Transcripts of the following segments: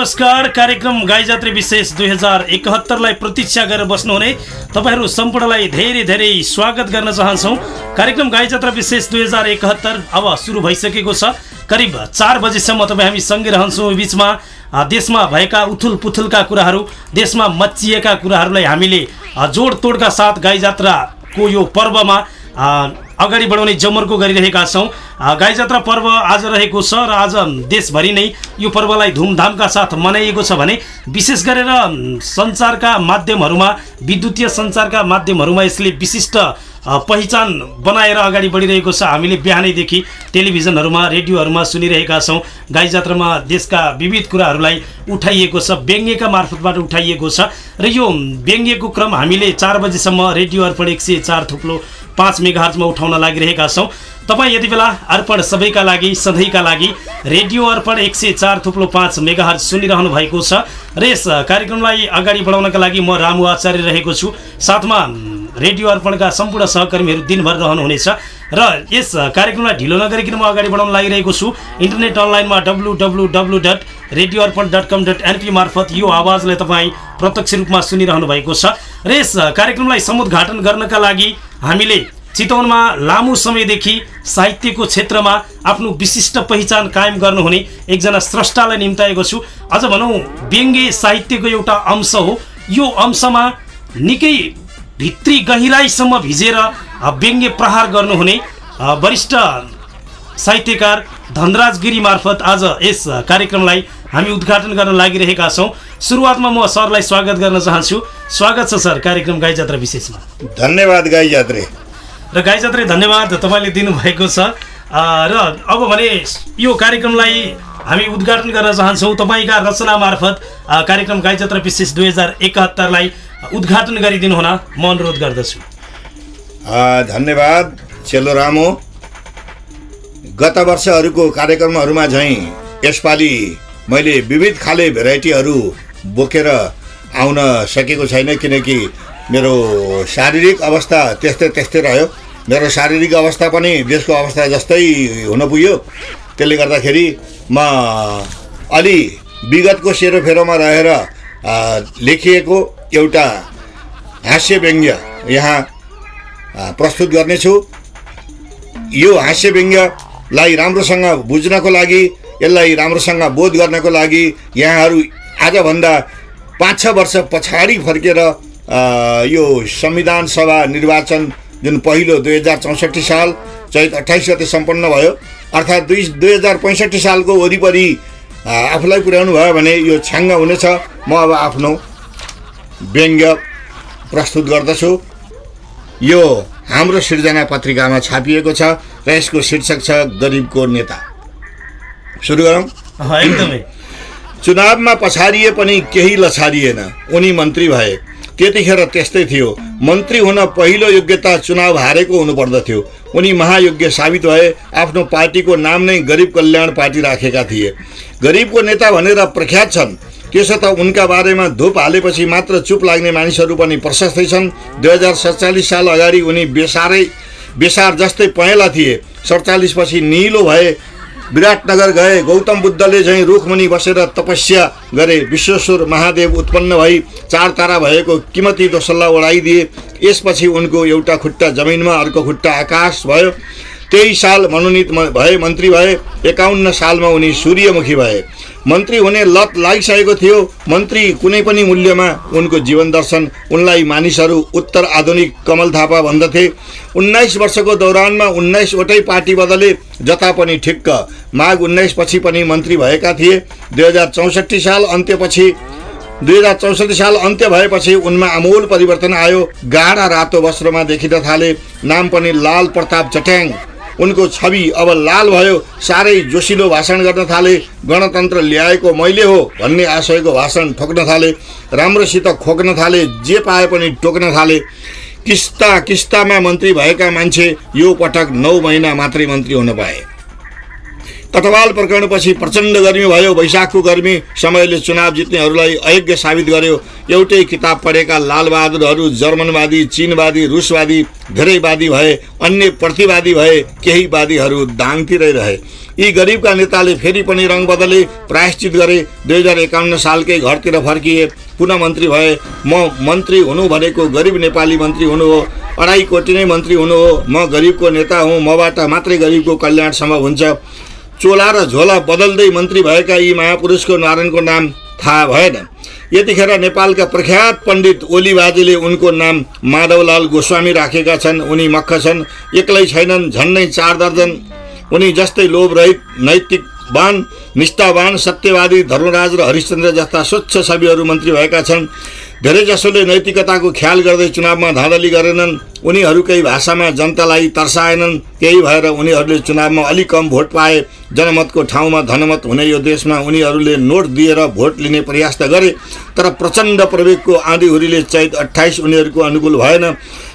नमस्कार कार्यक्रम गाई जात्रे विशेष दुई हजार एकहत्तरलाई प्रतीक्षा गरेर बस्नुहुने। तपाईँहरू सम्पूर्णलाई धेरै धेरै स्वागत गर्न चाहन्छौँ। कार्यक्रम गाई जात्रा विशेष दुई हजार एकहत्तर अब सुरु भइसकेको छ। करिब चार बजीसम्म तपाईँ हामी सँगै रहन्छौँ बिचमा। देशमा भएका उथुल पुथुलका कुराहरू देशमा मच्चिएका कुराहरूलाई हामीले जोडतोडका साथ गाई जात्राको यो पर्वमा अगाडि बढाउने जमर्को गरिरहेका छौँ। गाई जात्रा पर्व आज रहेको छ र आज देशभरि नै यो पर्वलाई धुमधामका साथ मनाइएको छ भने विशेष गरेर सञ्चारका माध्यमहरूमा विद्युतीय सञ्चारका माध्यमहरूमा यसले विशिष्ट पहिचान बनाएर अगाडि बढिरहेको छ। हामीले बिहानैदेखि टेलिभिजनहरूमा रेडियोहरूमा सुनिरहेका छौँ। गाई जात्रामा देशका विविध कुराहरूलाई उठाइएको छ व्यङ्ग्यका मार्फतबाट उठाइएको छ। र यो व्यङ्ग्यको क्रम हामीले चार बजीसम्म रेडियो अर्पण एक सय चार थुप्लो पाँच मेगाहर्जमा उठाउन लागिरहेका छौँ। तपाईँ यति बेला अर्पण सबैका लागि सधैँका लागि रेडियो अर्पण एक सय चार थुप्लो पाँच मेगाहर्ज सुनिरहनु भएको छ र यस कार्यक्रमलाई अगाडि बढाउनका लागि म रामु आचार्य रहेको छु। साथमा रेडियो अर्पणका सम्पूर्ण सहकर्मीहरू दिनभर रहनुहुनेछ र यस कार्यक्रमलाई ढिलो नगरिकन म अगाडि बढाउन लागिरहेको छु। इन्टरनेट अनलाइनमा W W W dot radio Arpan dot com dot N P मार्फत यो आवाजलाई तपाईँ प्रत्यक्ष रूपमा सुनिरहनु भएको छ। र यस कार्यक्रमलाई समुद्घाटन गर्नका लागि हामीले चितवनमा लामो समयदेखि साहित्यको क्षेत्रमा आफ्नो विशिष्ट पहिचान कायम गर्नुहुने एकजना स्रष्टालाई निम्ताएको छु। अझ भनौँ व्यङ्ग्य साहित्यको एउटा अंश हो। यो अंशमा निकै भित्री गहिराईसम्म भिजेर व्यङ्ग्य प्रहार गर्नुहुने वरिष्ठ साहित्यकार धनराज गिरी मार्फत आज यस कार्यक्रमलाई हामी उद्घाटन गर्न लागिरहेका छौँ। सुरुवातमा म सरलाई स्वागत गर्न चाहन्छु। स्वागत छ सर कार्यक्रम गाई जात्रा विशेषमा। धन्यवाद गाई जात्रे र गाई जात्रै धन्यवाद तपाईँले दिनुभएको छ। र अब भने यो कार्यक्रमलाई हामी उद्घाटन गर्न चाहन्छौँ। तपाईँका रचना मार्फत कार्यक्रम गाई जात्रा विशेष दुई हजार एकहत्तरलाई उद्घाटन गरिदिनु हुन म अनुरोध गर्दछु। धन्यवाद चेलो रामो। गत वर्षहरूको कार्यक्रमहरूमा झैँ यसपालि मैले विविध खाले भेराइटीहरू बोकेर आउन सकेको छैन किनकि मेरो शारीरिक अवस्था त्यस्तै त्यस्तै रह्यो। मेरो शारीरिक अवस्था पनि देशको अवस्था जस्तै हुन पुग्यो। त्यसले गर्दाखेरि म अलि विगतको सेरोफेरोमा रहेर लेखिएको एउटा हास्य व्यङ्ग्य यहाँ प्रस्तुत गर्नेछु। यो हास्य व्यङ्ग्यलाई राम्रोसँग बुझ्नको लागि यसलाई राम्रोसँग बोध गर्नको लागि यहाँहरू आजभन्दा पाँच छ वर्ष पछाडि फर्केर यो संविधान सभा निर्वाचन जुन पहिलो दुई हजार चौसठी साल चैत अठाइस गते सम्पन्न भयो अर्थात् दुई दुई हजार पैँसठी सालको वरिपरि आफूलाई पुर्याउनु भयो भने यो छ्याङ्ग हुनेछ। म अब आफ्नो व्यङ्ग्य प्रस्तुत गर्दछु। यो हाम्रो सिर्जना पत्रिकामा छापिएको छ र यसको शीर्षक छ गरिबको नेता। सुरु गरौँ? एकदमै। चुनावमा पछारिए पनि केही लछारिएन उनी मन्त्री भए। त्यतिखेर त्यस्तै थियो। मन्त्री हुन पहिलो योग्यता चुनाव हारेको हुनुपर्दथ्यो। उनी महायोग्य साबित भए आफ्नो पार्टीको नाम नै गरिब कल्याण पार्टी राखेका थिए। गरिबको नेता भनेर प्रख्यात छन्। त्यसो त उनका बारेमा धुप हालेपछि मात्र चुप लाग्ने मानिसहरू पनि प्रशस्तै छन्। दुई हजार सत्तालिस साल अगाडि उनी बेसारै बेसार जस्तै पहेँला थिए। सडचालिस पछि निलो भए विराटनगर गए। गौतम बुद्धले झैँ रुखमुनि बसेर तपस्या गरे। विश्वेश्वर महादेव उत्पन्न भई चार तारा भएको किमती दोसल्ला ओढाइदिए। यसपछि उनको एउटा खुट्टा जमिनमा अर्को खुट्टा आकाश भयो। त्यही साल मनोनित भए मन्त्री भए। एकाउन्न सालमा उनी सूर्यमुखी भए। मन्त्री हुने लत लागिसकेको थियो। मन्त्री कुनै पनि मूल्यमा उनको जीवन दर्शन उनलाई मानिसहरू उत्तर आधुनिक कमल थापा भन्दथे। उन्नाइस वर्षको दौरानमा उन्नाइसवटै पार्टी बदले जता पनि ठिक्क। माघ उन्नाइस पछि पनि मन्त्री भएका थिए। दुई हजार चौसठी साल अन्त्यपछि दुई हजार चौसठी साल अन्त्य भएपछि उनमा आमूल परिवर्तन आयो। गाढा रातो वस्त्रमा देखिन थाले। नाम पनि लाल प्रताप चट्याङ उनको छवि अब लाल भयो। साह्रै जोसिलो भाषण गर्न थाले। गणतन्त्र ल्याएको मैले हो भन्ने आशयको भाषण ठोक्न थाले। राम्रोसित खोक्न थाले। जे पाए पनि टोक्न थाले। किस्ता किस्तामा मन्त्री भएका मान्छे यो पटक नौ महिना मात्रै मन्त्री हुन पाए। कटवाल प्रकरणपछि प्रचण्ड गर्मी भयो वैशाखको गर्मी समयले चुनाव जित्नेहरूलाई अयोग्य साबित गर्यो। एउटै किताब पढेका लालबहादुरहरू जर्मनवादी चिनवादी रुसवादी धेरैवादी भए अन्य प्रतिवादी भए केही वादीहरू दाङतिरै रहे। यी गरिबका नेताले फेरि पनि रङ बदले प्रायश्चित गरे। दुई हजार एकाउन्न सालकै घरतिर फर्किए पुनः मन्त्री भए म मन्त्री हुनु भनेको गरिब नेपाली मन्त्री हुनु हो अढाई कोटी नै मन्त्री हुनु हो म गरिबको नेता हुँ मबाट मात्रै गरिबको कल्याण सम्भव हुन्छ। चोला र झोला बदल्दै मन्त्री भएका यी महापुरुषको नारायणको नाम थाहा भएन। यतिखेर नेपालका प्रख्यात पण्डित ओली बाजेले उनको नाम माधवलाल गोस्वामी राखेका छन्। उनी मक्ख छन्। एक्लै छैनन् झन्डै चार दर्जन। उनी जस्तै लोभरहित नैतिकवान निष्ठावान सत्यवादी धर्मराज र हरिश्चन्द्र जस्ता स्वच्छ छविहरू मन्त्री भएका छन्। धेरैजसोले नैतिकताको ख्याल गर्दै चुनावमा धाँधली गरेनन् उनीहरूकै भाषामा जनतालाई तर्साएनन् त्यही भएर उनीहरूले चुनावमा अलिक कम भोट पाए जनमतको ठाउँमा धनमत हुने यो देशमा उनीहरूले नोट दिएर भोट लिने प्रयास त गरे तर प्रचण्ड प्रवेगको आँधीहुरीले चैत अठाइस उनीहरूको अनुकूल भएन।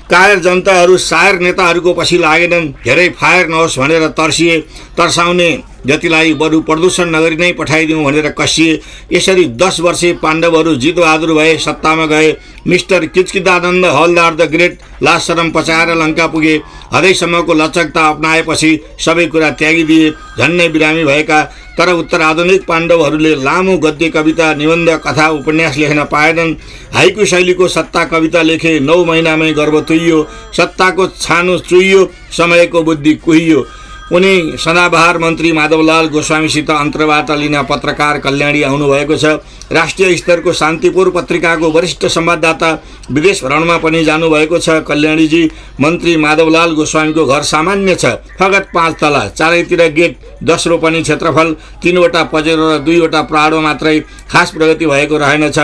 कायर जनताहरू सायर नेताहरूको पछि लागेनन् धेरै फायर नहोस् भनेर तर्सिए तर्साउने जतिलाई बरु प्रदूषण नगरी नै पठाइदिउँ भनेर कसिए। यसरी दस वर्षे पाण्डवहरू जितबहादुर भए सत्तामा गए। Mister Kichkidanand Haldar the great लासरम पचाएर लङ्का पुगे। हदैसम्मको लचकता अप्नाएपछि सबै कुरा त्यागिदिए। झन्नै बिरामी भएका तर उत्तर आधुनिक पाण्डवहरूले लामो गद्य कविता निबन्ध कथा उपन्यास लेख्न पाएनन्। हाइकु शैलीको सत्ता कविता लेखे नौ महिनामै गर्भ तुइयो। सत्ताको छानो चुइयो समयको बुद्धि कुहियो। उनी सदाबहार मन्त्री माधवलाल गोस्वामीसित अन्तर्वार्ता लिन पत्रकार कल्याणी आउनुभएको छ। राष्ट्रिय स्तरको शान्तिपुर पत्रिकाको वरिष्ठ संवाददाता विदेश भ्रमणमा पनि जानुभएको छ। कल्याणीजी मन्त्री माधवलाल गोस्वामीको घर सामान्य छ। फगत पाँच तला चारैतिर गेट दस रोपनी क्षेत्रफल तिनवटा पजेरो र दुईवटा प्राडो मात्रै खास प्रगति भएको रहेनछ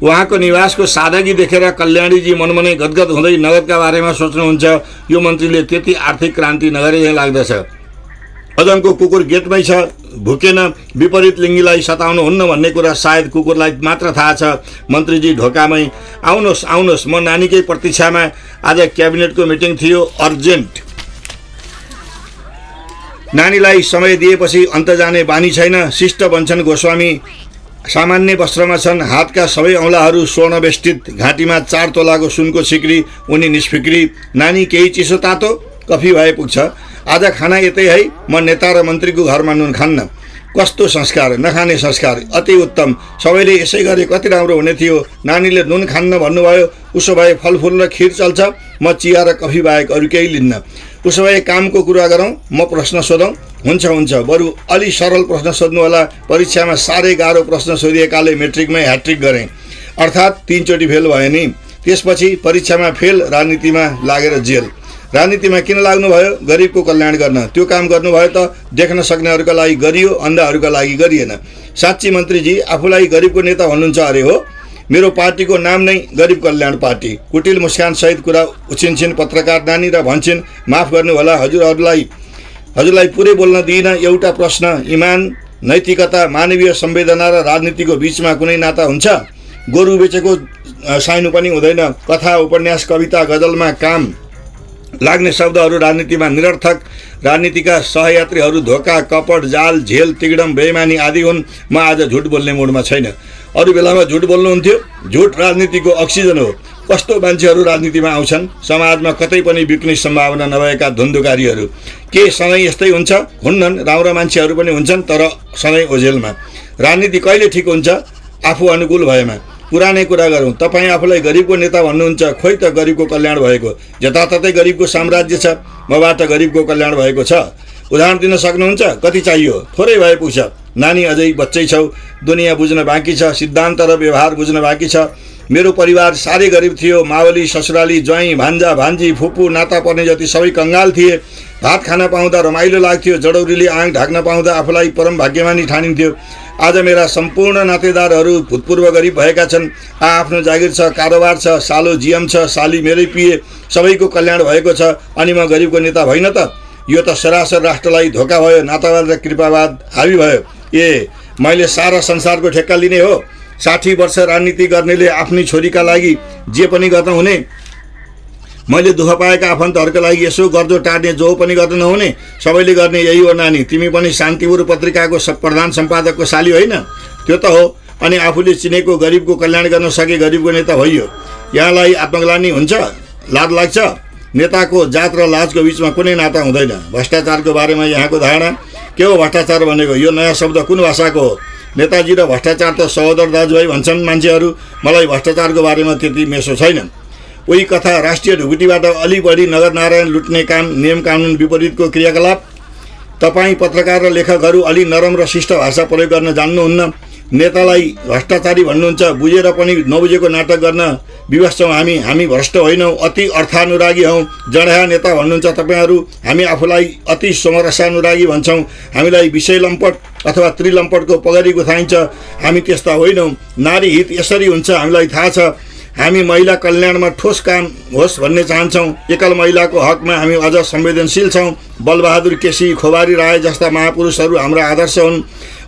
उहाँको निवासको सादगी देखेर कल्याणीजी मनमनै गदगद हुँदै नगदका बारेमा सोच्नुहुन्छ। यो मन्त्रीले त्यति आर्थिक क्रान्ति नगरे लाग्दछ। अदनको कुकुर गेटमै छ भुकेन विपरीत लिङ्गीलाई सताउनुहुन्न भन्ने कुरा सायद कुकुरलाई मात्र थाहा छ। मन्त्रीजी ढोकामै आउनुहोस् आउनुहोस् म नानीकै प्रतीक्षामा आज क्याबिनेटको मिटिङ थियो अर्जेन्ट। नानीलाई समय दिएपछि अन्त जाने बानी छैन शिष्ट बन्छन् गोस्वामी। सामान्य वस्त्रमा छन् हातका सबै औँलाहरू स्वर्णवेष्टित घाँटीमा चार तोलाको सुनको सिक्री उनी निष्फिक्री। नानी केही चिसो तातो? कफी भए पुग्छ आज खाना यतै है। म नेता र मन्त्रीको घरमा नुन खान्न। कस्तो संस्कार नखाने संस्कार अति उत्तम। सबैले यसै गरे कति राम्रो हुने थियो। नानीले नुन खान्न भन्नुभयो। उसो भए फलफुल र खिर चल्छ। म चिया र कफी बाहेक अरू केही लिन्न। उसो भए कामको कुरा गरौँ। म प्रश्न सोधौँ। हुन्छ हुन्छ। बरु अलि सरल प्रश्न सोध्नु होला परीक्षामा साह्रै गाह्रो प्रश्न सोधिएकाले मेट्रिकमै ह्याट्रिक गरेँ। अर्थात् तिनचोटि फेल भयो नि। त्यसपछि परीक्षामा फेल राजनीतिमा लागेर जेल। राजनीतिमा किन लाग्नुभयो? गरिबको कल्याण गर्न। त्यो काम गर्नुभयो त देख्न सक्नेहरूका लागि गरियो अन्धाहरूका लागि गरिएन। साँच्ची मन्त्रीजी आफूलाई गरिबको नेता भन्नुहुन्छ अरे हो। मेरो पार्टीको नाम नै गरिब कल्याण पार्टी। कुटिल मुस्कानसहित कुरा उछिन्छन् पत्रकार नानी र भन्छन् माफ गर्नुहोला हजुरहरूलाई हजुरलाई पुरै बोल्न दिइनँ। एउटा प्रश्न इमान नैतिकता मानवीय संवेदना र राजनीतिको बिचमा कुनै नाता हुन्छ? गोरु बेचेको साइनु पनि हुँदैन। कथा उपन्यास कविता गजलमा काम लाग्ने शब्दहरू राजनीतिमा निरर्थक। राजनीतिका सहयात्रीहरू धोका कपट जाल झेल तिगडम बेमानी आदि हुन्। म आज झुट बोल्ने मुडमा छैन। अरू बेलामा झुट बोल्नुहुन्थ्यो। झुट राजनीतिको अक्सिजन हो। कस्तो मान्छेहरू राजनीतिमा आउँछन्? समाजमा कतै पनि बिक्ने सम्भावना नभएका धुन्धुकारीहरू। के सधैँ यस्तै हुन्छ? हुन्नन्। राम्रो मान्छेहरू पनि हुन्छन् तर सधैँ ओझेलमा। राजनीति कहिले ठिक हुन्छ? आफू अनुकूल भएमा। पुरानै कुरा गरौँ। तपाईँ आफूलाई गरिबको नेता भन्नुहुन्छ खोइ त गरिबको कल्याण भएको। जताततै गरिबको साम्राज्य छ मबाट गरिबको कल्याण भएको छ। उदाहरण दिन सक्नुहुन्छ कति चाहियो? थोरै भए पुग्छ। नानी अझै बच्चै छौ दुनियाँ बुझ्न बाँकी छ सिद्धान्त र व्यवहार बुझ्न बाँकी छ। मेरो परिवार साह्रै गरिब थियो मावली ससुराली ज्वाइँ भान्जा भान्जी फुपू नाता पर्ने जति सबै कङ्गाल थिए। भात खान पाउँदा रमाइलो लाग्थ्यो जडौरीले आङ ढाक्न पाउँदा आफूलाई परम भाग्यमानी ठानिन्थ्यो। आज मेरा सम्पूर्ण नातेदारहरू भूतपूर्व गरिब भएका छन् आफ्नो जागिर छ कारोबार छ सालो जिएम छ साली मेरै पिए सबैको कल्याण भएको छ अनि म गरिबको नेता होइन त। यो त सरासर राष्ट्रलाई धोका भयो नातावाद र कृपावाद हाबी भयो। ए मैले सारा संसारको ठेक्का लिने हो। साठी वर्ष राजनीति गर्नेले आफ्नै छोरीका लागि जे पनि गर्न हुने मैले दुःख पाएका आफन्तहरूका लागि यसो गर्दो टार्ने जो पनि गर्न नहुने सबैले गर्ने यही हो नानी। तिमी पनि शान्तिपुर पत्रिकाको प्रधान सम्पादकको साली होइन? त्यो त हो। अनि आफूले चिनेको गरिबको कल्याण गर्न सके गरिबको नेता भइयो यहाँलाई आत्मग्लानी हुन्छ? लाज लाग्छ? नेताको जात र लाजको बिचमा कुनै नाता हुँदैन। भ्रष्टाचारको बारेमा यहाँको धारणा के हो भ्रष्टाचार भनेको? यो नयाँ शब्द कुन भाषाको हो? नेताजी र भ्रष्टाचार त सहोदर दाजुभाइ भन्छन् मान्छेहरू। मलाई भ्रष्टाचारको बारेमा त्यति मेसो छैन उही कथा राष्ट्रिय ढुकुटीबाट अलि बढी नगर नारायण लुट्ने काम नियम कानुन विपरीतको क्रियाकलाप। तपाईँ पत्रकार र लेखकहरू अलि नरम र शिष्ट भाषा प्रयोग गर्न जान्नुहुन्न। नेतालाई भ्रष्टाचारी भन्नुहुन्छ बुझेर पनि नबुझेको नाटक गर्न विवश छौँ हामी। हामी भ्रष्ट होइनौँ अति अर्थानुरागी हौँ। जडाहा नेता भन्नुहुन्छ तपाईँहरू हामी आफूलाई अति समरसानुरागी भन्छौँ। हामीलाई विषय लम्पट अथवा त्रिलम्पटको पगरी गुथाइन्छ। हामी त्यस्ता होइनौँ। नारी हित यसरी हुन्छ हामीलाई थाहा छ। हामी महिला कल्याणमा ठोस काम होस् भन्ने चाहन्छौँ। एकल महिलाको हकमा हामी अझ संवेदनशील छौँ। बलबहादुर केसी खोबारी राय जस्ता महापुरुषहरू हाम्रा आदर्श हुन्।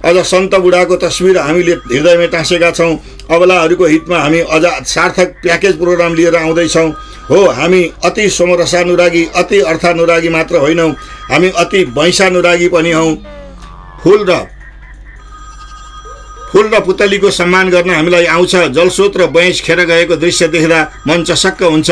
अझ सन्त बुढाको तस्विर हामीले हृदयमा टाँसेका छौँ। अबलाहरूको हितमा हामी अझ सार्थक प्याकेज प्रोग्राम लिएर आउँदैछौँ। हो हामी अति समरसानुरागी अति अर्थानुरागी मात्र होइनौँ। हामी अति वैशानुरागी पनि हौँ। फुल र फुल र पुतलीको सम्मान गर्न हामीलाई आउँछ। जलस्रोत र बैंस खेर गएको दृश्य देख्दा मन चसक्क हुन्छ।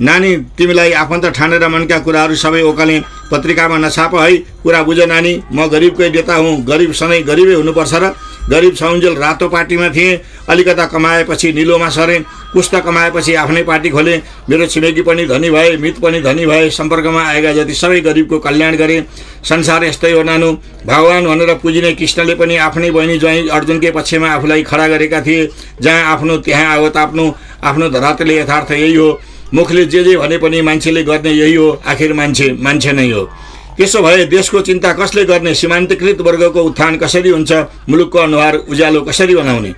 नानी तिमीलाई आफन्त ठानेर मनका कुराहरू सबै ओकाले पत्रिकामा नछाप है। कुरा बुझ नानी म गरिबकै नेता हुँ। गरिब सधैँ गरिबै हुनुपर्छ र गरिब छौन्जेल रातो पार्टीमा थिएँ। अलिकता कमाएपछि निलोमा सरेँ। पुस्त कमाएपछि आफ्नै पार्टी खोलेँ। मेरो छिमेकी पनि धनी भए मित पनि धनी भए सम्पर्कमा आएका जति सबै गरिबको कल्याण गरे। संसार यस्तै हो नानु। भगवान् भनेर पुजिने कृष्णले पनि आफ्नै बहिनी ज्वाइँ अर्जुनकै पक्षमा आफूलाई खडा गरेका थिए। जहाँ आफ्नो त्यहाँ आवत आफ्नो आफ्नो धरातले यथार्थ यही हो। मुखले जे जे भने पनि मान्छेले गर्ने यही हो आखिर मान्छे मान्छे नै हो। त्यसो भए देशको चिन्ता कसले गर्ने? सीमान्तकृत वर्गको उत्थान कसरी हुन्छ? मुलुकको अनुहार उज्यालो कसरी बनाउने?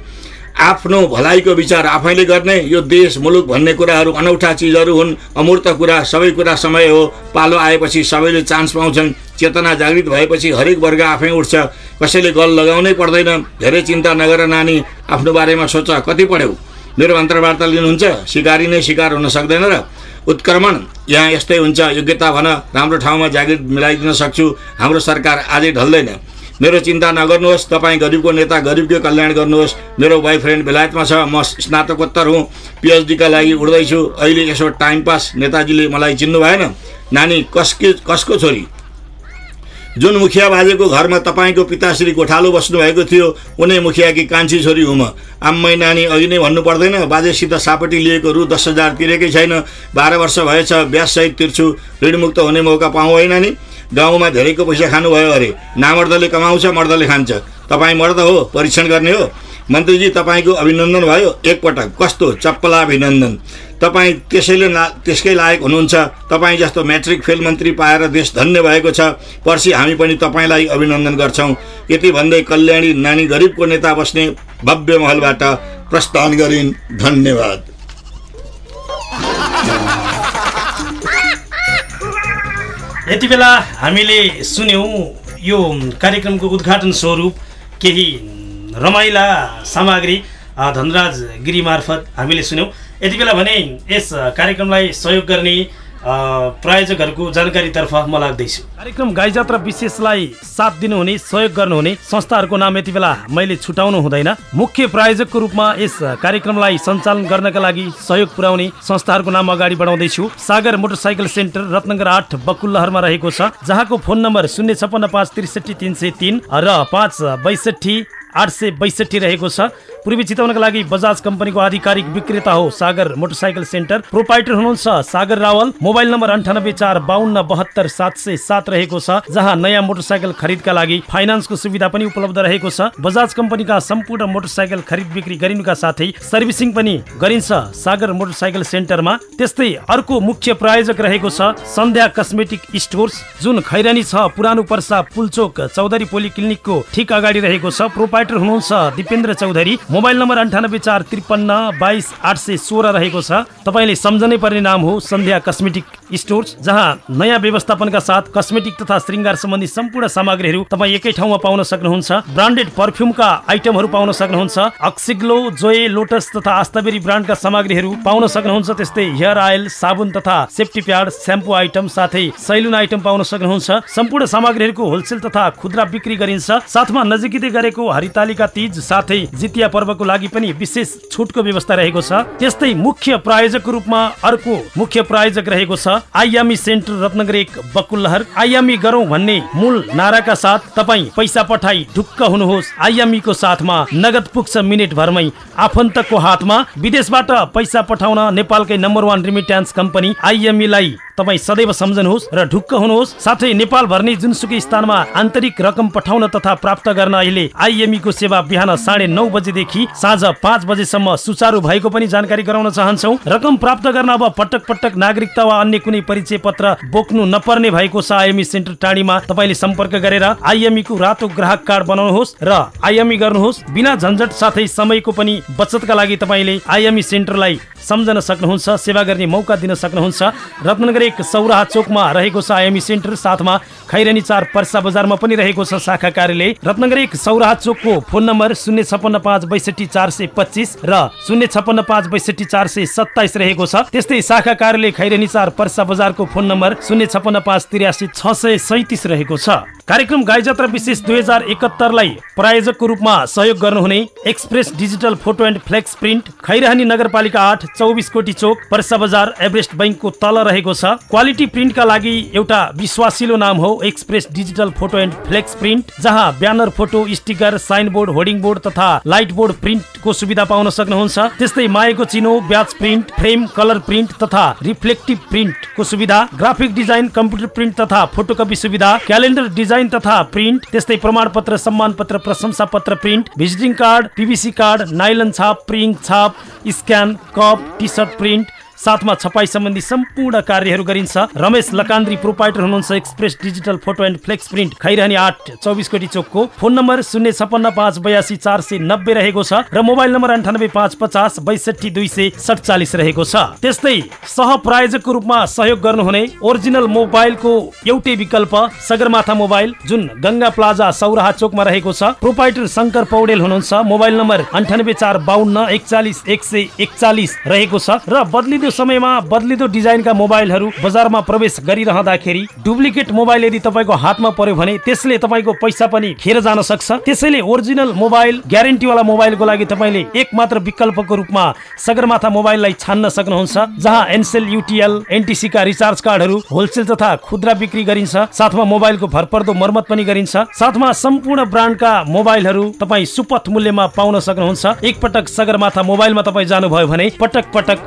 आफ्नो भलाइको विचार आफैले गर्ने? यो देश मुलुक भन्ने कुराहरू अनौठा चिजहरू हुन् अमूर्त कुरा सबै कुरा समय हो। पालो आएपछि सबैले चान्स पाउँछन्। चेतना जागृत भएपछि हरेक वर्ग आफै उठ्छ। कसैले गल लगाउनै पर्दैन। धेरै चिन्ता नगर नानी आफ्नो बारेमा सोच कति पढ्यौ? मेरो अन्तर्वार्ता लिनुहुन्छ। सिकारी नै सिकार हुन सक्दैन र उत्क्रमण यहाँ यस्तै हुन्छ। योग्यता भन राम्रो ठाउँमा जागिर मिलाइदिन सक्छु। हाम्रो सरकार आजै ढल्दैन। मेरो चिन्ता नगर्नुहोस्। तपाईँ गरिबको नेता गरिबको कल्याण गर्नुहोस्। मेरो बोयफ्रेन्ड बेलायतमा छ। म स्नातकोत्तर हुँ। पिएचडीका लागि उड्दैछु अहिले यसो टाइम पास नेताजीले मलाई चिन्नु भएन नानी कसके कसको छोरी? जुन मुखिया बाजेको घरमा तपाईँको पिताश्री गोठालो बस्नुभएको थियो उनै मुखियाकी कान्छी छोरी हुँ म आम्मै नानी अघि नै भन्नु पर्दैन बाजेसित सापटी लिएको रु दस हजार तिरेकै छैन। बाह्र वर्ष भएछ ब्याजसहित तिर्छु ऋणमुक्त हुने मौका पाउँ है नानी। गाउँमा धेरैको पैसा खानुभयो अरे। नामर्दले कमाउँछ मर्दले खान्छ। तपाईँ मर्द हो परीक्षण गर्ने हो। मन्त्रीजी तपाईँको अभिनन्दन भयो। एकपटक कस्तो चप्पला अभिनन्दन। तपाईँ त्यसैले ना त्यसकै लायक हुनुहुन्छ। तपाईँ जस्तो म्याट्रिक फेल मन्त्री पाएर देश धन्य भएको छ पर्सि हामी पनि तपाईँलाई अभिनन्दन गर्छौँ। यति भन्दै कल्याणी नानी गरिबको नेता बस्ने भव्य महलबाट प्रस्थान गरिन्। धन्यवाद। यति बेला हामीले सुन्यौँ यो कार्यक्रमको उद्घाटन स्वरूप केही रमाइला सामग्री धनराज गिरी मार्फत हामीले सुन्यौँ। यति बेला भने यस कार्यक्रमलाई सहयोग गर्ने प्रायोजकहरूको जानकारीतर्फ म लाग्दैछु। कार्यक्रम गाई जात्रा विशेषलाई साथ दिनुहुने सहयोग गर्नुहुने संस्थाहरूको नाम यति बेला मैले छुटाउनु हुँदैन। मुख्य प्रायोजकको रूपमा यस कार्यक्रमलाई सञ्चालन गर्नका लागि सहयोग पुर्याउने संस्थाहरूको नाम अगाडि बढाउँदैछु। सागर मोटरसाइकल सेन्टर रत्नगर आठ बकुल्लहरमा रहेको छ जहाँको फोन नम्बर शून्य छपन्न पाँच त्रिसठी तिन सय तिन र पाँच बैसठी आठ सय बैसठी रहेको छ। पूर्वी चितवनका लागि बजाज कम्पनीको आधिकारिक विक्रेता हो सागर मोटरसाइकल सेन्टर। प्रोपाइटर हुनुहुन्छ सागर रावल। मोबाइल नम्बर अन्ठानब्बे चार बाहन्न बहत्तर सात सय सात रहेको छ जहाँ नयाँ मोटरसाइकल खरिदका लागि फाइनान्सको सुविधा पनि उपलब्ध रहेको छ। बजाज कम्पनीका सम्पूर्ण मोटरसाइकल खरिद बिक्री गरिनुका साथै सर्भिसिङ पनि गरिन्छ सागर मोटरसाइकल सेन्टरमा। त्यस्तै अर्को मुख्य प्रायोजक रहेको छ सन्ध्या कस्मेटिक स्टोर्स जुन खैरानी छ पुरानो पर्सा पुलचोक चौधरी पोली क्लिनिकको ठिक अगाडि रहेको छ। प्रोपाइटर हुनुहुन्छ दिपेन्द्र चौधरी। मोबाइल नम्बर अन्ठानब्बे चार त्रिपन्न बाइस आठ सय सोह्र रहेको छ। तपाईँले सम्झनै पर्ने नाम हो सन्ध्या कस्मेटिक स्टोर्स जहाँ नयाँ व्यवस्थापनका साथ कस्मेटिक तथा श्रृङ्गार सम्बन्धी सम्पूर्ण सामग्रीहरू तपाईँ एकै ठाउँमा पाउन सक्नुहुन्छ। ब्रान्डेड पर्फ्युमका आइटमहरू पाउन सक्नुहुन्छ। अक्सिग्लो जोए लोटस तथा आस्ताबेरी ब्रान्डका सामग्रीहरू पाउन सक्नुहुन्छ। त्यस्तै हेयर आयल साबुन तथा सेफ्टी प्याड स्याम्पू आइटम साथै सैलुन आइटम पाउन सक्नुहुन्छ। सम्पूर्ण सामग्रीहरूको होलसेल तथा खुद्रा बिक्री गरिन्छ। साथमा नजिकै गरेको हरितालिका तिज साथै जितिया पर्वको लागि पनि विशेष छुटको व्यवस्था रहेको छ। त्यस्तै मुख्य प्रायोजकको रूपमा अर्को मुख्य प्रायोजक रहेको छ आइयामी सेन्टर रत्नगर एक बकुल्लहर। आइयामी गरौँ भन्ने मूल नाराका साथ तपाईँ पैसा पठाई ढुक्क हुनुहोस्। आइयामीको साथमा नगद पुग्छ मिनेट भरमै आफन्तको हातमा विदेशबाट पैसा पठाउन नेपालकै नम्बर वान रिमिट्यान्स कम्पनी आइएमईलाई तपाईँ सदैव सम्झनुहोस् र ढुक्क हुनुहोस्। साथै नेपाल भर्ने जुनसुकै स्थानमा आन्तरिक रकम पठाउन तथा प्राप्त गर्न अहिले आइएमईको सेवा बिहान साढे नौ बजेदेखि साँझ पाँच बजेसम्म सुचारू भएको पनि जानकारी गराउन चाहन्छौ। रकम प्राप्त गर्न अब पटक पटक नागरिकता वा अन्य कुनै परिचय पत्र बोक्नु नपर्ने भएको छ आइएमई सेन्टर टाढीमा। तपाईँले सम्पर्क गरेर आइएमईको रातो ग्राहक कार्ड बनाउनुहोस् र आइएमई गर्नुहोस्। बिना झन्झट साथै समयको पनि बचतका लागि तपाईँले आइएमई सेन्टरलाई सम्झन सक्नुहुन्छ सेवा गर्ने मौका दिन सक्नुहुन्छ। रत्नगर एक सौराहा चोकमा रहेको छ आइएमई सेन्टर। साथमा खैरनी चार पर्सा बजारमा पनि रहेको छ शाखा कार्यालय। रत्नगर एक सौराहा चोकको फोन नम्बर शून्य छपन्न पाँच बैसठी चार सय पच्चिस र शून्य छपन्न पाँच बैसठी चार सय सत्ताइस रहेको छ। त्यस्तै शाखा कार्यालय खैरनी चार पर्सा बजारको फोन नम्बर शून्य छपन्न पाँच तिरासी छ सय सैतिस रहेको छ। कार्यक्रम गाई जात्रा विशेष दुई हजार एकहत्तरलाई प्रायोजकको रूपमा सहयोग गर्नुहुने express digital photo and flex print Khairhani नगरपालिका आठ चौबिस कोटी चोक पर्सा बजार एभरेस्ट बैङ्कको तल रहेको छ। क्वालिटी प्रिन्टका लागि एउटा विश्वासिलो नाम हो express digital photo and flex print जहाँ banner photo sticker sign board hoarding board तथा लाइट बोर्ड प्रिन्टको सुविधा पाउन सक्नुहुन्छ। त्यस्तै माएको चिनो badge print frame colour print तथा रिफ्लेक्टिभ प्रिन्टको सुविधा ग्राफिक डिजाइन कम्प्युटर प्रिन्ट तथा फोटोकपी सुविधा क्यालेन्डर डिजाइन तथा प्रिन्ट त्यस्तै प्रमाण पत्र सम्मान पत्र प्रशंसा पत्र print visiting card P V C card nylon छाप प्रिङ छाप scan cup T shirt print साथमा छपाई सम्बन्धी सम्पूर्ण कार्यहरू गरिन्छ। रमेश लकान्द्री प्रोपाइटर हुनुहुन्छ express digital photo and flex print. Khairani आठ चौबिस कोटी चोकको। फोन नम्बर शून्य छपन्न पाँच बयासी चार सय नब्बे रहेको छ र मोबाइल नम्बर अन्ठानब्बे पाँच पचास बैसठी दुई सय सडचालिस रहेको छ। त्यस्तै सह प्रायोजकको रूपमा सहयोग गर्नुहुने ओरिजिनल मोबाइलको एउटै विकल्प सगरमाथा मोबाइल जुन गङ्गा प्लाजा सौराहा चोकमा रहेको छ। प्रोपाइटर शङ्कर पौडेल हुनुहुन्छ। मोबाइल नम्बर अन्ठानब्बे चार बाहन्न एकचालिस एक सय एकचालिस रहेको छ र बदलिँदो समयमा बदलिँदो डिजाइनका मोबाइलहरू बजारमा प्रवेश गरिरहँदाखेरि डुप्लिकेट मोबाइल यदि तपाईँको हातमा पर्यो भने त्यसले तपाईँको पैसा पनि खेर जान सक्छ। त्यसैले ओरिजिनल मोबाइल ग्यारेन्टीवाला मोबाइलको लागि तपाईँले एक मात्र विकल्पको रूपमा सगरमाथा मोबाइललाई छान्न सक्नुहुन्छ जहाँ एनसेल युटिएल एनटिसीका रिचार्ज कार्डहरू होलसेल तथा खुद्रा बिक्री गरिन्छ। साथमा मोबाइलको भरपर्दो मर्मत पनि गरिन्छ। साथमा सम्पूर्ण ब्रान्डका मोबाइलहरू तपाईँ सुपथ मूल्यमा पाउन सक्नुहुन्छ। एकपटक सगरमाथा मोबाइलमा तपाईँ जानुभयो भने पटक पटक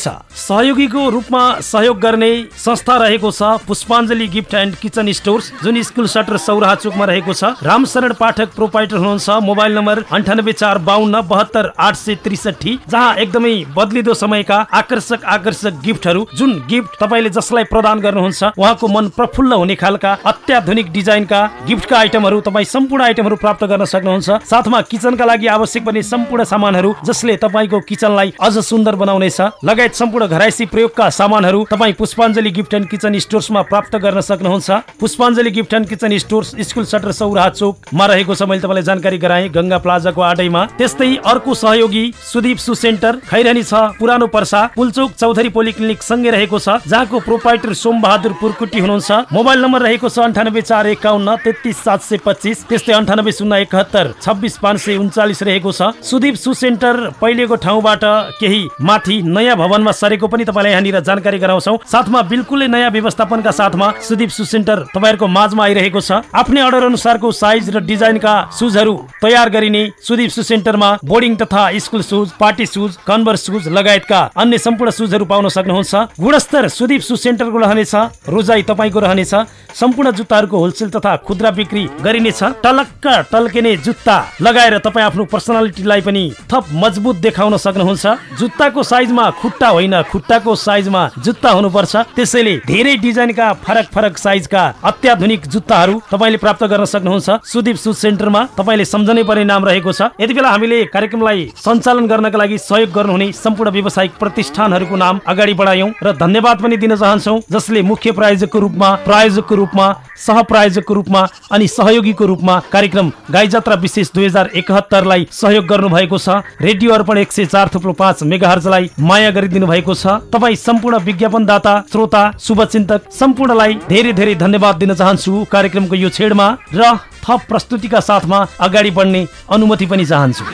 गइरहनुहुनेछ सहयोगीको रूपमा सहयोग गर्ने संस्था रहेको छ Pushpanjali gift and kitchen stores जुन स्कुल सटर सौराहा चोकमा रहेको छ। रामशरण पाठक प्रोपाइटर हुनुहुन्छ मोबाइल नम्बर अन्ठानब्बे चार बाहन्न बहत्तर आठ सय त्रिसठी जहाँ एकदमै बदलिदो समयका आकर्षक आकर्षक गिफ्टहरू जुन गिफ्ट तपाईँले जसलाई प्रदान गर्नुहुन्छ उहाँको मन प्रफुल्ल हुने खालका अत्याधुनिक डिजाइनका गिफ्टका आइटमहरू तपाईँ सम्पूर्ण आइटमहरू प्राप्त गर्न सक्नुहुन्छ। साथमा किचनका लागि आवश्यक पर्ने सम्पूर्ण सामानहरू जसले तपाईँको किचनलाई अझ सुन्दर बनाउनेछ। लगायत सम्पूर्ण घराइसी प्रयोगका सामानहरू तपाईँ पुष्पाञ्जली गिफ्ट एन्ड किचन स्टोर्समा प्राप्त गर्न सक्नुहुन्छ। Pushpanjali gift and kitchen stores school shutter Sauraha चोकमा रहेको छ मैले तपाईँलाई जानकारी गराएँ गङ्गा प्लाजाको आडैमा। त्यस्तै अर्को सहयोगी सुदीप सु सेन्टर खैरानी छ पुरानो पर्सा पुलचोक चौधरी पोलिक्लिनिक सँगै रहेको छ जहाँको प्रोपाइटर सोम बहादुर पुरकुटी हुनुहुन्छ। मोबाइल नम्बर रहेको छ अन्ठानब्बे चार एकाउन्न तेत्तिस सात सय पच्चिस। त्यस्तै अन्ठानब्बे शून्य एकहत्तर छब्बिस पाँच सय उन्चालिस रहेको छ। सुदीप सु सेन्टर पहिलेको ठाउँबाट केही माथि नयाँ भवनमा सरेको पनि तपाईँलाई यहाँनिर जानकारी गराउँछौ। साथमा बिल्कुलै नयाँ व्यवस्थापनका साथमा सुदीप सु सेन्टर तपाईँहरूको माझमा आइरहेको छ। आफ्नै अर्डर अनुसारको साइज र डिजाइनका सुजहरू तयार गरिने सुदीप सु सेन्टरमा बोर्डिङ तथा school shoes party shoes Converse shoes लगायतका अन्य सम्पूर्ण सुजहरू पाउन सक्नुहुन्छ। गुणस्तर सुदीप सु सेन्टरको रहनेछ रोजाई तपाईँको रहनेछ सम्पूर्ण जुत्ताहरूको होलसेल तथा खुद्रा बिक्री गरिनेछ। टलक्क टल्किने जुत्ता लगाएर तपाईँ आफ्नो पर्सनालिटीलाई पनि थप मजबुत देखाउन सक्नुहुन्छ। जुत्ताको साइजमा खुट्टा होइन खुट्टाको साइजमा जुत्ता हुनुपर्छ। त्यसैले धेरै डिजाइनका फरक फरक साइजका अत्याधुनिक जुत्ताहरू तपाईँले प्राप्त गर्न सक्नुहुन्छ। सुदीप सुज सेन्टरमा तपाईँले सम्झनै पर्ने नाम रहेको छ। यति बेला हामीले कार्यक्रमलाई सञ्चालन गर्नका लागि सहयोग गर्नुहुने सम्पूर्ण व्यावसायिक प्रतिष्ठानहरूको नाम अगाडि बढायौँ र धन्यवाद पनि दिन चाहन्छौ जसले मुख्य प्रायोजकको रूपमा प्रायोजकको रूपमा सहप्रायोजकको रूपमा अनि सहयोगीको रूपमा कार्यक्रम गाई जात्रा विशेष दुई हजार एकहत्तरलाई सहयोग गर्नु भएको छ। रेडियो अर्पण एक सय चार थुप्रो पाँच मेगाहर्जलाई माया गरिदिनु भएको छ। तपाईँ सम्पूर्ण विज्ञापनदाता श्रोता शुभचिन्तक सम्पूर्णलाई धेरै धेरै धन्यवाद दिन चाहन्छु कार्यक्रमको यो छेडमा र थप प्रस्तुतिका साथमा अगाडि बढ्ने अनुमति पनि चाहन्छु।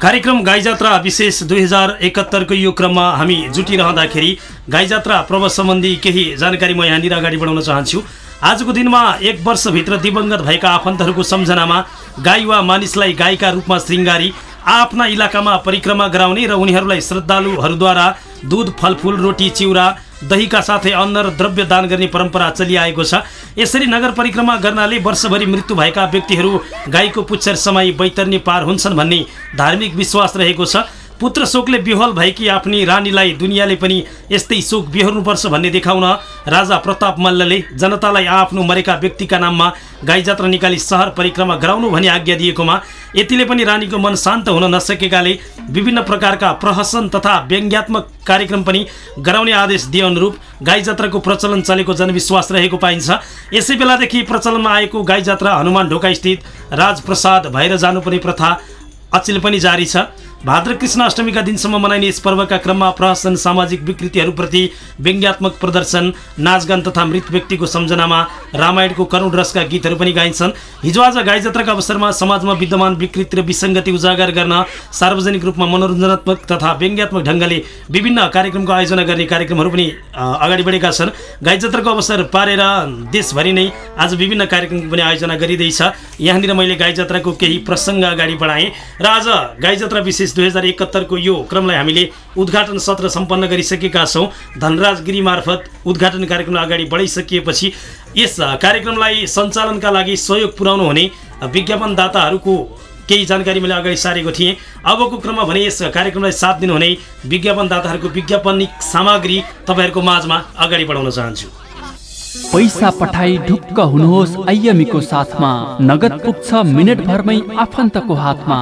कार्यक्रम गाई जात्रा विशेष दुई हजार एकहत्तरको यो क्रममा हामी जुटिरहँदाखेरि गाई जात्रा पर्व सम्बन्धी केही जानकारी म यहाँनिर अगाडि बढाउन चाहन्छु। आजको दिनमा एक वर्षभित्र दिवंगत भएका आफन्तहरूको सम्झनामा गाई वा मानिसलाई गाईका रूपमा श्रृङ्गारी आफ्ना इलाकामा परिक्रमा गराउने र उनीहरूलाई श्रद्धालुहरूद्वारा दुध फलफुल रोटी चिउरा दहीका साथै अन्न र द्रव्य दान गर्ने परम्परा चलिआएको छ। यसरी नगर परिक्रमा गर्नाले वर्षभरि मृत्यु भएका व्यक्तिहरू गाईको पुच्छर समय बैतरणी पार हुन्छन् भन्ने धार्मिक विश्वास रहेको छ। पुत्र शोकले विहल भएकी आफ्नी रानीलाई दुनियाँले पनि यस्तै शोक बिहोर्नुपर्छ भन्ने देखाउन राजा प्रताप मल्लले जनतालाई आफ्नो मरेका व्यक्तिका नाममा गाई जात्रा निकाली सहर परिक्रमा गराउनु भनी आज्ञा दिएकोमा यतिले पनि रानीको मन शान्त हुन नसकेकाले विभिन्न प्रकारका प्रहसन तथा व्यङ्ग्यात्मक कार्यक्रम पनि गराउने आदेश दिए अनुरूप गाई जात्राको प्रचलन चलेको जनविश्वास रहेको पाइन्छ। यसै बेलादेखि प्रचलनमा आएको गाई जात्रा हनुमान ढोका स्थित राजप्रसाद भएर जानुपर्ने प्रथा अचेल पनि जारी छ। भाद्र कृष्ण अष्टमीका दिनसम्म मनाइने यस पर्वका क्रममा प्रहसन सामाजिक विकृतिहरूप्रति व्यङ्ग्यात्मक प्रदर्शन नाचगान तथा मृत व्यक्तिको सम्झनामा रामायणको करुण रसका गीतहरू पनि गाइन्छन् हिजो आज गाई जात्राका अवसरमा समाजमा विद्यमान विकृति र विसङ्गति उजागर गर्न सार्वजनिक रूपमा मनोरञ्जनात्मक तथा व्यङ्ग्यात्मक ढङ्गले विभिन्न कार्यक्रमको आयोजना गर्ने कार्यक्रमहरू पनि अगाडि बढेका छन् गाई जात्राको अवसर पारेर देशभरि नै आज विभिन्न कार्यक्रमको पनि आयोजना गरिँदैछ यहाँनिर मैले गाई जात्राको केही प्रसङ्ग अगाडि बढाएँ र आज गाई जात्रा विशेष दुई हजार एकहत्तरको यो क्रमलाई हामीले उद्घाटन सत्र सम्पन्न गरिसकेका छौँ। धनराज गिरी मार्फत उद्घाटन कार्यक्रमलाई अगाडि बढाइसकिएपछि यस कार्यक्रमलाई सञ्चालनका लागि सहयोग पुर्याउनु हुने विज्ञापनदाताहरूको केही जानकारी मैले अगाडि सारेको थिएँ। अबको क्रममा भने यस कार्यक्रमलाई साथ दिनुहुने विज्ञापनदाताहरूको विज्ञापनिक सामग्री तपाईँहरूको माझमा अगाडि बढाउन चाहन्छु। पैसा पठाई ढुक्क हुनुहोस् आइएमीको साथमा। नगद पुग्छ मिनट भरमै आफन्तको हातमा।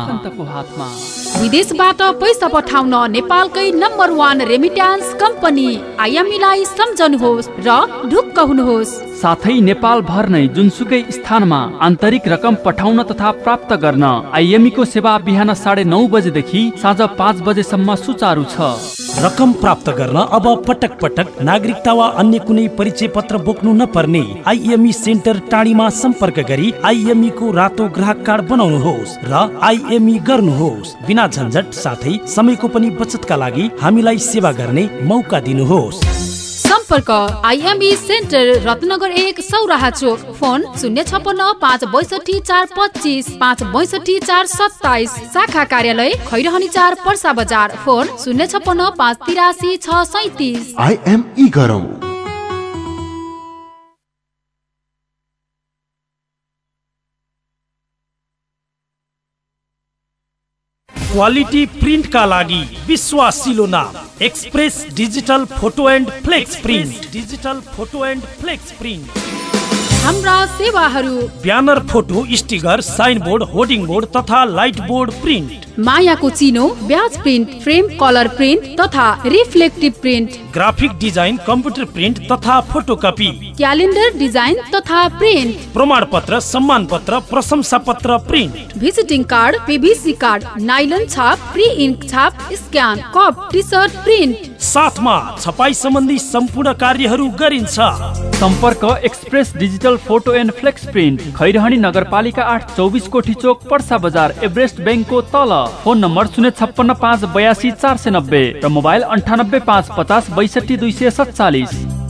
विदेशबाट पैसा पठाउन नेपालकै नम्बर वान रेमिट्यान्स कम्पनी आइएमईलाई सम्झनुहोस् र ढुक्क हुनुहोस्। साथै नेपाल भर नै जुनसुकै स्थानमा आन्तरिक रकम पठाउन तथा प्राप्त गर्न आइएमईको सेवा बिहान साढे नौ बजेदेखि साँझ पाँच बजेसम्म सुचारू छ। रकम प्राप्त गर्न अब पटक पटक नागरिकता वा अन्य कुनै परिचय पत्र बोक्नु नपर्ने आइएमई सेन्टर टाढीमा सम्पर्क गरी आइएमई को रातो ग्राहक कार्ड बनाउनुहोस् र आइएमई गर्नुहोस्। बिना झन्झट साथै समयको पनि बचतका लागि हामीलाई सेवा गर्ने मौका दिनुहोस्। सम्पर्क। आइएमई सेन्टर रत्नगर एक सौराहा चोक। फोन शून्य छपन्न पाँच बैसठी चार पच्चिस पाँच बैसठी चार सत्ताइस। शाखा कार्यालय खैरहनी चार पर्सा बजार। फोन शून्य छपन्न पाँच तिरासी छ सैतिस। आइएमई गरौँ क्वालिटी प्रिन्टका लागि विश्वासिलो नाम express digital photo and flex print digital photo and flex print हाम्रा सेवाहरू। Banner photo sticker sign board hoarding board तथा लाइट बोर्ड प्रिन्ट। मायाको चिनो badge print frame colour print तथा reflective print. Graphic design computer print तथा photocopy. Calendar design तथा print. प्रमाण पत्र सम्मान पत्र प्रशंसा पत्र print. Visiting card P V C card nylon छाप प्री इन्क छाप scan cup T shirt print. साथमा छपाई सम्बन्धी सम्पूर्ण कार्यहरू गरिन्छ। सम्पर्क express digital photo and flex print Khairhani नगरपालिका आठ चौबिस कोठी चोक पर्सा बजार एभरेस्ट ब्याङ्कको तल। फोन नम्बर शून्य छप्पन्न पाँच बयासी चार सय नब्बे र मोबाइल अन्ठानब्बे पाँच पचास बैसठी दुई सय सत्तालिस।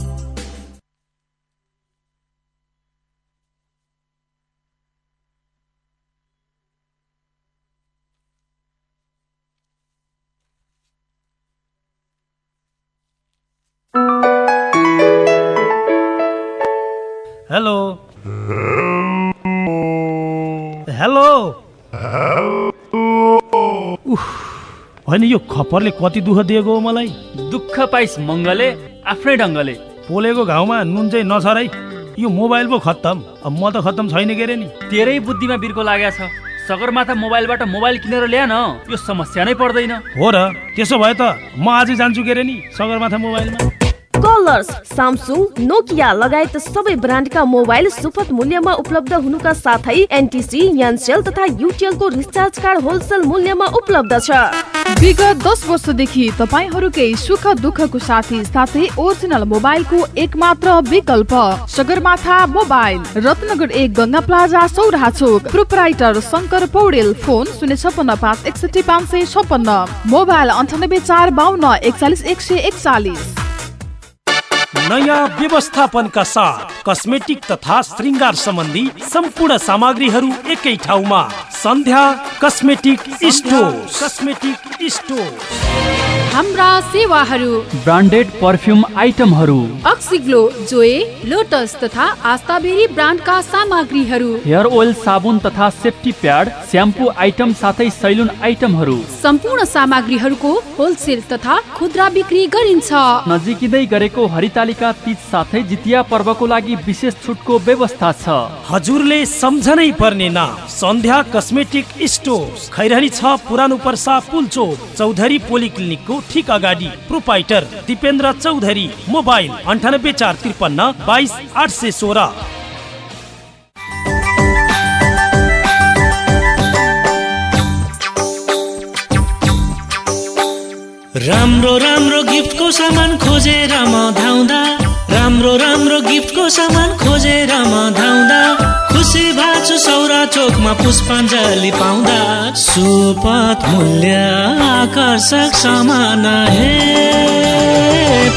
खप्परले कति दुःख दिएको हो मलाई? दुःख पाइस मङ्गले आफ्नै ढङ्गले। पोलेको घाउमा नुन चाहिँ नछराई। यो मोबाइल पो खत्तम। अब म त खत्तम छैन के अरे नि? तेरै बुद्धिमा बिर्को लागेको छ। सगरमाथा मोबाइलबाट मोबाइल किनेर ल्याएन यो समस्या नै पर्दैन। हो र त्यसो भए त म आजै जान्छु के अरे नि सगरमाथा मोबाइलमा? कलर्स सामसुङ नोकिया लगायत सबै ब्रान्डका मोबाइल सुपथ मूल्यमा उपलब्ध हुनुका साथै एनटिसी यानसेल तथा युटिएलको रिचार्ज कार्ड होलसेल मूल्यमा उपलब्ध छ। विगत दस वर्षदेखि तपाईँहरूकै सुख दुःखको साथी साथै ओरिजिनल मोबाइलको एक मात्र विकल्प सगरमाथा मोबाइल रत्नगर एक गङ्गा प्लाजा सौराहा चोक प्रोपराइटर शङ्कर पौडेल फोन शून्य छपन्न पाँच एकसठी पाँच सय छपन्न मोबाइल अन्ठानब्बे चार बाहन्न एकचालिस एक सय एकचालिस। नयाँ व्यवस्थापनका साथ कस्मेटिक तथा श्रृङ्गार सम्बन्धी सम्पूर्ण सामग्रीहरू एकै ठाउँमा। Sandhya cosmetic store cosmetic store हाम्रा सेवाहरू। ब्रान्डेड पर्फ्युम आइटमहरू। अक्सिग्लो जोए लोटस तथा आस्ताबेरी ब्रान्डका सामग्रीहरू। हेयर ओइल साबुन तथा सेफ्टी प्याड स्याम्पू आइटम साथै सैलुन आइटमहरू। सम्पूर्ण सामग्रीहरूको होलसेल तथा खुद्रा बिक्री गरिन्छ। नजिकिँदै गरेको हरितालिका तिज साथै जितिया पर्वको लागि विशेष छुटको व्यवस्था छ। हजुरले सम्झनै पर्ने नाम सन्ध्या कस्मेटिक स्टोर खैरहनी छ पुरानो पर्सा पुलचोक चौधरी पोलिक्लिनिकको ठिक अगाडि प्रोपाइटर दिपेन्द्र चौधरी मोबाइल अन्ठानब्बे चार त्रिपन्न बाइस आठ सय सोह्र। राम्रो राम्रो गिफ्टको सामान खोजेर म धाउँदा राम्रो राम्रो गिफ्टको सामान खोजेर म धाउँदा। भाछु सौरा चोकमा पुष्पाञ्जली पाउँदा सुपथ मूल्य आकर्षक सामान हे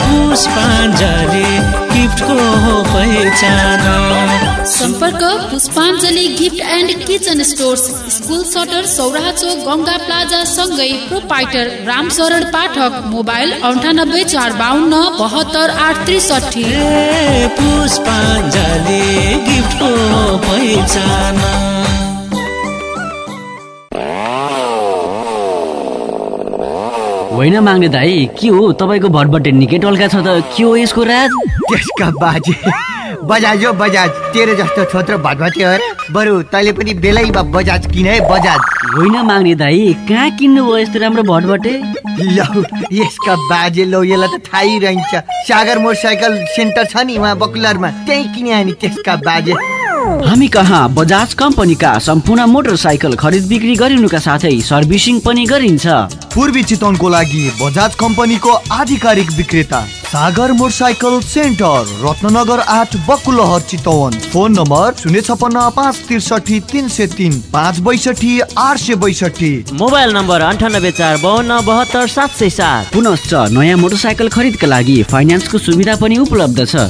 पुष्पाञ्जली। गिफ्टको पहिचान। सम्पर्क Pushpanjali gift and kitchen stores school shutter Sauraha Chowk Ganga plaza सँगै प्रोपाइटर रामशरण पाठक मोबाइल अन्ठानब्बे चार बाहन्न बहत्तर आठ त्रिसठी पुष्पाञ्जली गिफ्टको पहिचान। होइन माग्ने दाई के हो? तपाईँको भटभटे निकै टल्का छ त। के हो यसको राज? त्यसका बाजे बजाज हो बजाज। तेरो जस्तो छोत्र भटभटे हो बरु तैँले पनि बेलैमा बजाज किन है बजाज? होइन माग्ने दाई कहाँ किन्नु भयो यस्तो राम्रो भटभटे लौ यसका बाजे लौ यसलाई त थाहै रहन्छ। सागर मोटरसाइकल सेन्टर छ नि उहाँ बकुलरमा। त्यहीँ किने नि त्यसका बाजे। हामी कहाँ? बजाज कम्पनीका सम्पूर्ण मोटरसाइकल खरिद बिक्री गरिनुका साथै सर्भिसिङ पनि गरिन्छ। पूर्वी चितवनको लागि बजाज कम्पनीको आधिकारिक विक्रेता सागर मोटरसाइकल सेन्टर रत्नगर आठ बकुलहर चितवन। फोन नम्बर शून्य छपन्न पाँच त्रिसठी तिन सय तिन पाँच बैसठी आठ सय बैसठी। मोबाइल नम्बर अन्ठानब्बे चार बाहन्न बहत्तर सात सय सात। पुनश्च नयाँ मोटरसाइकल खरिदका लागि फाइनेन्सको सुविधा पनि उपलब्ध छ।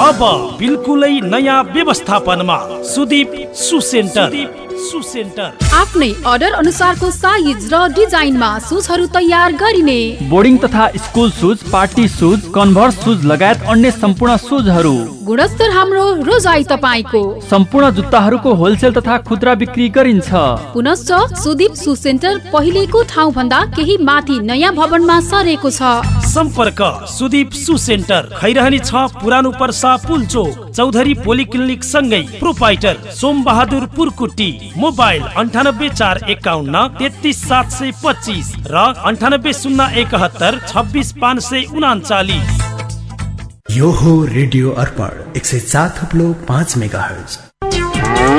अब बिल्कुलै नयाँ व्यवस्थापनमा सुदीप सु सेन्टर सु सेन्टर। आफ्नै अर्डर अनुसारको साइज र डिजाइनमा सुजहरू तयार गरिने। बोर्डिङ तथा school shoes party shoes Converse shoes लगायत अन्य सम्पूर्ण सुजहरू गुणस्तर हाम्रो रोजाइ तपाईँको। सम्पूर्ण जुत्ताहरूको होलसेल तथा खुद्रा बिक्री गरिन्छ। पुनश्च सुदीप सु सेन्टर पहिलेको ठाउँ भन्दा केही माथि नयाँ भवनमा सरेको छ। सम्पर्क सुदीप सु सेन्टर खैरहनी छ पुरानो पर्सा पुलचोक चौधरी पोलिक्लिनिक सँगै प्रोपाइटर सोम बहादुर पुरकुटी। मोबाइल अन्ठानब्बे चार एकाउन्न तेत्तिस सात सय पच्चिस र अन्ठानब्बे शून्य एकहत्तर छब्बिस पाँच सय उनाचालिस यो हो रेडियो अर्पण एक सय चार थप्लो पाँच मेगा हर्ज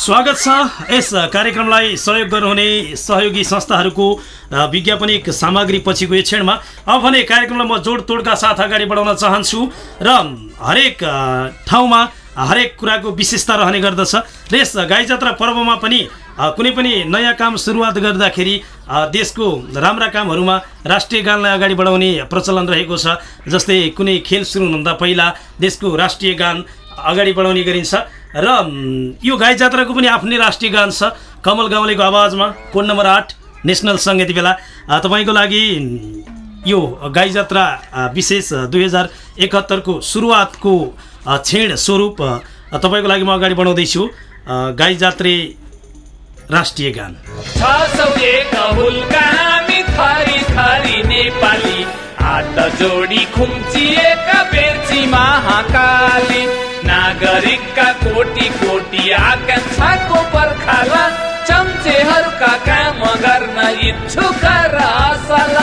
स्वागत छ यस कार्यक्रमलाई सहयोग गर्नुहुने सहयोगी संस्थाहरूको वैज्ञापनिक सामग्री पछिको यो क्षणमा। अब भने कार्यक्रमलाई म जोडतोडका साथ अगाडि बढाउन चाहन्छु र हरेक ठाउँमा हरेक कुराको विशेषता रहने गर्दछ। र यस गाई जात्रा पर्वमा पनि कुनै पनि नयाँ काम सुरुवात गर्दाखेरि देशको राम्रा कामहरूमा राष्ट्रिय गानलाई अगाडि बढाउने प्रचलन रहेको छ। जस्तै कुनै खेल सुरु हुनुभन्दा पहिला देशको राष्ट्रिय गान अगाडि बढाउने गरिन्छ। र यो गाई जात्राको पनि आफ्नै राष्ट्रिय गान छ। कमल गाउँलेको आवाजमा कोड नम्बर आठ नेसनल सङ्घ यति बेला। तपाईँको लागि यो गाई जात्रा विशेष दुई हजार एकहत्तरको सुरुवातको छेड स्वरूप तपाईँको लागि म अगाडि बढाउँदैछु। गाई जात्रे राष्ट्रिय गान। जोडी खुम्चिएका बेर्ची महाकाली। नागरिकका कोटी कोटी आकाङ्क्षाको पर्खाला चम्चेहरूका काम गर्न इच्छुक र असल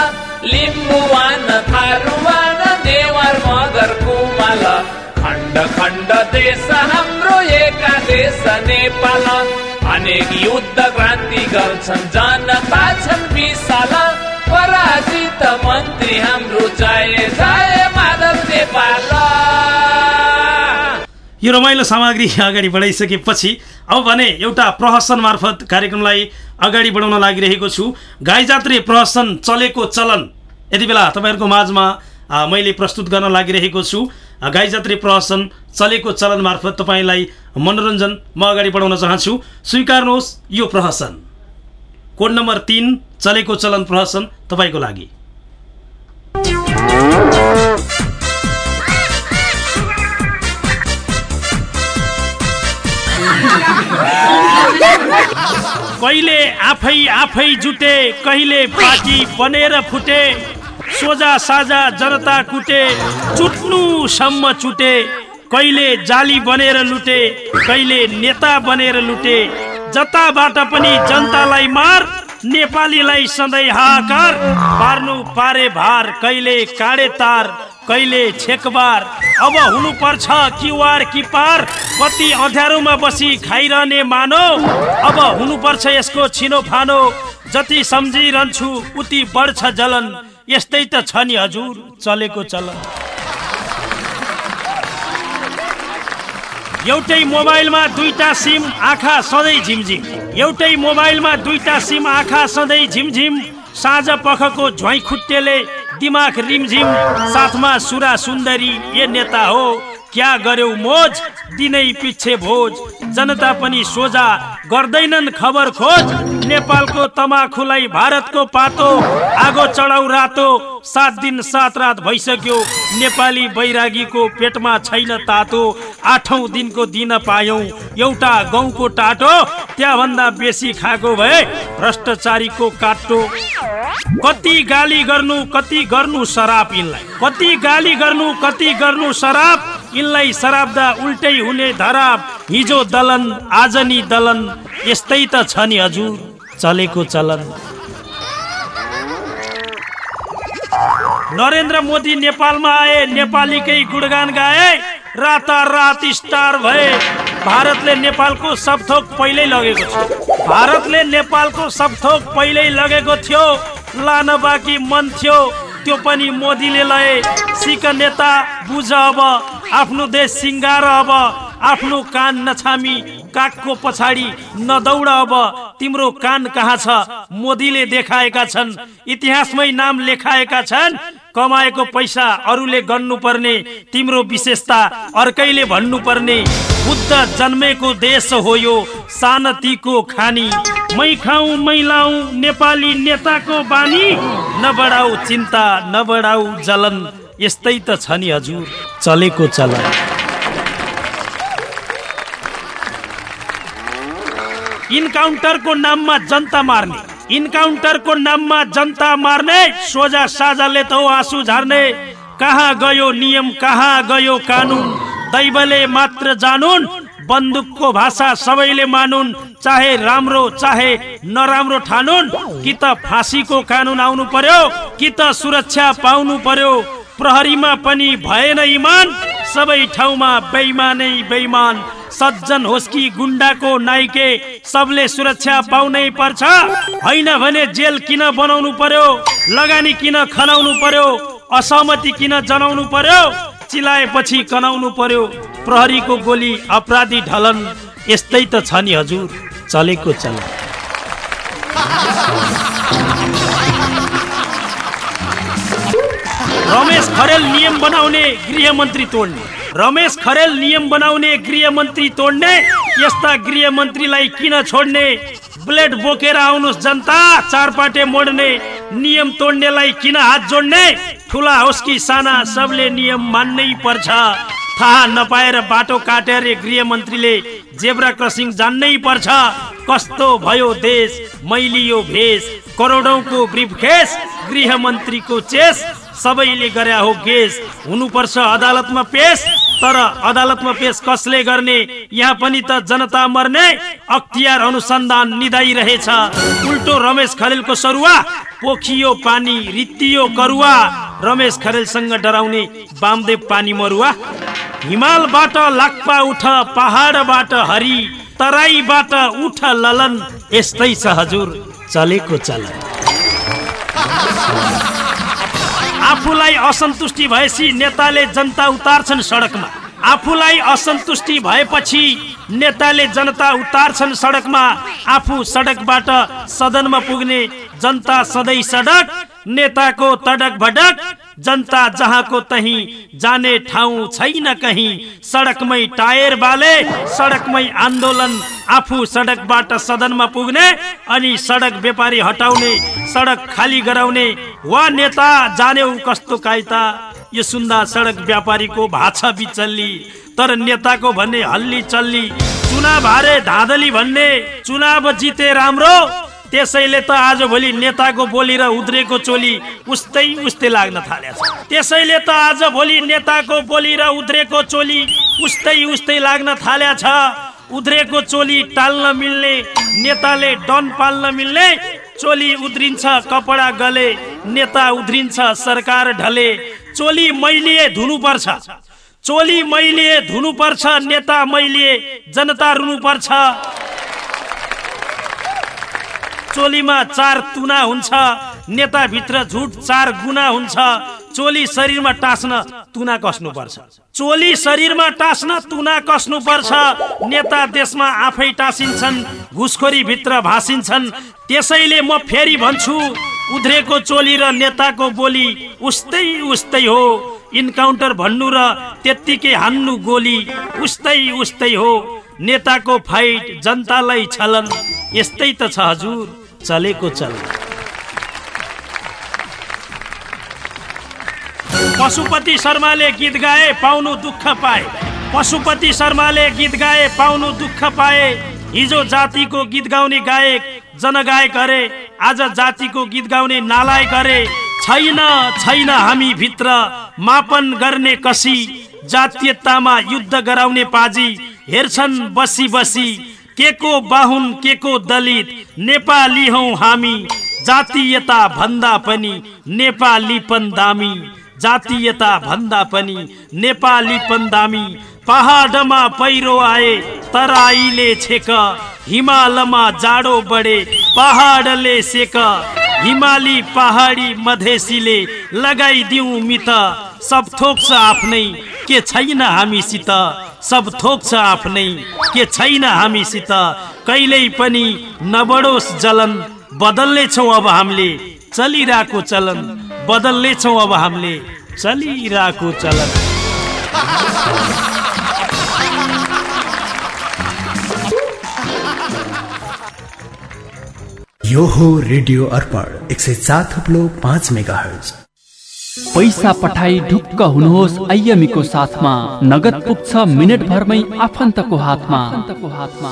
लिम्बुवान थारुवान नेवार मगर कुमाल। खण्ड खण्ड देश हाम्रो एका देश नेपाल। अनेक युद्ध क्रान्ति गर्छन् जनता छन् विशाल। पराजित मन्त्री हाम्रो जय जय माधव नेपाल। यो रमाइलो सामग्री अगाडि बढाइसकेपछि अब भने एउटा प्रहसन मार्फत कार्यक्रमलाई अगाडि बढाउन लागिरहेको छु। गाई जात्रे प्रहसन चलेको चलन। यति बेला तपाईँहरूको माझमा मैले प्रस्तुत गर्न लागिरहेको छु। गाई जात्रे प्रहसन चलेको चलन मार्फत तपाईँलाई मनोरञ्जन म अगाडि बढाउन चाहन्छु। स्वीकार्नुहोस् यो प्रहसन। कोड नम्बर तिन चलेको चलन प्रहसन तपाईँको लागि। कहिले आफै आफै जुटे कहिले पार्टी बनेर फुटे। सोझा साझा जनता कुटे चुट्नुसम्म चुटे। कहिले जाली बनेर लुटे कहिले नेता बनेर लुटे। जताबाट पनि जनतालाई मार नेपालीलाई सधैँ हाहाकार। पार्नु पारे भार कहिले काँडे तार कहिले छेकबार। अब हुनुपर्छ किवार कि पार कति अँध्यारोमा बसी खाइरहने मानो अब हुनुपर्छ यसको छिनो फानो जति सम्झिरहन्छु उति बढ्छ जलन। यस्तै त छ नि हजुर चलेको चलन एउटै मोबाइलमा दुईटा सिम आँखा सधैँ झिमझिम। एउटै मोबाइलमा दुईटा सिम आँखा सधैँ झिमझिम। साँझ पखको झ्वाइ खुट्टेले दिमाग रिमझिम। साथमा सुरा सुन्दरी ए नेता हो क्या गर्यौ मोज? दिनै पिच्छे भोज। जनता पनि सोझा गर्दैनन् खबर खोज। नेपालको तमाखुलाई भारतको पातो। आगो चढाउ रातो। सात दिन सात रात भइसक्यो। नेपाली बैरागीको पेटमा छैन तातो। आठौँ दिनको दिन पायौँ। एउटा गहुँको टाटो। त्यहाँभन्दा बेसी खाएको भए भ्रष्टाचारीको काटो कति गाली गर्नु कति गर्नु सराप यिनलाई। कति गाली गर्नु कति गर्नु सराप यिनलाई सराप्दा उल्टै हुने धराप हिजो दलन आज नि दलन यस्तै त छ नि हजुर चलेको चलन। नरेन्द्र मोदी नेपालमा आए नेपालीकै गुणगान गाए रातारात स्टार भए। भारतले नेपालको सब थोक पहिल्यै लगेको थियो। भारतले नेपालको सब थोक पहिल्यै लगेको थियो लान बाँकी मन थियो। त्यो पनि मोदीले लए। सिक नेता बुझ अब आफ्नो देश सिङ्गार अब आफ्नो कान नछामी कागको पछाडि नदौड अब। तिम्रो कान कहाँ छ? मोदीले देखाएका छन् इतिहासमै नाम लेखाएका छन्। कमाएको पैसा अरूले गर्नुपर्ने तिम्रो विशेषता अर्कैले भन्नुपर्ने। बुद्ध जन्मेको देश हो यो सानतीको खानी। मै खाऊ मै लाऊ नेपाली नेताको बानी। नबढाऊ चिन्ता नबढाऊ जलन यस्तै त छ नि हजुर चलेको चलन। इन्काउन्टरको नाममा जनता मार्ने इन्काउन्टरको नाममा जनता मार्ने सोझा साझाले त आँसु झार्ने। कहाँ गयो नियम कहाँ गयो कानुन दैवले मात्र जानुन् बन्दुकको भाषा सबैले मानुन् चाहे राम्रो चाहे नराम्रो ठानुन् कि त फाँसीको कानुन आउनु पर्यो कि त सुरक्षा पाउनु पर्यो। प्रहरीमा पनि भएन इमान सबै ठाउँमा बेइमानै बेइमान। सज्जन होस् कि गुन्डाको नाइके सबले सुरक्षा पाउनै पर्छ। होइन भने जेल किन बनाउनु पर्यो लगानी किन खनाउनु पर्यो असहमति किन जनाउनु पर्यो? चिलाएपछि कनाउनु पर्यो। प्रहरीको गोली अपराधी ढलन यस्तै त छ नि हजुर। चलेको चल रमेश खरेल नियम बनाउने गृहमन्त्री तोड्ने। रमेश खरेल नियम बनाउने गृहमन्त्री तोड्ने यस्ता गृहमन्त्रीलाई किन छोड्ने? ब्लेड बोकेर आउनुहोस् जनता चारपाटे मोड्ने नियम तोड्नेलाई किन हात जोड्ने? ठुला होस् कि साना सबले नियम मान्नै पर्छ। थाहा नपाएर बाटो काटेर गृहमन्त्रीले जेब्रा क्रसिङ जान्नै पर्छ। कस्तो भयो देश मैलियो भेष। करोडौँको ब्रिफकेस गृहमन्त्रीको चेस। सबैले गरे हो गेस हुनुपर्छ अदालतमा पेश तर अदालतमा पेश कसले गर्ने? यहाँ पनि त जनता मर्ने अख्तियार अनुसन्धान निधाइरहेछ। उल्टो रमेश खरेलको सरुवा पोखियो पानी रित्तियो करुवा। रमेश खरेलसँग डराउने वामदेव पानी मरुवा। हिमालबाट लाक्पा उठ पहाडबाट हरि तराईबाट उठ ललन यस्तै छ हजुर चलेको चलन। आफूलाई असन्तुष्टि भएपछि नेताले जनता उतार्छन् सडकमा। आफूलाई असन्तुष्टि भएपछि नेताले जनता उतार्छन् सडकमा आफू सडकबाट सदनमा पुग्ने जनता सधैँ सडक नेताको तडक भडक जनता जहाँको तही जाने ठाउँ छैन कहीँ। सडकमै टायर बाले सडकमै आन्दोलन आफू सडकबाट सदनमा पुग्ने अनि सडक व्यापारी हटाउने सडक खाली गराउने वा नेता जान्यौ कस्तो कायता? यो सुन्दा सडक व्यापारीको भाषा बिचल्ली तर नेताको भन्ने हल्ली चल्ली। चुनाव हारे धाँधली भन्ने चुनाव जिते राम्रो त्यसैले त आज भोलि नेताको बोली र उद्रेको चोली उस्तै उस्तै लाग्न थालेछ। त्यसैले त आज भोलि नेताको बोली र उद्रेको चोली उस्तै उस्तै लाग्न थालेछ। उद्रेको चोली टाल्न मिल्ने नेताले डन पाल्न मिल्ने चोली उद्रिन्छ कपडा गले नेता उद्रिन्छ सरकार ढले। चोली मैले धुनुपर्छ। चोली मैले धुनुपर्छ नेता मैले जनता रुनुपर्छ। चोलीमा चार तुना हुन्छ नेताभित्र झुट चार गुना हुन्छ। चोली शरीरमा टाँस्न तुना कस्नु पर्छ चोली शरीरमा टाँस्न तुना कस्नु पर्छ नेता देशमा आफै टाँसिन्छन् घुसखोरी भित्र भाँसिन्छन्। त्यसैले म फेरि भन्छु उध्रेको चोली र नेताको बोली उस्तै उस्तै हो। इन्काउन्टर भन्नु र त्यत्तिकै हान्नु गोली उस्तै उस्तै हो। नेताको फाइट जनतालाई छलन यस्तै त छ हजुर चलेको चल पशुपति शर्माले गीत गाए पाउनु दुःख पाए। पशुपति शर्माले गीत गाए पाउनु दुःख पाए। हिजो जातिको गीत गाउने गायक जनगायक अरे आज जातिको गीत गाउने नालायक अरे छैन छैन हामी भित्र मापन गर्ने कसी जातीयतामा युद्ध गराउने पाजी हेर्छन् बसी बसी के को बाहुन के को दलित नेपाली हौ हामी जातीयता भन्दा पनि नेपालीपन दामी जातीयता भन्दा पनि नेपालीपन दामी पहाडमा पहिरो आए तराईले छेक। हिमालमा जाडो बढे पहाडले सेक। हिमाली पहाडी मधेसीले लगाइदिउ मित। सब थोक छ आफ्नै के छैन हामीसित सब थोक छ आफ्नै के छैन हामीसित कहिल्यै पनि नबढोस् जलन। बदल्नेछौँ अब हामीले। चलिरहेको चलन। बदल्नेछौँ अब हामीले। चलिरहेको चलन। यो हो रेडियो अर्पण एक सय सात थप्लो पाँच मेगा हर्ज पैसा पठाई ढुक्क हुनुहोस् आइएमीको साथमा। नगद पुग्छ मिनट भरमै आफन्तको हातमा। हातमा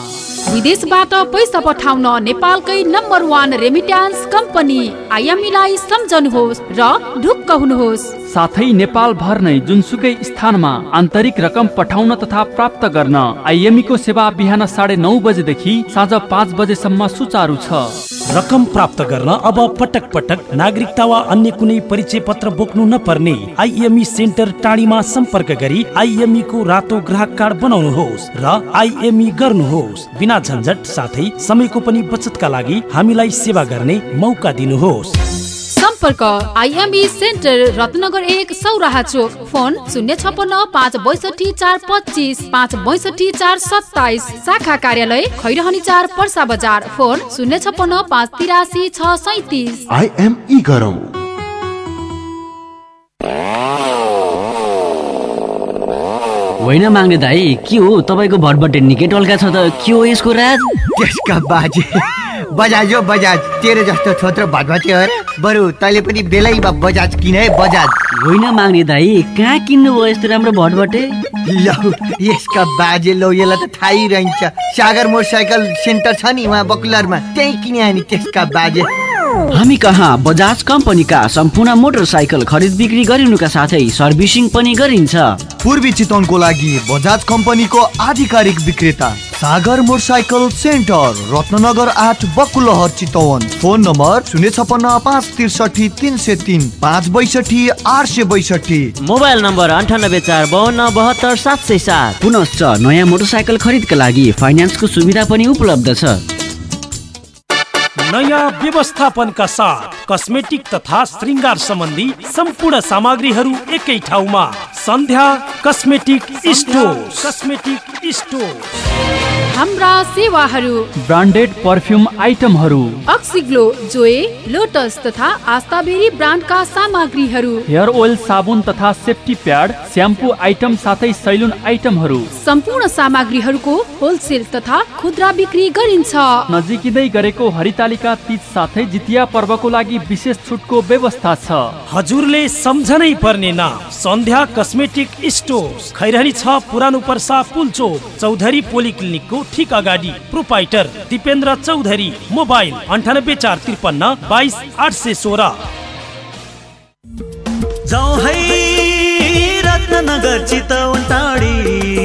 विदेशबाट पैसा पठाउन नेपालकै नम्बर वान रेमिट्यान्स कम्पनी आइएमईलाई सम्झनुहोस् र ढुक्क हुनुहोस्। साथै नेपाल भर नै जुनसुकै स्थानमा आन्तरिक रकम पठाउन तथा प्राप्त गर्न आइएमईको सेवा बिहान साढे नौ बजेदेखि साँझ पाँच बजेसम्म सुचारू छ। रकम प्राप्त गर्न अब पटक पटक नागरिकता वा अन्य कुनै परिचय पत्र बोक्नु नपर्ने आइएमई सेन्टर टाढीमा सम्पर्क गरी आइएमई को रातो ग्राहक कार्ड बनाउनुहोस् र आइएमई गर्नुहोस्। बिना झन्झट साथै समयको पनि बचतका लागि हामीलाई सेवा गर्ने मौका दिनुहोस्। सम्पर्क। आइएमई सेन्टर रत्नगर एक सौराहा चोक। फोन शून्य छपन्न पाँच बैसठी चार पच्चिस पाँच बैसठी चार सत्ताइस। शाखा कार्यालय खैरहनी चार पर्सा बजार। फोन शून्य छपन्न पाँच तिरासी छ सैतिस। आइएमई गरौँ होइन माग्ने दाई के हो? तपाईँको भटभटे निकै टल्का छ त। के हो यसको राज? त्यसका बाजे। बजाज हो बजाज। तेरो जस्तो छोत्रो भटभटे हो र। बरु तैँले पनि बेलैमा बजाज किन है बजाज? होइन माग्ने दाई कहाँ किन्नु भयो यस्तो राम्रो भटभटे? लौ यसका बाजे लौ यसलाई त थाहै रहन्छ। सागर मोटरसाइकल सेन्टर छ नि उहाँ बकुलरमा। त्यहीँ किने नि त्यसका बाजे। हामी कहाँ? बजाज कम्पनीका सम्पूर्ण मोटरसाइकल खरिद बिक्री गरिनुका साथै सर्भिसिङ पनि गरिन्छ। पूर्वी चितवनको लागि बजाज कम्पनीको आधिकारिक विक्रेता सागर मोटरसाइकल सेन्टर रत्नगर आठ बकुलहर चितवन। फोन नम्बर शून्य छपन्न पाँच त्रिसठी तिन सय तिन पाँच बैसठी आठ सय बैसठी। मोबाइल नम्बर अन्ठानब्बे चार बाहन्न बहत्तर सात सय सात। पुनश्च नयाँ मोटरसाइकल खरिदका लागि फाइनेन्सको सुविधा पनि उपलब्ध छ। नयाँ व्यवस्थापनका साथ कस्मेटिक तथा श्रृङ्गार सम्बन्धी सम्पूर्ण सामग्रीहरू एकै ठाउँमा। Sandhya cosmetic store cosmetic store हाम्रा सेवाहरू। ब्रान्डेड पर्फ्युम आइटमहरू अक्सिग्लो जोए लोटस तथा आस्ताबेरी ब्रान्डका सामग्रीहरू। हेयर ओइल साबुन तथा सेफ्टी प्याड स्याम्पू आइटम साथै सैलुन आइटमहरू सम्पूर्ण सामग्रीहरूको होलसेल तथा खुद्रा बिक्री गरिन्छ। नजिकिँदै गरेको हरितालिका तिज साथै जितिया पर्वको लागि विशेष छुटको व्यवस्था छ। हजुरले सम्झनै पर्ने नाम सन्ध्या कस्मेटिक स्टोर खैरहनी छ पुरानो पर्सा पुलचोक चौधरी पोलिक्लिनिकको ठिक अगाडि। प्रोपाइटर दिपेन्द्र चौधरी मोबाइल अन्ठानब्बे चार त्रिपन्न बाइस आठ सय सोह्र। चितवन टाढी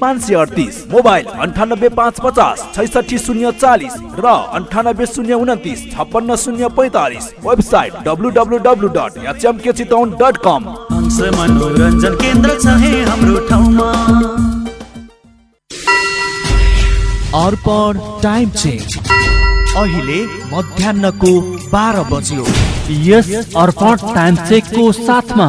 पाँच सय अडतिस मोबाइल अन्ठानब्बे पाँच पचास छैसठी शून्य चालिस र अन्ठानब्बे शून्य उन्तिस छप्पन्न शून्य पैँतालिस website W W W dot HMK Chitwan dot com. मनोरञ्जन केन्द्र छ है हाम्रो ठाउँमा। Arpan time change. अहिले मध्याहको बाह्र बज्यो। यस अर्पण टाइम चेकको साथमा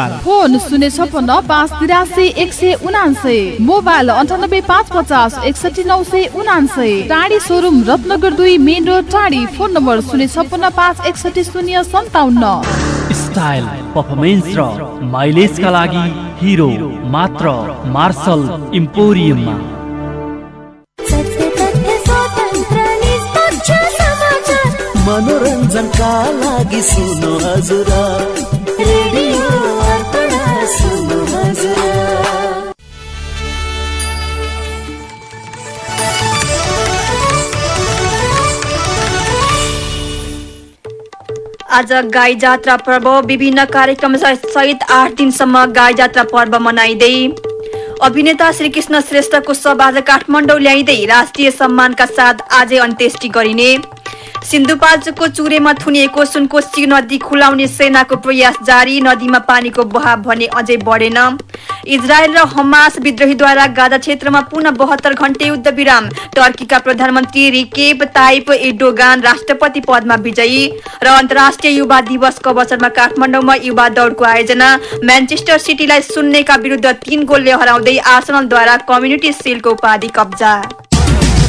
हजार फोन शून्य छपन्न पाँच तिरासी एक सय उनान्सय। मोबाइल अन्ठानब्बे पाँच पचास एकसठी नौ सय उनान्सय। टाढी सोरुम रत्नगर दुई main road Tadhi. Phone number शून्य छपन्न पाँच एकसठी शून्य सन्ताउन्न। स्टाइल पर्फर्मेन्स र माइलेजका लागि हिरो मात्र मार्सल इम्पोरियममा मनोरञ्जनका लागि सुन्नु हजुर। रेडियो। आज गाई जात्रा पर्व विभिन्न कार्यक्रम सहित आठ दिनसम्म गाई जात्रा पर्व मनाइँदै अभिनेता श्रीकृष्ण श्रेष्ठको शव आज काठमाडौँ ल्याइँदै राष्ट्रिय सम्मानका साथ आजै अन्त्येष्टि गरिने सिन्धुपाल्चोकको चुरेमा थुनिएको सुनकोशी नदी खुलाउने सेनाको प्रयास जारी नदीमा पानीको बहाव भने अझै बढेन। इजरायल र हमास विद्रोहीद्वारा गाजा क्षेत्रमा पुनः बहत्तर घण्टे युद्ध विराम। टर्कीका प्रधानमन्त्री रिकेप ताइप एडोगान राष्ट्रपति पदमा विजयी र अन्तर्राष्ट्रिय युवा दिवसको अवसरमा काठमाडौँमा युवा दौडको आयोजना। म्यान्चेस्टर सिटीलाई शून्यका विरुद्ध तीन गोलले हराउँदै आर्सनलद्वारा कम्युनिटी सिलको उपाधि कब्जा।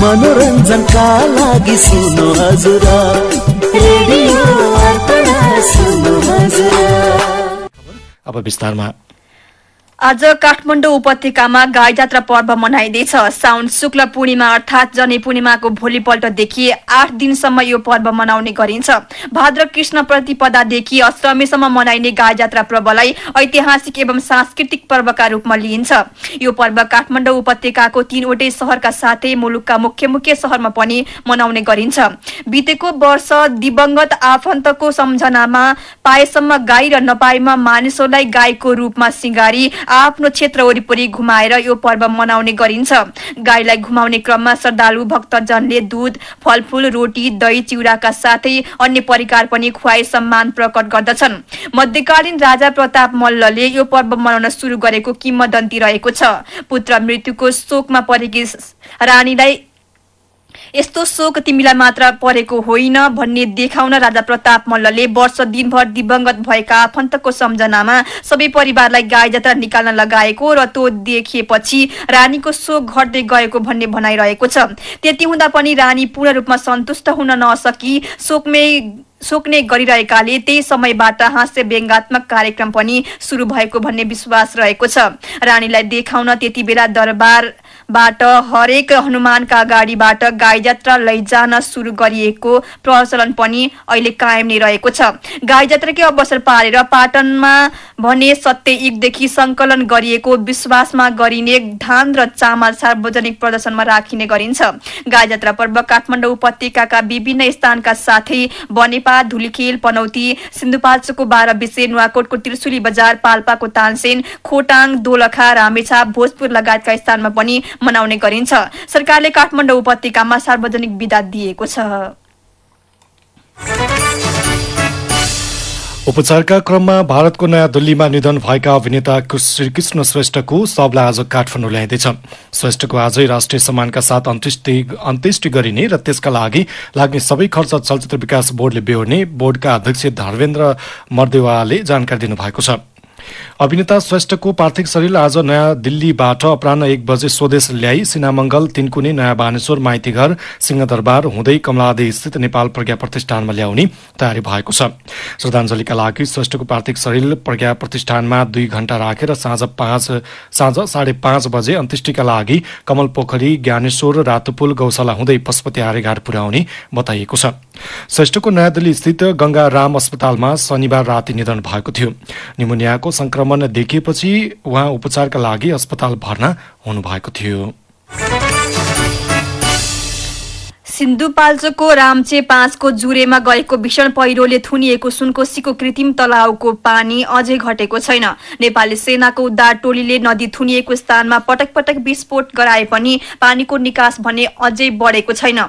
मनोरञ्जनका लागि सुन्नु हजुर रेडियो अर्पण सुन्नु हजुर अब विस्तारमा आज काठमाडौँ उपत्यकामा गाई जात्रा पर्व मनाइँदैछ। साउन शुक्ल पूर्णिमा अर्थात् जने पूर्णिमाको भोलिपल्टदेखि आठ दिनसम्म यो पर्व मनाउने गरिन्छ। भाद्र कृष्ण प्रतिपदादेखि अष्टमीसम्म मनाइने गाई जात्रा पर्वलाई ऐतिहासिक एवं सांस्कृतिक पर्वका रूपमा लिइन्छ। यो पर्व काठमाडौँ उपत्यकाको तीनवटै सहरका साथै मुलुकका मुख्य मुख्य सहरमा पनि मनाउने गरिन्छ। बितेको वर्ष दिवंगत आफन्तको सम्झनामा पाएसम्म गाई र नपाएमा मानिसहरूलाई गाईको रूपमा सिंगारी आफ्नो क्षेत्र वरिपरि घुमाएर यो पर्व मनाउने गरिन्छ। गाईलाई घुमाउने क्रममा श्रद्धालु भक्तजनले दूध फलफूल रोटी दही चिउराका साथै अन्य परिकार पनि खुवाई सम्मान प्रकट गर्दछन्। मध्यकालीन राजा प्रताप मल्लले यो पर्व मनाउन सुरु गरेको किम्वदन्ती रहेको छ। पुत्र मृत्युको शोकमा परेकी रानीलाई यस्तो शोक तिमीलाई मात्र परेको होइन भन्ने देखाउन राजा प्रताप मल्लले वर्ष दिनभर दिवंगत भएका आफन्तको सम्झनामा सबै परिवारलाई गाई जात्रा निकाल्न लगाएको र त्यो देखिएपछि रानीको शोक घट्दै गएको भन्ने भनाइरहेको छ। त्यति हुँदा पनि रानी पूर्ण रूपमा सन्तुष्ट हुन नसकी शोकमै सोक्ने गरिरहेकाले त्यही समयबाट हास्य व्यङ्गात्मक कार्यक्रम पनि सुरु भएको भन्ने विश्वास रहेको छ। रानीलाई देखाउन त्यति बेला दरबारबाट हरेक हनुमानका अगाडिबाट गाई जात्रा लैजान सुरु गरिएको प्रचलन पनि अहिले कायम नै रहेको छ। गाई जात्राकै अवसर पारेर पाटनमा भने सत्य युगदेखि संकलन गरिएको विश्वासमा गरिने धान र चामल सार्वजनिक प्रदर्शनमा राखिने गरिन्छ। गाई जात्रा पर्व काठमाडौँ उपत्यकाका विभिन्न स्थानका साथै बनेपा धुलीखेल पनौती सिन्धुपाल्चोकको बाह्र बिसे नुवाकोटको त्रिशुली बजार पाल्पाको तानसेन खोटाङ दोलखा रामेछाप भोजपुर लगायतका स्थानमा पनि मनाउने गरिन्छ। सरकारले काठमाडौँ उपत्यकामा सार्वजनिक विदा दिएको छ। उपचारका क्रममा भारतको नयाँ दिल्लीमा निधन भएका अभिनेता श्रीकृष्ण श्रेष्ठको शवलाई आज काठमाडौँ ल्याइँदैछ। श्रेष्ठको आजै राष्ट्रिय सम्मानका साथ अन्त्येष्टि अन्त्येष्टि गरिने र त्यसका लागि लाग्ने सबै खर्च चलचित्र विकास बोर्डले बेहोर्ने बोर्डका अध्यक्ष धर्मेन्द्र मर्देवाले जानकारी दिनुभएको छ। अभिनेता श्रेष्ठको पार्थिव शरीर आज नयाँ दिल्लीबाट अपरान्न एक बजे स्वदेश ल्याई सिनामंगल तिनकुने नयाँ बानेश्वर माइतीघर सिंहदरबार हुँदै कमलादी स्थित नेपाल प्रज्ञा प्रतिष्ठानमा ल्याउने तयारी भएको छ। श्रद्धाञ्जलीका लागि श्रेष्ठको पार्थिव शरीर प्रज्ञा प्रतिष्ठानमा दुई घण्टा राखेर साँझ पाँच साँझ साढे पाँच बजे अन्त्येष्टिका लागि कमल पोखरी ज्ञानेश्वर रातुपुल गौशाला हुँदै पशुपति आर्यघाट पुर्याउने बताइएको छ। श्रेष्ठको नयाँ दिल्ली स्थित गंगा राम अस्पतालमा शनिबार राति निधन भएको थियो। निमोनियाको संक्रमण देखिएपछि उहाँ उपचारका लागि अस्पताल भर्ना हुनुभएको थियो। सिन्धुपाल्चोकको रामचे पाँचको जुरेमा गएको भीषण पहिरोले थुनिएको सुनकोसीको कृत्रिम तलाउको पानी अझै घटेको छैन। नेपाली सेनाको उद्धार टोलीले नदी थुनिएको स्थानमा पटक पटक विस्फोट गराए पनि पानीको निकास भने अझै बढेको छैन।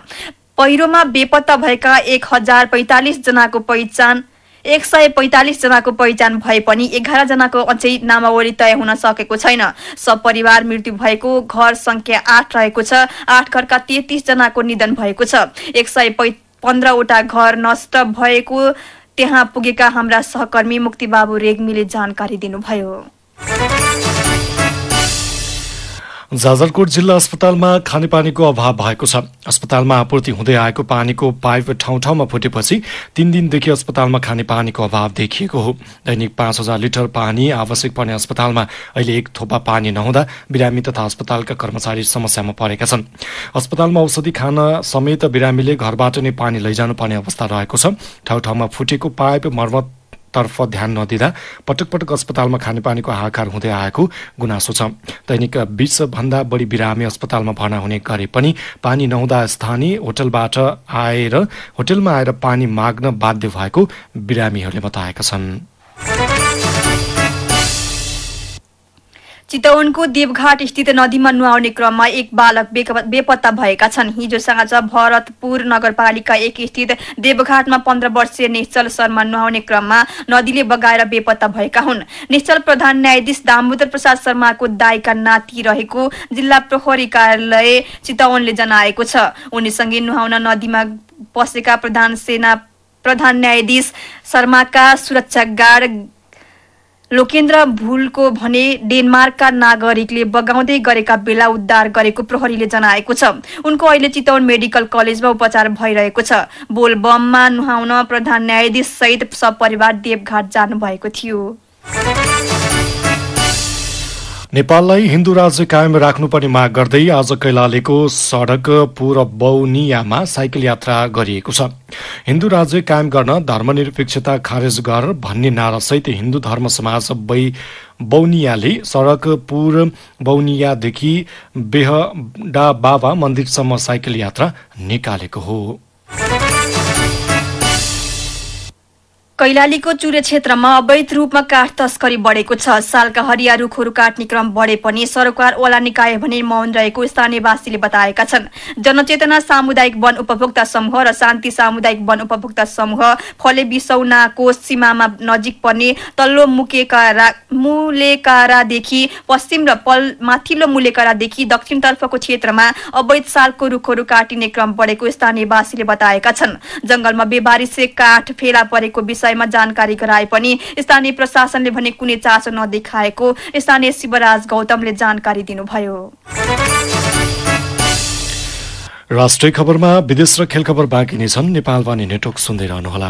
पहिरोमा बेपत्ता भएका एक हजार पैंतालिस जनाको पहिचान एक सय पैंतालिस जनाको पहिचान भए पनि एघार जनाको अझै नामावली तय हुन सकेको छैन। सब परिवार मृत्यु भएको घर संख्या आठ रहेको छ आठ घरका तेत्तिस जनाको निधन भएको छ। एक सय पन्ध्रवटा घर नष्ट भएको त्यहाँ पुगेका हाम्रा सहकर्मी मुक्तिबाबु रेग्मीले जानकारी दिनुभयो। जाजरकोट जिल्ला अस्पतालमा खानेपानीको अभाव भएको छ। अस्पतालमा आपूर्ति हुँदै आएको पानीको पाइप ठाउँ ठाउँमा फुटेपछि तीन दिनदेखि अस्पतालमा खानेपानीको अभाव देखिएको हो। दैनिक पाँच हजार लिटर पानी आवश्यक पर्ने अस्पतालमा अहिले एक थोपा पानी नहुँदा बिरामी तथा अस्पतालका कर्मचारी समस्यामा परेका छन्। अस्पतालमा औषधि खान समेत बिरामीले घरबाट नै पानी लैजानु पर्ने अवस्था रहेको छ। ठाउँ ठाउँमा फुटेको पाइप मर्मत तर्फ ध्यान नदिँदा पटक पटक अस्पतालमा खानेपानीको हाहाकार हुँदै आएको गुनासो छ। दैनिक बिस भन्दा बढी बिरामी अस्पतालमा भर्ना हुने गरे पनि पानी नहुँदा स्थानीय होटलबाट आएर होटलमा आएर पानी माग्न बाध्य भएको बिरामीहरूले बताएका छन्। चितवनको देवघाट स्थित नदीमा नुहाउने क्रममा एक बालक बेपत्ता भएका छन्। हिजो साँझ भरतपुर नगरपालिका एक स्थित देवघाटमा पन्ध्र वर्षीय निश्चल शर्मा नुहाउने क्रममा नदीले बगाएर बेपत्ता भएका हुन्। निश्चल प्रधान न्यायाधीश दामोदर प्रसाद शर्माको दाईका नाति रहेको जिल्ला प्रहरी कार्यालय चितवनले जनाएको छ। उनीसँगै नुहाउन नदीमा पसेका प्रधान सेना प्रधान न्यायाधीश शर्माका सुरक्षा गार्ड लोकेन्द्र भुलको भने डेनमार्कका नागरिकले बगाउँदै गरेका बेला उद्धार गरेको प्रहरीले जनाएको छ। उनको अहिले चितवन मेडिकल कलेजमा उपचार भइरहेको छ। बोलबममा नुहाउन प्रधान न्यायाधीश सहित सपरिवार देवघाट जानुभएको थियो। नेपाललाई हिन्दू राज्य कायम राख्नुपर्ने माग गर्दै आज कैलालीको सडक पुर बौनियामा साइकल यात्रा गरिएको छ। हिन्दू राज्य कायम गर्न धर्मनिरपेक्षता खारेज गर भन्ने नारासहित हिन्दू धर्म समाज बै बौनियाले सडक पुर बौनियादेखि बेहडा बाबा मन्दिरसम्म साइकल यात्रा निकालेको हो। कैलालीको चुरे क्षेत्रमा अवैध रूपमा काठ तस्करी बढेको छ। सालका हरिया रुखहरू काट्ने क्रम बढे पनि सरकार ओला निकाय भने मौन रहेको स्थानीयवासीले बताएका छन्। जनचेतना सामुदायिक वन उपभोक्ता समूह र शान्ति सामुदायिक वन उपभोक्ता समूह फले बिसौनाको सीमामा नजिक पर्ने तल्लो मुकेकारा मुलेकारादेखि पश्चिम र पल माथिल्लो मुलेकारादेखि दक्षिणतर्फको क्षेत्रमा अवैध सालको रुखहरू काटिने क्रम बढेको स्थानीयवासीले बताएका छन्। जंगलमा बेबारिसे काठ फेला परेको विषय विषयमा जानकारी गराए पनि स्थानीय प्रशासनले भने कुनै चासो नदेखाएको स्थानीय शिवराज गौतमले जानकारी दिनुभयो। राष्ट्रिय खबरमा विदेश र खेल खबर बाँकी नै छन्। नेपाल नेटवर्क सुन्दै रहनुहोला।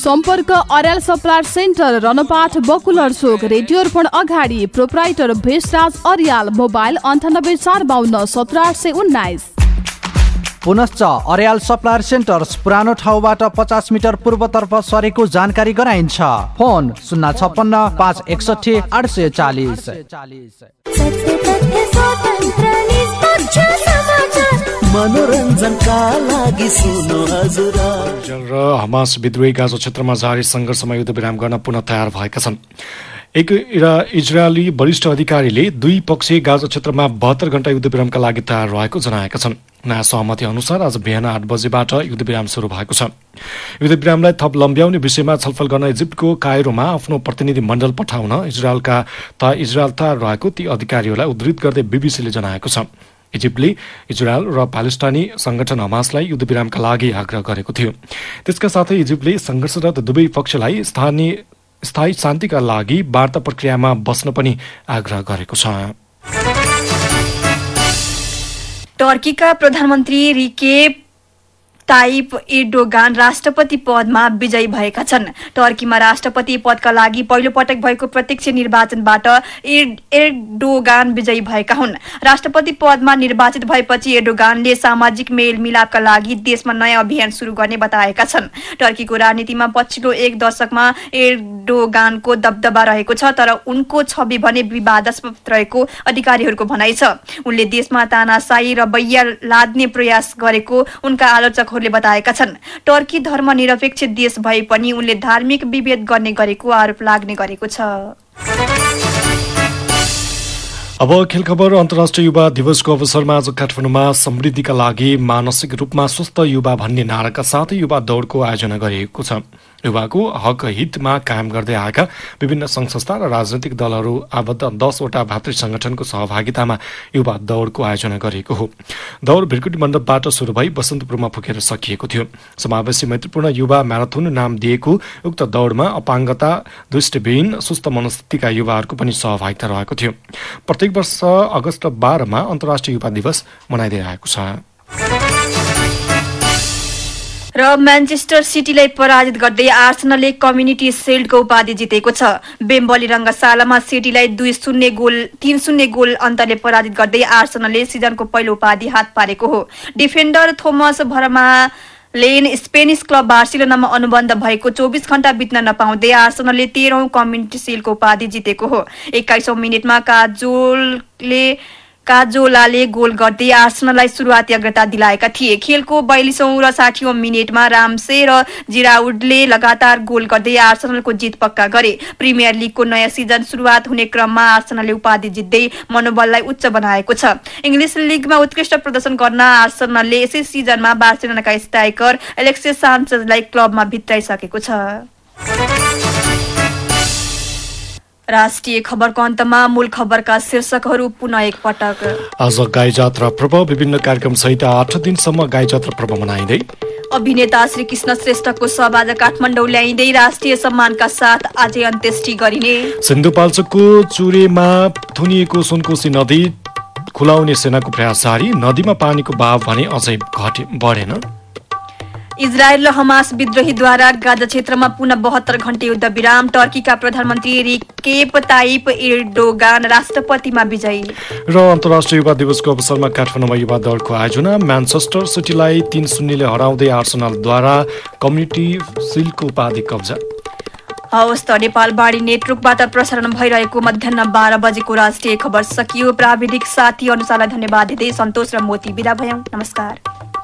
सम्पर्क अर्याल सप्लायर सेन्टर रनपाठ बकुलर चोक रेडियो अर्पण अगाडि प्रोपराइटर भेषराज अर्याल मोबाइल अन्ठानब्बे चार बाहन्न सत्र आठ सय उन्नाइस। पुनश्च अर्याल सप्लायर सेन्टर्स पुरानो ठाउँबाट पचास मिटर पूर्वतर्फ सरेको जानकारी गराइन्छ। फोन शून्य छप्पन्न पाँच एकसठी आठ सय चालिस। र हमास विद्रोही गाजो क्षेत्रमा जारी सङ्घर्षमा युद्ध विराम गर्न पुनः तयार भएका छन्। एक इरा- इजरायली वरिष्ठ अधिकारीले दुई पक्षीय गाजो क्षेत्रमा बहत्तर घण्टा युद्ध विरामका लागि तयार रहेको जनाएका छन्। नयाँ सहमति अनुसार आज बिहान आठ बजेबाट युद्ध विराम सुरु भएको छ। युद्ध विरामलाई थप लम्ब्याउने विषयमा छलफल गर्न इजिप्टको कायरोमा आफ्नो प्रतिनिधि मण्डल पठाउन इजरायलका त इजरायल तयार रहेको ती अधिकारीहरूलाई उद्धृत गर्दै बिबिसीले जनाएको छ। इजिप्टले इजरायल र प्यालेस्टाइनी संगठन हमासलाई युद्ध विरामका लागि आग्रह गरेको थियो। त्यसका साथै इजिप्टले सङ्घर्षरत दुवै पक्षलाई स्थानीय स्थायी शान्तिका लागि वार्ता प्रक्रियामा बस्न पनि आग्रह गरेको छ। टर्कीका प्रधानमन्त्री रिकेप ताइप एर्डोगान राष्ट्रपति पदमा विजयी भएका छन्। टर्कीमा राष्ट्रपति पदका लागि पहिलो पटक भएको प्रत्यक्ष निर्वाचनबाट एर्डोगान विजयी भएका हुन्। राष्ट्रपति पदमा निर्वाचित भएपछि एर्डोगानले सामाजिक मेलमिलापका लागि देशमा नयाँ अभियान सुरु गर्ने बताएका छन्। टर्कीको राजनीतिमा पछिल्लो एक दशकमा एर्डोगानको दबदबा रहेको छ तर उनको छवि भने विवादास्पद रहेको अधिकारीहरूको भनाइ छ। उनले देशमा तानासाही र बैया लाद्ने प्रयास गरेको उनका आलोचकहरूले बताएका छन्। टर्की धर्मनिरपेक्ष देश भए पनि उनले धार्मिक विभेद गर्ने गरेको आरोप लाग्ने गरेको छ। अब खेल खबर अन्तर्राष्ट्रिय युवा दिवसको अवसरमा आज काठमाडौँमा समृद्धिका लागि मानसिक रूपमा स्वस्थ युवा भन्ने नाराका साथै युवा दौडको आयोजना गरिएको छ। युवाको हक हितमा कायम गर्दै आएका विभिन्न सङ्घ संस्था र राजनैतिक दलहरू आबद्ध दसवटा भातृ सङ्गठनको सहभागितामा युवा दौडको आयोजना गरिएको हो। दौड भिरकुटी मण्डपबाट सुरु भई बसन्तपुरमा पुगेर सकिएको थियो। समावेशी मैत्रीपूर्ण युवा म्याराथन नाम दिएको उक्त दौडमा अपाङ्गता दृष्टिविहीन सुस्त मनस्थितिका युवाहरूको पनि सहभागिता रहेको थियो। प्रत्येक वर्ष अगस्त बाह्रमा अन्तर्राष्ट्रिय युवा दिवस मनाइँदै आएको छ। र म्यान्चेस्टर सिटीलाई पराजित गर्दै आर्सनलले कम्युनिटी सिल्डको उपाधि जितेको छ। बेम्बली रङ्गशालामा सिटीलाई दुई शून्य गोल तीन शून्य गोल अन्तरले पराजित गर्दै आर्सनलले सिजनको पहिलो उपाधि हात पारेको हो। Defender Thomas Vermaelen Spanish club बार्सिलोनामा अनुबन्ध भएको चौबिस घण्टा बित्न नपाउँदै आर्सनलले तेह्रौं कम्युनिटी सिलको उपाधि जितेको हो। एक्काइसौँ मिनटमा काजोलले काजोलाले गोल गर्दै आर्सनललाई सुरुवाती अग्रता दिलाएका थिए। खेलको बयालिसौँ र साठीौँ मिनटमा रामसे र जिराउडले लगातार गोल गर्दै आर्सनलको जित पक्का गरे। प्रिमियर लिगको नयाँ सिजन सुरुवात हुने क्रममा आर्सनलले उपाधि जित्दै मनोबललाई उच्च बनाएको छ। इङ्ग्लिस लिगमा उत्कृष्ट प्रदर्शन गर्न आर्सनलले यसै सिजनमा बार्सिलोनाका स्ट्राइकर एलेक्सिस सान्चेजलाई क्लबमा भित्राइसकेको छ। राष्ट्रिय खबरको अन्तमा मूल खबरका शीर्षकहरू पुनः एकपटक। आज गाई जात्रा पर्व विभिन्न कार्यक्रम सहित आठ दिनसम्म गाई जात्रा पर्व मनाइँदै। अभिनेता श्री कृष्ण श्रेष्ठको शव आज काठमाडौँ ल्याइँदै राष्ट्रिय सम्मानका साथ आजै अन्त्येष्टि गरिने। सिन्धुपाल्चोकको चुरेमा थुनिएको सुनकोशी नदी खुलाउने सेनाको प्रयास जारी। नदीमा पानीको बहाव भने अझै घटे बढेन। इजरायल र हमास विद्रोहीद्वारा गाजा क्षेत्रमा पुनः बहत्तर घण्टे युद्ध विराम टर्कीका प्रधानमन्त्री रिकेप ताइप एर्डोगान राष्ट्रपतिमा विजयी। र अन्तर्राष्ट्रिय युवा दिवसको अवसरमा काठमाडौँमा युवा दौडको आयोजना म्यान्चेस्टर सिटीलाई तीन शून्यले हराउँदै आर्सनलद्वारा कम्युनिटी सिल्डको उपाधि कब्जा। हवस् त नेपालबाडी नेटवर्कबाट प्रसारण भइरहेको मध्याह बाह्र बजेको राष्ट्रिय खबर सकियो। प्राविधिक साथी अनुसारलाई धन्यवाद दिँदै सन्तोष र मोती विदा भयौँ। नमस्कार।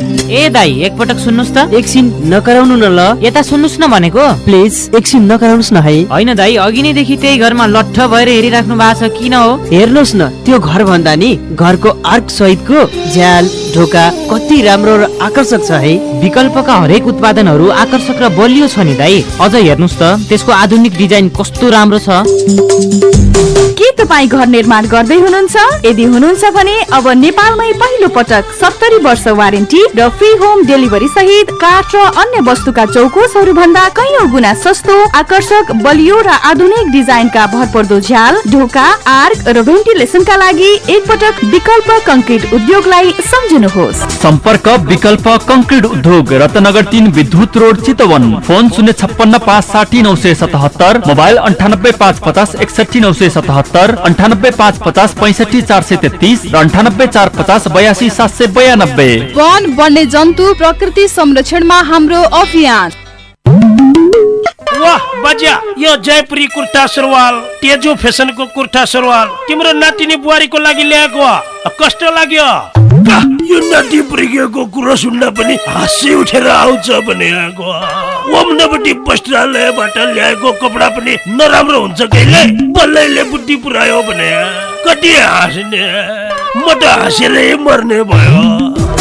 ए दाई एकपटक सुन्नुहोस् त। एकछिन नकराउनु न ल। यता सुन्नुहोस् न भनेको। प्लिज एकछिन नकराउनुहोस् न है। होइन दाई अघि नैदेखि त्यही घरमा लट्ठ भएर हेरिराख्नु भएको छ किन हो? हेर्नुहोस् न त्यो घर भन्दा नि घरको आर्क सहितको झ्याल ढोका कति राम्रो र आकर्षक छ है। विकल्पका हरेक उत्पादनहरू आकर्षक र बलियो छ नि दाई। अझ हेर्नुहोस् त त्यसको आधुनिक डिजाइन कस्तो राम्रो छ। के तपाईँ घर निर्माण गर्दै हुनुहुन्छ? यदि हुनुहुन्छ भने अब नेपालमै पहिलो पटक सत्तरी वर्ष वारेन्टी र फ्री होम डेलिभरी सहित काठ र अन्य वस्तुका चौकोसहरू भन्दा कैयौँ गुणा सस्तो आकर्षक बलियो र आधुनिक डिजाइनका भरपर्दो झ्याल ढोका आर्क र भेन्टिलेसनका लागि एकपटक विकल्प कङ्क्रिट उद्योगलाई सम्झिनुहोस्। सम्पर्क विकल्प कंक्रिट उद्योग रत्नगर तीन विद्युत रोड चितवन। फोन शून्य छप्पन्न पाँच साठी नौ सय सतहत्तर मोबाइल अन्ठानब्बे पाँच पचास एकसठी नौ सय सतहत्तर अन्ठानब्बे पाँच पचास पैँसठी चार सय तेत्तिस र अन्ठानब्बे चार पचास बयासी सात सय बयानब्बे। वन वन्य जन्तु प्रकृति संरक्षणमा हाम्रो अभियान। वाह बजा यो जयपुरी कुर्ता सुरुवाल तेजो फेसनको कुर्ता सुरुवाल तिम्रो नातिनी बुहारीको लागि ल्याएको। कस्तो लाग्यो। यो नाति पुर्किएको कुरो सुन्दा पनि हाँसी उठेर आउँछ भने आएको ओम्नपट्टि वस्त्रालयबाट ल्याएको कपडा पनि नराम्रो हुन्छ कहिले? बल्लैले बुद्धि पुऱ्यायो भने कति हाँस्ने? म त हाँसेरै मर्ने भयो।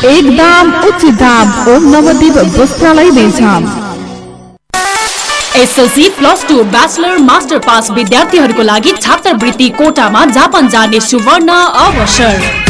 एक दाम उचित दाम ओम नवदीप वस्त्रालय बेचाम SLC plus two bachelor master pass विद्यार्थीहरूको लागि छात्रवृत्ति कोटामा जापान जाने सुवर्ण अवसर।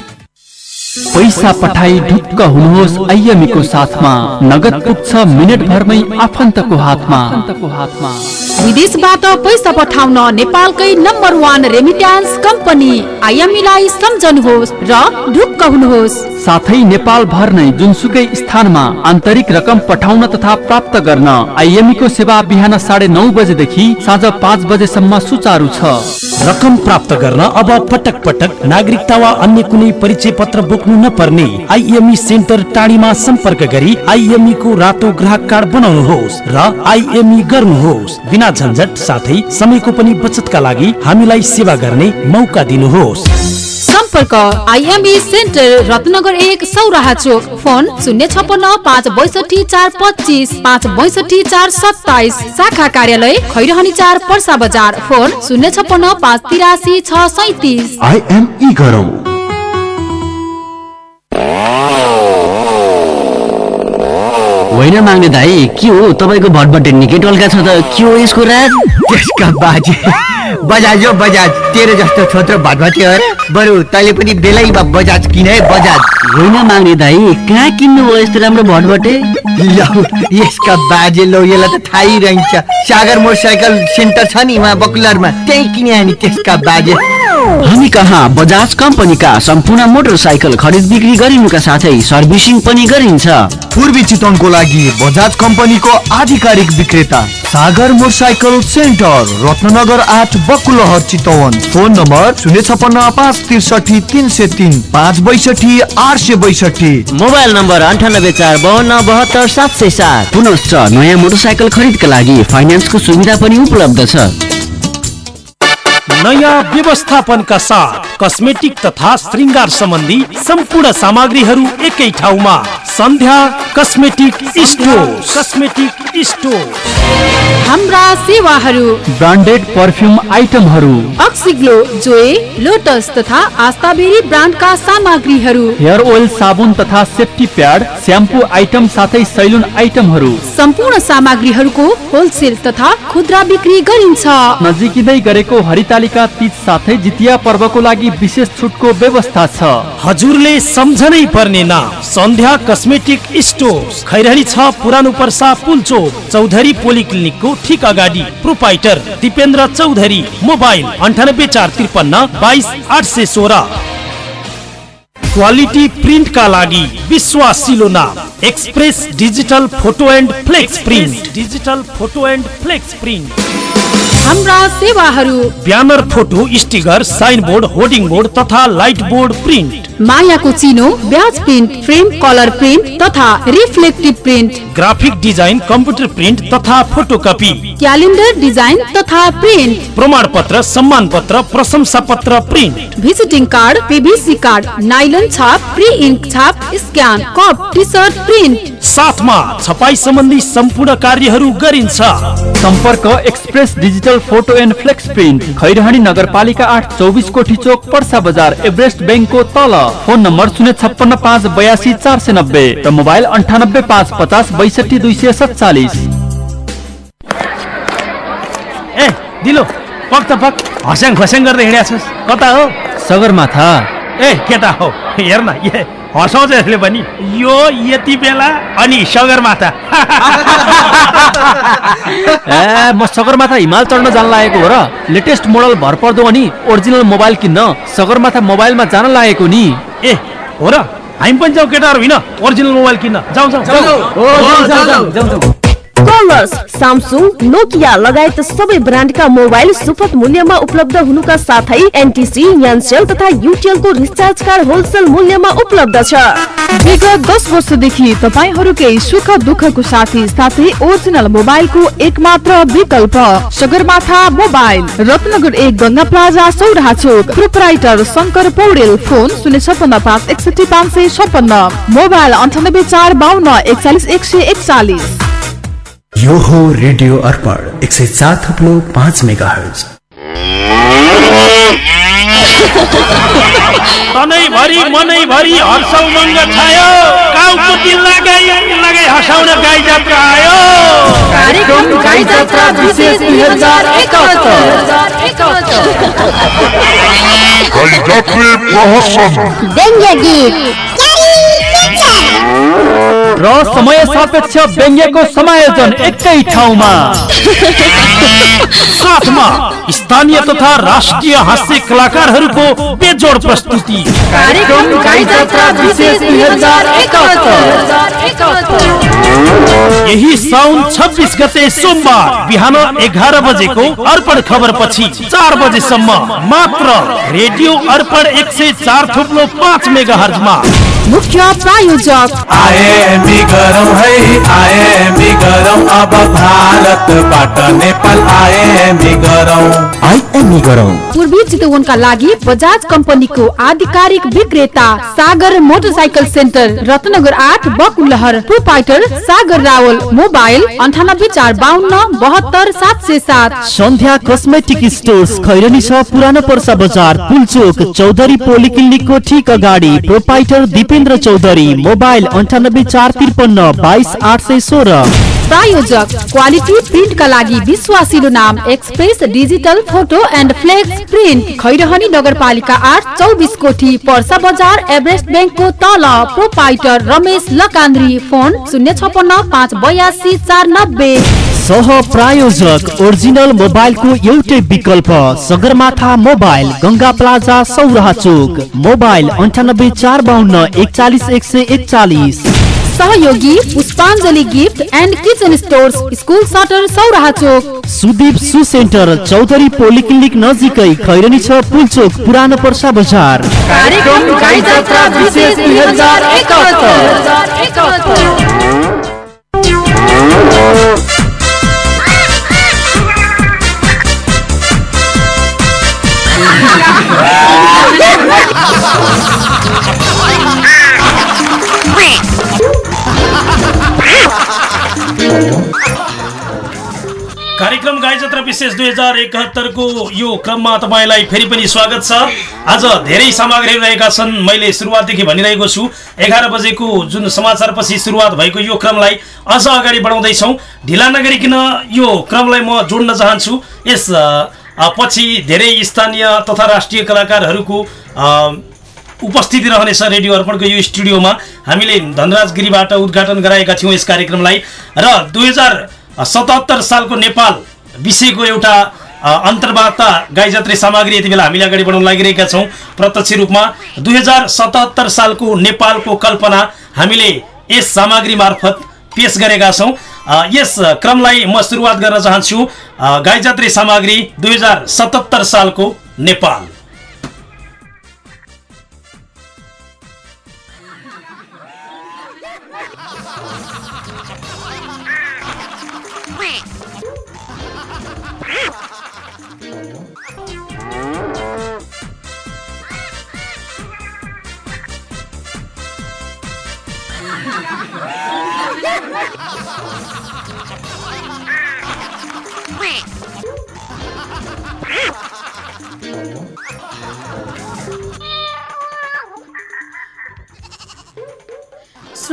पैसा पठाई ढुक्क हुनुहोस् आइएमीको साथमा। नगद पुग्छ मिनट भरमै आफन्तको हातमा। विदेशबाट पैसा पठाउन नेपालकै नम्बर वान रेमिट्यान्स कम्पनी आइएमईलाई सम्झनुहोस् र ढुक्क हुनुहोस्। साथै नेपाल भर नै जुनसुकै स्थानमा आन्तरिक रकम पठाउन तथा प्राप्त गर्न आइएमईको सेवा बिहान साढे नौ बजेदेखि साँझ पाँच बजेसम्म सुचारू छ। रकम प्राप्त गर्न अब पटक पटक नागरिकता वा अन्य कुनै परिचय पत्र बोक्नु नपर्ने आइएमई सेन्टर टाढीमा सम्पर्क गरी आइएमई को रातो ग्राहक कार्ड बनाउनुहोस् र आइएमई गर्नुहोस्। बिना झन्झट साथै समयको पनि बचतका लागि हामीलाई सेवा गर्ने मौका दिनुहोस्। सम्पर्क। आइएमई सेन्टर रत्नगर एक सौराहा चोक। फोन शून्य छपन्न पाँच बैसठी चार पच्चिस पाँच बैसठी चार सत्ताइस। शाखा कार्यालय खैरहनी चार पर्सा बजार। फोन शून्य छपन्न पाँच तिरासी छ सैतिस। आइएमई गरौँ। होइन माग्ने दाई के हो? तपाईँको भटभटे निकै टल्का छ त। के हो यसको रात त्यसका बाजे। बजाज हो बजाज। तेरो जस्तो छोत्रो भटभटे हो र। बरु तैँले पनि बेलैमा बजाज किन है बजाज? होइन माग्ने दाई कहाँ किन्नु भयो यस्तो राम्रो भटभटे लौ यसका बाजे लौ यसलाई त थाहै रहन्छ सागर मोटरसाइकल सेन्टर छ नि वहाँ बकुलरमा। त्यहीँ किने नि त्यसका बाजे। हामी कहाँ? बजाज कम्पनीका सम्पूर्ण मोटरसाइकल खरिद बिक्री गरिनुका साथै सर्भिसिङ पनि गरिन्छ। पूर्वी चितवनको लागि बजाज कम्पनीको आधिकारिक विक्रेता सागर मोटरसाइकल सेन्टर रत्नगर आठ बकुलहर चितवन। फोन नम्बर शून्य छपन्न पाँच त्रिसठी तिन सय तिन पाँच बैसठी आठ सय बैसठी। मोबाइल नम्बर अन्ठानब्बे चार बाहन्न बहत्तर सात सय सात। पुनश्च नयाँ मोटरसाइकल खरिदका लागि फाइनेन्सको सुविधा पनि उपलब्ध छ। नयाँ व्यवस्थापनका साथ कस्मेटिक तथा श्रृङ्गार सम्बन्धी सम्पूर्ण सामग्रीहरू एकै ठाउँमा। Sandhya cosmetic store cosmetic store हाम्रा सेवाहरू। ब्रान्डेड पर्फ्युम आइटमहरू। अक्सिग्लो जोए लोटस तथा आस्ताबेरी ब्रान्डका सामग्रीहरू। हेयर ओइल साबुन तथा सेफ्टी प्याड स्याम्पू आइटम साथै सैलुन आइटमहरू। सम्पूर्ण सामग्रीहरूको होलसेल तथा खुद्रा बिक्री गरिन्छ। नजिकै गरेको हरितालिका तीज साथै जितिया पर्वको लागि विशेष छुटको व्यवस्था छ। हजुरले सम्झनै पर्ने नाम सन्ध्या कस्मेटिक स्टोर खैरहनी छ पुरानो पर्सा पुलचोक। चौधरी पोलिक्लिनिकको ठिक अगाडि प्रोपाइटर दिपेन्द्र चौधरी मोबाइल अन्ठानब्बे चार त्रिपन्न बाइस आठ सय सोह्र। क्वालिटी प्रिन्टका लागि विश्वासिलो नाम express digital photo and flex print. Digital photo and flex print. हाम्रा सेवाहरू। Banner photo sticker sign board hoarding board तथा लाइट बोर्ड प्रिन्ट। मायाको चिनो badge print frame colour print तथा reflective print. Graphic design computer print तथा photocopy. Calendar design तथा print. प्रमाण पत्र सम्मान पत्र प्रशंसा पत्र print. Visiting card PVC card nylon छाप प्री इन्क छाप scan cup T shirt print. साथमा छपाई सम्बन्धी सम्पूर्ण कार्यहरू गरिन्छ। सम्पर्क express digital photo and flex print. Khairahani नगरपालिका आठ चौबिस कोठी चोक पर्सा बजार एभरेस्ट ब्याङ्कको तल। फोन नम्बर शून्य छप्पन्न पाँच बयासी चार सय नब्बे र मोबाइल अन्ठानब्बे पाँच पचास बैसठी दुई सय सत्तालिस। ए दिलो पक त पक। हस्याङ खस्याङ गर्दै हिँड्या छस्। कता हो? सगरमाथा। ए केटा हो? हेर न ए हँसाउँछ यसले पनि यो यति बेला अनि सगरमाथा. ए म सगरमाथा हिमाल चढ्न जान लागेको हो र लेटेस्ट मोडल भरपर्दो अनि ओरिजिनल मोबाइल किन्न सगरमाथा मोबाइलमा जान लागेको नि। ए हो र? हामी पनि जाउँ केटाहरू होइन ओरिजिनल मोबाइल किन्न। जाउँ जाउँ जाउँ। कलर्स सामसुङ नोकिया लगायत सबै ब्रान्डका मोबाइल सुपथ मूल्यमा उपलब्ध हुनुका साथै एनटिसी यानसेल तथा युटिएल को रिचार्ज कार्ड होलसेल मूल्यमा उपलब्ध विगत दस वर्षदेखि तपाईँहरूकै सुख दुःखको साथी साथै ओरिजिनल मोबाइलको एक मात्र विकल्प सगरमाथा मोबाइल रत्नगर एक गङ्गा प्लाजा सौराहा चोक प्रोपराइटर शङ्कर पौडेल फोन शून्य छपन्न पाँच एकसठी पाँच सय छपन्न मोबाइल अन्ठानब्बे चार बाहन्न एकचालिस एक सय एकचालिस। यो हो रेडियो अर्पण एक सय चार थप्लो पाँच मेगा हर्ज मनैभरि हर्ष उमङ्ग छायो। गाउँको दिल लगाई लगाई हँसाउन गाई जात्रा आयो। कार्यक्रम गाई जात्रा विशेष दुई हज़ार व्यङ्ग्य गीत। र समय सापेक्ष व्यङ्ग्यको समायोजन एकै ठाउँमा। साथमा स्थानीय तथा राष्ट्रिय हास्य कलाकारहरूको बेजोड प्रस्तुति। यही साउन छब्बिस गते सोमबार बिहान एघार बजेको अर्पण खबर पछि चार बजेसम्म मात्र रेडियो अर्पण एक सय चार थुप्लो पाँच मेगा हर्जमा मुख्य प्रायोजक। आएमी गरौँ है आएमी गरौँ अब भारतबाट नेपाल आएमी गरौँ आइएमई गरौँ पूर्वी चितवनका लागि बजाज कम्पनीको आधिकारिक विक्रेता सागर मोटरसाइकल सेन्टर रत्नगर आठ बकुलहर प्रोपाइटर सागर रावल मोबाइल अन्ठानब्बे चार बाहन्न बहत्तर सात सय सात। सन्ध्या कस्मेटिक स्टोर्स खैरनी छ पुरानो पर्सा बजार पुलचोक चौधरी पोलिक्लिनिकको ठिक अगाडि प्रोपाइटर दिपेन्द्र चौधरी मोबाइल अन्ठानब्बे चार त्रिपन्न बाइस आठ सय सोह्र। प्रायोजक क्वालिटी प्रिन्टका लागि विश्वासिलो नाम express digital photo and flex print Khairahani नगरपालिका आठ चौबिस कोठी पर्सा बजार एभरेस्ट ब्याङ्कको तल प्रोपाइटर रमेश लकान्द्री फोन शून्य छपन्न पाँच बयासी चार नब्बे। सह प्रायोजक ओरिजिनल मोबाइलको एउटै विकल्प सगरमाथा मोबाइल गङ्गा प्लाजा सौराहा चोक। मोबाइल अन्ठानब्बे चार बाहन्न एकचालिस एक सय एकचालिस। सहयोगी Pushpanjali gift and kitchen stores school shutter Sauraha चोक। सुदीप सु सेन्टर चौधरी पोलिक्लिनिक नजिकै खैरनी छ पुलचोक पुरानो पर्सा बजार। कार्यक्रम कार्यक्रम गाई जत्रा विशेष दुई हजार एकहत्तरको यो क्रममा तपाईँलाई फेरि पनि स्वागत छ। आज धेरै सामग्री रहेका छन् मैले सुरुवातदेखि भनिरहेको छु। एघार बजेको जुन समाचारपछि सुरुवात भएको यो क्रमलाई अझ अगाडि बढाउँदैछौँ। ढिला नगरिकन यो क्रमलाई म जोड्न चाहन्छु। यस पछि धेरै स्थानीय तथा राष्ट्रिय कलाकारहरूको उपस्थिति रहनेछ रेडियो अर्पणको यो स्टुडियोमा। हामीले धनराज गिरीबाट उद्घाटन गराएका थियौँ यस कार्यक्रमलाई। र दुई हजार सतहत्तर सालको नेपाल विषयको एउटा अन्तर्वार्ता गाई जात्रे सामग्री यति बेला हामीले अगाडि बढाउन लागिरहेका छौँ। प्रत्यक्ष रूपमा दुई हजार सतहत्तर सालको नेपालको कल्पना हामीले यस सामग्री मार्फत पेश गरेका छौँ। यस क्रमलाई म सुरुवात गर्न चाहन्छु। गाई जात्रे सामग्री दुई हजार सतहत्तर सालको नेपाल।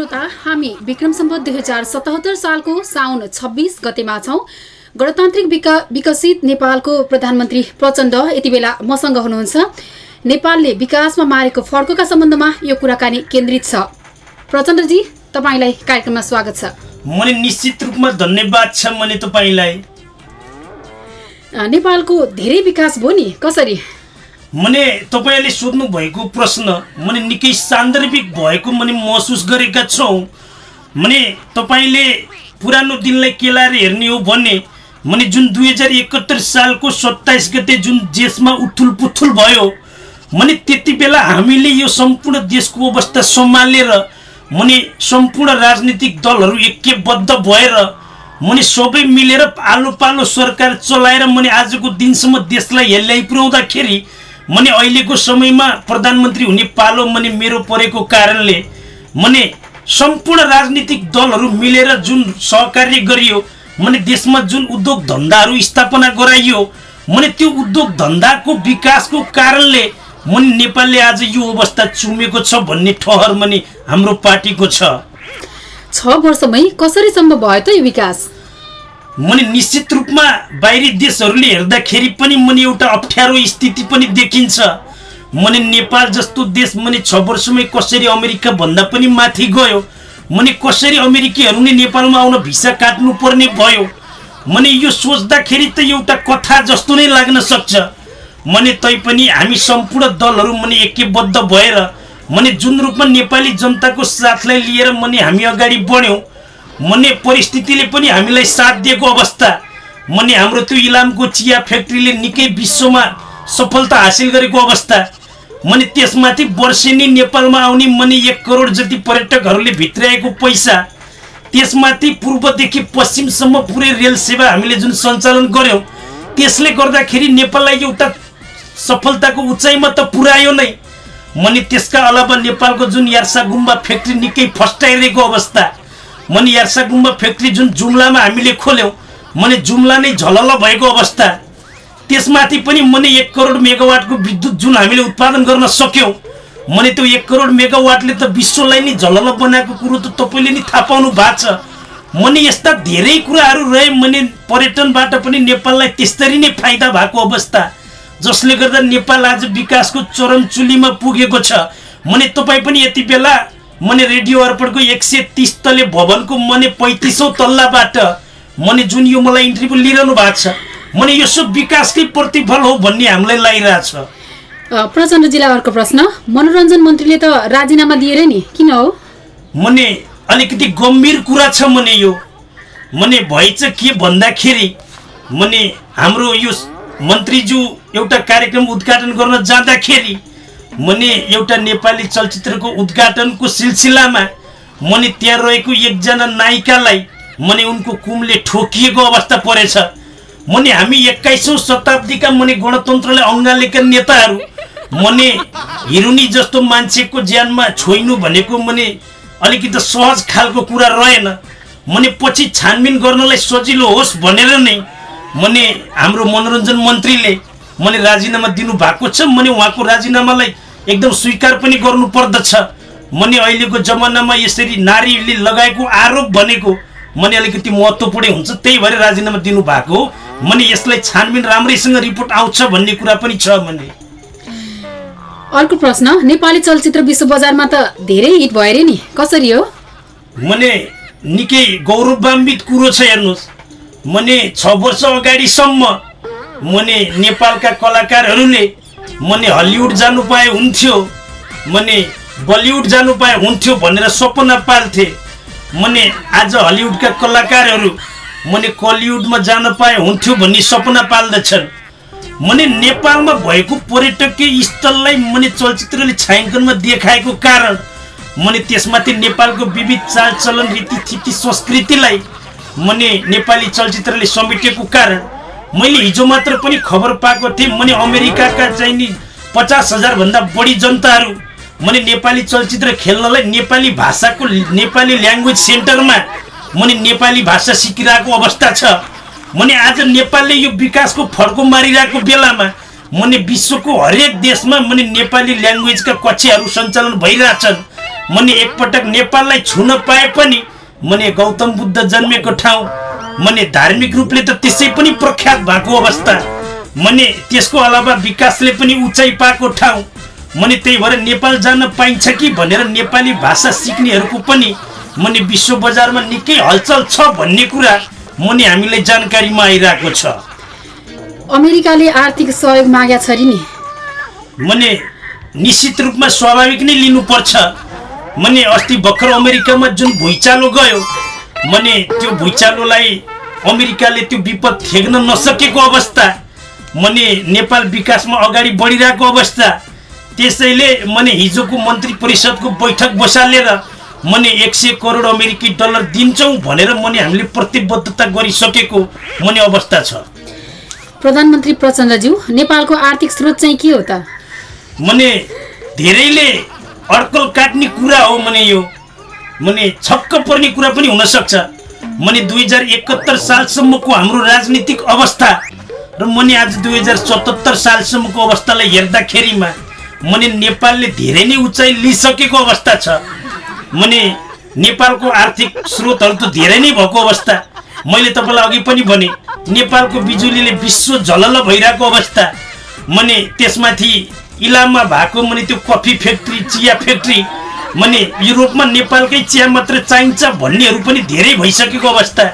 श्रोता हामी विक्रम सम्बत दुई हजार सतहत्तर सालको साउन छब्बिस गतेमा छौँ। गणतान्त्रिक विका विकसित नेपालको प्रधानमन्त्री प्रचण्ड यति बेला मसँग हुनुहुन्छ। नेपालले विकासमा मारेको फड्कोका सम्बन्धमा यो कुराकानी केन्द्रित छ। प्रचण्डजी तपाईँलाई कार्यक्रममा स्वागत छ। मैले निश्चित रूपमा धन्यवाद छ मैले तपाईँलाई। नेपालको धेरै विकास भयो नि कसरी? मने तपाईँले सोध्नु भएको प्रश्न मने निकै सान्दर्भिक भएको मने महसुस गरेका छौँ। मने तपाईँले पुरानो दिनलाई केलाएर हेर्ने हो भने मने जुन दुई हजार एकहत्तर सालको सत्ताइस गते जुन देशमा उथुल पुथुल भयो मने त्यति बेला हामीले यो सम्पूर्ण देशको अवस्था सम्हालेर मने सम्पूर्ण राजनीतिक दलहरू ऐक्यबद्ध भएर मने सबै मिलेर आलो पालो सरकार चलाएर मने आजको दिनसम्म देशलाई हेल्याइ मने अहिलेको समयमा प्रधानमन्त्री हुने पालो मने मेरो परेको कारणले मने सम्पूर्ण राजनीतिक दलहरू मिलेर जुन सहकार्य गरियो मने देशमा जुन उद्योग धन्दाहरू स्थापना गराइयो मने त्यो उद्योग धन्दाको विकासको कारणले मने नेपालले आज यो अवस्था चुमेको छ भन्ने ठहर मने हाम्रो पार्टीको छ। छ वर्षमै कसरी सम्भव भयो त यो विकास? मने निश्चित रूपमा बाहिरी देशहरूले हेर्दाखेरि पनि मने एउटा अप्ठ्यारो स्थिति पनि देखिन्छ। मने नेपाल जस्तो देश मने छ वर्षमै कसरी अमेरिका भन्दा पनि माथि गयो। मने कसरी अमेरिकीहरू नै नेपालमा आउन भिसा काट्नु पर्ने भयो। मने यो सोच्दाखेरि त एउटा कथा जस्तो नै लाग्न सक्छ। मने तैपनि हामी सम्पूर्ण दलहरू मने ऐक्यबद्ध भएर मने जुन रूपमा नेपाली जनताको साथलाई लिएर मने हामी अगाडि बढ्यौँ। मने परिस्थितिले पनि हामीलाई साथ दिएको अवस्था। मने हाम्रो त्यो इलामको चिया फ्याक्ट्रीले निकै विश्वमा सफलता हासिल गरेको अवस्था। मने त्यसमाथि वर्षेनी नेपालमा आउने मने एक करोड जति पर्यटकहरूले भित्राएको पैसा। त्यसमाथि पूर्वदेखि पश्चिमसम्म पुरै रेल सेवा हामीले जुन सञ्चालन गऱ्यौँ त्यसले गर्दाखेरि नेपाललाई एउटा सफलताको उचाइमा त पुर्यायो नै। मने त्यसका अलावा नेपालको जुन यार्सा गुम्बा फ्याक्ट्री निकै फस्टाइरहेको अवस्था। मने यार्सा गुम्बा फ्याक्ट्री जुन जुम्लामा हामीले खोल्यौँ मने जुम्ला नै झलल भएको अवस्था। त्यसमाथि पनि मने एक करोड मेगावाटको विद्युत जुन हामीले उत्पादन गर्न सक्यौँ मने त्यो एक करोड मेगावाटले त विश्वलाई नै झलल बनाएको कुरो त तपाईँले नि थाहा पाउनु भएको छ। मने यस्ता धेरै कुराहरू रहे मने पर्यटनबाट पनि नेपाललाई त्यसरी नै फाइदा भएको अवस्था जसले गर्दा नेपाल आज विकासको चरम चुलीमा पुगेको छ। मने तपाईँ पनि यति बेला मने रेडियो अर्पणको एक सय तिस तले भवनको मने पैँतिसौँ तल्लाबाट मने जुन यो मलाई इन्टरभ्यू लिइरहनु भएको छ मने यो सब विकासकै प्रतिफल हो भन्ने हामीलाई लागिरहेछ अ, प्रचण्डजीलाई अर्को प्रश्न। मनोरञ्जन मन्त्रीले त राजीनामा दिएरै नि किन हो? मने अलिकति गम्भीर कुरा छ मने यो। मने भइ चाहिँ के भन्दाखेरि मने हाम्रो यो मन्त्रीज्यू एउटा कार्यक्रम उद्घाटन गर्न जाँदाखेरि मने एउटा नेपाली चलचित्रको उद्घाटनको सिलसिलामा मने त्यहाँ रहेको एकजना नायिकालाई मने उनको कुमले ठोकिएको अवस्था परेछ। मने हामी एक्काइसौँ शताब्दीका मने गणतन्त्रलाई अँगालेका नेताहरू मने हिरुनी जस्तो मान्छेको ज्यानमा छोइनु भनेको मने अलिकति सहज खालको कुरा रहेन। मने पछि छानबिन गर्नलाई सजिलो होस् भनेर नै मने हाम्रो मनोरञ्जन मन्त्रीले मैले राजीनामा दिनु भएको छ। मैले उहाँको राजीनामालाई एकदम स्वीकार पनि गर्नु पर्दछ। मैले अहिलेको जमानामा यसरी नारीले लगाएको आरोप भनेको मैले अलिकति महत्त्वपूर्ण हुन्छ। त्यही भएर राजीनामा दिनु भएको हो। मैले यसलाई छानबिन राम्रैसँग रिपोर्ट आउँछ भन्ने कुरा पनि छ भने अर्को प्रश्न नेपाली चलचित्र विश्व बजारमा त धेरै हिट भयो अरे नि कसरी हो? मने निकै गौरवान्वित कुरो छ हेर्नुहोस्। मने छ वर्ष अगाडिसम्म मने नेपालका कलाकारहरूले मने हलिउड जानु पाए हुन्थ्यो मने बलिउड जानु पाए हुन्थ्यो भनेर सपना पाल्थे। मने आज हलिउडका कलाकारहरू मने कलिउडमा जान पाए हुन्थ्यो भन्ने सपना पाल्दछन्। मने नेपालमा भएको पर्यटकीय स्थललाई मने चलचित्रले छायाङ्कनमा देखाएको कारण मने त्यसमाथि नेपालको विविध चालचलन रीतिथिति संस्कृतिलाई मने नेपाली चलचित्रले समेटेको कारण मैले हिजो मात्र पनि खबर पाएको थिएँ मने अमेरिकाका चाहिँ नि पचास हजारभन्दा बढी जनताहरू। मने नेपाली चलचित्र खेल्नलाई नेपाली भाषाको नेपाली ल्याङ्ग्वेज सेन्टरमा मने नेपाली भाषा सिकिरहेको अवस्था छ। मने आज नेपालले यो विकासको फड्को मारिरहेको बेलामा मने विश्वको हरेक देशमा मने नेपाली ल्याङ्ग्वेजका कक्षाहरू सञ्चालन भइरहेछन्। मने एकपटक नेपाललाई छुन पाए पनि मने गौतम बुद्ध जन्मेको ठाउँ मने धार्मिक रूपले त त्यसै पनि प्रख्यात भएको अवस्था। मने त्यसको अलावा विकासले पनि उचाइ पाएको ठाउँ। मने त्यही भएर नेपाल जान पाइन्छ कि भनेर नेपाली भाषा सिक्नेहरूको पनि मने विश्व बजारमा निकै हलचल छ भन्ने कुरा मने हामीलाई जानकारीमा आइरहेको छ। अमेरिकाले आर्थिक सहयोग माग्या छ नि। मने निश्चित रूपमा स्वाभाविक नै लिनुपर्छ। मने अस्ति भर्खर अमेरिकामा जुन भुइँचालो गयो मने त्यो भुइँचालोलाई अमेरिकाले त्यो विपद थेग्न नसकेको अवस्था मने नेपाल विकासमा अगाडि बढिरहेको अवस्था त्यसैले मने हिजोको मन्त्री परिषदको बैठक बसालेर मने एक सय करोड अमेरिकी डलर दिन्छौँ भनेर मने हामीले प्रतिबद्धता गरिसकेको मने अवस्था छ। प्रधानमन्त्री प्रचण्डज्यू नेपालको आर्थिक स्रोत चाहिँ के हो त? मने धेरैले अड्कल काट्ने कुरा हो मने यो। मने छक्क पर्ने कुरा पनि हुनसक्छ मने दुई हजार एकहत्तर सालसम्मको हाम्रो राजनीतिक अवस्था र मने आज दुई हजार सतहत्तर सालसम्मको अवस्थालाई हेर्दाखेरिमा मने नेपालले धेरै नै उचाइ लिइसकेको अवस्था छ। मने नेपालको आर्थिक स्रोतहरू त धेरै नै भएको अवस्था। मैले तपाईँलाई अघि पनि भने नेपालको बिजुलीले विश्व झलल भइरहेको अवस्था। मने त्यसमाथि इलाममा भएको मने त्यो कफी फ्याक्ट्री चिया फ्याक्ट्री मने युरोपमा नेपालकै चिया मात्र चाहिन्छ भन्नेहरू पनि धेरै भइसकेको अवस्था।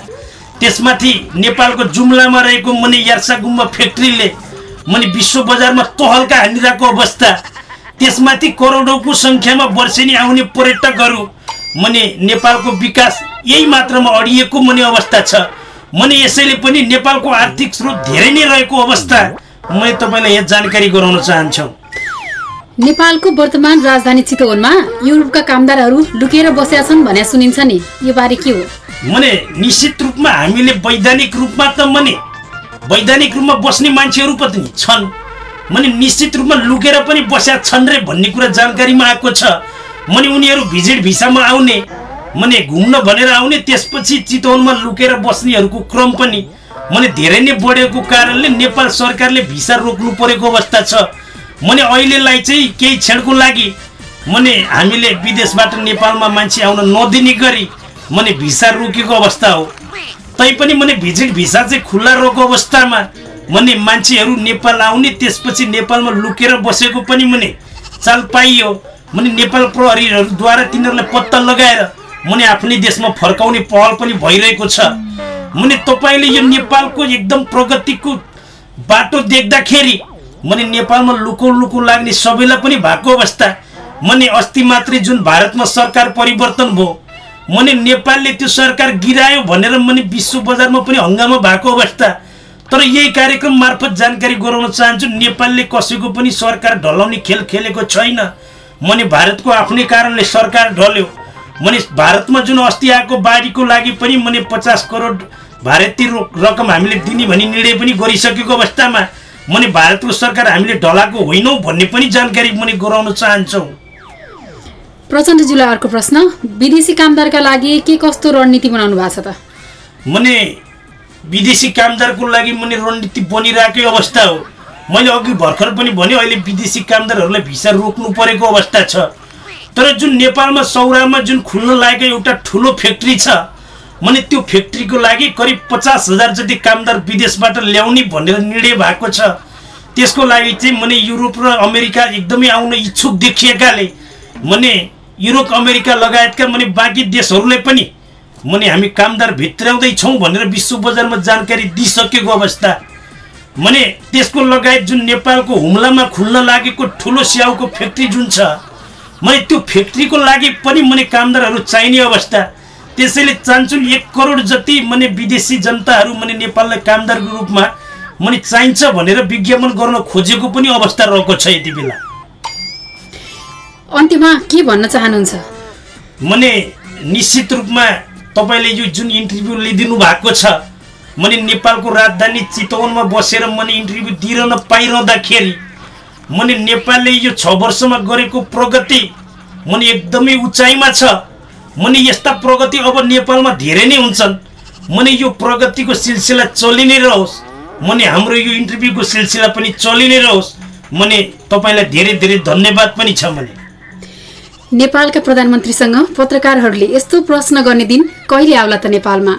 त्यसमाथि नेपालको जुम्लामा रहेको मने यार्सा गुम्बा फ्याक्ट्रीले मने विश्व बजारमा तहल्का हानिरहेको अवस्था। त्यसमाथि करोडौँको सङ्ख्यामा वर्षेनी आउने पर्यटकहरू मने नेपालको विकास यही मात्रामा अडिएको मने अवस्था छ। मने यसैले पनि नेपालको आर्थिक स्रोत धेरै नै रहेको अवस्था। मैले तपाईँलाई यहाँ जानकारी गराउन चाहन्छु। नेपालको वर्तमान राजधानी चितवनमा युरोपका कामदारहरू लुकेर बसेका छन् भने सुनिन्छ नि। यो बारे के हो? मने निश्चित रूपमा हामीले वैधानिक रूपमा त मने। वैधानिक रूपमा बस्ने मान्छेहरू पनि छन्। मने निश्चित रूपमा लुकेर पनि बस्या छन् रे भन्ने कुरा जानकारीमा आएको छ। मने उनीहरू भिजिट भिसामा आउने मने घुम्न भनेर आउने त्यसपछि चितवनमा लुकेर बस्नेहरूको क्रम पनि। मने धेरै नै बढेको कारणले नेपाल सरकारले भिसा रोक्नु परेको अवस्था छ। मने अहिलेलाई चाहिँ केही क्षणको लागि मने हामीले विदेशबाट नेपालमा मान्छे आउन नदिने गरी मने भिसा रोकेको अवस्था हो। तैपनि मने भिजिट भिसा चाहिँ खुल्ला रहेको अवस्थामा मने मान्छेहरू नेपाल आउने त्यसपछि नेपालमा लुकेर बसेको पनि मने चाल पाइयो। मने नेपाल प्रहरीहरूद्वारा तिनीहरूलाई पत्ता लगाएर मने आफ्नै देशमा फर्काउने पहल पनि भइरहेको छ। मने तपाईँले यो नेपालको एकदम प्रगतिको बाटो देख्दाखेरि मने नेपालमा लुको लुको लाग्ने सबैलाई पनि भएको अवस्था। मने अस्ति मात्रै जुन भारतमा सरकार परिवर्तन भयो मने नेपालले त्यो सरकार गिरायो भनेर मने विश्व बजारमा पनि हङ्गामा भएको अवस्था। तर यही कार्यक्रम मार्फत जानकारी गराउन चाहन्छु नेपालले कसैको पनि सरकार ढलाउने खेल खेलेको छैन। मने भारतको आफ्नै कारणले सरकार ढल्यो। मने भारतमा जुन अस्ति आएको बाढीको लागि पनि मने पचास करोड भारतीय रकम हामीले दिने भनी निर्णय पनि गरिसकेको अवस्थामा मने भारतको सरकार हामीले ढलाएको होइनौँ भन्ने पनि जानकारी मने गराउन चाहन्छौँ। प्रचण्डज्यूलाई अर्को प्रश्न विदेशी कामदारका लागि के कस्तो रणनीति बनाउनु भएको छ त? मने विदेशी कामदारको लागि मुनि रणनीति बनिरहेकै अवस्था हो। मैले अघि भर्खर पनि भने अहिले विदेशी कामदारहरूलाई भिसा रोक्नु परेको अवस्था छ। तर जुन नेपालमा सौरामा जुन खुल्न लागेको एउटा ठुलो फ्याक्ट्री छ मैले त्यो फ्याक्ट्रीको लागि करिब पचास हजार जति कामदार विदेशबाट ल्याउने भनेर निर्णय भएको छ। त्यसको लागि चाहिँ मैले युरोप र अमेरिका एकदमै आउन इच्छुक देखिएकाले मैले युरोप अमेरिका लगायतका मैले बाँकी देशहरूले पनि मैले हामी कामदार भित्राउँदैछौँ भनेर विश्व बजारमा जानकारी दिइसकेको अवस्था। भने त्यसको लगायत जुन नेपालको हुम्लामा खुल्न लागेको ठुलो स्याउको फ्याक्ट्री जुन छ मैले त्यो फ्याक्ट्रीको लागि पनि मैले कामदारहरू चाहिने अवस्था। त्यसैले चाहन्छु एक करोड जति मैले विदेशी जनताहरू मैले नेपाललाई कामदारको रूपमा मैले चाहिन्छ भनेर विज्ञापन गर्न खोजेको पनि अवस्था रहेको छ यति बेला। अन्त्यमा के भन्न चाहनुहुन्छ? मैले निश्चित रूपमा तपाईँले यो जुन इन्टरभ्यू लिइदिनु भएको छ मैले नेपालको राजधानी चितवनमा बसेर मैले इन्टरभ्यू दिइरहन पाइरहँदाखेरि मैले नेपालले यो छ वर्षमा गरेको प्रगति मैले एकदमै उचाइमा छ। मैले यस्ता प्रगति अब नेपालमा धेरै नै हुन्छन्। मैले यो प्रगतिको सिलसिला चलि नै रहोस्। मैले हाम्रो यो इन्टरभ्यूको सिलसिला पनि चलि नै रहोस्। मैले तपाईँलाई धेरै धेरै धन्यवाद पनि छ मैले नेपालका प्रधानमन्त्रीसँग पत्रकारहरूले यस्तो प्रश्न गर्ने दिन कहिले आउला त नेपालमा?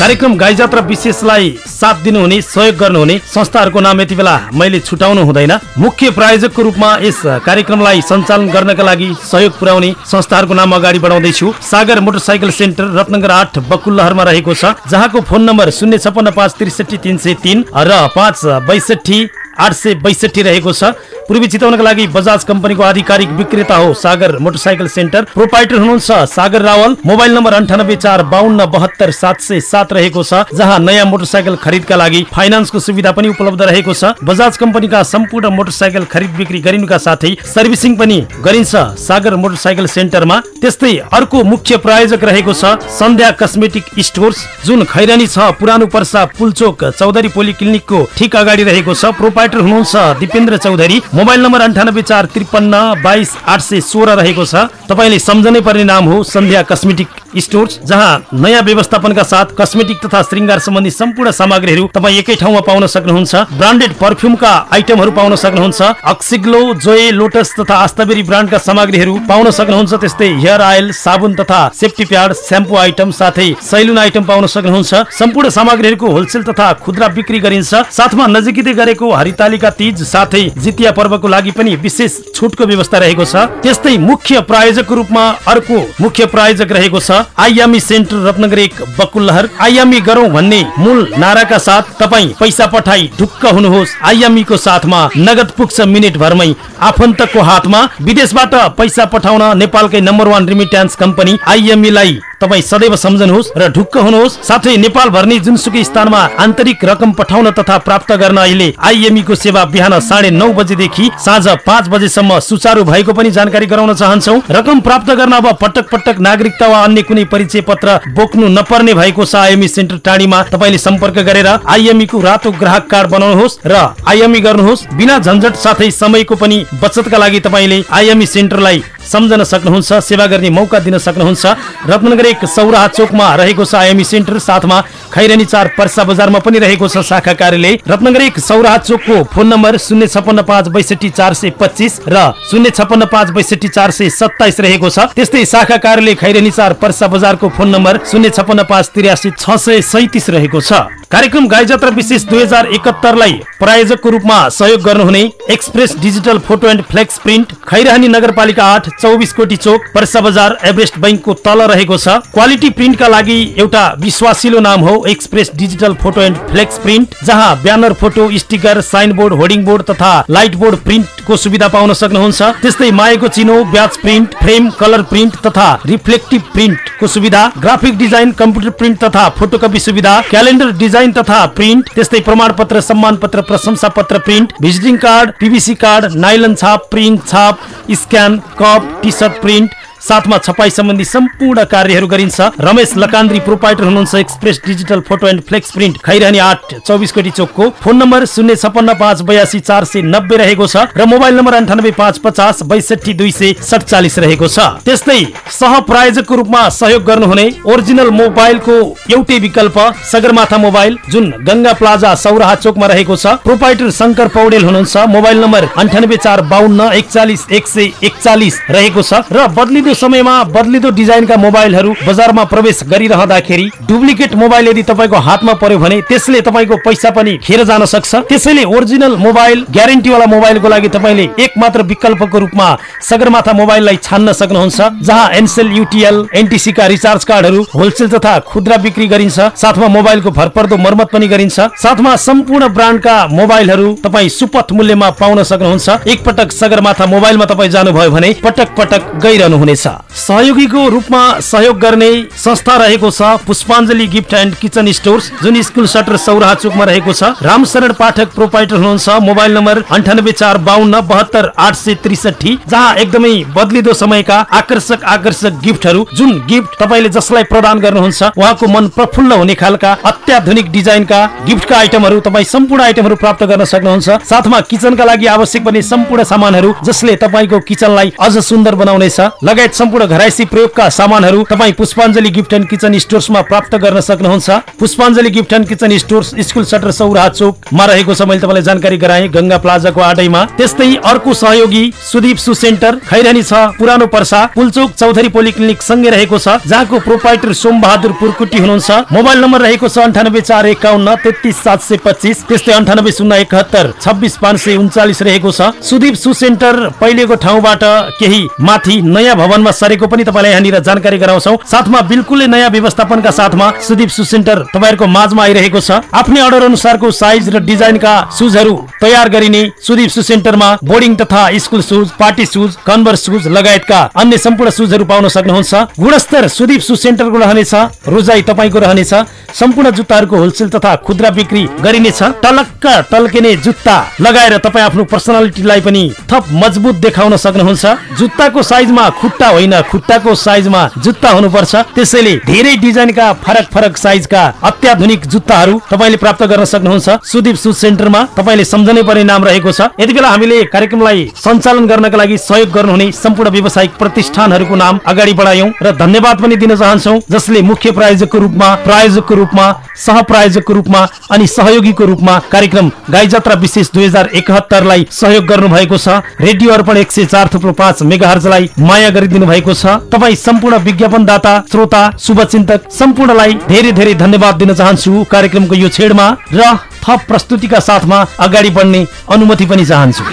कार्यक्रम गाई जात्रा विशेषलाई साथ दिनुहुने सहयोग गर्नुहुने संस्थाहरूको नाम यति बेला मैले छुटाउनु हुँदैन। मुख्य प्रायोजकको रूपमा यस कार्यक्रमलाई सञ्चालन गर्नका लागि सहयोग पुर्याउने संस्थाहरूको नाम अगाडि बढाउँदैछु। सागर मोटरसाइकल सेन्टर रत्नगर आठ बकुल्लहरमा रहेको छ जहाँको फोन नम्बर शून्य छपन्न पाँच त्रिसठी तिन सय तिन र पाँच बैसठी आठ सय बैसठी रहेको छ। पूर्वी चितवनका लागि बजाज कम्पनीको आधिकारिक विक्रेता हो सागर मोटरसाइकल सेन्टर। प्रोपाइटर हुनुहुन्छ सागर रावल। मोबाइल नम्बर अन्ठानब्बे चार बाहन्न बहत्तर सात सय सात रहेको छ जहाँ नयाँ मोटरसाइकल खरिदका लागि फाइनान्सको सुविधा पनि उपलब्ध रहेको छ। बजाज कम्पनीका सम्पूर्ण मोटरसाइकल खरिद बिक्री गरिनुका साथै सर्भिसिङ पनि गरिन्छ सागर मोटरसाइकल सेन्टरमा। त्यस्तै अर्को मुख्य प्रायोजक रहेको छ सन्ध्या कस्मेटिक स्टोर्स। जुन खैरानी छ पुरानो पर्सा पुलचोक चौधरी पोली क्लिनिकको ठिक अगाडि रहेको छ। प्रोपाइटर हुनुहुन्छ दिपेन्द्र चौधरी। मोबाइल नम्बर अन्ठानब्बे चार त्रिपन्न बाइस आठ सय सोह्र रहेको छ। तपाईँले सम्झनै पर्ने नाम हो सन्ध्या कस्मेटिक स्टोर्स जहाँ नयाँ व्यवस्थापनका साथ कस्मेटिक तथा श्रृङ्गार सम्बन्धी सम्पूर्ण सामग्रीहरू तपाईँ एकै ठाउँमा पाउन सक्नुहुन्छ। ब्रान्डेड पर्फ्युमका आइटमहरू पाउन सक्नुहुन्छ। अक्सिग्लो जोए लोटस तथा आस्ताबेरी ब्रान्डका सामग्रीहरू पाउन सक्नुहुन्छ। त्यस्तै हेयर आयल साबुन तथा सेफ्टी प्याड स्याम्पू आइटम साथै सैलुन आइटम पाउन सक्नुहुन्छ। सम्पूर्ण सामग्रीहरूको होलसेल तथा खुद्रा बिक्री गरिन्छ। साथमा नजिकै गरेको हरितालिका तीज साथै जितिया पर्वको लागि पनि विशेष छुटको व्यवस्था रहेको छ। त्यस्तै मुख्य प्रायोजकको रूपमा अर्को मुख्य प्रायोजक रहेको छ आइयामी सेन्टर रत्नगर एक बकुल्लहर। आइयामी गरौँ भन्ने मूल नाराका साथ तपाईँ पैसा पठाई ढुक्क हुनुहोस्। आइयामीको साथमा नगद पुग्छ मिनट भरमै। आफन्तको हातमा विदेशबाट पैसा पठाउन नेपालकै नम्बर वान रिमिट्यान्स कम्पनी आइएमईलाई तपाईँ सदैव सम्झनुहोस् र ढुक्क हुनुहोस्। साथै नेपाल भर्ने जुनसुकै स्थानमा आन्तरिक रकम पठाउन तथा प्राप्त गर्न अहिले आइएमई को सेवा बिहान साढे नौ बजेदेखि साँझ पाँच बजेसम्म सुचारू भएको पनि जानकारी गराउन चाहन्छौ। रकम प्राप्त गर्न अब पटक पटक नागरिकता वा अन्य कुनै परिचय पत्र बोक्नु नपर्ने भएको छ आइएमई सेन्टर टाढीमा तपाईँले सम्पर्क गरेर आइएमई को रातो ग्राहक कार्ड बनाउनुहोस् र आइएमई गर्नुहोस्। बिना झन्झट साथै समयको पनि बचतका लागि तपाईँले आइएमई सेन्टरलाई सम्झन सक्नुहुन्छ सेवा गर्ने मौका दिन सक्नुहुन्छ। रत्नगर एक सौराहा चोकमा रहेको छ आइएमई सेन्टर। साथमा खैरानी चार पर्सा बजारमा पनि रहेको छ शाखा कार्यालय। रत्नगर एक सौराहा चोकको फोन नम्बर शून्य छपन्न पाँच बैसठी चार सय पच्चिस र शून्य छपन्न पाँच बैसठी चार सय सत्ताइस रहेको छ। त्यस्तै शाखा कार्यालय खैरानी चार पर्सा बजारको फोन नम्बर शून्य छपन्न पाँच तिरासी छ सय सैतिस रहेको छ। कार्यक्रम गाई जात्रा विशेष दुई हजार एकहत्तरलाई प्रायोजकको रूपमा सहयोग गर्नुहुने express digital photo and flex print Khairahani नगरपालिका आठ चौबिस कोटी चोक पर्सा बजार एभरेस्ट बैङ्कको तल रहेको छ। क्वालिटी प्रिन्टका लागि एउटा विश्वासिलो नाम हो express digital photo and flex print जहाँ banner photo sticker sign board hoarding board तथा लाइट बोर्ड प्रिन्टको सुविधा पाउन सक्नुहुन्छ। त्यस्तै माएको चिनो badge print frame colour print तथा रिफ्लेक्टिभ प्रिन्टको सुविधा ग्राफिक डिजाइन कम्प्युटर प्रिन्ट तथा फोटोकपी सुविधा क्यालेन्डर डिजाइन तथा प्रिन्ट त्यस्तै प्रमाण पत्र सम्मान पत्र प्रशंसा पत्र print visiting card PVC card nylon छाप प्रिन्ट छाप scan cup T shirt print साथमा छपाई सम्बन्धी सम्पूर्ण कार्यहरू गरिन्छ। रमेश लकान्द्री प्रोपाइटर हुनुहुन्छ express digital photo and flex print. Khairani आठ चौबिस कोटी चोकको फोन नम्बर शून्य छपन्न पाँच बयासी चार सय नब्बे रहेको छ र मोबाइल नम्बर अन्ठानब्बे पाँच पचास बैसठी दुई सय सडचालिस रहेको छ। त्यस्तै सह प्रायोजकको रूपमा सहयोग गर्नुहुने ओरिजिनल मोबाइलको एउटै विकल्प सगरमाथा मोबाइल जुन गंगा प्लाजा सौराहा चोकमा रहेको छ। प्रोपाइटर शङ्कर पौडेल हुनुहुन्छ। मोबाइल नम्बर अन्ठानब्बे चार बाहन्न एकचालिस एक सय एकचालिस रहेको छ र बदलिदो समयमा बदलिदो डिजाइनका मोबाइलहरू बजारमा प्रवेश गरिरहँदाखेरि डुप्लिकेट मोबाइल यदि तपाईँको हातमा पर्यो भने त्यसले तपाईँको पैसा पनि खेर जान सक्छ। त्यसैले ओरिजिनल मोबाइल ग्यारेन्टीवाला मोबाइलको लागि तपाईँले एक मात्र विकल्पको रूपमा सगरमाथा मोबाइललाई छान्न सक्नुहुन्छ जहाँ एनसेल युटिएल एनटिसी का रिचार्ज कार्डहरू होलसेल तथा खुद्रा बिक्री गरिन्छ। साथमा मोबाइलको भरपर्दो मर्मत पनि गरिन्छ। साथमा सम्पूर्ण ब्रान्डका मोबाइलहरू तपाईँ सुपथ मूल्यमा पाउन सक्नुहुन्छ। एकपटक सगरमाथा मोबाइलमा तपाईँ जानुभयो भने पटक पटक गइरहनु हुनेछ सहयोगीको रूपमा सहयोग गर्ने संस्था रहेको छ Pushpanjali gift and kitchen stores जुन स्कुल सटर सौराहा चोकमा रहेको छ। रामशरण पाठक प्रोपाइटर हुनुहुन्छ। मोबाइल नम्बर अन्ठानब्बे चार बाहन्न बहत्तर आठ सय त्रिसठी जहाँ एकदमै बदलिदो समयका आकर्षक आकर्षक गिफ्टहरू जुन गिफ्ट तपाईँले जसलाई प्रदान गर्नुहुन्छ उहाँको मन प्रफुल्ल हुने खालका अत्याधुनिक डिजाइनका गिफ्टका आइटमहरू तपाईँ सम्पूर्ण आइटमहरू प्राप्त गर्न सक्नुहुन्छ। साथमा किचनका लागि आवश्यक पर्ने सम्पूर्ण सामानहरू जसले तपाईँको किचनलाई अझ सुन्दर बनाउनेछ। लगायत सम्पूर्ण घराइसी प्रयोगका सामानहरू तपाईँ पुष्पाञ्जली गिफ्ट एन्ड किचन स्टोर्समा प्राप्त गर्न सक्नुहुन्छ। Pushpanjali gift and kitchen stores school shutter Sauraha चोकमा रहेको छ मैले तपाईँलाई जानकारी गराएँ गंगा प्लाजाको आडैमा। त्यस्तै अर्को सहयोगी सुदीप सु सेन्टर खैरानी छ पुरानो पर्सा पुलचोक चौधरी पोलिक्लिनिक सँगै रहेको छ जहाँको प्रोपाइटर सोम बहादुर पुरकुटी हुनुहुन्छ। मोबाइल नम्बर रहेको छ अन्ठानब्बे चार एकाउन्न तेत्तिस सात सय पच्चिस त्यस्तै अन्ठानब्बे शून्य एकहत्तर छब्बिस पाँच सय उन्चालिस रहेको छ। सुदीप सु सेन्टर पहिलेको ठाउँबाट केही माथि नयाँ भवनमा सरेको पनि तपाईँलाई यहाँनिर जानकारी गराउँछौ। साथमा बिल्कुलै नयाँ व्यवस्थापनका साथमा सुदीप सु सेन्टर तपाईँहरूको माझमा आइरहेको छ। आफ्नै अर्डर अनुसारको साइज र डिजाइनका सुजहरू तयार गरिने सुदीप सु सेन्टरमा बोर्डिङ तथा school shoes party shoes converse shoes लगायतका अन्य सम्पूर्ण सुजहरू पाउन सक्नुहुन्छ। गुणस्तर सुदीप सु सेन्टरको रहनेछ रोजाई तपाईँको रहनेछ। सम्पूर्ण जुत्ताहरूको होलसेल तथा खुद्रा बिक्री गरिनेछ। टलक्क टल्किने जुत्ता लगाएर तपाईँ आफ्नो पर्सनालिटीलाई पनि थप मजबुत देखाउन सक्नुहुन्छ। जुत्ताको साइजमा खुट्टा होइन खुट्टाको साइजमा जुत्ता हुनुपर्छ। त्यसैले धेरै डिजाइनका फरक फरक साइजका अत्याधुनिक जुत्ताहरू तपाईँले प्राप्त गर्न सक्नुहुन्छ। सुदीप सुज सेन्टरमा तपाईँले सम्झनै पर्ने नाम रहेको छ। यति बेला हामीले कार्यक्रमलाई सञ्चालन गर्नका लागि सहयोग गर्नुहुने सम्पूर्ण व्यावसायिक प्रतिष्ठानहरूको नाम अगाडि बढायौं र धन्यवाद पनि दिन चाहन्छौ जसले मुख्य प्रायोजकको रूपमा प्रायोजकको रूपमा सह प्रायोजकको रूपमा अनि सहयोगीको रूपमा कार्यक्रम गाई जात्रा विशेष दुई हजार एकहत्तरलाई सहयोग गर्नु भएको छ। रेडियो अर्पण एक सय चार थुप्रो पाँच मेगाहर्जलाई माया गरिदिनु भएको छ। तपाईँ सम्पूर्ण विज्ञापनदाता श्रोता शुभचिन्तक सम्पूर्णलाई धेरै धेरै धन्यवाद दिन चाहन्छु कार्यक्रमको यो छेडमा र थप प्रस्तुतिका साथमा अगाडि बढ्ने अनुमति पनि चाहन्छु।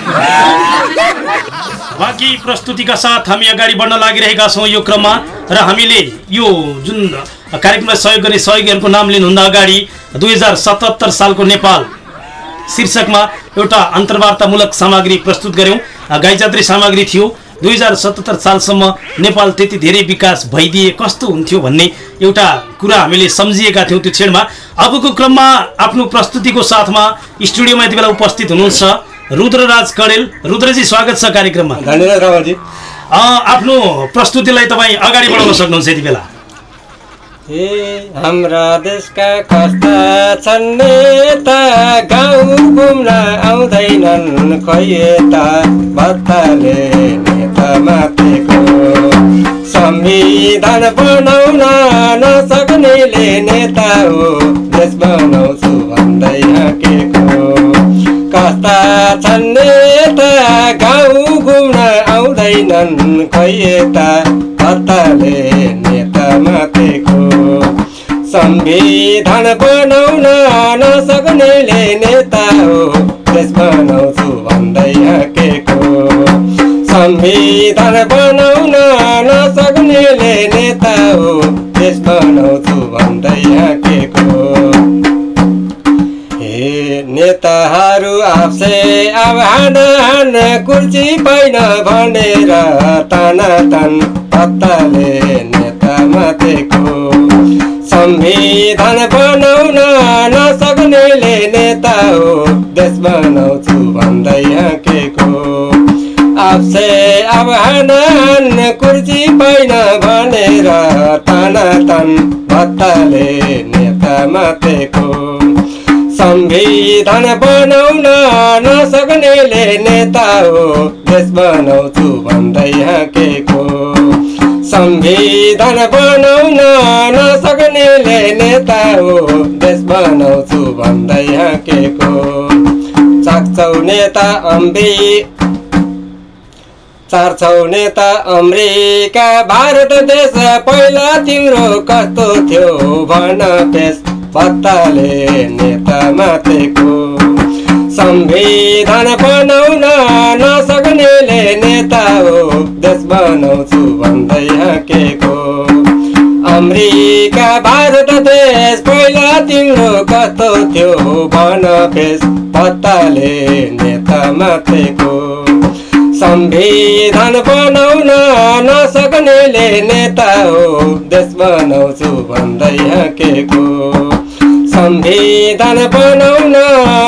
बाँकी प्रस्तुतिका साथ हामी अगाडि बढ्न लागिरहेका छौँ यो क्रममा र हामीले यो जुन कार्यक्रमलाई सहयोग गर्ने सहयोगीहरूको नाम लिनुभन्दा अगाडि दुई हजार सतहत्तर सालको नेपाल शीर्षकमा एउटा अन्तर्वार्तामूलक सामग्री प्रस्तुत गऱ्यौँ। गाईजात्री सामग्री थियो। दुई हजार सतहत्तर सालसम्म नेपाल त्यति धेरै विकास भइदिए कस्तो हुन्थ्यो भन्ने एउटा कुरा हामीले सम्झिएका थियौँ त्यो क्षणमा। अबको क्रममा आफ्नो प्रस्तुतिको साथमा स्टुडियोमा यति बेला उपस्थित हुनुहुन्छ रुद्रराज कडेल। रुद्रजी स्वागत छ कार्यक्रममा। धन्यवाद रावलजी। आफ्नो प्रस्तुतिलाई तपाईँ अगाडि बढाउन सक्नुहुन्छ यति बेला। ए हाम्रा देशका कस्ता छन् नेता गाउँ घुम्न आउँदैनन् खै यता भत्ताले। माथिको संविधान बनाउन नसक्नेले नेता हो। देश बनाउँछु भन्दै हाँकेको कस्ता छन् नेता गाउँ घुम्न आउँदैनन् खै यता? भत्ताले नेता माथिको संविधान बनाउन नसक्नेले नेता हो। देश बनाउँछु भन्दै हाँकेको संविधान बनाउन नसक्नेले नेता हो देश बनाउँछु भन्दै हाँकेको हे नेताहरू आफसे आह्वान कुर्सी पाइन भनेर ताना तान पत्ताले नेता माथेको संविधान बनाउन नसक्नेले नेता हो देश बनाउँछु भन्दै हाँकेको आफसे अब हान कुर्सी पाइन भनेर ताना तान भत्ताले नेता मातेको संविधान बनाउन नसक्नेले नेता हो देश बनाउँछु भन्दै हाँकेको। संविधान बनाउन नसक्नेले नेता हो देश बनाउँछु भन्दै हाँकेको। चाक्छौ नेता अम्बी चार छौ नेता अमेरिका भारत देश पहिला तिम्रो कस्तो थियो भन पेस पत्ताले नेता मातेको संविधान बनाउन नसक्नेले नेता हो देश बनाउँछु भन्दै हाँकेको। अमेरिका भारत देश पहिला तिम्रो कस्तो थियो भन पेस पत्ताले नेता मातेको संविधान बनाउन नसक्नेले नेता हो। देश बनाउँछु भन्दै हाँकेको संविधान बनाउन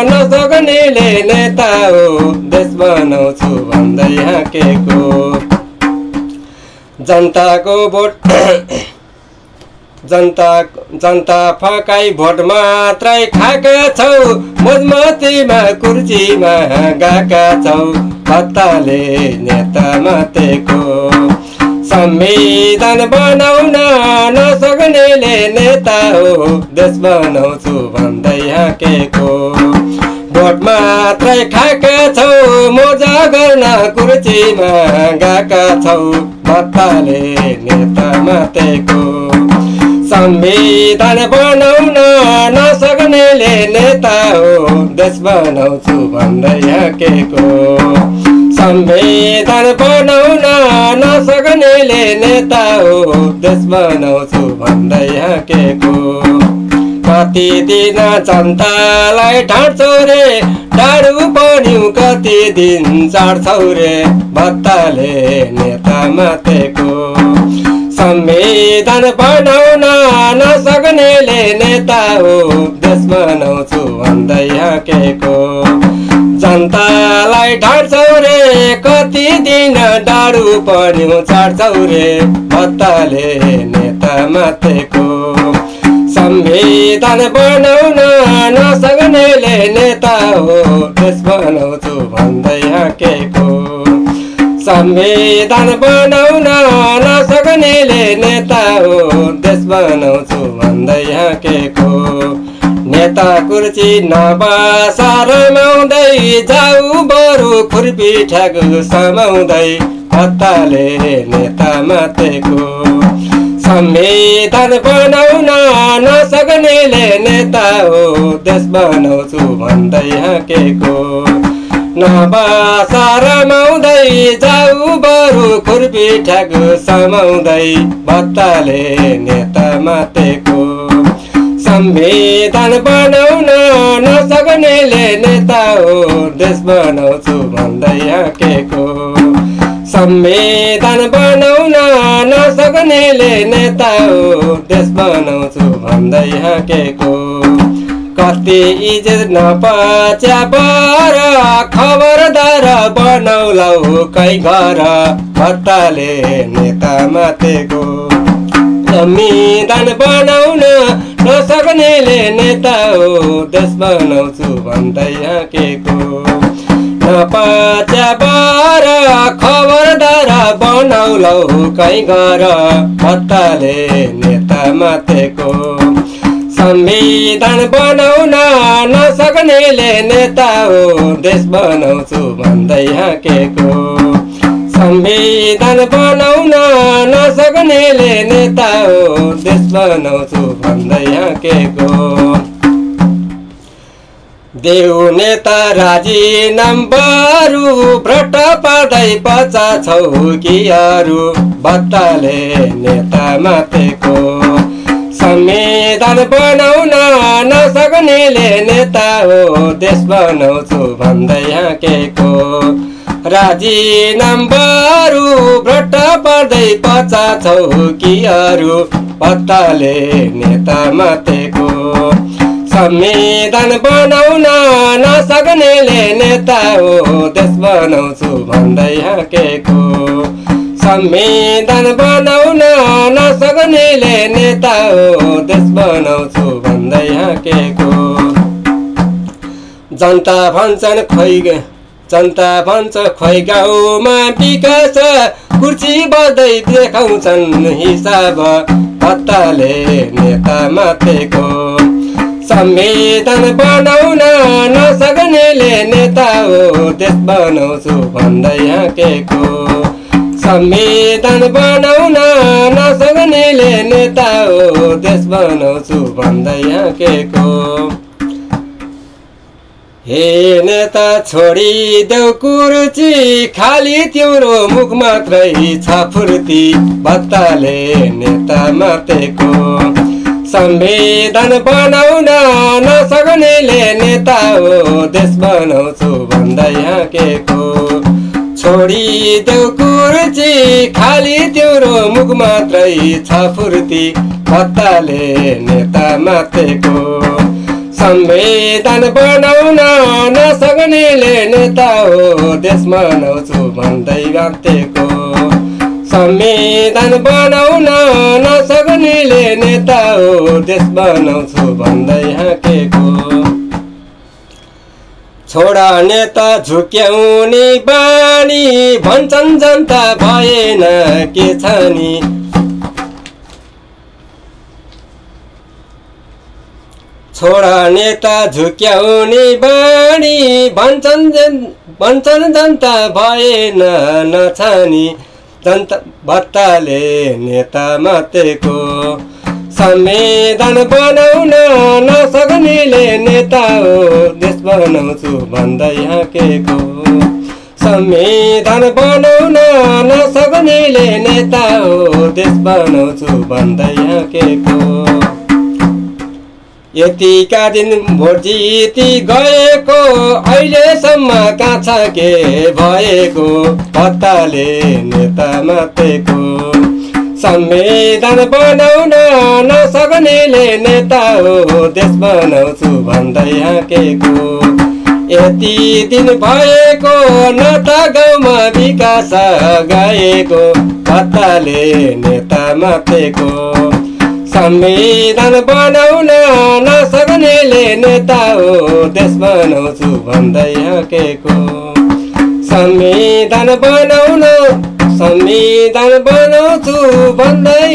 नसक्नेले नेता हो। देश बनाउँछु भन्दै हाँकेको जनताको भोट जनता जनता फकाई भोट मात्रै खाएका छौ। मजमतीमा कुर्सीमा गएका छौ। पत्ताले नेता मातेको। संविधान बनाउन नसक्नेले नेता हो। देश बनाउँछु भन्दै हाँकेको। भोट मात्रै खाएका छौ मोजा गर्न कुर्सीमा गएका छौ। पत्ताले नेता मातेको। संविधान बनाउन नसक्नेले नेता हो। देश बनाउँछु भन्दै हाँकेको। संविधान बनाउन नसक्नेले नेता हो। देश बनाउँछु भन्दै हाँकेको कति दिन जनतालाई ढाँट्छौ रे डाडु बन्यौ कति दिन चाड्छौ रे भत्ताले नेता मातेको। संविधान बनाउन नसक्नेले नेता हो। देश बनाउँछु भन्दै हाँकेको जनतालाई ढाँट्छौ रे कति दिन डाडु पर्यो चाड्छौ रे भत्ताले नेता मातेको। संविधान बनाउन नसक्नेले नेता हो देश बनाउँछु भन्दै हाँकेको। संविधान बनाउन नसक्नेले नेता हो देश बनाउँछु भन्दै हाँकेको। नेता कुर्सी नबासा जाऊ बरु खुर्पी ठ्याग समाउँदै। हत्ताले नेता मातेको संविधान बनाउन नसक्नेले नेता हो देश बनाउँछु भन्दै हाँकेको। नबासा रमाउँदै जाऊ बरु खुर्पी ठ्याग समाउँदै भत्ताले नेता मातेको। संविधान बनाउन नसक्नेले नेता हो देश बनाउँछु भन्दै हाँकेको संविधान बनाउन नसक्नेले नेता हो देश बनाउँछु भन्दै हाँकेको कति इज्जत नपच्या बर खबरदार बनाउलौ कै घर भत्ताले नेता मातेको। संविधान बनाउन नसक्नेले नेता हो देश बनाउँछु भन्दै हाँकेको नपच्या बर खबरदार बनाउलौ कै घर भत्ताले नेता मातेको। संविधान बनाउन नसक्नेले नेता हो देश बनाउँछु भन्दै हाँकेको संविधान बनाउन नसक्नेले नेता हो। देश बनाउँछु भन्दै हाँकेको देऊ नेता राजीनाम्बरु भ्रट पर्दै पचा छौ कि अरू भत्ताले नेता मातेको। संविधान बनाउन नसक्नेले नेता हो। देश बनाउँछु भन्दै हाँकेको राजीनाम्बरु भ्रट पर्दै पचा छौ कि अरू पत्ताले नेता मातेको संविधान बनाउन नसक्नेले नेता हो देश बनाउँछु भन्दै हाँकेको संविधान बनाउन नसक्नेले नेता हो देश बनाउँछु भन्दै हाँकेको जनता भन्छन् खोइ जनता भन्छ खोइ गाउँमा विकास। कुर्सी बज्दै देखाउँछन् हिसाब। पत्ताले नेता माथेको संविधान बनाउन नसक्नेले नेता हो देश बनाउँछु भन्दै हाँकेको। संविधान बनाउन नसक्नेले नेता हो देश बनाउँछु भन्दै हाँकेको। हे नेता छोडिदेऊ कुर्ची खाली तिम्रो मुख मात्रै छ फुर्ती। भत्ताले नेता मातेको संविधान बनाउन नसक्नेले नेता हो देश बनाउँछु भन्दै हाँकेको। छोडिदेऊ कुर्ची खाली तिम्रो मुख मात्रै छ फुर्ती। भत्ताले नेता मातेको संविधान बनाउन नसक्नेले नेता हो देश बनाउँछु भन्दै गाँतेको संविधान बनाउन नसक्नेले नेता हो देश बनाउँछु भन्दै हाँकेको छोडा नेता झुक्याउने बानी भन्छन् जनता भएन के छ नि? छोडा नेता झुक्याउने बाणी भन्छन् जन भन्छन् जनता भएन नछानी जनता भत्ताले नेता मातेको संविधान बनाउन नसक्नेले नेता हो देश बनाउँछु भन्दै हाँकेको। संविधान बनाउन नसक्नेले नेता हो देश बनाउँछु भन्दै हाँकेको। यतिका दिन भोट जिती गएको अहिलेसम्म कहाँ छ के भएको? पत्ताले नेता मातेको। संविधान बनाउन नसक्नेले नेता हो देश बनाउँछु भन्दै हाँकेको। यति दिन भएको न त गाउँमा विकास गएको पत्ताले नेता मातेको। संविधान बनाउन नसक्नेले नेता हो। देश बनाउँछु भन्दै हाँकेको। संविधान बनाउन संविधान बनाउँछु भन्दै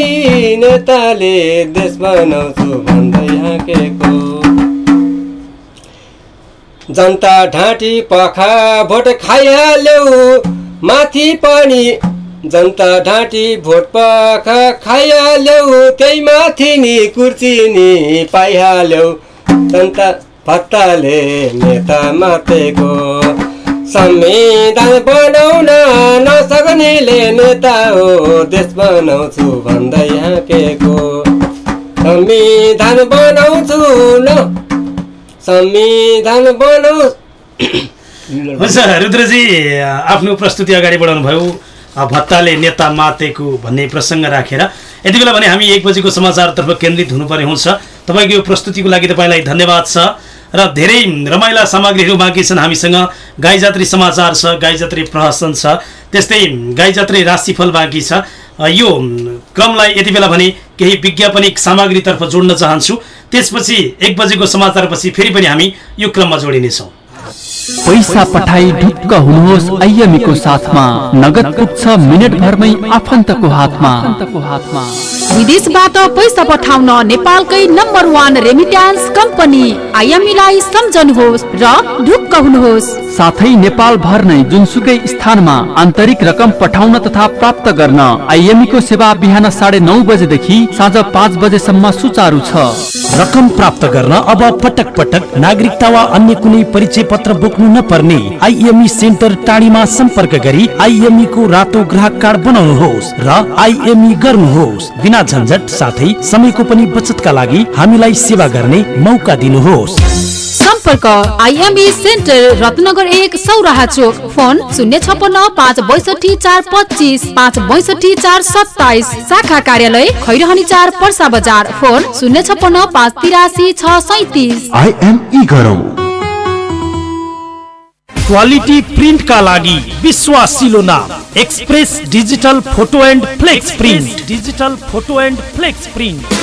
नेताले देश बनाउँछु भन्दै हाँकेको। जनता ढाँटी पखा भोट खाइहाल्यौ माथि पनि जनता ढाँटी भोट पाखा खाइहाल्यौ त्यही माथि नि कुर्सी नि पाइहाल्यौ। जनता भत्ताले नेता मातेको संविधान बनाउन नसक्नेले नेता हो देश बनाउँछु भन्दै हाँकेको। संविधान बनाउँछु न संविधान बनाउ हुन्छ रुद्रजी आफ्नो प्रस्तुति अगाडि बढाउनु भयो भत्ताले नेता मातेको भन्ने प्रसङ्ग राखेर यति बेला भने हामी एक बजेको समाचारतर्फ केन्द्रित हुनुपर्ने हुन्छ। तपाईँको यो प्रस्तुतिको लागि तपाईँलाई धन्यवाद छ र धेरै रमाइला सामग्रीहरू बाँकी छन् हामीसँग। गाई जात्री समाचार छ गाई जात्री प्रहसन छ त्यस्तै गाई जात्री राशिफल बाँकी छ। यो क्रमलाई यति बेला भने केही वैज्ञापनिक सामग्रीतर्फ जोड्न चाहन्छु। त्यसपछि एक बजेको समाचारपछि फेरि पनि हामी यो क्रममा जोडिनेछौँ। पैसा पठाई ढुक्क हुनुहोस् आइएमईको साथमा। नगद पुग्छ मिनट भरमै आफन्तको हातमा। विदेशबाट पैसा पठाउन नेपालकै नम्बर वान रेमिट्यान्स कम्पनी आइएमईलाई सम्झनुहोस् र ढुक्क हुनुहोस्। साथै नेपाल भर नै जुनसुकै स्थानमा आन्तरिक रकम पठाउन तथा प्राप्त गर्न आइएमईको सेवा बिहान साढे नौ बजेदेखि साँझ पाँच बजेसम्म सुचारू छ। रकम प्राप्त गर्न अब पटक पटक नागरिकता वा अन्य कुनै परिचय पत्र बोक्नु नपर्ने आइएमई सेन्टर टाढीमा सम्पर्क गरी आइएमई को रातो ग्राहक कार्ड बनाउनुहोस् र आइएमई गर्नुहोस्। बिना झन्झट साथै समयको पनि बचतका लागि हामीलाई सेवा गर्ने मौका दिनुहोस्। सम्पर्क आइएमई सेन्टर रत्नगर एक सौराहा चोक। फोन शून्य छपन्न पाँच बैसठी चार पच्चिस पाँच बैसठी चार सत्ताइस। शाखा कार्यालय खैरहनी चार पर्सा बजार। फोन शून्य छपन्न पाँच तिरासी छ सैतिस। आइएमई गरौँ। क्वालिटी प्रिन्टका लागि विश्वासिलो नाम express digital photo and flex print digital photo and flex print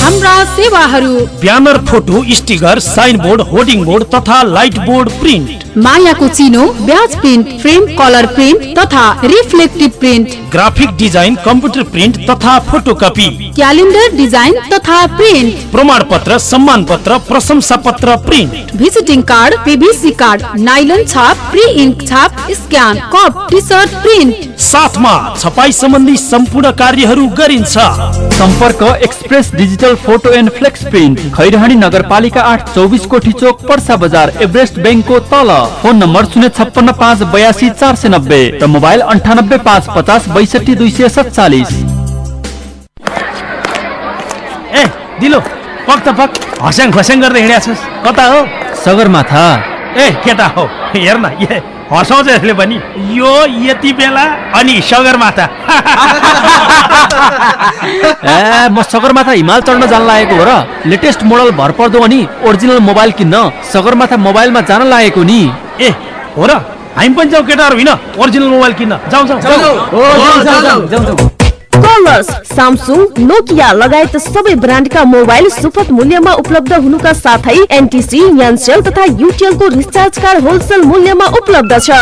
हाम्रा सेवाहरू। Banner photo sticker sign board hoarding board तथा लाइट बोर्ड प्रिन्ट। मायाको चिनो badge print frame colour print तथा reflective print. Graphic design computer print तथा photocopy. Calendar design तथा print. प्रमाण पत्र सम्मान पत्र प्रशंसा पत्र print. Visiting card PVC card nylon छाप प्री इन्क छाप scan cup T shirt print. साथमा छपाई सम्बन्धी सम्पूर्ण कार्यहरू गरिन्छ। सम्पर्क express digital photo and flex print Khairahani नगरपालिका आठ चौबिस कोठी चोक पर्सा बजार एभरेस्ट ब्याङ्कको तल। फोन नम्बर शून्य छप्पन्न पाँच बयासी चार सय नब्बे र मोबाइल अन्ठानब्बे पाँच पचास बैसठी दुई सय सत्तालिस। ए दिलो पक त पक हस्याङ खस्याङ गर्दै हिँड्या छस्। कता हो? सगरमाथा। ए केटा हो? हेर न ए हँसाउँछ यसले पनि यो यति बेला अनि सगरमाथा। ए म सगरमाथा हिमाल चढ्न जान लागेको हो र लेटेस्ट मोडल भरपर्दो अनि ओरिजिनल मोबाइल किन्न सगरमाथा मोबाइलमा जान लागेको नि। ए हो र? हामी पनि जाउँ केटाहरू होइन ओरिजिनल मोबाइल किन्न। जाउँ जाउँ जाउँ। कलर्स सामसुङ नोकिया लगायत सबै ब्रान्डका मोबाइल सुपथ मूल्यमा उपलब्ध हुनुका साथै एनटिसी यानसेल तथा युटिएल को रिचार्ज कार्ड होलसेल मूल्यमा उपलब्ध छ।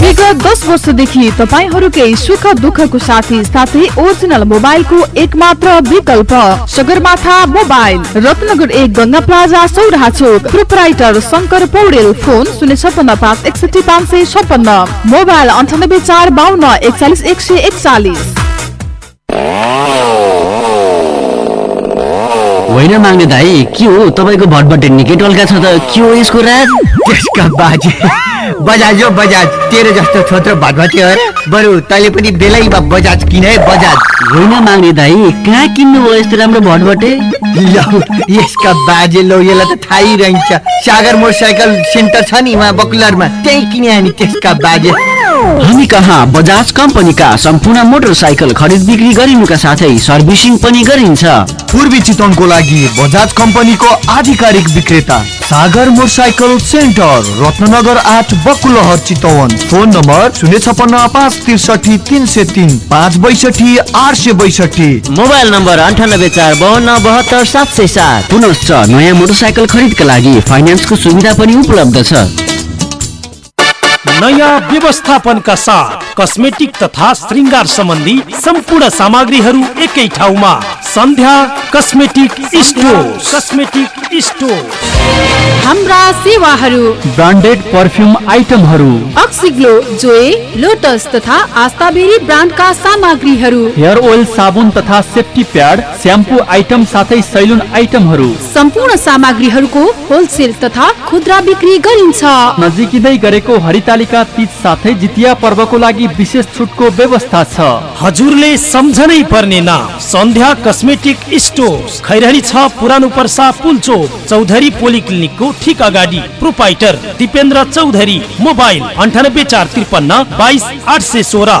विगत दस वर्षदेखि तपाईँहरूकै सुख दुःखको साथी साथै ओरिजिनल मोबाइलको एक मात्र विकल्प सगरमाथा मोबाइल रत्नगर एक गङ्गा प्लाजा सौराहा चोक प्रोपराइटर शङ्कर पौडेल फोन शून्य छपन्न पाँच एकसठी पाँच सय छपन्न मोबाइल अन्ठानब्बे चार बाहन्न एकचालिस एक सय एकचालिस। होइन माग्ने दाई के हो? तपाईँको भटभटे निकै टल्का छ त। के हो यसको रात त्यसका बाजे। बजाज हो बजाज। तेरो जस्तो छोत्रो भटभटे हो। बरु तैँले पनि बेलैमा बजाज किन है बजाज? होइन माग्ने दाई कहाँ किन्नु हो यस्तो राम्रो भटभटे? यसका बाजे लौ यसलाई त थाहै रहन्छ। सागर मोटरसाइकल सेन्टर छ नि वहाँ बकुलरमा। त्यहीँ किने नि त्यसका बाजे। हामी कहाँ? बजाज कम्पनीका सम्पूर्ण मोटरसाइकल खरिद बिक्री गरिनुका साथै सर्भिसिङ पनि गरिन्छ। पूर्वी चितवनको लागि बजाज कम्पनीको आधिकारिक विक्रेता सागर मोटरसाइकल सेन्टर रत्नगर आठ बकुलहर चितवन। फोन नम्बर शून्य छपन्न पाँच त्रिसठी तिन सय तिन पाँच बैसठी आठ सय बैसठी। मोबाइल नम्बर अन्ठानब्बे चार बाहन्न बहत्तर सात सय सात। पुनश्च नयाँ मोटरसाइकल खरिदका लागि फाइनेन्सको सुविधा पनि उपलब्ध छ। नयाँ व्यवस्थापनका साथ कस्मेटिक तथा श्रृङ्गार सम्बन्धी सम्पूर्ण सामग्रीहरू एकै ठाउँमा। Sandhya cosmetic store cosmetic store हाम्रा सेवाहरू। ब्रान्डेड पर्फ्युम आइटमहरू। अक्सिग्लो जोए लोटस तथा आस्ताबेरी ब्रान्डका सामग्रीहरू। हेयर ओइल साबुन तथा सेफ्टी प्याड स्याम्पू आइटम साथै सैलुन आइटमहरू। सम्पूर्ण सामग्रीहरूको होलसेल तथा खुद्रा बिक्री गरिन्छ। नजिकिँदै गरेको हरितालिका तीज साथै जितिया पर्वको लागि विशेष छुटको व्यवस्था छ। हजुरले सम्झनै पर्ने नाम सन्ध्या कस्मेटिक स्टोर खैरहनी छ पुरानो पर्सा पुलचोक चौधरी पोलिक्लिनिकको ठिक अगाडि प्रोपाइटर दिपेन्द्र चौधरी मोबाइल अन्ठानब्बे चार त्रिपन्न बाइस आठ सय सोह्र।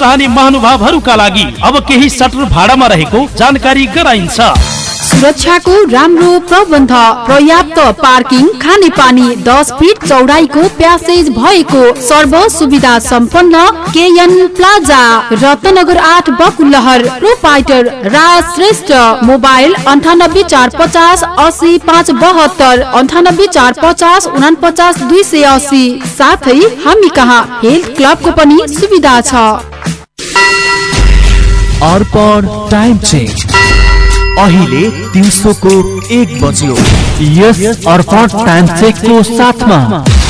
चाहने महानुभावहरूका लागि अब केही सटर भाडामा रहेको जानकारी गराइन्छ। सुरक्षाको राम्रो प्रबन्ध पर्याप्त पार्किङ खाने पानी दस फिट चौडाइको प्यासेज भएको सर्व सुविधा सम्पन्न केएन प्लाजा रत्नगर आठ बकुलहर प्रोपाइटर राज श्रेष्ठ। मोबाइल अन्ठानब्बे चार पचास असी पाँच बहत्तर अन्ठानब्बे चार पचास उना पचास दुई सय असी। साथै हामी कहाँ? हेल्थ क्लबको पनि सुविधा छ। Arpan time change. अहिले दिउँसोको एक बज्यो। यस अर्पण टाइम चेकको साथमा।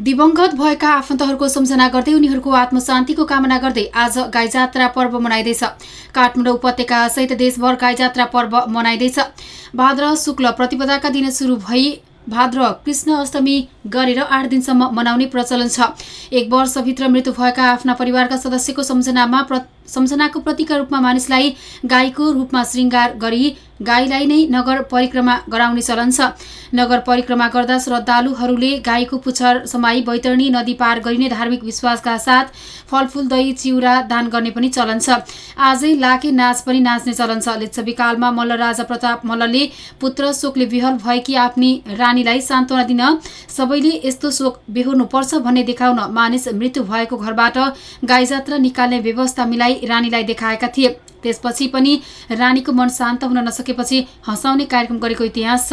दिवंगत भएका आफन्तहरूको सम्झना गर्दै उनीहरूको आत्मशान्तिको कामना गर्दै आज गाईजात्रा पर्व मनाइँदैछ। काठमाडौँ उपत्यका सहित देशभर गाईजात्रा पर्व मनाइँदैछ। भाद्र शुक्ल प्रतिपदाका दिन सुरु भई भाद्र कृष्ण अष्टमी गरेर आठ दिनसम्म मनाउने प्रचलन छ। एक वर्षभित्र मृत्यु भएका आफ्ना परिवारका सदस्यको सम्झनामा सम्झनाको प्रतीकका रूपमा मानिसलाई गाईको रूपमा श्रृङ्गार गरी गाईलाई नै नगर परिक्रमा गराउने चलन छ। नगर परिक्रमा गर्दा श्रद्धालुहरूले गाईको पुच्छर समाई बैतरणी नदी पार गरिने धार्मिक विश्वासका साथ फलफुल दही चिउरा दान गर्ने पनि चलन छ। आजै लाके नाच पनि नाच्ने चलन छ। लिच्छवी कालमा मल्ल राजा प्रताप मल्लले पुत्र शोकले विहल भएकी आफ्नी रानीलाई सान्त्वना दिन सबैले यस्तो शोक बेहोर्नुपर्छ भन्ने देखाउन मानिस मृत्यु भएको घरबाट गाई जात्रा निकाल्ने व्यवस्था मिलाई रानीलाई देखाएका थिए। त्यसपछि पनि रानीको मन शान्त हुन नसकेपछि हँसाउने कार्यक्रम गरेको इतिहास छ।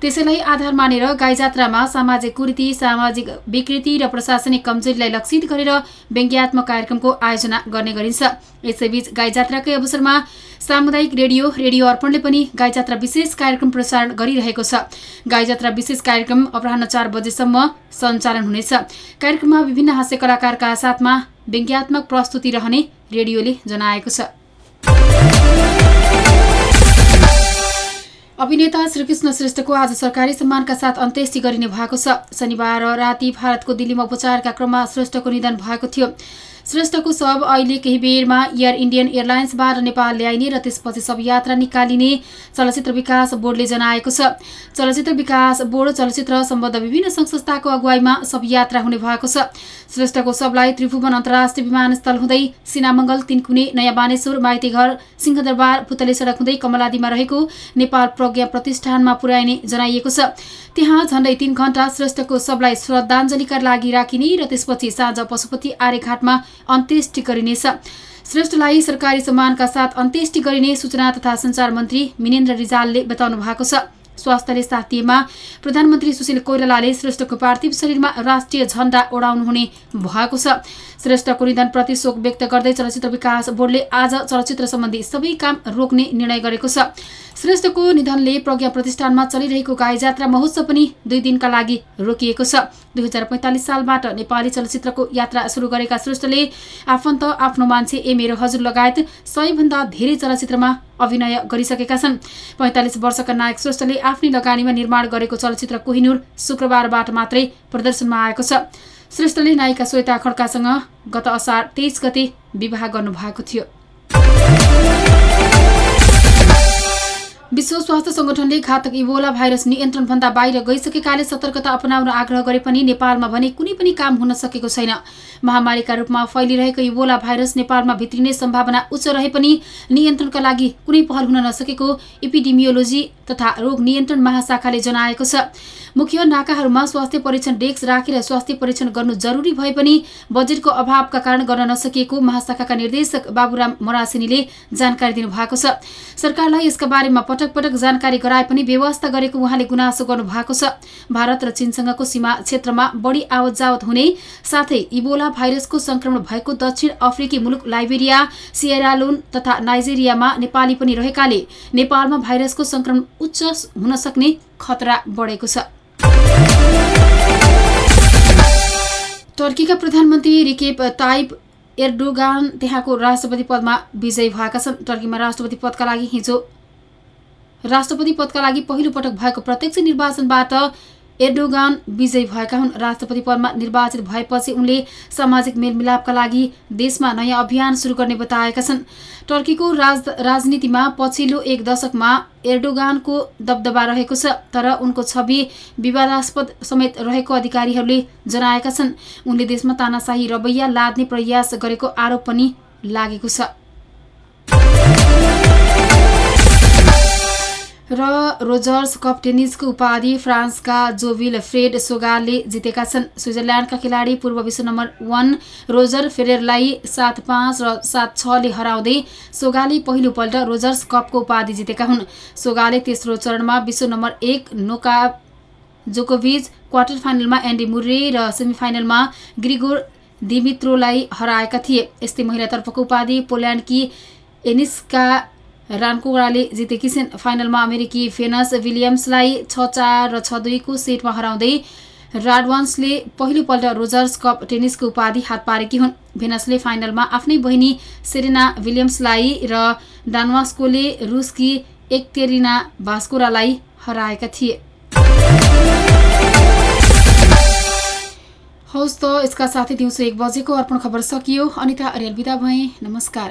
त्यसैलाई आधार मानेर गाई जात्रामा सामाजिक कुरीति सामाजिक विकृति र प्रशासनिक कमजोरीलाई लक्षित गरेर व्यङ्ग्यात्मक कार्यक्रमको आयोजना गर्ने गरिन्छ। यसैबीच गाई जात्राकै अवसरमा सामुदायिक रेडियो रेडियो अर्पणले पनि गाई जात्रा विशेष कार्यक्रम प्रसारण गरिरहेको छ। गाई जात्रा विशेष कार्यक्रम अपराह चार बजेसम्म सञ्चालन हुनेछ। कार्यक्रममा विभिन्न हास्य कलाकारका साथमा व्यङ्ग्यात्मक प्रस्तुति रहने रेडियोले जनाएको छ। अभिनेता श्रीकृष्ण श्रेष्ठको आज सरकारी सम्मानका साथ अन्त्येष्टि गरिने भएको छ। शनिबार राति भारतको दिल्लीमा उपचारका क्रममा श्रेष्ठको निधन भएको थियो। श्रेष्ठको शव अहिले केही बेरमा एयर इन्डियन एयरलाइन्सबाट नेपाल ल्याइने र त्यसपछि सब यात्रा निकालिने चलचित्र विकास बोर्डले जनाएको छ। चलचित्र विकास बोर्ड चलचित्र सम्बद्ध विभिन्न सङ्घ संस्थाको अगुवाईमा सब यात्रा हुने भएको छ। श्रेष्ठको शवलाई त्रिभुवन अन्तर्राष्ट्रिय विमानस्थल हुँदै सिनामङ्गल तिनकुने नयाँ बानेश्वर माइतीघर सिंहदरबार पुतली सडक हुँदै कमलादीमा रहेको नेपाल प्रज्ञा प्रतिष्ठानमा पुर्याइने जनाइएको छ। त्यहाँ झण्डै तीन घण्टा श्रेष्ठको शवलाई श्रद्धाञ्जलीका लागि राखिने र त्यसपछि साँझ पशुपति आर्यघाटमा अन्त्येष्टि गरिनेछ। श्रेष्ठलाई सरकारी सम्मानका साथ अन्त्येष्टि गरिने सूचना तथा सञ्चार मन्त्री मिनेन्द्र रिजालले बताउनु भएको छ। स्वास्थ्यले साथ दिएमा प्रधानमन्त्री सुशील कोइरालाले श्रेष्ठको पार्थिव शरीरमा राष्ट्रिय झण्डा ओडाउनु हुने भएको छ। श्रेष्ठको निधनप्रति शोक व्यक्त गर्दै चलचित्र विकास बोर्डले आज चलचित्र सम्बन्धी सबै काम रोक्ने निर्णय गरेको छ। श्रेष्ठको निधनले प्रज्ञा प्रतिष्ठानमा चलिरहेको गाई जात्रा महोत्सव पनि दुई दिनका लागि रोकिएको छ। दुई हजार पैँतालिस सालबाट नेपाली चलचित्रको यात्रा सुरु गरेका श्रेष्ठले आफन्त आफ्नो मान्छे ए मेरो हजुर लगायत सयभन्दा धेरै चलचित्रमा अभिनय गरिसकेका छन्। पैँतालिस वर्षका नायक श्रेष्ठले आफ्नै लगानीमा निर्माण गरेको चलचित्र कोहिनुर शुक्रबारबाट मात्रै प्रदर्शनमा आएको छ। श्रेष्ठले नायिका श्वेता खड्कासँग गत असार तेइस गते विवाह गर्नुभएको थियो। विश्व स्वास्थ्य संगठनले घातक इबोला भाइरस नियन्त्रणभन्दा बाहिर गइसकेकाले सतर्कता अपनाउन आग्रह गरे पनि नेपालमा भने कुनै पनि काम हुन सकेको छैन। महामारीका रूपमा फैलिरहेको इबोला भाइरस नेपालमा भित्रिने सम्भावना उच्च रहे पनि नियन्त्रणका लागि कुनै पहल हुन नसकेको इपिडिमियोलोजी तथा रोग नियन्त्रण महाशाखाले जनाएको छ। मुख्य नाकाहरूमा स्वास्थ्य परीक्षण डेस्क राखेर स्वास्थ्य परीक्षण गर्नु जरुरी भए पनि बजेटको अभावका कारण गर्न नसकिएको महाशाखाका निर्देशक बाबुराम मरासिनीले जानकारी दिनुभएको छ। सरकारलाई यसका बारेमा पटक पटक जानकारी गराए पनि व्यवस्था गरेको उहाँले गुनासो गर्नु भएको छ। भारत र चीनसँगको सीमा क्षेत्रमा बढी आवत जावत हुने साथै इबोला भाइरसको संक्रमण भएको दक्षिण अफ्रिकी मुलुक लाइबेरिया सियरालोन तथा नाइजेरियामा नेपाली पनि रहेकाले नेपालमा भाइरसको संक्रमण उच्च हुन सक्ने खतरा बढेको छ। टर्कीका प्रधानमन्त्री रिकेप ताइप एर्डोगान त्यहाँको राष्ट्रपति पदमा विजयी भएका छन्। टर्कीमा राष्ट्रपति पदका लागि हिजो राष्ट्रपति पदका लागि पहिलो पटक भएको प्रत्यक्ष निर्वाचनबाट एर्डोगान विजयी भएका हुन्। राष्ट्रपति पदमा निर्वाचित भएपछि उनले सामाजिक मेलमिलापका लागि देशमा नयाँ अभियान सुरु गर्ने बताएका छन्। टर्कीको राज राजनीतिमा पछिल्लो एक दशकमा एर्डोगानको दबदबा रहेको छ तर उनको छवि विवादास्पद समेत रहेको अधिकारीहरूले जनाएका छन्। उनले देशमा तानाशाही रवैया लाद्ने प्रयास गरेको आरोप पनि लागेको छ। र रोजर्स कप टेनिसको उपाधि फ्रान्सका जोभिल फ्रेड सोगालले जितेका छन्। स्विजरल्यान्डका खेलाडी पूर्व विश्व नम्बर वान रोजर फेरेरलाई सात पाँच र सात छले हराउँदै सोगाले पहिलोपल्ट रोजर्स कपको उपाधि जितेका हुन्। सोगाले तेस्रो चरणमा विश्व नम्बर एक नोका जोकोभिच क्वार्टर फाइनलमा एन्डी मुर्रे र सेमिफाइनलमा ग्रिगोर दिमित्रोलाई हराएका थिए। यस्तै महिलातर्फको उपाधि पोल्यान्डकी एनिस्का रानकोराले जितेकी छिन्। फाइनलमा अमेरिकी फेनस विलियम्सलाई छ चार र छ दुईको सेटमा हराउँदै राडवान्सले पहिलोपल्ट रोजर्स कप टेनिसको उपाधि हात पारेकी हुन्। भेनसले फाइनलमा आफ्नै बहिनी सेरेना विलियम्सलाई र डानवास्कोले रुसकी एकतेरिना भास्कोरालाई हराएका थिए। हौस् त यसका साथै दिउँसो एक बजेको अर्पण खबर सकियो। अनिता अर्याल बिदा भए। नमस्कार।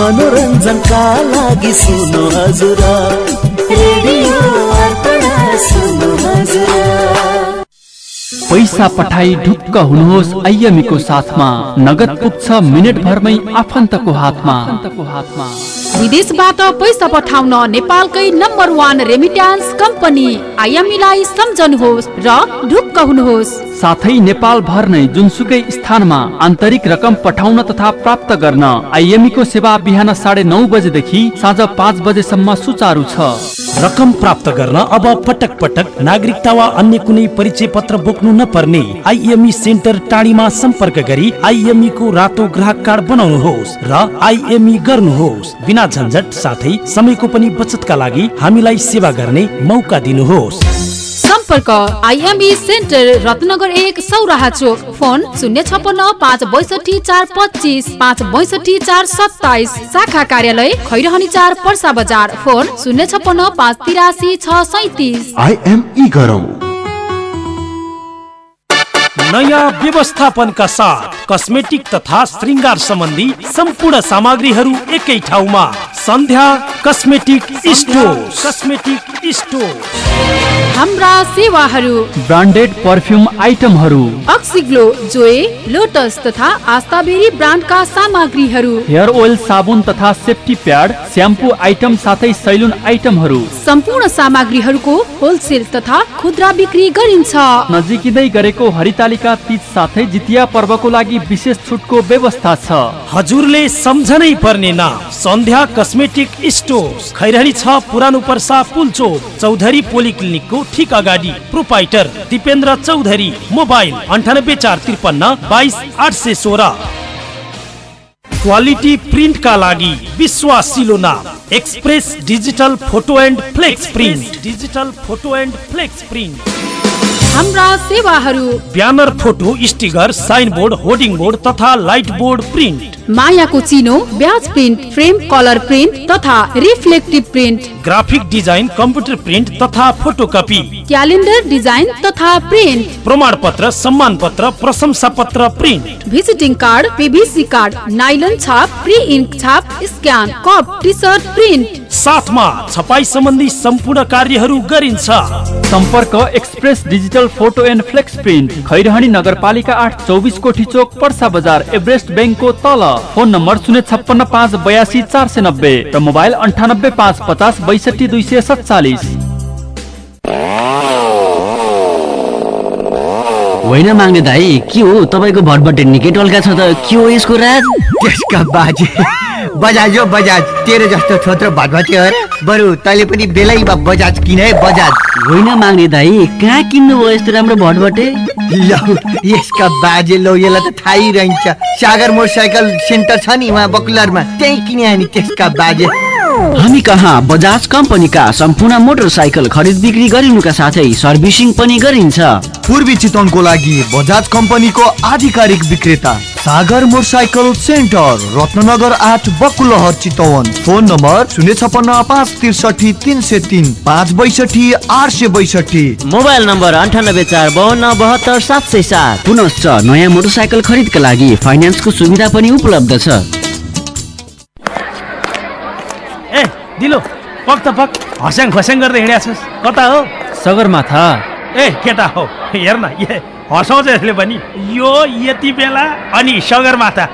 मनोरञ्जनका लागि सुन्नु हजुर पैसा पठाई ढुक्क हुनुहोस् आइएमीको साथमा नगद पुग्छ मिनट भरमै आफन्तको हातमा हातमा विदेशबाट पैसा पठाउन नेपालकै नम्बर वान रेमिट्यान्स कम्पनी आइएमईलाई सम्झनुहोस् र ढुक्क हुनुहोस्। साथै नेपाल भर नै जुनसुकै स्थानमा आन्तरिक रकम पठाउन तथा प्राप्त गर्न आइएमईको सेवा बिहान साढे नौ बजेदेखि साँझ पाँच बजेसम्म सुचारू छ। रकम प्राप्त गर्न अब पटक पटक नागरिकता वा अन्य कुनै परिचय पत्र बोक्नु नपर्ने आइएमई सेन्टर टाढीमा सम्पर्क गरी आइएमई को रातो ग्राहक कार्ड बनाउनुहोस् र आइएमई गर्नुहोस्। बिना झन्झट साथै समयको पनि बचतका लागि हामीलाई सेवा गर्ने मौका दिनुहोस्। सम्पर्क। आइएमई सेन्टर रत्नगर एक सौराहा चोक। फोन शून्य छपन्न पाँच बैसठी चार पच्चिस पाँच बैसठी चार सत्ताइस। शाखा कार्यालय खैरहनी चार पर्सा बजार। फोन शून्य छपन्न पाँच तिरासी छ सैतिस। आइएमई गरौँ नयाँ व्यवस्थापनका साथ कस्मेटिक तथा श्रृङ्गार सम्बन्धी सम्पूर्ण सामग्रीहरू एकै ठाउँमा। Sandhya cosmetic store cosmetic store हाम्रा सेवाहरू। ब्रान्डेड पर्फ्युम आइटमहरू। अक्सिग्लो जोए लोटस तथा आस्ताबेरी ब्रान्डका सामग्रीहरू। हेयर ओइल साबुन तथा सेफ्टी प्याड स्याम्पू आइटम साथै सैलुन आइटमहरू। सम्पूर्ण सामग्रीहरूको होलसेल तथा खुद्रा बिक्री गरिन्छ। नजिकिँदै गरेको हरितालिका तीज साथै जितिया पर्वको लागि विशेष छुटको व्यवस्था छ। हजुरले सम्झनै पर्ने नाम सन्ध्या कस्मेटिक स्टोर खैरहनी छ पुरानो पर्सा पुलचोक चौधरी पोलिक्लिनिकको ठिक अगाडि। प्रोपाइटर दिपेन्द्र चौधरी मोबाइल अन्ठानब्बे चार त्रिपन्न बाइस आठ सय सोह्र। क्वालिटी प्रिन्टका लागि विश्वासिलो नाम। Express digital photo and flex print. Digital photo and flex print. हाम्रा सेवाहरू। Banner photo sticker sign board hoarding board तथा लाइट बोर्ड प्रिन्ट। मायाको चिनो badge print frame colour print तथा reflective print. Graphic design computer print तथा photocopy. Calendar design तथा print. प्रमाण पत्र सम्मान पत्र प्रशंसा पत्र print. Visiting card PVC card nylon छाप प्री इन्क छाप scan cup T shirt print. साथमा छपाई सम्बन्धी सम्पूर्ण कार्यहरू गरिन्छ। सम्पर्क express digital photo and flex print Khairahani नगरपालिका आठ चौबिस कोठी चोक पर्सा बजार एभरेस्ट ब्याङ्कको तल। फोन नम्बर शून्य छप्पन्न पाँच बयासी चार सय नब्बे र मोबाइल अन्ठानब्बे पाँच पचास बैसठी दुई सय सत्तालिस। होइन माग्ने दाई के हो? तपाईँको भटभटे निकै टल्का छ त। के हो यसको राज? बजाज हो बजाज। तेरो जस्तो छोत्रो भटभटे हो र। बरु तैँले पनि बेलैमा बजाज किन है बजाज? होइन माग्ने दाई कहाँ किन्नु भयो यस्तो राम्रो भटभटे? लौ यसका बाजे लौ यसलाई त थाहै रहन्छ। सागर मोटरसाइकल सेन्टर छ नि उहाँ बकुलरमा। त्यहीँ किने नि त्यसका बाजे। हामी कहाँ? बजाज कम्पनीका सम्पूर्ण मोटरसाइकल खरिद बिक्री गरिनुका साथै सर्भिसिङ पनि गरिन्छ। पूर्वी चितवनको लागि बजाज कम्पनीको आधिकारिक विक्रेता सागर मोटरसाइकल सेन्टर रत्नगर आठ बकुलहर चितवन। फोन नम्बर शून्य छपन्न पाँच त्रिसठी तिन सय तिन पाँच बैसठी आठ सय बैसठी। मोबाइल नम्बर अन्ठानब्बे चार बाहन्न बहत्तर सात सय सात। पुनश्च नयाँ मोटरसाइकल खरिदका लागि फाइनेन्सको सुविधा पनि उपलब्ध छ। दिलो पक त पक। हस्याङ खस्याङ गर्दै हिँड्या छस् कता हो? सगरमाथा। ए केटा हो। हेर न ए हँसाउँछ यसले पनि। यो यति बेला अनि सगरमाथा।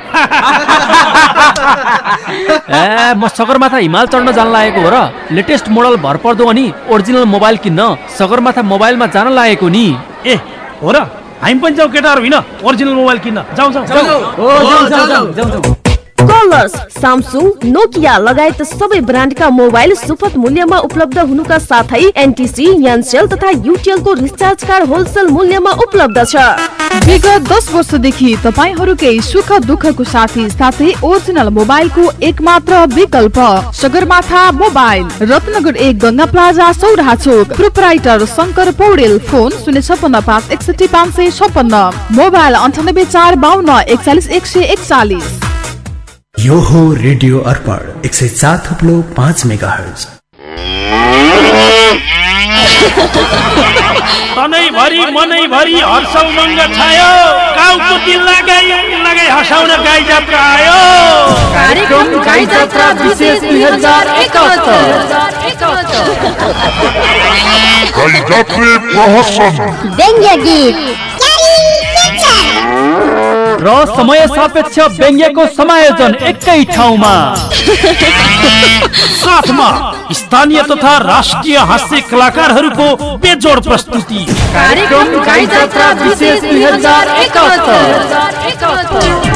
ए म सगरमाथा हिमाल चढ्न जान लागेको हो र लेटेस्ट मोडल भरपर्दो अनि ओरिजिनल मोबाइल किन्न सगरमाथा मोबाइलमा जान लागेको नि। ए हो र। हामी पनि जाउँ केटाहरू होइन ओरिजिनल मोबाइल किन्न। जाउँ जाउँ जाउँ। कलर्स सामसुङ नोकिया लगायत सबै ब्रान्डका मोबाइल सुपथ मूल्यमा उपलब्ध हुनुका साथै एनटिसी यानसेल तथा युटिएलको रिचार्ज कार्ड होलसेल मूल्यमा उपलब्ध छ। विगत दस वर्षदेखि तपाईँहरूकै सुख दुःखको साथी साथै ओरिजिनल मोबाइलको एक मात्र विकल्प सगरमाथा मोबाइल। रत्नगर एक गङ्गा प्लाजा सौराहा चोक। प्रोपराइटर शङ्कर पौडेल फोन शून्य छपन्न पाँच एकसठी पाँच सय छपन्न मोबाइल अन्ठानब्बे चार बाहन्न एकचालिस एक सय एकचालिस। यो हो रेडियो अर्पण एक सय सात थप्लो पाँच मेगा हर्ज तनैभरि मनैभरि हर्ष उमङ्ग छायो। काउको दिल लगाई लगाई हँसाउन गाई जात्रा आयो। कार्यक्रम गाई जात्रा विशेष 2061 व्यङ्ग्य गीत। र समय सापेक्ष व्यङ्ग्यको समायोजन एकै ठाउँमा। साथमा स्थानीय तथा राष्ट्रिय हास्य कलाकारहरूको बेजोड प्रस्तुति। कार्यक्रम विशेष 2061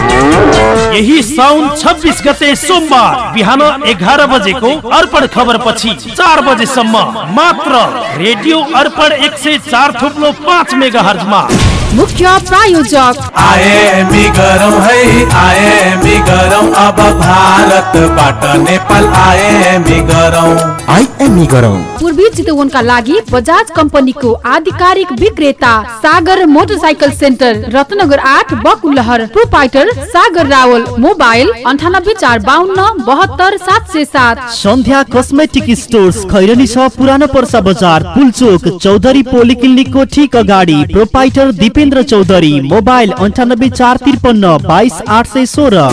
यही साउन 26 गते सोमबार बिहान एघार बजेको अर्पण खबर पछि चार बजेसम्म मात्र रेडियो अर्पण एक सय चार थुप्लो पाँच मेगा हर्जमा मुख्य प्रायोजक। आएमी गरौँ है आएमी गरौँ अब भारतबाट नेपाल आएमी गरौँ आइएमई गरौँ पूर्वी चितवनका लागि बजाज कम्पनीको आधिकारिक विक्रेता सागर मोटरसाइकल सेन्टर रत्नगर आठ बकुलहर प्रोपाइटर सागर रावल मोबाइल अन्ठानब्बे चार बाहन्न बहत्तर सात सय सात। सन्ध्या कस्मेटिक स्टोर्स खैरनी छ पुरानो पर्सा बजार पुलचोक चौधरी पोलिक्लिनिकको ठिक अगाडि प्रोपाइटर दिपेन्द्र चौधरी मोबाइल अन्ठानब्बे चार त्रिपन्न बाइस आठ सय सोह्र।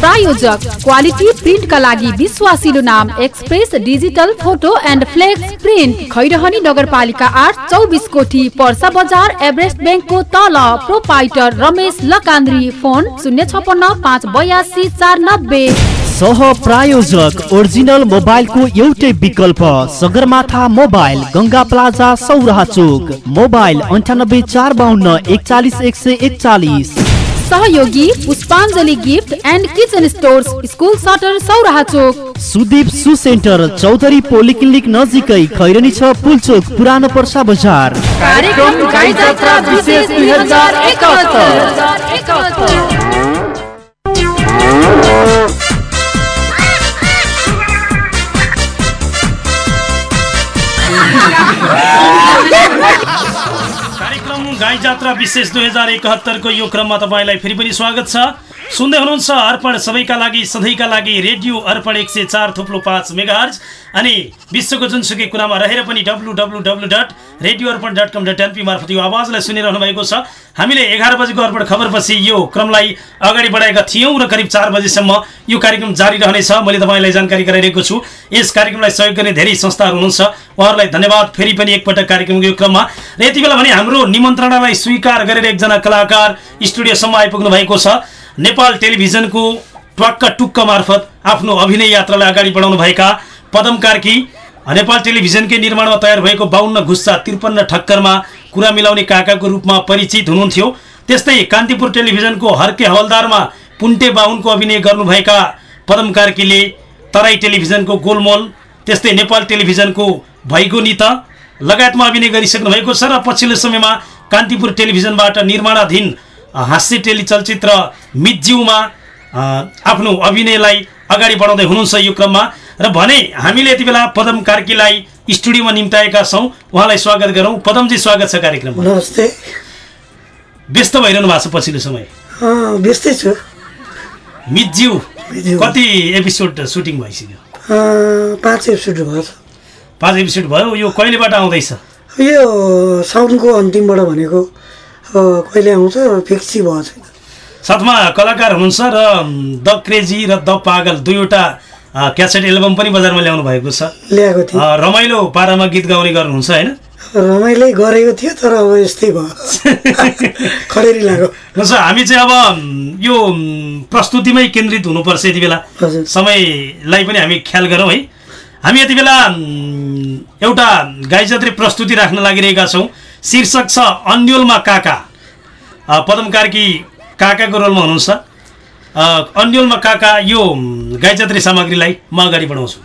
प्रायोजक क्वालिटी प्रिन्टका लागि विश्वासिलो नाम express digital photo and flex print. Khairahani नगरपालिका आठ चौबिस कोठी पर्सा बजार एभरेस्ट ब्याङ्कको तल। प्रोपाइटर रमेश लकान्द्री फोन शून्य छपन्न पाँच बयासी चार नब्बे। सह प्रायोजक ओरिजिनल मोबाइलको एउटै विकल्प सगरमाथा मोबाइल गङ्गा प्लाजा सौराहा चोक। मोबाइल अन्ठानब्बे चार बाहन्न एकचालिस एक सय एकचालिस। सहयोगी Pushpanjali gift and kitchen stores school shutter Sauraha चोक। सुदीप सु सेन्टर चौधरी पोलिक्लिनिक नजिकै खैरनी छ पुलचोक पुरानो पर्सा बजार। कार्यक्रम कार्यक्रम गाई जात्रा विशेष दुई हजार एकहत्तरको यो क्रममा तपाईँलाई फेरि पनि स्वागत छ। सुन्दै हुनुहुन्छ अर्पण सबैका लागि सधैँका लागि रेडियो अर्पण एक सय चार थुप्लो पाँच मेगाहर्ज अनि विश्वको जुनसुकै कुरामा रहेर पनि W W W dot radio Arpan dot com dot NP मार्फत यो आवाजलाई सुनिरहनु भएको छ। हामीले एघार बजेको अर्पण खबरपछि यो क्रमलाई अगाडि बढाएका थियौँ र करिब चार बजेसम्म यो कार्यक्रम जारी रहनेछ। मैले तपाईँलाई जानकारी गराइरहेको छु। यस कार्यक्रमलाई सहयोग गर्ने धेरै संस्थाहरू हुनुहुन्छ। उहाँहरूलाई धन्यवाद। फेरि पनि एकपटक कार्यक्रमको यो क्रममा। र यति बेला भने हाम्रो निमन्त्रणालाई स्वीकार गरेर एकजना कलाकार स्टुडियोसम्म आइपुग्नु भएको छ। नेपाल टेलिभिजनको ट्वाक्क टुक्क मार्फत आफ्नो अभिनय यात्रालाई अगाडि बढाउनु भएका पदम कार्की नेपाल टेलिभिजनकै निर्माणमा तयार भएको बाहन्न घुस्सा त्रिपन्न ठक्करमा कुरा मिलाउने काकाको रूपमा परिचित हुनुहुन्थ्यो। त्यस्तै कान्तिपुर टेलिभिजनको हर्के हवलदारमा पुन्टे बाहुनको अभिनय गर्नुभएका पदम कार्कीले तराई टेलिभिजनको गोलमोल त्यस्तै नेपाल टेलिभिजनको भैगोनित लगायतमा अभिनय गरिसक्नु भएको छ र पछिल्लो समयमा कान्तिपुर टेलिभिजनबाट निर्माणाधीन हास्य टेली चलचित्र मिज्यूमा आफ्नो अभिनयलाई अगाडि बढाउँदै हुनुहुन्छ यो क्रममा। र भने हामीले यति बेला पदम कार्कीलाई स्टुडियोमा निम्ताएका छौँ। उहाँलाई स्वागत गरौँ। पदमजी स्वागत छ कार्यक्रममा। नमस्ते। व्यस्त भइरहनु भएको छ पछिल्लो समय। व्यस्तै छु। मिज्यू कति एपिसोड सुटिङ भइसक्यो? पाँच एपिसोड भयो। पाँच एपिसोड भयो। यो कहिलेबाट आउँदैछ? यो साउनको अन्तिमबाट भनेको कहिले आउँछ? फिक्सै भएको छैन साथमा कलाकार हुनुहुन्छ र द क्रेजी र द पागल दुईवटा क्यासेट एल्बम पनि बजारमा ल्याउनु भएको छ। ल्याएको अ, रमाइलो पारामा गीत गाउने गर्नुहुन्छ होइन? रमाइलै गरेको थियो तर अब यस्तै भयो। खडेरी लाग्यो। हुन्छ हामी चाहिँ अब यो प्रस्तुतिमै केन्द्रित हुनुपर्छ यति बेला। समयलाई पनि हामी ख्याल गरौँ है? हामी यति बेला एउटा गाई जात्रे प्रस्तुति राख्न लागिरहेका छौँ। शीर्षक छ अन्यलमा काका। पदम कार्की काकाको रोलमा हुनुहुन्छ। अन्यलमा काका यो गाई जात्रे सामग्रीलाई म अगाडि बढाउँछु।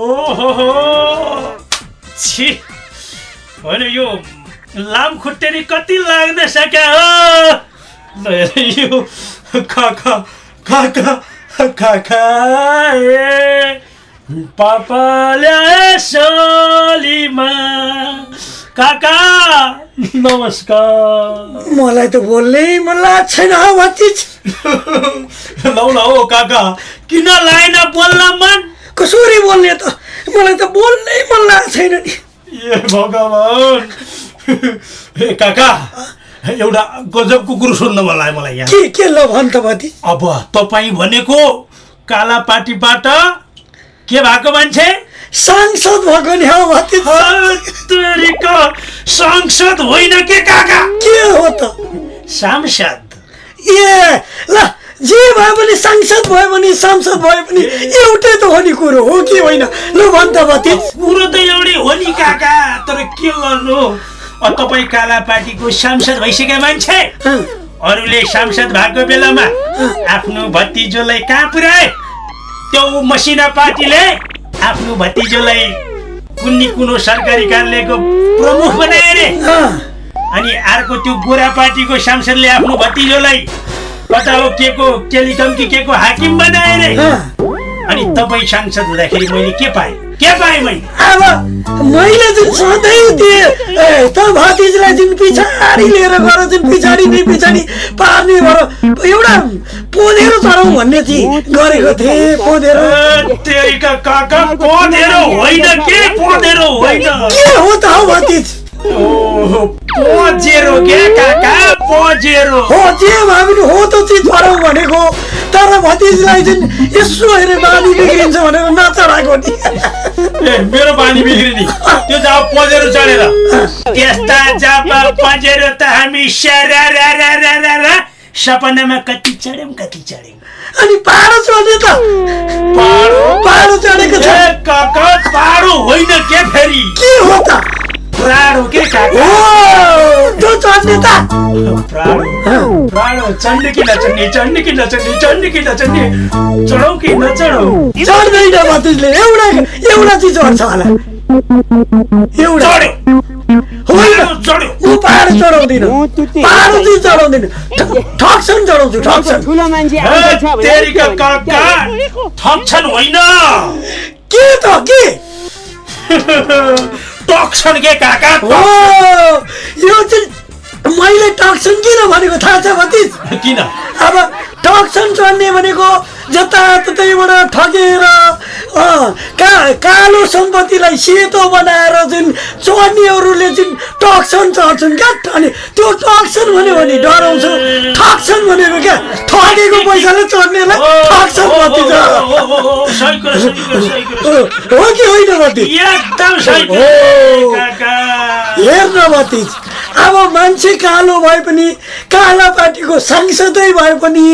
ओहो छि! होइन यो लामखुट्टेरी कति लाग्न सक्या हो? यो काका काका काका ए पापा ल्याए सोलीमा काका नमस्कार। मलाई त बोल्नै मन लाग्छ छैन लौ हो काका। किन लाएन बोल्न मन कसरी बोल्ने त मलाई त बोल्नै मन लागेको छैन नि ए भगवान् ए काका एउटा गजब कुकुर सुन्न मन लाग्यो मलाई यहाँ के के ल भन् त भति अब तपाईँ भनेको कालापाटीबाट के भएको मान्छे सांसद भएको नि हौ सांसद होइन के काका के हो त सांसद ए ल जे भए पनि सांसद भयो भने सांसद भए पनि एउटै त हो नि कुरो हो कि होइन? ल भन् त भति। कुरो त एउटै हो नि काका तर के गर्नु? तपाईँ कालापाटीको सांसद भइसकेका मान्छे। अरूले सांसद भएको बेलामा आफ्नो भतिजोलाई कहाँ पुर्याए त्यो मसिना पार्टीले आफ्नो भतिजोलाई कुन्नी कुनो सरकारी कार्यालयको प्रमुख बनाए रे अनि अर्को त्यो गोरा पार्टीको सांसदले आफ्नो भतिजोलाई कता हो के को टेलिकम कि के को हाकिम बनाए रे? अनि तपाईँ सांसद हुँदाखेरि मैले के पाएँ? के पाएँ मैले? अब मैले जुन सधैँ दिएँ त भतिजलाई जुन पछाडि लिएर गएर जुन पछाडि नै पछाडि पार्ने भएर एउटा पोधेरो चढाउँ भन्ने चाहिँ गरेको थिएँ पोधेरो। तेरिका काका पोधेरो होइन के? पोधेरो होइन। के हो त हौ भतिज? पोजेरो के काका पोजेरो हो जे भए पनि हो त चिज चढाउँ भनेको तर भतिजलाई जुन यसो हेरे बानी बिग्रिन्छ भनेर नचढाएको नि ए, मेरो पानी बिग्रिने त्यो जब पजेरो चढेर त्यस्ता जब पजेरो त हामी स्यारा सपनामा कति चढ्यौँ कति चढ्यौँ अनि पारो चढ्ने त पारो पारो चढेको छ काका पारो होइन के फेरि? के हो त प्राणो के काका त्यो चढ्ने त। प्राणो। प्राणो चढ्ने कि नचढ्ने? चढ्ने कि नचढ्ने? चढ्ने कि नचढ्ने? चढौँ कि नचढौँ? चढ्दैन भतिजले। एउटा एउटा चिज चढ्छ होला। एउटा। होइन म पहाड चढाउँदिनँ। पहाड चाहिँ चढाउँदिनँ। ठक्सन चढाउँछु ठक्सन। ए, तेरिका काका थप्छन् होइन। के त के? टक्छन् के काका यो चाहिँ मैले टक्सन किन भनेको थाहा छ भतिज? किन? अब टक्सन चढ्ने भनेको जताततैबाट ठगेर का कालो सम्पत्तिलाई सेतो बनाएर जुन चढ्नेहरूले जुन टक्सन चढ्छन् क्या अनि त्यो टक्सन भन्यो भने डराउँछु। ठक्सन भनेको क्या ठगेको पैसाले चढ्नेलाई सही कुरा हो कि होइन। काका। हेर्न भतिज अब मान्छे कालो भए पनि काला पार्टीको सांसदै भए पनि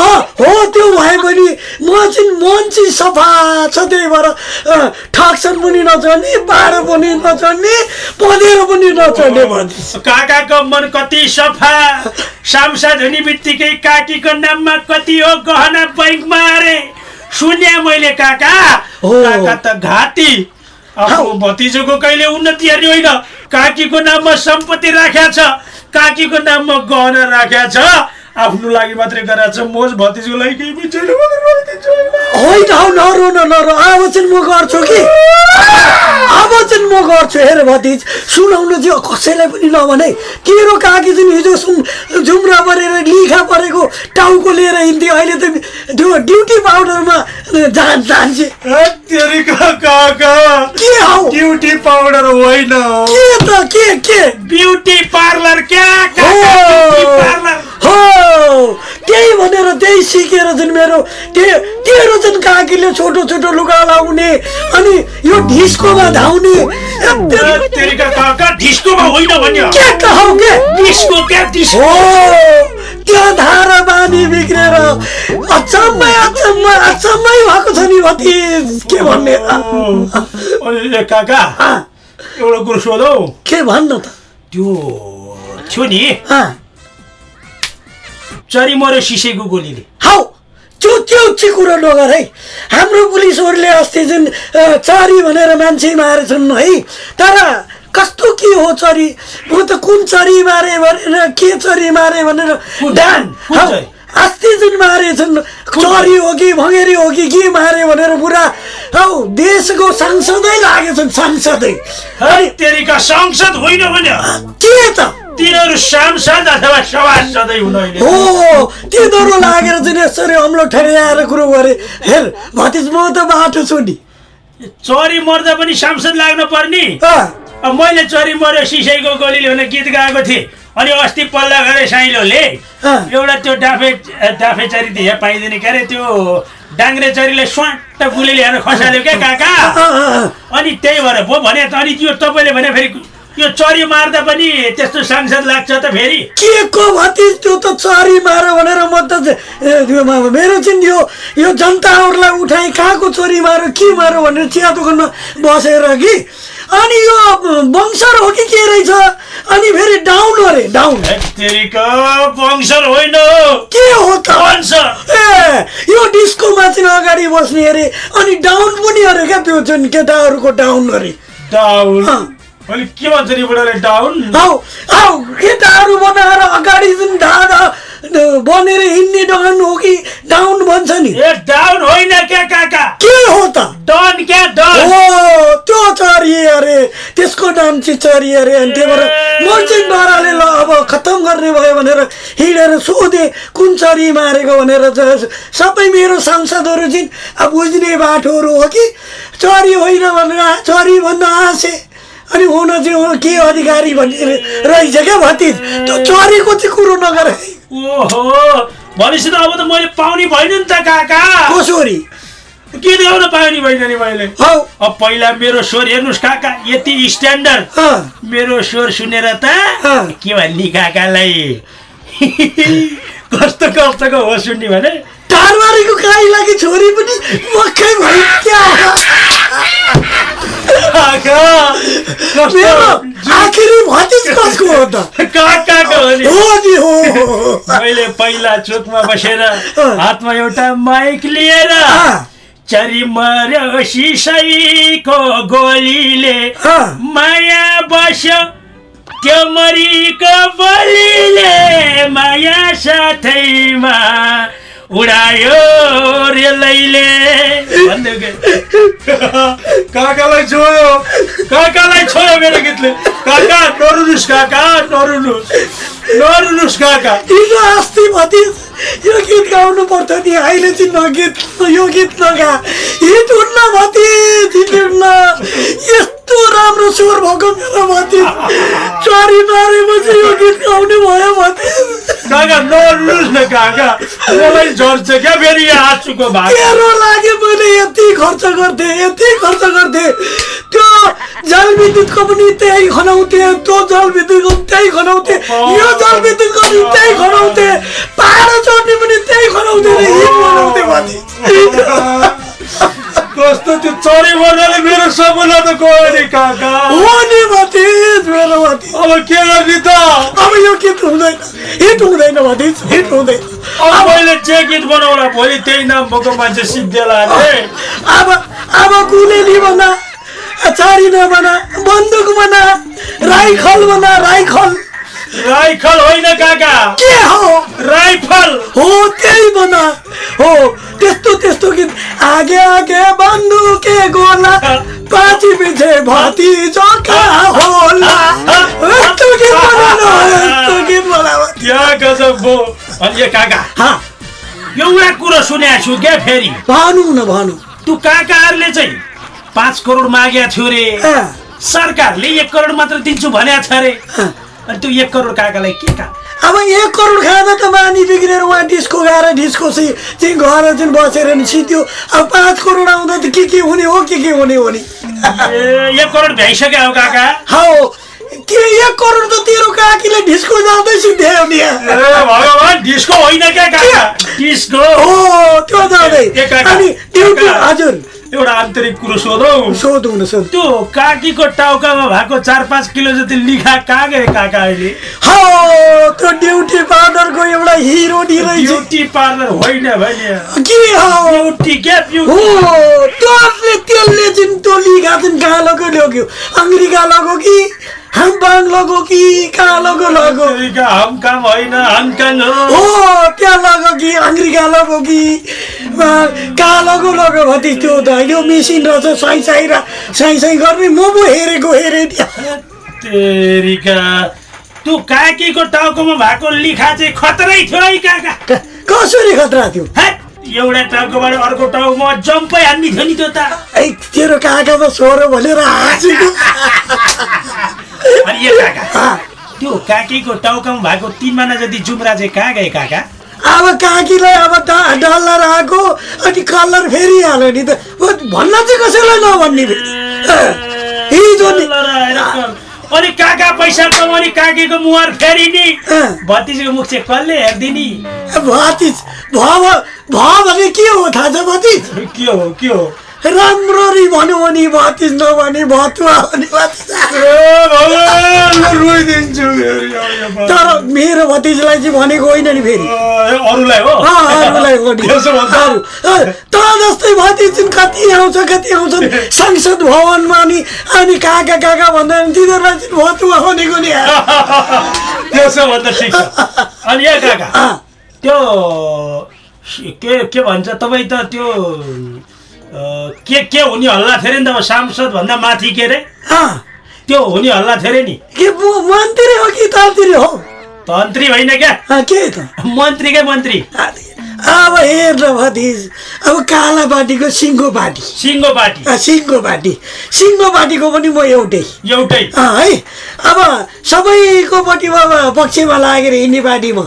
हो त्यो भए पनि म चाहिँ मन चाहिँ सफा छ त्यही भएर ठग्छन् पनि नचढ्ने बाह्र पनि नचढ्ने पँधेरो पनि नचढ्ने भनिस् काकाको मन कति सफा सांसद हुने बित्तिकै काकीको नाममा कति हो गहना बैङ्कमा अरे सुन्या मैले काका काका त घाँटी आफ्नो भतिजोको कहिले उन्नति हेर्ने होइन? काकीको नाममा सम्पत्ति राख्या छ। काकीको नाममा गहना राख्या छ। आफ्नो लागि मात्रै गरेर छ मोज भतिजको लागि केही पनि छैन भनेर रोइदिन्छु होइन। हौ नरो न नरो अब चाहिँ म गर्छु कि? अब चाहिँ म गर्छु हेर भतिज सुनाउनु चाहिँ कसैलाई पनि नभने। केरो काकी चाहिँ हिजो सुन झुम्रा परेर लिखा परेको टाउको लिएर हिँड्थ्यो अहिले त त्यो ड्युटी पाउडरमा जान जान्छ के हौ? ब्युटी पाउडर होइन के त के के? ब्युटी पार्लर क्या हो। हो। त्यही भनेर त्यही सिकेर चाहिँ मेरो त्यो तेरो चाहिँ काकीले छोटो छोटो लुगा लाउने अनि यो ढिस्कोमा धाउने। त्यो धारा बानी बिग्रेर अचम्मै अचम्मै अचम्मै भएको छ नि भतिज। के भन्ने? काका एउटा कुरो सोधौ। के भन्न त? त्यो थियो नि चरी मऱ्यो सिसेको गोलीले। हौ त्यो त्यो चाहिँ कुरो नगर है। हाम्रो पुलिसहरूले अस्ति जुन चरी भनेर मान्छे मारेछन् है तर कस्तो के हो चरी? म त कुन चरी मारे भनेर के चरी मारे भनेर डान? अस्ति जुन मारेछन् चरी? हो कि भँगेरी हो कि के मारे भनेर पुरा हौ देशको सांसदै लागेछन् सांसदै। तेरिका सांसद होइन के त? तिनीहरू सांसद अथवा सभासदै हुँदैन हो तिनीहरू लागेर चाहिँ यसरी अम्लो ठेऱ्याएर कुरो गरे हेर भतिज म त बाटो छु नि चरी मर्दा पनि सांसद लाग्नु पर्ने मैले चरी मर्यो सिसैको गोलीले भने गीत गाएको थिएँ अनि अस्ति पल्ला गरे साइलोले एउटा त्यो डाफे डाफे चरी दिए पाइँदैन के अरे त्यो डाङ्ग्रे चरीले स्वाट गुलीले हेरेर खसाल्यो क्या काका अनि त्यही भएर पो भने त अनि त्यो तपाईँले भने फेरि यो चरी मार्दा पनि त्यस्तो सांसद लाग्छ त फेरि। के को भतिज त्यो त चरी मार भनेर म त मेरो चाहिँ यो यो जनताहरूलाई उठाएँ कहाँको चोरी मारो के मारो भनेर चिया दोकानमा बसेर कि? अनि यो वंशर हो कि के रहेछ? अनि फेरि डाउन अरे डाउन वंशर होइन। के हो त? ए यो डिस्कोमा चाहिँ अगाडि बस्ने अरे अनि डाउन पनि अरे क्या त्यो चाहिँ केटाहरूको डाउन अरे। डाउन अनि के भन्छ नि बुढाले डाउन हौ हौ केटाहरू बनाएर अगाडि जुन ढाडा बनेर हिँड्ने डाउन हो कि डाउन भन्छ नि? ए डाउन होइन क्या काका? के हो त? डन क्या डन? हो त्यो चरी अरे त्यसको नाम चाहिँ चरी अरे अनि त्यही भएर म चाहिँ डराले ल अब खत्तम गर्ने भयो भनेर हिँडेर सोधेँ कुन चरी मारेको भनेर सबै मेरो सांसदहरू चाहिँ अब बुझ्ने बाटोहरू हो कि? चरी होइन भनेर चरी भन्न हाँसे अनि हुन चाहिँ के अधिकारी भन्ने रहेछ क्या भतिज? त्यो चरीको चाहिँ कुरो नगर है। ओहो भनेपछि त अब त मैले पाउने भएन नि त काका। कसरी के देखाउन पाएँ नि भएन नि मैले? हौ। अब पहिला मेरो स्वर हेर्नुहोस् काका यति स्ट्यान्डर्ड मेरो स्वर सुनेर त के भन्ने काकालाई? कस्तो कस्तोको हो सुन्ने भने? टारबारीको काई लागि छोरी पनि मक्कै भयो क्या? मेरो आखिरी भतिज कसको हो त? काकाको हो नि? हो मैले पहिला चोकमा बसेर हातमा एउटा माइक लिएर चरी मर्यो सिसैको गोलीले। माया बस्यो त्यो मरीको बलिले। माया साथैमा उडायो रेलैले काकालाई छोयो काकालाई छोयो मेरो गीतले काका नरुनुहोस् काका नरुनुहोस् नरुनुहोस् काका हिजो अस्ति भतिज यो गीत गाउनु पर्थ्यो नि अहिले चाहिँ नगीत यो गीत नगा हिट उठ्न हिट उठ्न यस्तो राम्रो स्वर भएको मेरो भतिज चरी मारेपछि यो गीत गाउनु भयो भतिज काका नरुनुहोस् न काका मलाई झर्छ क्या फेरि यहाँ आँसुको भाग तेरो लागि मैले यति खर्च गर्थेँ यति खर्च गर्थेँ त्यो जलविद्युतको पनि त्यही खनाउँथेँ त्यो जलविद्युतको पनि त्यही खनाउँथेँ यो जलविद्युतको पनि त्यही खनाउँथेँ पाहाड चढ्ने पनि त्यही खनाउँथेँ रे हिट बनाउँथेँ भने कस्तो त्यो चरी मर्नाले मेरो सपना त गयो नि काका। हो नि भतिज मेरो भतिज अब के गर्ने त? अब यो गीत हुँदैन हिट हुँदैन भतिज हिट हुँदैन। अब मैले जे गीत बनाउला भोलि त्यही नाम भएको मान्छे सिद्धिएला अरे अब अब गुलेली बना चारी नबना बन्दुक बना राइफल बना राइफल राइफल होइन काका। के हो? राइफल। हो त्यही बना हो त्यस्तो त्यस्तो गीत। आगे आगे बन्दुक के गोला पाछी पिछे भतिजो कहाँ होला। यस्तो गीत बनाउनु यस्तो गीत बनाऊ क्या गजब भो अनि ए काका एउटा कुरो सुनेको छु क्या फेरि? भनौँ न भनौँ। तँ काकाहरूले चाहिँ पाँच करोड मागेको थियो रे। सरकारले एक करोड मात्र दिन्छु भनेको छ रे। अनि त्यो एक करोड काकालाई के का अब एक करोड खाँदा त मानी बिग्रेर उहाँ डिस्को गाएर डिस्को चाहिँ चाहिँ घर चाहिँ बसेर नि सित्यो। अब पाँच करोड आउँदा त के के हुने हो के के हुने हो नि? एक करोड भ्याइसक्यो हो काका। हौ के एक करोड त तेरो काकीले डिस्को जाँदै सिद्ध्यायो नि? भगवान् डिस्को होइन क्या काका? डिस्को। हो त्यो जाँदै। अनि हजुर। एउटा आन्तरिक कुरो सोधौ। सोधौँ न सोध। त्यो काकीको टाउकामा भएको चार पाँच किलो जति लिखा कहाँ गए काका अहिले? त्यो ड्युटी पार्लरको एउटा हिरो रहेछ ब्युटी पार्लर होइन भने। के हौ? ब्युटी क्या हो ब्युटी त्यसले त्यसले चाहिँ त्यो लिखा चाहिँ कहाँ लगो ल्याग्यो अङ्ग्रिका लगो कि? हामबाङ लगो कि कहाँ लगो लगो? हमकाम होइन हङकङ हो? त्यहाँ लगो कि अङ्ग्रिका लगो कि? कहाँ लगो लगो भति? त्यो त यो मेसिन रहेछ साई साई र साई साई गर्ने म पो हेरेको हेरेँ त्यहाँ त्यो काकीको टाउकोमा भएको लिखा चाहिँ खतरै थियो है काका? कसरी खतरा थियो? एउटा टाउकोबाट अर्को टाउकोमा जम्पै हान्ने थियो नि त्यो त। तेरो काकामा सोह्र भनेर हाँसेको अनि ए काका? त्यो काकीको टाउकामा भएको तिन महिना जति जुम्रा चाहिँ कहाँ गए काका? अब काकीलाई अब ड- डलर आएको अनि कलर फेरि हाल्यो नि त। भन्न चाहिँ कसैलाई नभन्ने हिजो अनि काका पैसा कमाउने काकीको मुहार फेरिने भतिजीको मुख चाहिँ कसले हेरिदिने भतिज भ भने के हो थाहा छ भतिज? के हो के हो? राम्ररी भन्यो भने भतिज नभने भतुवा भने तर मेरो भतिजलाई चाहिँ भनेको होइन नि फेरि। अरूलाई हो? अँ, अरूलाई हो नि। त्यसो भन्दा अरू अँ, त जस्तै भतिज कति आउँछ कति आउँछन् संसद भवनमा नि अनि काका काका भन्दा तिनीहरूलाई चाहिँ भतुवा भनेको नि। अनि काका त्यो के के भन्छ तपाईँ त त्यो के के हुने हल्ला थियो अरे नि त अब सांसद भन्दा माथि के अरे त्यो हुने हल्ला थियो अरे नि। के मन्त्री हो कि तन्त्री हो? तन्त्री होइन क्या? के त? मन्त्रीकै मन्त्री? अब हेर न भतिज अब काला पार्टीको सिङ्गो पार्टी सिङ्गो पार्टी अँ, सिङ्गो पार्टी सिङ्गो पार्टीको पनि म एउटै। एउटै। है? अब सबैको पट्टि अब पक्षमा लागेर हिँड्ने पार्टीमा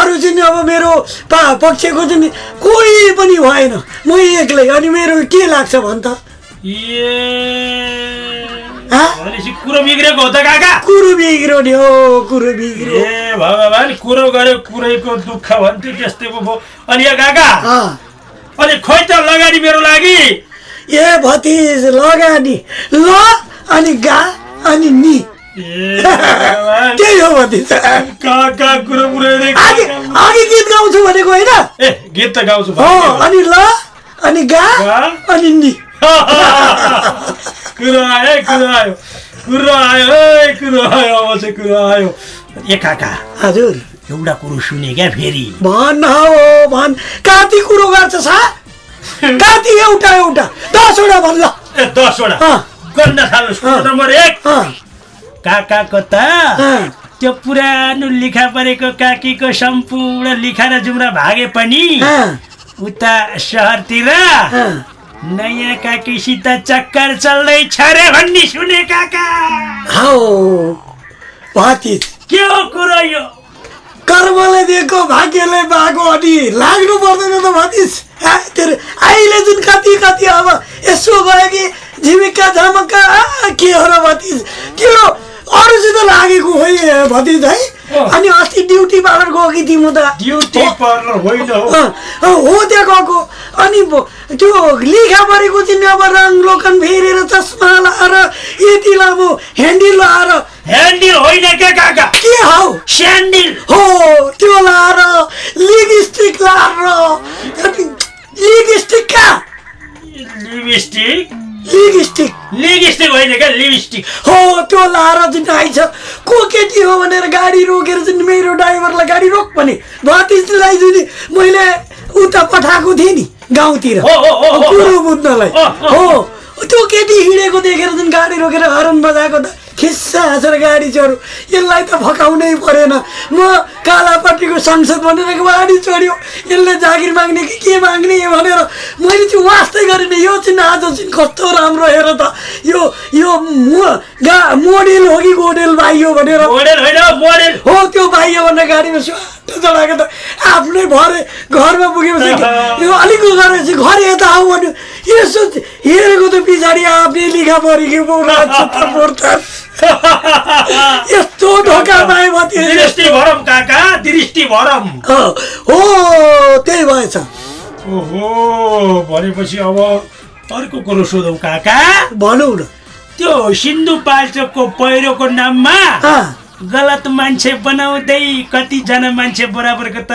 अरू चाहिँ अब मेरो पा पक्षको चाहिँ कोही पनि भएन। म एक्लै अनि मेरो के लाग्छ भन् त? कुरो बिग्रेको हो त काका। कुरो बिग्रो नि हो कुरो बिग्रो ए भगवान् कुरो गर्यो कुरैको दुःख भन्थ्यो त्यस्तै पो भयो। अनि यो काका अनि खोइ त लगानी मेरो लागि। ए भतिज लगानी। ल अनि गा अनि नि। त्यही हो भतिज। काका कुरो पुऱ्याइदिए अघि गीत गाउँछु भनेको होइन? ए गीत त गाउँछु अनि ल अनि गा। अनि नि। कुरो आयो है, कुरो आयो कुरो आयो है, कुरो आयो अब चाहिँ कुरो आयो ए काका हजुर एउटा कुरो सुने क्या फेरि भन् हो भन् कति कुरो गर्छ सा कति एउटा एउटा दसवटा भन् ल ए दसवटा गर्न थाल्नुहोस् कुरो नम्बर एक काकाको त त्यो पुरानो लिखा परेको काकीको सम्पूर्ण लिखा र जुम्रा भागे पनि उता सहरतिर नयाँ काकीसित चक्कर चल्दैछ रे भन्ने सुने काका। के हो कुरो यो? कर्मले दिएको भाग्यले पाएको अनि लाग्नु पर्दैन त तेरो अहिले जुन कति कति अब यसो गयो कि जीविका झमक्का के हो र भतिज के हो? अरूसित लागेको हो भतिज है। अनि अस्ति ड्युटी पार्लर गयो कि तिमी त ड्युटी पार्लर होइन हो। त्यहाँ गएको। अनि त्यो लिखा परेको चाहिँ अब रङ लोकन फेरेर चस्मा लाएर यति लामो ह्यान्डल लाएर। ह्यान्डल होइन क्या काका? के हौ? स्यान्डल। हो त्यो लाएर लिपस्टिक लाएर। लिपस्टिक कहाँ लिपस्टिक? लिपस्टिक लिपस्टिक होइन क्या लिपस्टिक हो त्यो लाएर चाहिँ आइछ को केटी हो भनेर गाडी रोकेर चाहिँ मेरो ड्राइभरलाई गाडी रोक भने भतिजलाई चाहिँ मैले उता पठाएको थिएँ नि गाउँतिर। कुरो बुझ्नलाई हो, त्यो केटी हिँडेको देखेर चाहिँ गाडी रोकेर हरन बजाएको त खिस्सा हाँसेर गाडी चोर्यो यसलाई त फकाउनै परेन। म कालापट्टिको सांसद भनेर गाडी चोर्यो यसले जागिर माग्ने कि के माग्ने भनेर मैले चाहिँ वास्तै गरेन। यो चाहिँ आज चाहिँ कस्तो राम्रो हेर त। यो यो गा मोडेल हो कि गोडेल भाइयो भनेर। हो त्यो भाइयो भनेर गाडीमा स्वाट चढाएको त। आफ्नै भरे घरमा पुगेपछि यो अलिक गरेपछि घर यता आऊ भन्यो। यसो हेरेको त पछाडि आफ्नै लिखा परेको यस्तो धोका पाएँ म दृष्टि भरम काका दृष्टि भरम हो त्यही भएछ। ओहो भनेपछि अब अर्को कुरो सोधौँ काका। भनौँ न। त्यो सिन्धुपाल्चोकको पहिरोको नाममा गलत मान्छे बनाउँदै कतिजना मान्छे बराबरको त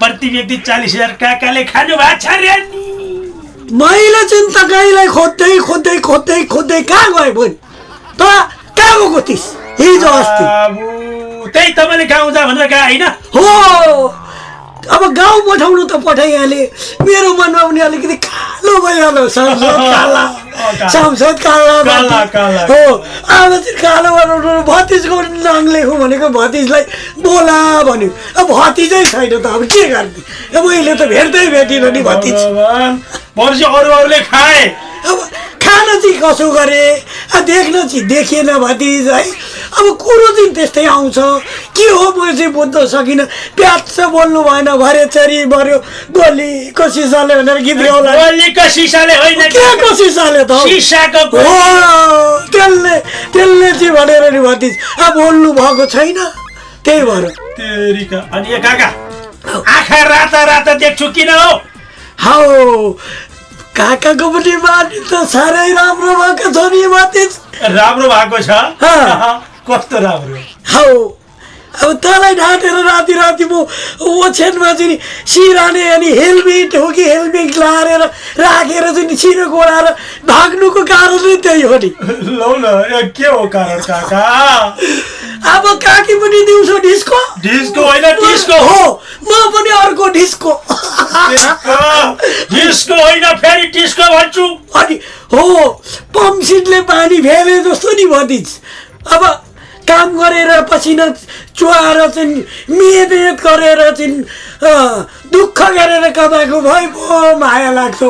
प्रति व्यक्ति चालिस हजार काकाले खानु भएको छ रे नि। मैले चाहिँ तपाईँलाई खोज्दै खोज्दै खोज्दै खोज्दै कहाँ गयो भने त कहाँ गएको थिइस् हिजो अस्ति। त्यही तपाईँले गाउँ जा भनेर गए होइन? हो। अब गाउँ पठाउनु त पठाइहाले मेरो मनमा पनि अलिकति कालो भइहाल्यो। सांसद काला। हो। अब चाहिँ कालो बनाउनु भतिजको नाम लेखौँ भनेको भतिजलाई बोला भन्यो। अब भतिजै छैन त। अब के गर्ने? अब मैले त भेट्दै भेटिनँ नि भतिज। अरू अरूले खाए। अब खान चाहिँ कसो गरे? देख्न चाहिँ देखिएन भतिज है। अब कुरो चाहिँ त्यस्तै आउँछ। के हो म चाहिँ बुझ्न सकिनँ। प्याच बोल्नु भएन भरे चरी भर्यो गोलीको सिसाले भनेर गीत गाउला। हो त्यसले त्यसले चाहिँ भनेर नि भतिज अब बोल्नु भएको छैन। त्यही भएर। आँखा राता राता देख्छु किन हो? हौ काकाको पनि बानी त साह्रै राम्रो भएको छ नि भतिज राम्रो भएको छ? कस्तो राम्रो? हौ। अब तँलाई ढाँटेर राति राति म ओछ्यानमा चाहिँ नि सिराने अनि हेलमेट हो कि हेलमेट लाएर राखेर चाहिँ नि सिरो गोडाएर भाग्नुको कारण नै त्यही हो नि। लौ न के हो कारण काका? अब काकी पनि दिउँसो ढिस्को ढिस्को होइन डिस्को। हो म पनि अर्को ढिस्को डिस्को होइन फेरि डिस्को भन्छु। अनि हो पम्पसिटले पानी फेले जस्तो नि भतिज अब काम गरेर पसिना चुहाएर चाहिँ मिहिनेत गरेर चाहिँ दुःख गरेर कमाएको भइ पो माया लाग्छ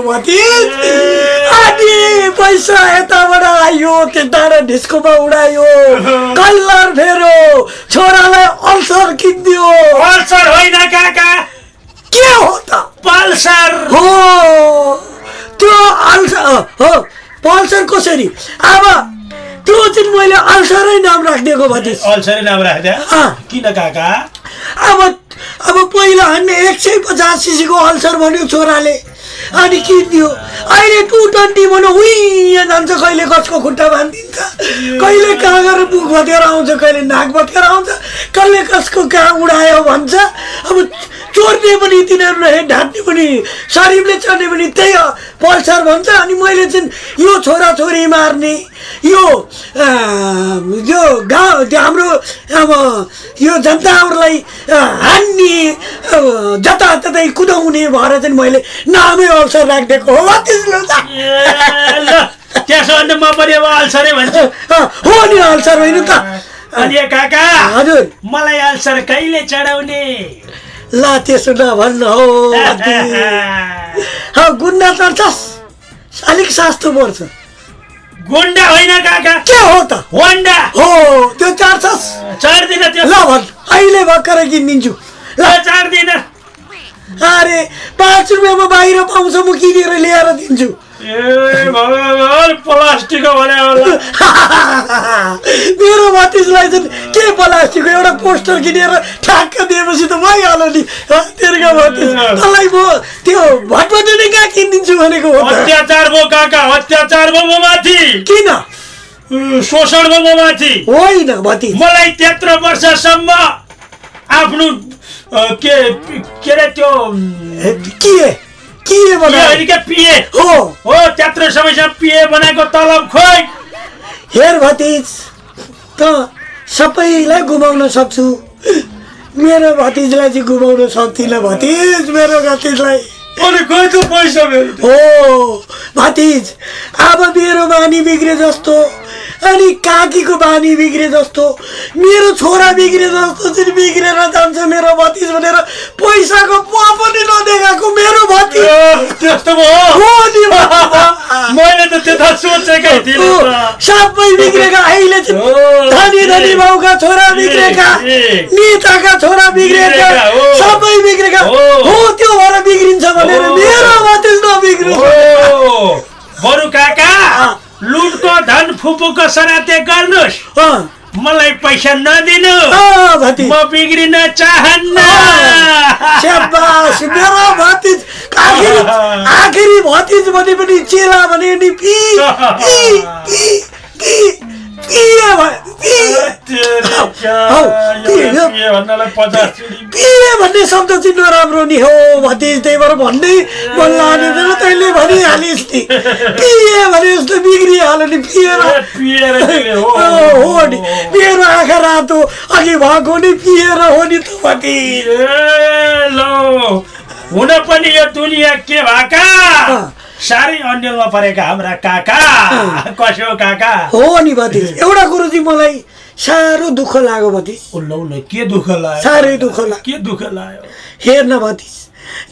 अनि पैसा यताबाट आयो त्यताबाट ढिस्कोमा उडायो। कल्लर फेरो छोरालाई अल्सर किनिदियो। पल्सर होइन काका। के हो त? पल्सर। हो त्यो अल्सर हो पल्सर कसरी? अब त्यो चाहिँ मैले अल्सरै नाम राखिदिएको भतिस अल्सरै नाम राखिदिए किन काका? अब अब पहिला हान्ने एक सय पचास सिसीको अल्सर भन्यो छोराले। अनि किनिदियो अहिले टु ट्वेन्टी भन्यो उही जान्छ कहिले कसको खुट्टा बाँधिदिन्छ कहिले कहाँ गएर मुख भतेर आउँछ कहिले नाक भतेर आउँछ? कहिले कसको कहाँ उडायो भन्छ? अब चोर्ने पनि तिनीहरू रहे ढाँट्ने पनि शरीरले चढ्ने पनि त्यही पल्सर भन्छ। अनि मैले चाहिँ यो छोराछोरी मार्ने यो अँ, यो गाउँ हाम्रो अब यो जनताहरूलाई अँ, हान्ने अब जताततै कुदाउने भएर चाहिँ मैले नामै अवसर राखिदिएको हो। त्यसो भने त म पनि अब अल्सरै भन्छु। हो नि अल्सर होइन त। अनि काका हजुर। मलाई अल्सर कहिले चढाउने? ला त्यसो नभन्नु हो हो गुन्डा चढ्छस् अलिक सस्तो पर्छ। गुन्डा होइन काका। के हो त? होन्डा। हो त्यो चार्छस् चढ्दिन त्यो। ल भन् अहिले भर्खरै किनिदिन्छु। ल चढ्दिन अरे पाँच रुपियाँमा बाहिर पाउँछ म किनेर ल्याएर दिन्छु। ए भगवान् प्लास्टिकको भने मेरो भतिजलाई चाहिँ के प्लास्टिकको एउटा पोस्टर किनेर ठ्याक्क दिएपछि त भइहाल्यो नि। तेर्का भतिज तँलाई म त्यो भटभटे नै कहाँ किनिदिन्छु भनेको अत्याचार भयो काका अत्याचार भयो म माथि। किन? शोषण भयो म माथि। होइन भतिज मलाई त्यत्रो वर्षसम्म आफ्नो के के अरे त्यो के के क्या पिए हो हो त्यत्रो समयसम्म पिए बनाएको तलब खोइ हेर भतिज त सबैलाई गुमाउन सक्छु मेरो भतिजलाई चाहिँ गुमाउन सक्दिनँ भतिज मेरो भतिजलाई पैसा हो भतिज अब मेरो बानी बिग्रे जस्तो अनि काकीको बानी बिग्रे जस्तो मेरो छोरा बिग्रे जस्तो चाहिँ बिग्रेर जान्छ मेरो भतिज भनेर पैसाको पुवा पनि नदेखाएको मेरो भतिज त्यस्तो मैले त त्यता सोचेकै त। सबै बिग्रेका अहिले धनी धनी बाउका छोरा बिग्रेका। नेताका छोरा बिग्रेका। सबै बिग्रेका हो। त्यो भएर बिग्रिन्छ भनेर। मेरो भतिज नबिग्रिन्छ बरु काका लुटको धन फुपूको सराते गर्नुहोस् मलाई पैसा नदिनु म बिग्रिन चाहन्न। मेरो भतिज आखिरी आखिरी भतिज भने पनि चेला भने नि भन्ने शब्द चाहिँ नराम्रो नि हो भतिज त्यही भएर भन्दै मन लागेन तैँले भनिहालिस् नि पिए भने जस्तो बिग्रिहाल्यो नि पिएर हो, नि मेरो आँखा रातो अघि भएको नि पिएर हो नि त भतिज हुन पनि यो दुनियाँ के भएका साह्रै अन्यलमा परेका हाम्रा काका। कसो काका? हो नि भतिज एउटा कुरो चाहिँ मलाई साह्रो दुःख लाग्यो भतिज उल्लो उल्लो के दुःख लाग्यो? साह्रै दुःख लाग्यो। के दुःख लाग्यो? हेर्न भतिज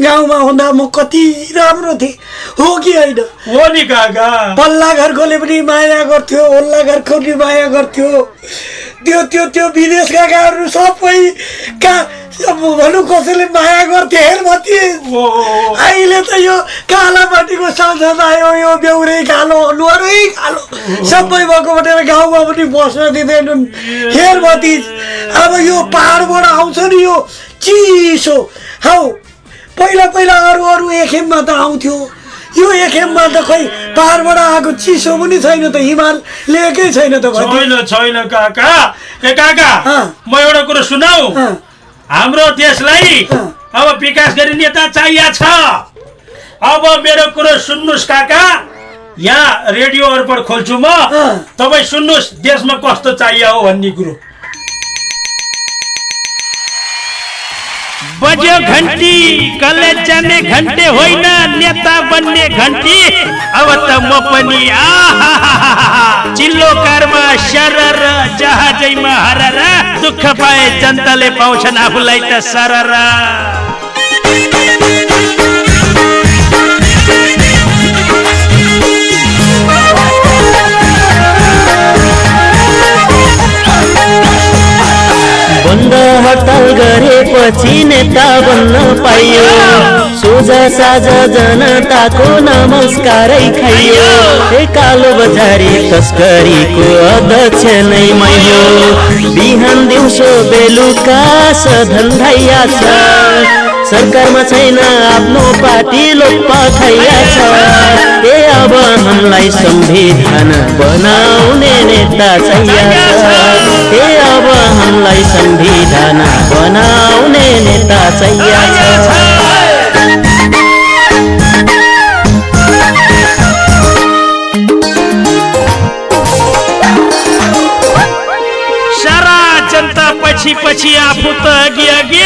गाउँमा हुँदा म कति राम्रो थिएँ। हो कि होइन? हो नि काका। पल्ला घरकोले पनि माया गर्थ्यो ओल्ला घरकोले माया गर्थ्यो। त्यो त्यो त्यो विदेश गएकाहरू सबै का भनौँ कसैले माया गर्थ्यो हेर भतिज अहिले त यो कालापट्टिको संसद आयो यो बेहुरै कालो अनुहारै कालो सबै भएको भनेर गाउँमा पनि बस्न दिँदैनन्। हेर भतिज अब यो पाहाडबाट आउँछ नि यो चिसो। हौ पहिला पहिला अरू अरू एखेममा त आउँथ्यो। यो एखेममा त खै पाहाडबाट आएको चिसो पनि छैन त हिमाल लिएकै छैन त छैन छैन काका। ए काका म एउटा कुरो सुनाऊ। हाम्रो देशलाई अब विकास गर्ने नेता चाहिएको छ। अब मेरो कुरो सुन्नुहोस् काका। यहाँ रेडियो अर्पण खोल्छु म। तपाईँ सुन्नुहोस् देशमा कस्तो चाहियो हो भन्ने कुरो। बज्यो घन्टी कलेज जाने घन्टे होइन नेता बन्ने घन्टी अब त म पनि चिल्लो कारमा सरर जहाजैमा हरर दुःख पाए जनताले पाउँछन् आफूलाई त सरर बन्द हडताल गरेपछि नेता बन्न पाइयो सोझा साझा जनताको नमस्कारै खाइयो कालो बजारी तस्करीको अध्यक्ष नै मै हो बिहान दिउँसो बेलुका सधन्धैया छ सरकारमा छैन आफ्नो पार्टी लोक छ ए अब हामीलाई संविधान बनाउने नेता छ ए अब हामीलाई संविधान बनाउने नेता चाहिएको छ। पछि पछि आफू त अघि अघि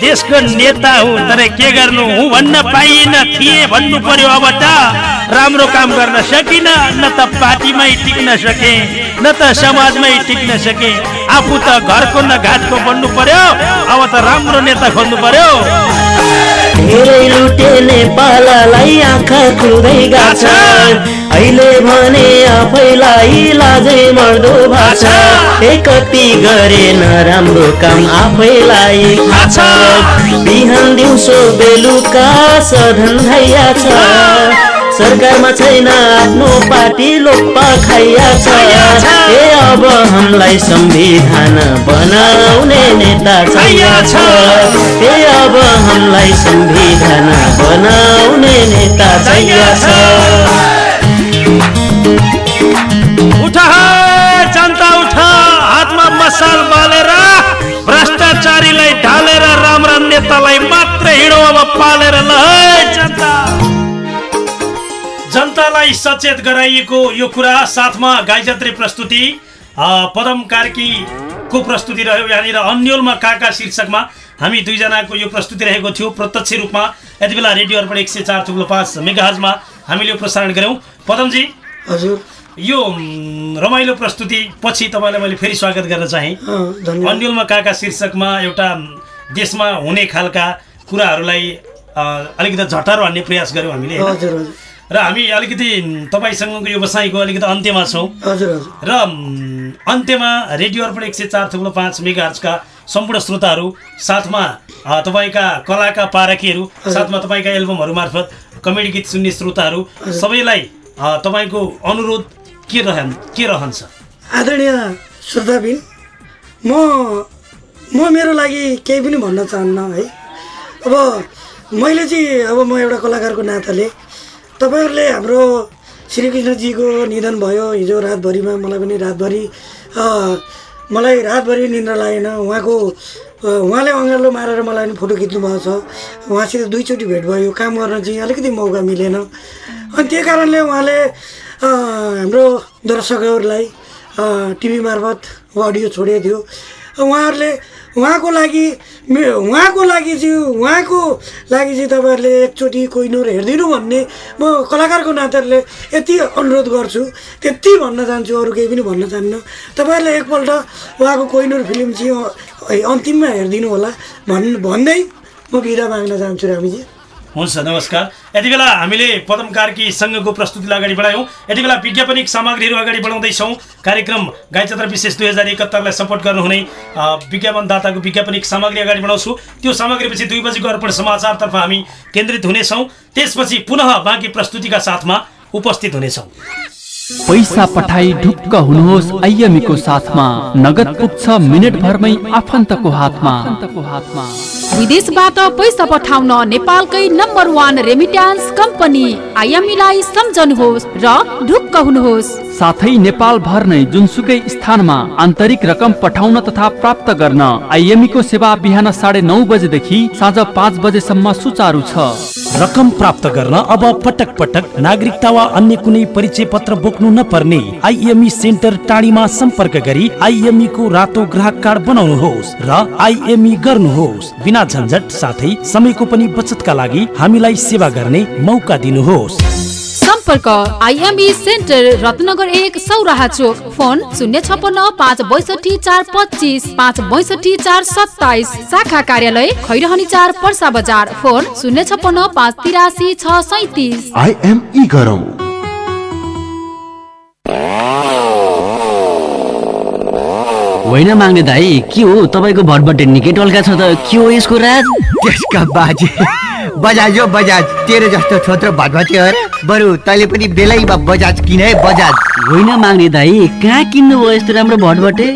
देशको नेता हुँ तर के गर्नु? हुँ भन्न पाइएन थिए भन्नु पर्यो अब त। राम्रो काम गर्न सकिन न त पार्टीमै टिक्न सके न त समाजमै टिक्न सके। आफू त घरको न घाटको बन्नु पर्यो अब त राम्रो नेता खोज्नु पर्यो धेरै लुटे नेपाललाई आँखा खुल्दै गाछ अहिले भने आफैलाई लाजै मर्दो भाछ। ए कति गरे नराम्रो काम आफैलाई। बिहान दिउँसो बेलुका सधन्धैया छ। सरकारमा छैन आफ्नो पार्टी लोक खाइया छ। ए अब हामीलाई संविधान बनाउने नेता छ। ए अब हामीलाई संविधान बनाउने नेता चाहिएको छ। उठ जनता उठ। हातमा मसाल बालेर भ्रष्टाचारीलाई ढालेर राम्रा नेतालाई मात्र हिँडो अब पालेर ल। तपाईँलाई सचेत गराइएको यो कुरा साथमा गाई जात्रे प्रस्तुति पदम कार्कीको प्रस्तुति रह्यो यहाँनिर अन्यलमा काका शीर्षकमा हामी दुईजनाको यो प्रस्तुति रहेको थियो। प्रत्यक्ष रूपमा यति बेला रेडियो अर्पण एक सय चार थुप्रो पाँच मेगाहजमा हामीले यो प्रसारण गऱ्यौँ। पदमजी हजुर। यो रमाइलो प्रस्तुति पछि तपाईँलाई मैले फेरि स्वागत गर्न चाहेँ। अन्यलमा काका शीर्षकमा एउटा देशमा हुने खालका कुराहरूलाई अलिकति झटारो हान्ने प्रयास गऱ्यौँ हामीले? हजुर हजुर। र हामी अलिकति तपाईँसँगको व्यवसायको अलिकति अन्त्यमा छौँ। हजुर हजुर। र अन्त्यमा रेडियो अर्पण एक सय चार थुप्रो पाँच मेगाहर्जका सम्पूर्ण श्रोताहरू साथमा तपाईँका कलाका पारखीहरू साथमा तपाईँका एल्बमहरू मार्फत कमेडी गीत सुन्ने श्रोताहरू सबैलाई तपाईँको अनुरोध के रहन् के रहन्छ? आदरणीय श्रोताबिन म म मेरो लागि केही पनि भन्न चाहन्न है। अब मैले चाहिँ अब म एउटा कलाकारको नाताले तपाईँहरूले हाम्रो श्रीकृष्णजीको निधन भयो। हिजो रातभरिमा मलाई पनि रातभरि मलाई रातभरि निन्द्रा लागेन। उहाँको उहाँले अँगालो मारेर मलाई पनि फोटो खिच्नु भएको छ। उहाँसित दुईचोटि भेट भयो। काम गर्न चाहिँ अलिकति मौका मिलेन। अनि त्यो कारणले उहाँले हाम्रो दर्शकहरूलाई टिभी मार्फत अडियो छोडेको थियो। उहाँहरूले उहाँको लागि उहाँको लागि चाहिँ उहाँको लागि चाहिँ तपाईँहरूले एकचोटि कोइनोर हेरिदिनु भन्ने म कलाकारको नाताले यति अनुरोध गर्छु। त्यति भन्न चाहन्छु अरू केही पनि भन्न चाहन्न। तपाईँहरूले एकपल्ट उहाँको कोइनोर फिल्म चाहिँ अन्तिममा हेरिदिनु होला। भन् भन्दै म बिदा माग्न चाहन्छु रामीजी। हुन्छ नमस्कार। यति बेला हामीले पदम कार्की सङ्घको प्रस्तुतिलाई अगाडि बढायौँ। यति बेला विज्ञापनिक सामग्रीहरू अगाडि बढाउँदैछौँ। कार्यक्रम गाईचत्र विशेष दुई हजार एकहत्तरलाई सपोर्ट गर्नुहुने विज्ञापनदाताको विज्ञापनिक सामग्री अगाडि बढाउँछु। त्यो सामग्रीपछि दुई बजीको अर्पण समाचारतर्फ हामी केन्द्रित हुनेछौँ। त्यसपछि पुनः बाँकी प्रस्तुतिका साथमा उपस्थित हुनेछौँ। पैसा पठाई ढुक्क हुनुहोस् आइएमीको साथमा। नगद पुग्छ मिनट भरमै आफन्तको हातमा हातमा। विदेशबाट पैसा पठाउन नेपालकै नम्बर वान रेमिट्यान्स कम्पनी आइएमईलाई सम्झनुहोस् र ढुक्क हुनुहोस्। साथै नेपाल भर नै जुनसुकै स्थानमा आन्तरिक रकम पठाउन तथा प्राप्त गर्न आइएमईको सेवा बिहान साढे नौ बजेदेखि साँझ पाँच बजेसम्म सुचारू छ। रकम प्राप्त गर्न अब पटक पटक नागरिकता वा अन्य कुनै परिचय पत्र बोक्नु नपर्ने आइएमई सेन्टर टाढीमा सम्पर्क गरी आइएमई को रातो ग्राहक कार्ड बनाउनुहोस् र आइएमई गर्नुहोस्। बिना झन्झट साथै समयको पनि बचतका लागि हामीलाई सेवा गर्ने मौका दिनुहोस्। सम्पर्क। आइएमई सेन्टर रत्नगर एक सौराहा चोक। फोन शून्य छपन्न पाँच बैसठी चार पच्चिस पाँच बैसठी चार सत्ताइस। शाखा कार्यालय खैरहनी चार पर्सा बजार। फोन शून्य छपन्न पाँच तिरासी छ सैतिस। आइएमई गरौँ होइन माग्ने दाई के हो? तपाईँको भटभटे निकै टल्का छ त। के हो यसको राज? त्यसका बाजे। बजाज हो बजाज। तेरो जस्तो छोत्रो भटभटे हो र। बरु तैँले पनि बेलैमा बजाज किन है बजाज? होइन माग्ने दाई कहाँ किन्नु भयो यस्तो राम्रो भटभटे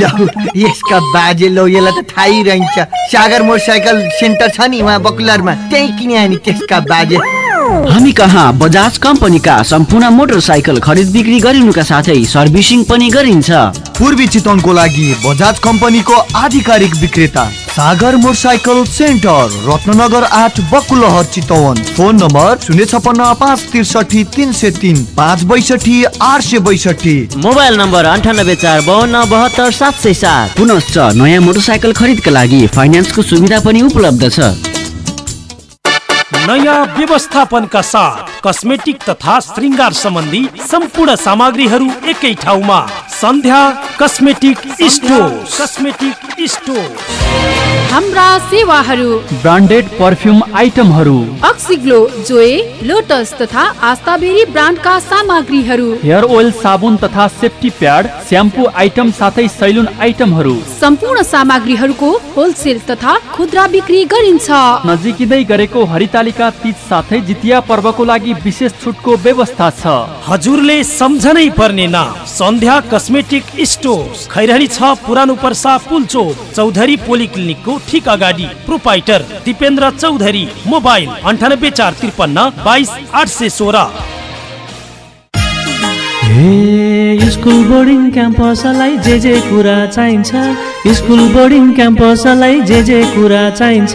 लौ यसका बाजे लौ यसलाई त थाहै रहन्छ। सागर मोटरसाइकल सेन्टर छ नि उहाँ बकुलरमा। त्यहीँ किने नि त्यसका बाजे। हामी कहाँ? बजाज कम्पनीका सम्पूर्ण मोटरसाइकल खरिद बिक्री गरिनुका साथै सर्भिसिङ पनि गरिन्छ। पूर्वी चितवनको लागि बजाज कम्पनीको आधिकारिक विक्रेता सागर मोटरसाइकल सेन्टर रत्नगर आठ बकुलहर चितवन। फोन नम्बर शून्य छपन्न पाँच त्रिसठी तिन सय तिन पाँच बैसठी आठ सय बैसठी। मोबाइल नम्बर अन्ठानब्बे चार बाहन्न बहत्तर सात सय सात। पुनश्च नयाँ मोटरसाइकल खरिदका लागि फाइनेन्सको सुविधा पनि उपलब्ध छ। नयाँ व्यवस्थापनका साथ कस्मेटिक तथा श्रृङ्गार सम्बन्धी सम्पूर्ण सामग्रीहरू एकै ठाउँमा। Sandhya cosmetic store. Cosmetic store. हाम्रा सेवाहरू। ब्रान्डेड पर्फ्युम आइटमहरू। अक्सिग्लो जोए लोटस तथा आस्ताबेरी ब्रान्डका सामग्रीहरू। हेयर ओइल साबुन तथा सेफ्टी प्याड स्याम्पू आइटम साथै सैलुन आइटमहरू। सम्पूर्ण सामग्रीहरूको होलसेल तथा खुद्रा बिक्री गरिन्छ। नजिकिँदै गरेको हरितालिका तीज साथै जितिया पर्वको लागि विशेष छुटको व्यवस्था छ। हजुरले सम्झनै पर्ने नाम सन्ध्या कस्मेटिक स्टोर खैरहनी छ पुरानो पर्सा पुलचोक चौधरी पोलिक्लिनिकको ठिक अगाडि। प्रोपाइटर दिपेन्द्र चौधरी मोबाइल अन्ठानब्बे चार त्रिपन्न बाइस आठ सय सोह्र। हे स्कुल बोर्डिङ क्याम्पसलाई जे जे कुरा चाहिन्छ स्कुल बोर्डिङ क्याम्पसलाई जे जे कुरा चाहिन्छ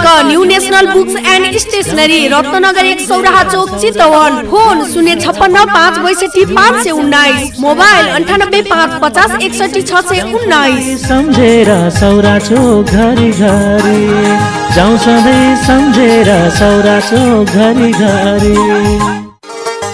new national books and stationery Ratnanagar एक सौराहा चोक चितवन। फोन शून्य छप्पन्न पाँच बैसठी पाँच सय उन्नाइस। मोबाइल अन्ठानब्बे पाँच पचास एकसठी छ सय उन्नाइस। सम्झेर सौरा चोक घरि घरि। जाउँ सधैँ सम्झेर सौरा चोक घरि घरि।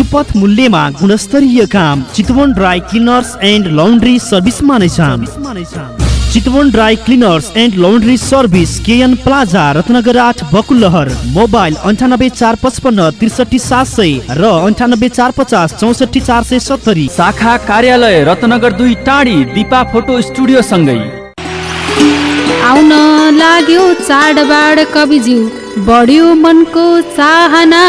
सुपथ मूल्यमा गुणस्तरीय काम Chitwan dry cleaners and laundry सर्भिसमा नै छ Chitwan dry cleaners and laundry service KN plaza Ratnanagar आठ बकुलहर मोबाइल अन्ठानब्बे चार पचपन्न त्रिसठी सात सय र अन्ठानब्बे चार पचास चौसठी चार सय सत्तरी। शाखा कार्यालय रत्नगर दुई टाढी दिपा फोटो स्टुडियो सँगै आउन लाग्यो चाडबाड कविज्यू बढ्यो मनको चाहना।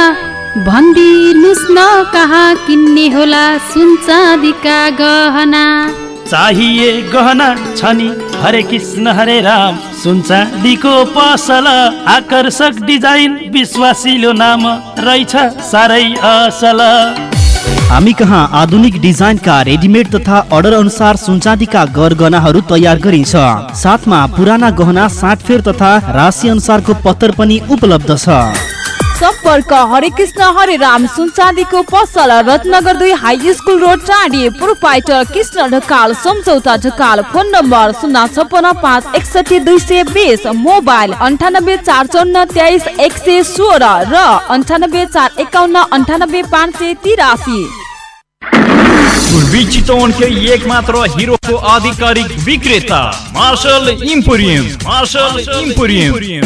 भनिदिनुहोस् न कहाँ किन्ने होला सुन चाँदीका गहना। चाहिए गहना छ नि हरे कृष्ण हरे राम। सुन चाँदीको पसल आकर्षक डिजाइन विश्वासिलो नाम रहेछ साह्रै असल। हामी कहाँ आधुनिक डिजाइनका रेडिमेड तथा अर्डर अनुसार सुनचाँदीका गरगहनाहरू तयार गरिन्छ। साथमा पुराना गहना साटफेर तथा राशि अनुसारको पत्तर पनि उपलब्ध छ। सम्पर्क हरे कृष्ण हरे राम सुनचाँदीको पसल रत्नगर दुई high school road Tadi proprietor Krishna Dhakal Samjhauta Dhakal phone number शून्य छपन्न पाँच एकसठी दुई सय बिस मोबाइल अन्ठानब्बे चार चौन्न तेइस एक सय सोह्र र अन्ठानब्बे चार एकाउन्न अन्ठानब्बे पाँच सय तिरासी। एक मात्र हीरो को आधिकारिक विक्रेता marshal emporium marshal emporium.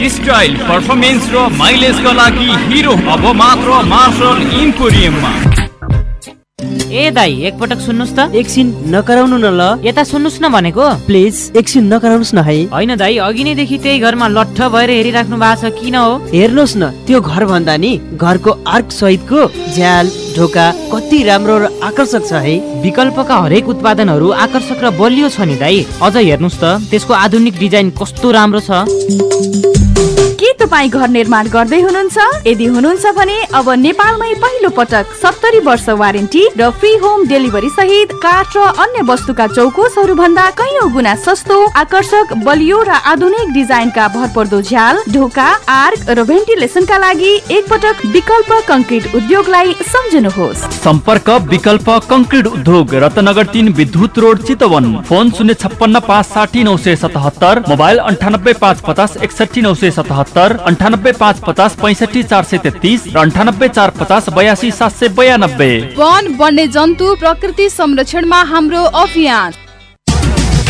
Style performance र माइलेजका लागि हिरो अब मात्र मार्शल इम्पोरियममा ए दाई एकपटक सुन्नुहोस् त। एकछिन नकराउनु न ल। यता सुन्नुहोस् न भनेको। प्लिज एकछिन नकराउनुहोस् न है। होइन दाई अघि नैदेखि त्यही घरमा लट्ठ भएर हेरिराख्नु भएको छ किन हो? हेर्नुहोस् न त्यो घर भन्दा नि घरको आर्क सहितको झ्याल ढोका कति राम्रो र आकर्षक छ है। विकल्पका हरेक उत्पादनहरू आकर्षक र बलियो छ नि दाई। अझ हेर्नुहोस् त त्यसको आधुनिक डिजाइन कस्तो राम्रो छ। के तपाईँ घर निर्माण गर्दै हुनुहुन्छ? यदि हुनुहुन्छ भने अब नेपालमै पहिलो पटक सत्तरी वर्ष वारेन्टी र फ्री होम डेलिभरी सहित काठ र अन्य वस्तुका चौकोसहरू भन्दा कैयौँ गुणा सस्तो आकर्षक बलियो र आधुनिक डिजाइनका भरपर्दो झ्याल ढोका आर्क र भेन्टिलेसनका लागि एकपटक विकल्प कङ्क्रिट उद्योगलाई सम्झनुहोस्। सम्पर्क विकल्प कङ्क्रिट उद्योग रत्नगर तिन विद्युत रोड चितवन। फोन शून्य छप्पन्न पाँच साठी नौ सय सतहत्तर मोबाइल अन्ठानब्बे पाँच पचास एकसठी नौ सय सतहत्तर। अन्ठानब्बे पाँच पचास पैँसठी चार सय तेत्तिस र अन्ठानब्बे चार पचास बयासी सात सय बयानब्बे। वन वन्य जन्तु प्रकृति संरक्षणमा हाम्रो अभियान।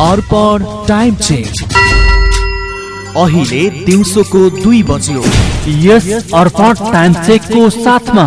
अर्पण टाइम चेन्ज अहिले दिउँसोको दुई बज्यो। यस अर्पण टाइम चेकको साथमा।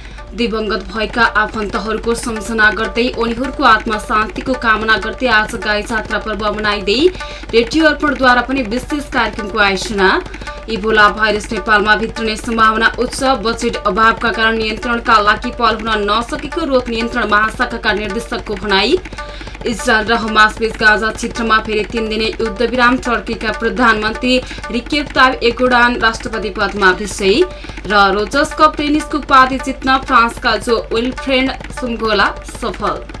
दिवंगत भएका आफन्तहरूको सम्झना गर्दै उनीहरूको आत्मा शान्तिको कामना गर्दै आज गाई जात्रा पर्व मनाइँदै रेडियो अर्पणद्वारा पनि विशेष कार्यक्रमको आयोजना। इबोला भाइरस नेपालमा भित्रने सम्भावना उच्च बजेट अभावका कारण नियन्त्रणका लागि पहल हुन नसकेको रोग नियन्त्रण महाशाखाका निर्देशकको भनाई। इजरायल र हमास बीच गाजा क्षेत्रमा फेरि तीन दिने युद्ध विराम टर्कीका प्रधानमन्त्री रिकेप ताब एगोडान राष्ट्रपति पदमा विजयी र रोजर्स कप टेनिसको उपाधि जित्न फ्रान्सका जो विल्फ्रेन्ड सुम्गोला सफल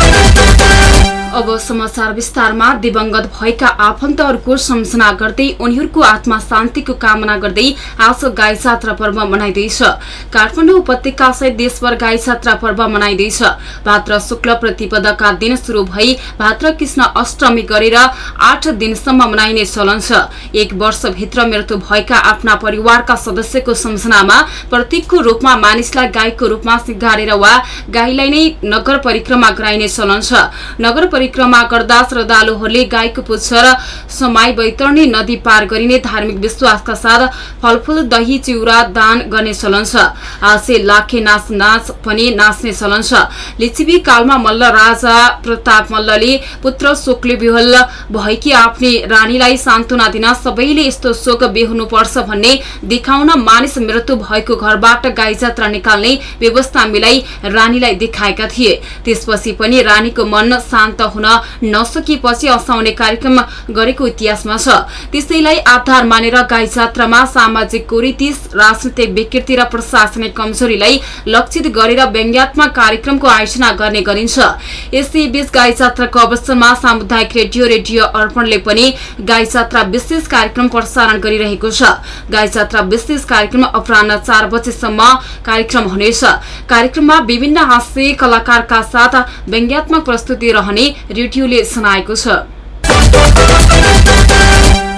अब समाचार विस्तारमा दिवंगत भएका आफन्तहरूको सम्झना गर्दै उनीहरूको आत्मा शान्तिको कामना गर्दै आज गाई जात्रा पर्व मनाइँदैछ। काठमाडौँ उपत्यका सहित देशभर गाई जात्रा पर्व मनाइँदैछ। भाद्र शुक्ल प्रतिपदका दिन शुरू भई भाद्र कृष्ण अष्टमी गरेर आठ दिनसम्म मनाइने चलन छ। एक वर्षभित्र मृत्यु भएका आफ्ना परिवारका सदस्यको सम्झनामा प्रतीकको रूपमा मानिसलाई गाईको रूपमा सिंगारेर वा गाईलाई नै नगर परिक्रमा गराइने चलन छ। नगर परिक्रमा गर्दा श्रद्धालुहरूले गाईको पुच्छर समाई बैतरणी नदी पार गरिने धार्मिक विश्वासका साथ फलफूल दही चिउरा दान गर्ने चलन छ। आसे लाखे नाच नाच पनि नाच्ने चलन छ। लिच्छिबी कालमा मल्ल राजा प्रताप मल्लले पुत्र शोकले विहल भएकी आफ्नी रानीलाई सान्त्वना दिन सबैले यस्तो शोक बेहुनुपर्छ भन्ने देखाउन मानिस मृत्यु भएको घरबाट गाई जात्रा निकाल्ने व्यवस्था मिलाई रानीलाई देखाएका थिए। त्यसपछि पनि रानीको मन शान्त हुन नसकिएपछि असाउने कार्यक्रम गरेको इतिहासमा छ। त्यसैलाई आधार मानेर गाई जात्रामा सामाजिक कुरीति राजनैतिक विकृति र प्रशासनिक कमजोरीलाई लक्षित गरेर व्यङ्ग्यात्मक कार्यक्रमको आयोजना गर्ने गरिन्छ। यसैबीच गाई जात्राको अवसरमा सामुदायिक रेडियो रेडियो अर्पणले पनि गाई जात्रा विशेष कार्यक्रम प्रसारण गरिरहेको छ। गाई जात्रा विशेष कार्यक्रम अपराह चार बजेसम्म कार्यक्रम हुनेछ। कार्यक्रममा विभिन्न हास्य कलाकारका साथ व्यङ्ग्यात्मक प्रस्तुति रहने रेडियोले सुनाएको छ।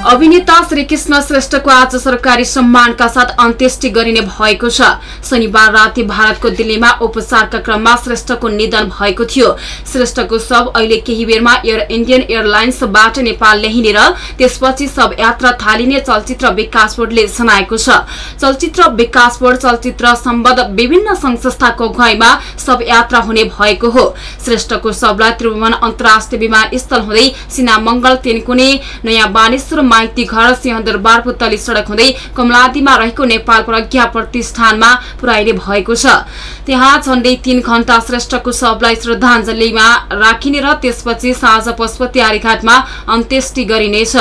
अभिनेता श्रीकृष्ण श्रेष्ठको आज सरकारी सम्मानका साथ अन्त्येष्टि गरिने भएको छ। शनिबार राति भारतको दिल्लीमा उपचारका क्रममा श्रेष्ठको निधन भएको थियो। श्रेष्ठको शव अहिले केही बेरमा एयर इण्डियन एयरलाइन्सबाट नेपाल ल्याइने र त्यसपछि शव यात्रा थालिने चलचित्र विकास बोर्डले जनाएको छ। चलचित्र विकास बोर्ड चलचित्र सम्बद्ध विभिन्न संघ संस्थाको अगुवाईमा शव यात्रा हुने भएको हो। श्रेष्ठको शवलाई त्रिभुवन अन्तर्राष्ट्रिय विमानस्थल हुँदै सिना तेनकुने नयाँ बानेश्वर माइती घर सिंहदरबार पुतली सड़क हुँदै कमलादीमा रहेको नेपाल प्रज्ञा प्रतिष्ठानमा पुर्याइने भएको छ। त्यहाँ झण्डै तीन घण्टा श्रेष्ठको शवलाई श्रद्धाञ्जलीमा राखिने र त्यसपछि साँझ पशुपति आर्यघाटमा अन्त्येष्टि गरिनेछ।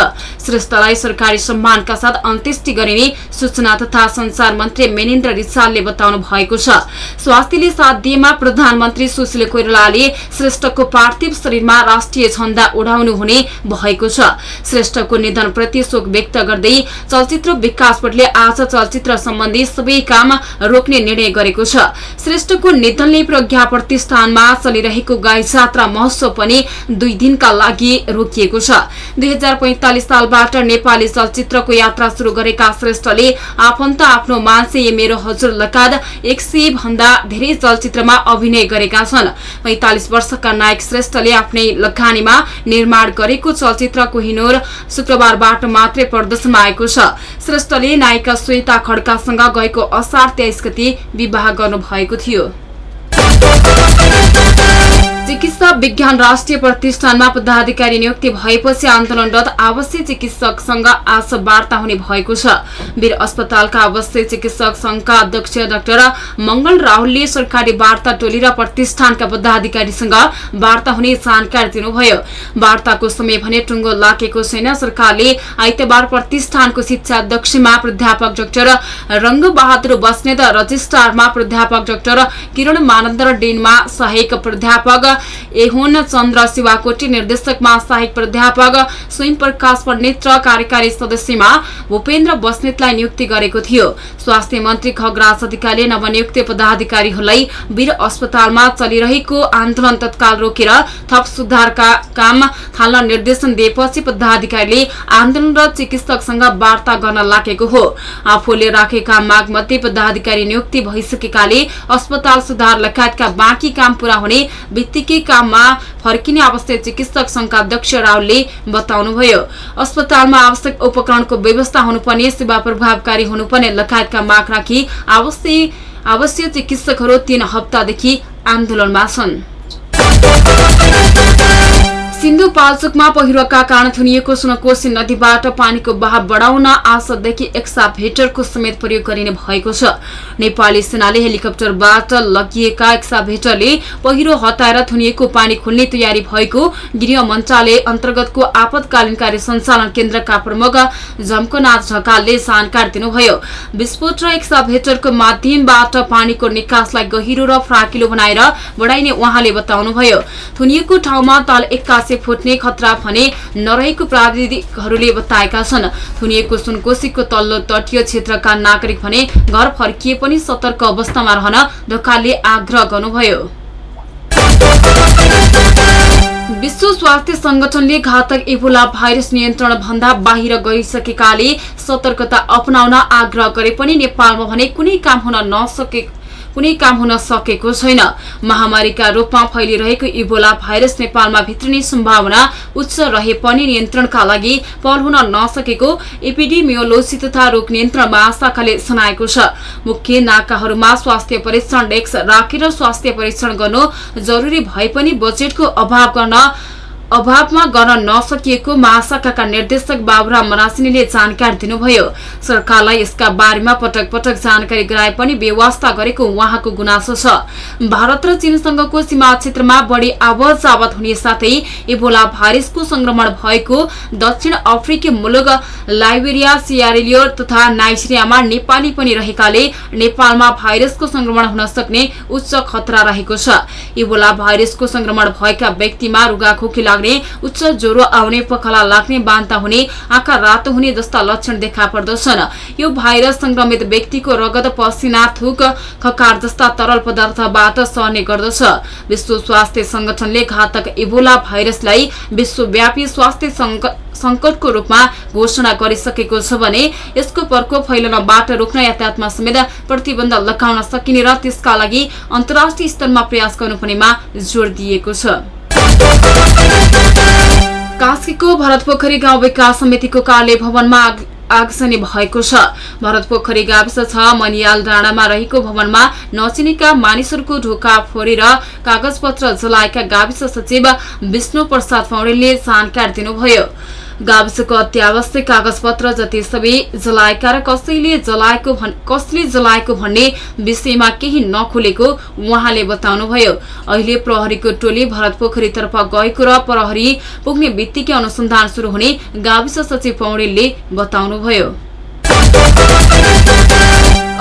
श्रेष्ठलाई सरकारी सम्मानका साथ अन्त्येष्टि गरिने सूचना तथा संचार मन्त्री मेनेन्द्र रिसालले बताउनु भएको छ। स्वास्थ्यले साथ दिएमा प्रधानमन्त्री सुशील कोइरालाले श्रेष्ठको पार्थिव शरीरमा राष्ट्रिय झण्डा उडाउनु हुने भएको छ। श्रेष्ठको निधन प्रति शोक व्यक्त गर्दै चलचित्र विकास बोर्डले आज चलचित्र सम्बन्धी सबै काम रोक्ने निर्णय गरेको छ। श्रेष्ठको निधनले प्रज्ञा प्रतिष्ठानमा चलिरहेको गाई जात्रा महोत्सव पनि दुई दिनका लागि रोकिएको छ। दुई सालबाट नेपाली चलचित्रको यात्रा शुरू गरेका श्रेष्ठले आफन्त आफ्नो मान्छे मेरो हजुर लगायत एक सय भन्दा धेरै चलचित्रमा अभिनय गरेका छन्। पैंतालिस वर्षका नायक श्रेष्ठले आफ्नै लगानीमा निर्माण गरेको चलचित्रको हिनोर शुक्रबारबाट मात्रै प्रदर्शनमा आएको छ। श्रेष्ठले नायिका श्वेता खड्कासँग गएको असार तेइस गति विवाह गर्नुभएको थियो। चिकित्सा विज्ञान राष्ट्रिय प्रतिष्ठानमा पदाधिकारी नियुक्ति भएपछि आन्दोलनरत आवासीय चिकित्सकसँग आज वार्ता हुने भएको छ। वीर अस्पतालका आवासीय चिकित्सक संघका अध्यक्ष डाक्टर मंगल राहुलले सरकारी वार्ता टोली र प्रतिष्ठानका पदाधिकारीसँग वार्ता हुने जानकारी दिनुभयो। वार्ताको समय भने टुङ्गो लागेको छैन। सरकारले आइतबार प्रतिष्ठानको शिक्षा अध्यक्षमा प्राध्यापक डाक्टर रंग बहादुर बस्नेत रजिस्ट्रारमा प्राध्यापक डाक्टर किरण मानन्द र डेनमा सहायक प्राध्यापक एहोन चन्द्र शिवाकोटी निर्देशकमा सहायक प्राध्यापक स्वयं प्रकाश पण्डित र कार्यकारी सदस्यमा भूपेन्द्र बस्नेतलाई नियुक्ति गरेको थियो। स्वास्थ्य मन्त्री खगराज अधिकारीले नवनियुक्त पदाधिकारीहरूलाई वीर अस्पतालमा चलिरहेको आन्दोलन तत्काल रोकेर थप सुधारका काम थाल्न निर्देशन दिएपछि पदाधिकारीले आन्दोलनरत चिकित्सकसँग वार्ता गर्न लागेको हो। आफूले राखेका माग मध्ये पदाधिकारी नियुक्ति भइसकेकाले अस्पताल सुधार लगायतका बाँकी काम पूरा हुने बित्तिकै काममा फर्किने आवश्यक चिकित्सक संघका अध्यक्ष रावलले बताउनुभयो। अस्पतालमा आवश्यक उपकरणको व्यवस्था हुनुपर्ने सेवा प्रभावकारी हुनुपर्ने लगायतका माग राखी आवश्यक चिकित्सकहरू तीन हप्तादेखि आन्दोलनमा छन्। सिन्धुपाल्चोकमा पहिरोका कारण थुनिएको सुनकोशी नदीबाट पानीको बहाव बढाउन आजदेखि एक्साभेटरको समेत प्रयोग गरिने भएको छ। नेपाली सेनाले हेलिकप्टरबाट लगिएका एक्साभेटरले पहिरो हटाएर थुनिएको पानी खोल्ने तयारी भएको गृह मन्त्रालय अन्तर्गतको आपतकालीन कार्य सञ्चालन केन्द्रका प्रमुख झम्कोनाथ ढकालले जानकारी दिनुभयो। विस्फोट र एक्साभेटरको माध्यमबाट पानीको निकासलाई गहिरो र फ्राकिलो बनाएर बढाइने उहाँले बताउनुभयो। थुनिएको ठाउँमा ताल एक्कासी फुट्ने खतरा भने नरहेको प्राविधिकहरूले बताएका छन्। थुनिएको सुनकोशीको तल्लो तटीय क्षेत्रका नागरिक भने घर फर्किए पनि सतर्क अवस्थामा रहन ढकालले आग्रह गर्नुभयो। विश्व स्वास्थ्य संगठनले घातक इबोला भाइरस नियन्त्रण भन्दा बाहिर गइसकेकाले सतर्कता अपनाउन आग्रह गरे पनि नेपालमा भने कुनै काम हुन नसके कुनै काम हुन सकेको छैन। महामारीका रूपमा फैलिरहेको इबोला भाइरस नेपालमा भित्रिने सम्भावना उच्च रहे पनि नियन्त्रणका लागि पहल हुन नसकेको एपिडिमियोलोजी तथा रोग नियन्त्रण महाशाखाले सुनाएको छ। मुख्य नाकाहरूमा स्वास्थ्य परीक्षण डेस्क राखेर स्वास्थ्य परीक्षण गर्नु जरुरी भए पनि बजेटको अभाव गर्न अभावमा गर्न नसकिएको महाशाखाका निर्देशक बाबुराम मरासिनीले जानकारी दिनुभयो। सरकारलाई यसका बारेमा पटक पटक जानकारी गराए पनि व्यवस्था गरेको उहाँको गुनासो छ। भारत र चीनसँगको सीमा क्षेत्रमा बढी आवत जावत हुने साथै इबोला भाइरसको संक्रमण भएको दक्षिण अफ्रिकी मुलुक लाइबेरिया सियारिलियो तथा नाइजेरियामा नेपाली पनि रहेकाले नेपालमा भाइरसको संक्रमण हुन सक्ने उच्च खतरा रहेको छ। इबोला भाइरसको संक्रमण भएका व्यक्तिमा रुगाखोकी लाग्ने उच्च ज्वरो आउने पखाला लाग्ने बान्ता हुने आँखा रातो हुने जस्ता लक्षण देखा पर्दछन्। यो भाइरस संक्रमित व्यक्तिको रगत पसिना थुक खकार जस्ता तरल पदार्थबाट सर्ने गर्दछ। विश्व स्वास्थ्य संगठनले घातक इबोला भाइरसलाई विश्वव्यापी स्वास्थ्य संक- संकटको रूपमा घोषणा गरिसकेको छ भने यसको प्रकोप फैलनबाट रोक्न यातायातमा समेत प्रतिबन्ध लगाउन सकिने र त्यसका लागि अन्तर्राष्ट्रिय स्तरमा प्रयास गर्नुपर्नेमा जोड़ दिएको छ। कास्कीको भरतपोखरी गाउँ विकास समितिको कार्य भवनमा आग- आगजनी भएको छ। भरतपोखरी गाविस छ मनियाल डाँडामा रहेको भवनमा नचिनेका मानिसहरूको ढोका फोरेर कागजपत्र जलाएका गाविस सचिव विष्णु प्रसाद पौडेलले जानकारी दिनुभयो। गाविसको अत्यावश्यक कागजपत्र जति सबै जलाएका र कसैले जलाएको कसले जलाएको भन्ने विषयमा केही नखुलेको उहाँले बताउनुभयो। अहिले प्रहरीको टोली भरतपोखरीतर्फ गएको र प्रहरी पुग्ने बित्तिकै अनुसन्धान शुरू हुने गाविस सचिव पौडेलले बताउनुभयो।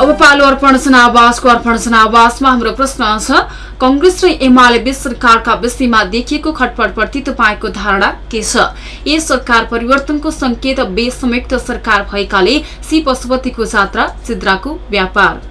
अब पालो अर्पण जनावासको अर्पण जनावासमा हाम्रो प्रश्न छ कंग्रेस र एमाले बीच सरकारका विषयमा देखिएको खटपटप्रति तपाईँको धारणा के छ? ए सरकार परिवर्तनको संकेत बे संयुक्त सरकार भएकाले सी पशुपतिको जात्रा चिद्राको व्यापार।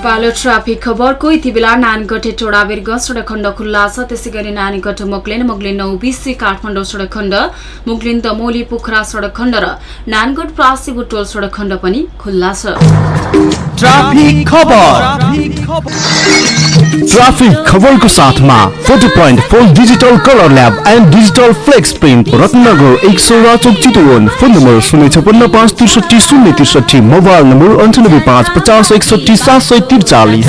पालो ट्राफिक खबरको यति बेला नानगढे टोडा बेरग सडक खण्ड खुल्ला छ। त्यसै गरी नानीगढ मोक्लेन मोक्लेन नौ बिसी काठमाडौँ सडक खण्ड मोक्लिन दमोली पोखरा सडक खण्ड र नानगढ प्रासी बुटोल सडक खण्ड पनि खुल्ला छ। ट्राफिक खबर। ट्राफिक खबरको साथमा photo point four digital colour lab and digital flex print Ratnanagar एक सौ राचोक चितवन। फोन नम्बर शून्य छपन्न पाँच त्रिसठी शून्य त्रिसठी मोबाइल नम्बर अन्ठानब्बे पाँच पचास एकसठी सात सय त्रिचालिस।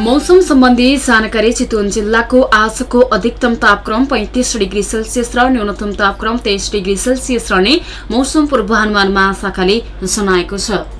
मौसम सम्बन्धी जानकारी चितवन जिल्लाको आजको अधिकतम तापक्रम पैंतिस डिग्री सेल्सियस र न्यूनतम तापक्रम तेइस डिग्री सेल्सियस रहने मौसम पूर्वानुमान महाशाखाले जनाएको छ।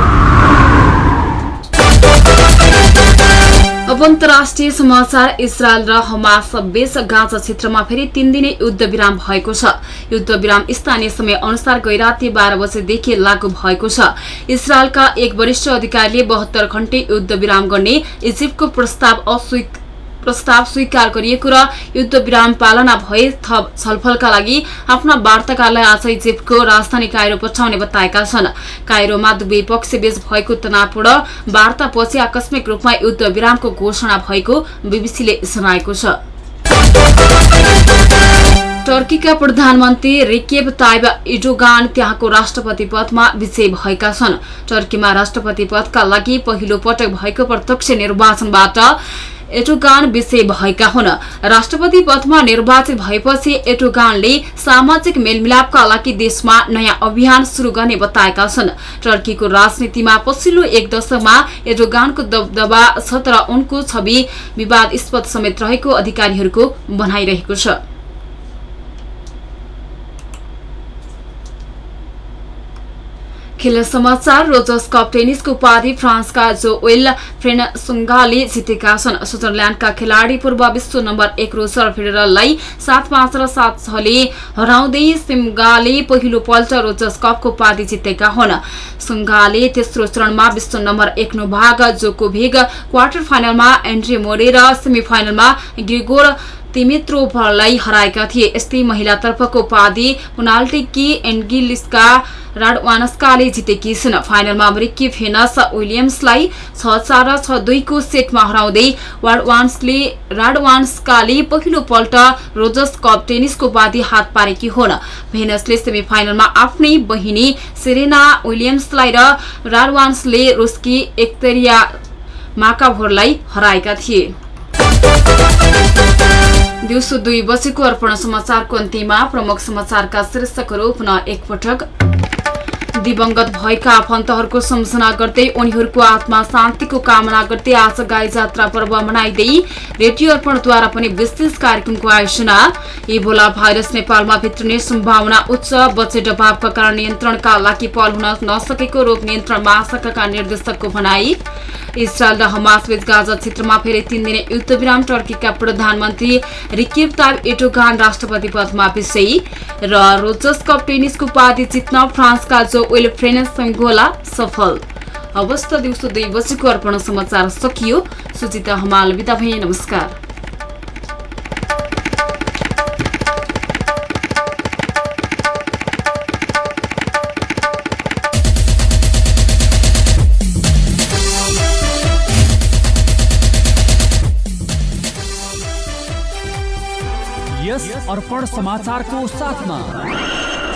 अब अन्तर्राष्ट्रिय समाचार इजरायल र हमास बीच गाँजा क्षेत्रमा फेरि तीन दिने युद्ध विराम भएको छ। युद्ध विराम स्थानीय समय अनुसार गैराती बाह्र बजेदेखि लागू भएको छ। इजरायलका एक वरिष्ठ अधिकारीले बहत्तर घण्टे युद्ध विराम गर्ने इजिप्टको प्रस्ताव अस्वीक प्रस्ताव स्वीकार गरिएको र युद्ध विराम पालना भए थप छलफलका लागि आफ्ना वार्ताकारलाई आज इजिप्टको राजधानी काइरो पठाउने बताएका छन्। काइरोमा दुवै पक्षबीच भएको तनावपूर्ण वार्तापछि आकस्मिक रूपमा युद्ध विरामको घोषणा भएको बीबीसीले जनाएको छ। टर्कीका प्रधानमन्त्री रिकेब ताइब इडोगान त्यहाँको राष्ट्रपति पदमा विजयी भएका छन्। टर्कीमा राष्ट्रपति पदका लागि पहिलो पटक भएको प्रत्यक्ष निर्वाचनबाट एटोगान विजयी भएका हुन्। राष्ट्रपति पदमा निर्वाचित भएपछि एटोगानले सामाजिक मेलमिलापका लागि देशमा नयाँ अभियान शुरू गर्ने बताएका छन्। टर्कीको राजनीतिमा पछिल्लो एक दशकमा एटोगानको दबदबा छ उनको छवि विवादस्पद समेत रहेको अधिकारीहरूको भनाइरहेको छ। खेल समाचार रोजर्स कप टेनिसको उपाधि फ्रान्सका जो वेल फ्रेनसुङ्गाले जितेका छन्। स्विजरल्याण्डका खेलाडी पूर्व विश्व नम्बर एक रोजर फेडरललाई सात पाँच र सात छले हराउँदै सिम्गाले पहिलो पल्ट रोजर्स कपको उपाधि जितेका हुन्। सुङ्गाले तेस्रो चरणमा विश्व नम्बर एक नोभाग जोकोभिग क्वार्टर फाइनलमा एन्ड्री मोरे र सेमी फाइनलमा ग्रिगोर तिमित्रोभलाई हराएका थिए। यस्तै महिलातर्फको उपाधि पुनाल्टिकी एन्गिलिसका राडवानस्काले जितेकी छिन्। फाइनलमा अमेरिकी भेनस विलियम्सलाई छ चार र छ दुईको सेटमा हराउँदै वाडवान्सले राडवान्सकाले पहिलो पल्ट रोजर्स कप टेनिसको उपाधि हात पारेकी हुन्। भेनसले सेमी फाइनलमा आफ्नै बहिनी सेरेना विलियम्सलाई र राडवान्सले रुस्की एक्तेरिया माकाभोरलाई हराएका थिए। दिउँसो दुई बजेको अर्पण समाचारको अन्त्यमा प्रमुख समाचारका शीर्षकहरू पुनः एकपटक। दिवंगत भएका आफन्तहरूको सम्झना गर्दै उनीहरूको आत्मा शान्तिको कामना गर्दै आज गाई जात्रा पर्व मनाइँदै रेडियो अर्पणद्वारा पनि विशेष कार्यक्रमको आयोजना। इबोला भाइरस नेपालमा भित्रिने सम्भावना उच्च बजेट अभावका कारण नियन्त्रणका लागि पहल हुन नसकेको रोग नियन्त्रण महाशाखाका निर्देशकको भनाई। इजरायल र हमास बीच गाजा क्षेत्रमा फेरि तीन दिने युद्धविराम टर्कीका प्रधानमन्त्री रिकेब ताइब एटोगान राष्ट्रपति पदमा विजयी। र रोजर्स कप टेनिसको उपाधि जित्न फ्रान्सका जो विलफ्रेन सङ्गोला सफल। अवस्था दिउँसो दुई बजेको अर्पण समाचार सकियो। सुचिता हमाल बिदा भए नमस्कार। यस अर्पण समाचारको साथमा।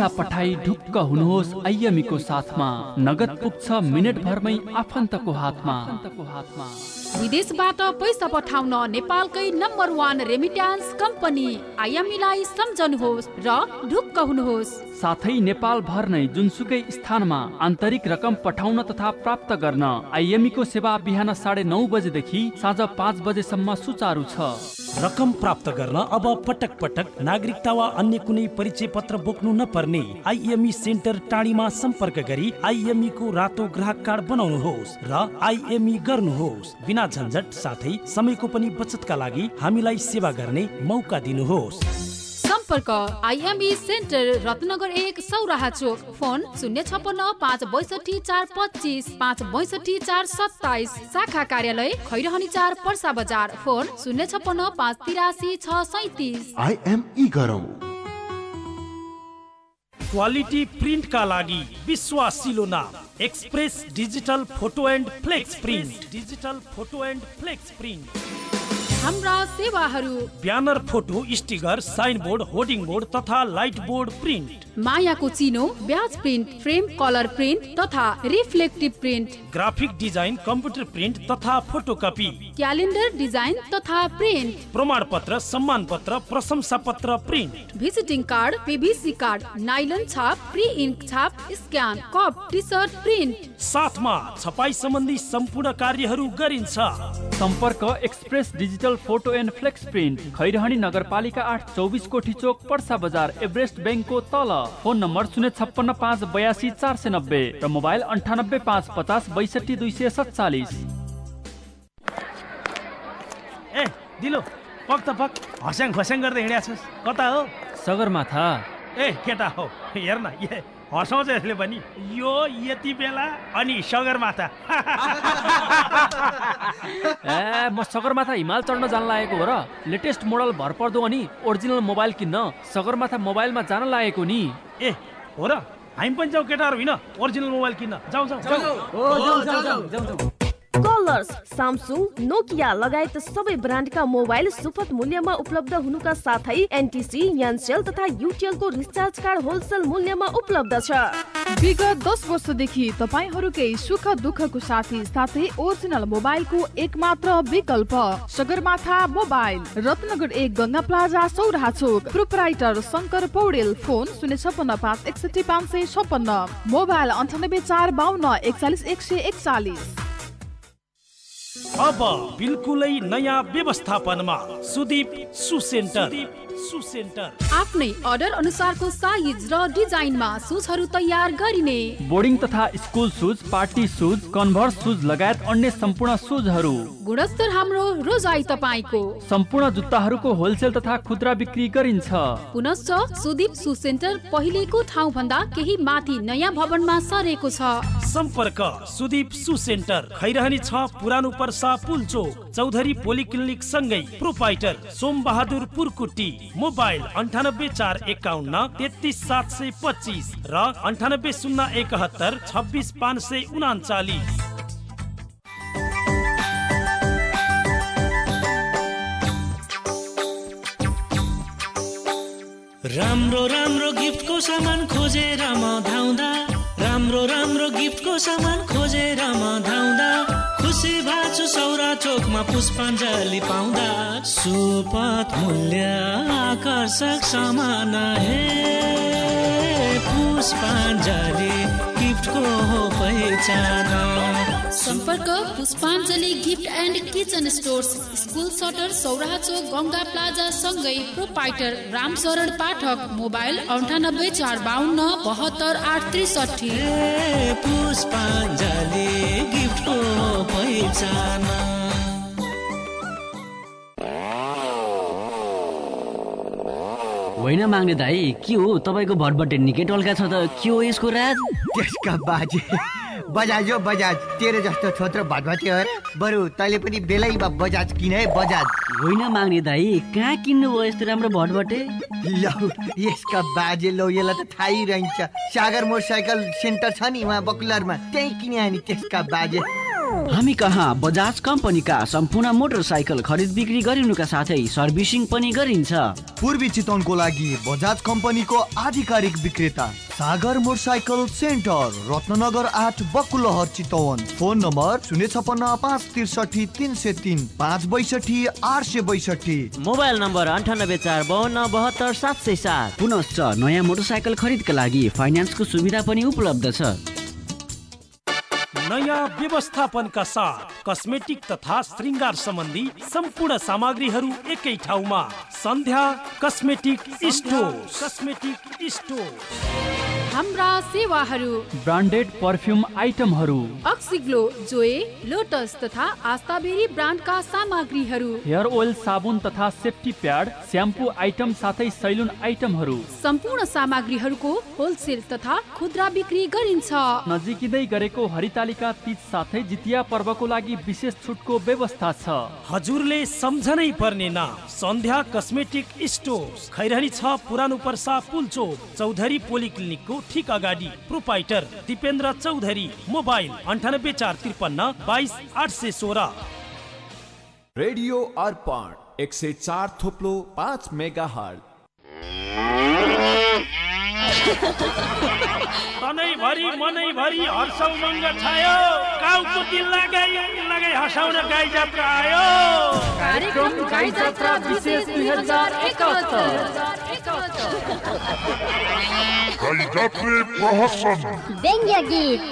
पैसा पठाई ढुक्क हुनुहोस् आइएमीको साथमा। नगद पुग्छ मिनट भरमै आफन्तको हातमा। विदेशबाट पैसा पठाउन नेपालकै नम्बर वान रेमिट्यान्स कम्पनी आइएमईलाई सम्झनुहोस् र ढुक्क हुनुहोस्। साथै नेपाल भर नै जुनसुकै स्थानमा आन्तरिक रकम पठाउन तथा प्राप्त गर्न आइएमईको सेवा बिहान साढे नौ बजेदेखि साँझ पाँच बजेसम्म सुचारू छ। रकम प्राप्त गर्न अब पटक पटक नागरिकता वा अन्य कुनै परिचय पत्र बोक्नु नपर्ने आइएमई सेन्टर टाढीमा सम्पर्क गरी आइएमई को रातो ग्राहक कार्ड बनाउनुहोस् र आइएमई गर्नुहोस्। बिना झन्झट साथै समयको पनि बचतका लागि हामीलाई सेवा गर्ने मौका दिनुहोस्। सम्पर्क आइएमई सेन्टर रत्नगर एक सौराहा चोक। फोन शून्य छपन्न पाँच बैसठी चार पच्चिस पाँच बैसठी चार सत्ताइस। शाखा कार्यालय खैरहनी चार पर्सा बजार। फोन शून्य छपन्न पाँच तिरासी छ सैतिस। आइएमई गरौँ। क्वालिटी प्रिन्टका लागि विश्वासिलो नाम express digital photo and flex print digital photo and flex print हाम्रा सेवाहरू। Banner photo sticker sign board hoarding board तथा लाइट बोर्ड प्रिन्ट। मायाको चिनो badge print frame colour print तथा reflective print. Graphic design computer print तथा photocopy. Calendar design तथा print. प्रमाण पत्र सम्मान पत्र प्रशंसा पत्र print. Visiting card PVC card nylon छाप प्री इन्क छाप scan cup T short print. साथमा छपाई सम्बन्धी सम्पूर्ण कार्यहरू गरिन्छ। सम्पर्क express digital photo and flex print Khairahani नगरपालिका आठ चौबिस कोठी चोक पर्सा बजार एभरेस्ट ब्याङ्कको तल। फोन नम्बर शून्य छप्पन्न पाँच बयासी चार सय नब्बे र मोबाइल अन्ठानब्बे पाँच पचास बैसठी दुई सय सत्तालिस। ए दिलो पक त पक। हस्याङ खस्याङ गर्दै हिँड्या छस्। कता हो? सगरमाथा। ए केटा हो। हेर न ए हँसाउँछ यसले पनि। यो यति बेला अनि सगरमाथा। ए म सगरमाथा हिमाल चढ्न जान लागेको हो र। लेटेस्ट मोडल भरपर्दो अनि ओरिजिनल मोबाइल किन्न सगरमाथा मोबाइलमा जान लागेको नि। ए हो र। हामी पनि जाउँ केटाहरू होइन ओरिजिनल मोबाइल किन्न। जाउँ जाउँ जाउँ। कलर्स सामसुङ नोकिया लगायत सबै ब्रान्डका मोबाइल सुपथ मूल्यमा उपलब्ध हुनुका साथै एनटिसी यानसेल तथा युटिएलको रिचार्ज कार्ड होलसेल मूल्यमा उपलब्ध छ। विगत दस वर्षदेखि तपाईँहरूकै सुख दुःखको साथी साथै ओरिजिनल मोबाइलको एक मात्र विकल्प सगरमाथा मोबाइल रत्नगर एक गङ्गा प्लाजा सौराहा चोक प्रोपराइटर शङ्कर पौडेल फोन शून्य छपन्न पाँच एकसठी पाँच सय छपन्न मोबाइल अन्ठानब्बे चार बाहन्न एकचालिस एक सय एकचालिस। अब बिल्कुलै नयाँ व्यवस्थापनमा सुदीप सु सेन्टर सु सेन्टर। आफ्नै अर्डर अनुसारको साइज र डिजाइनमा सुजहरू तयार गरिने। बोर्डिङ तथा school shoes party shoes converse shoes लगायत अन्य सम्पूर्ण सुजहरू। गुणस्तर हाम्रो रोजाइ तपाईँको। सम्पूर्ण जुत्ताहरूको होलसेल तथा खुद्रा बिक्री गरिन्छ। पुनश्च सुदीप सु सेन्टर पहिलेको ठाउँ भन्दा केही माथि नयाँ भवनमा सरेको छ। सम्पर्क सुदीप सु सेन्टर खैरहनी छ पुरानो पर्सा पुलचोक चौधरी पोलिक्लिनिक सँगै प्रोपाइटर सोम बहादुर पुरकुटी। मोबाइल अन्ठानब्बे चार एकाउन्न तेत्तिस सात सय पच्चिस र अन्ठानब्बे शून्य एकहत्तर छब्बिस पाँच सय उनाचालिस राम्रो राम्रो गिफ्टको सामान खोजेर म धाउँदा राम्रो राम्रो गिफ्टको सामान खोजेर म धाउँदा खुसी भाछु सौरा चोकमा पुष्पाञ्जली पाउँदा। सुपथ मूल्य आकर्षक सामान हे पुष्पाञ्जली गिफ्टको हो पहिचान। सम्पर्क Pushpanjali gift and kitchen stores school shutter Sauraha Chowk Ganga plaza सँगै प्रोपाइटर रामशरण पाठक मोबाइल अन्ठानब्बे चार बाहन्न बहत्तर आठ त्रिसठी हे पुष्पाञ्जली गिफ्टको पहिचान। होइन माग्ने दाई के हो? तपाईँको भटबटे निकै टल्का छ त। के हो यसको राज? त्यसका बाजे। बजाज हो बजाज। तेरो जस्तो छोत्रो भटभटे हो। र बरु तैँले पनि बेलैमा बजाज किन है बजाज? होइन माग्ने दाई कहाँ किन्नु भयो यस्तो राम्रो भटबटे लौ यसका बाजे लौ यसलाई त थाहै रहन्छ। सागर मोटरसाइकल सेन्टर छ नि उहाँ बकुलरमा। त्यहीँ किने नि त्यसका बाजे। हामी कहाँ? बजाज कम्पनीका सम्पूर्ण मोटरसाइकल खरिद बिक्री गरिनुका साथै सर्भिसिङ पनि गरिन्छ। पूर्वी चितवनको लागि बजाज कम्पनीको आधिकारिक विक्रेता सागर मोटरसाइकल सेन्टर रत्नगर आठ बकुलहर चितवन। फोन नम्बर शून्य छपन्न पाँच त्रिसठी तिन सय तिन पाँच बैसठी आठ सय बैसठी। मोबाइल नम्बर अन्ठानब्बे चार बाहन्न बहत्तर सात सय सात। पुनश्च नयाँ मोटरसाइकल खरिदका लागि फाइनेन्सको सुविधा पनि उपलब्ध छ। नयाँ व्यवस्थापनका साथ कस्मेटिक तथा श्रृङ्गार सम्बन्धी सम्पूर्ण सामग्रीहरू एकै ठाउँमा। Sandhya cosmetic store cosmetic store हाम्रा सेवाहरू। ब्रान्डेड पर्फ्युम आइटमहरू। अक्सिग्लो जोए लोटस तथा आस्ताबेरी ब्रान्डका सामग्रीहरू। हेयर ओइल साबुन तथा सेफ्टी प्याड स्याम्पू आइटम साथै सैलुन आइटमहरू। सम्पूर्ण सामग्रीहरूको होलसेल तथा खुद्रा बिक्री गरिन्छ। नजिकिँदै गरेको हरितालिका तीज साथै जितिया पर्वको लागि विशेष छुटको व्यवस्था छ। हजुरले सम्झनै पर्ने नाम सन्ध्या कस्मेटिक स्टोर खैरहनी छ पुरानो पर्सा पुलचोक चौधरी पोलिक्लिनिकको ठिक अगाडि प्रोपाइटर दिपेन्द्र चौधरी मोबाइल अन्ठानब्बे चार त्रिपन्न बाइस आठ सय सोह्र। रेडियो अर्पण एक सय चार थोप्लो पाँच मेगा हल सधैँभरि मनैभरि हर्ष उमङ्ग छायो। काउको दिन लगाई लगाई हँसाउन गाई जात्रा आयो। कार्यक्रम गाई जात्रा विशेष दुई हजार व्यङ्ग्य गीत।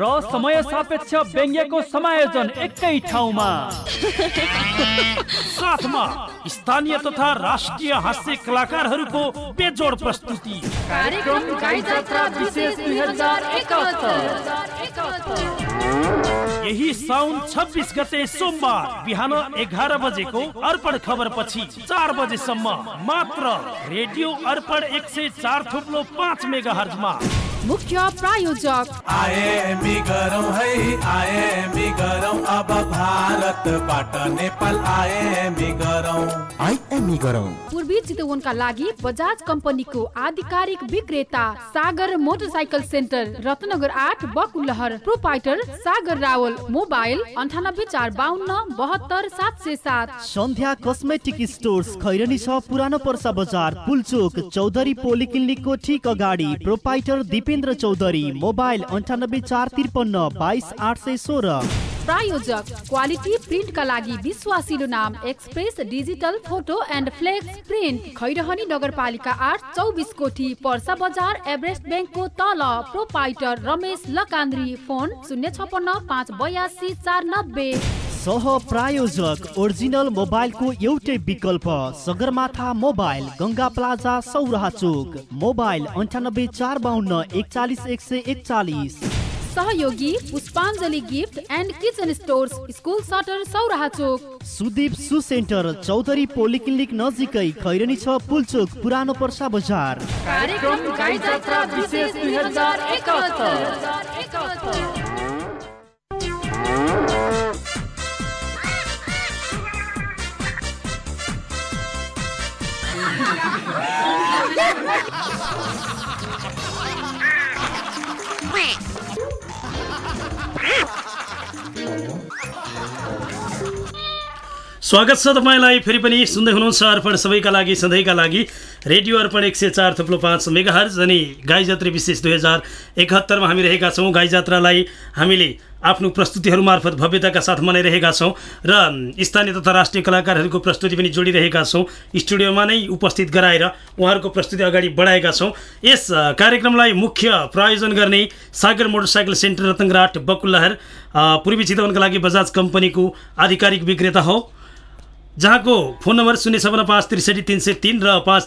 र समय सापेक्ष व्यङ्ग्यको समायोजन एकै ठाउँमा। साथमा स्थानीय तथा राष्ट्रिय हास्य कलाकारहरूको बेजोड प्रस्तुति। कार्यक्रम गाई जात्रा विशेष दुई हजार यही साउन 26 गते सोमबार बिहान एघार बजेको अर्पण खबर पछि चार बजेसम्म मात्र रेडियो अर्पण एक सय चार थुप्लो पाँच मेगा हर्जमा मुख्य प्रायोजक। आएमी गरौँ है आएमी गरौँ अब भारतबाट नेपाल आएमी गरौँ। आइएमई गरौँ। पूर्वी चितवनका लागि बजाज कम्पनीको आधिकारिक विक्रेता सागर मोटरसाइकल सेन्टर रत्नगर आठ बकुलहर प्रोपाइटर सागर रावल मोबाइल अन्ठानब्बे चार बाहन्न बहत्तर सात सय सात। सन्ध्या कस्मेटिक स्टोर्स खैरनी छ पुरानो पर्सा बजार पुलचोक चौधरी पोलिक्लिनिकको ठिक अगाडि प्रोपाइटर दिपेन्द्र चौधरी मोबाइल अन्ठानब्बे चार त्रिपन्न बाइस आठ सय सोह्र। प्रायोजक क्वालिटी प्रिन्टका लागि विश्वासिलो नाम express digital photo and flex print Khairahani नगरपालिका आठ चौबिस कोठी पर्सा बजार एभरेस्ट ब्याङ्कको तल प्रोपाइटर रमेश लकान्द्री फोन शून्य छपन्न पाँच बयासी चार नब्बे। सह प्रायोजक ओरिजिनल मोबाइलको एउटै विकल्प सगरमाथा मोबाइल गङ्गा प्लाजा सौराहा चोक। मोबाइल अन्ठानब्बे चार बाहन्न एकचालिस एक सय एकचालिस। सहयोगी Pushpanjali gift and kitchen stores school shutter Sauraha चोक सुदीप सु सेन्टर चौधरी पोलिक्लिनिक नजिकै खैरनी छ पुलचोक पुरानो पर्सा बजार। कार्यक्रम गाई जात्रा विशेष हजार स्वागत छ तपाईँलाई फेरि पनि सुन्दै हुनुहुन्छ अर्पण सबैका लागि सधैँका लागि। रेडियो अर्पण एक सय चार थुप्लो पाँच मेगा हर्ज अनि गाई जात्रा विशेष दुई हजार एकहत्तरमा हामी रहेका छौँ। गाई जात्रालाई हामीले आफ्नो प्रस्तुतिहरू मार्फत भव्यताका साथ मनाइरहेका छौँ र स्थानीय तथा राष्ट्रिय कलाकारहरूको प्रस्तुति पनि जोडिरहेका छौँ। स्टुडियोमा नै उपस्थित गराएर उहाँहरूको प्रस्तुति अगाडि बढाएका छौँ। यस कार्यक्रमलाई मुख्य प्रायोजन गर्ने सागर मोटरसाइकल सेन्टर रतनगराट बकुल्लहर पूर्वी चितवनका लागि बजाज कम्पनीको आधिकारिक विक्रेता हो। जहाँको फोन नम्बर शून्य छपन्न पाँच त्रिसठी तिन सय तिन र पाँच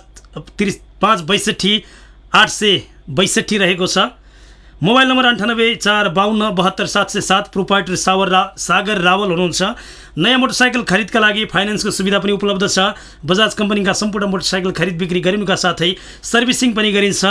त्रिस पाँच बैसठी आठ सय बैसठी रहेको छ। मोबाइल नम्बर अन्ठानब्बे चार बाहन्न बहत्तर सात सय सात प्रोपाइटर सावर रा सागर रावल हुनुहुन्छ। नयाँ मोटरसाइकल खरिदका लागि फाइनेन्सको सुविधा पनि उपलब्ध छ। बजाज कम्पनीका सम्पूर्ण मोटरसाइकल खरिद बिक्री गरिनुका साथै सर्भिसिङ पनि गरिन्छ।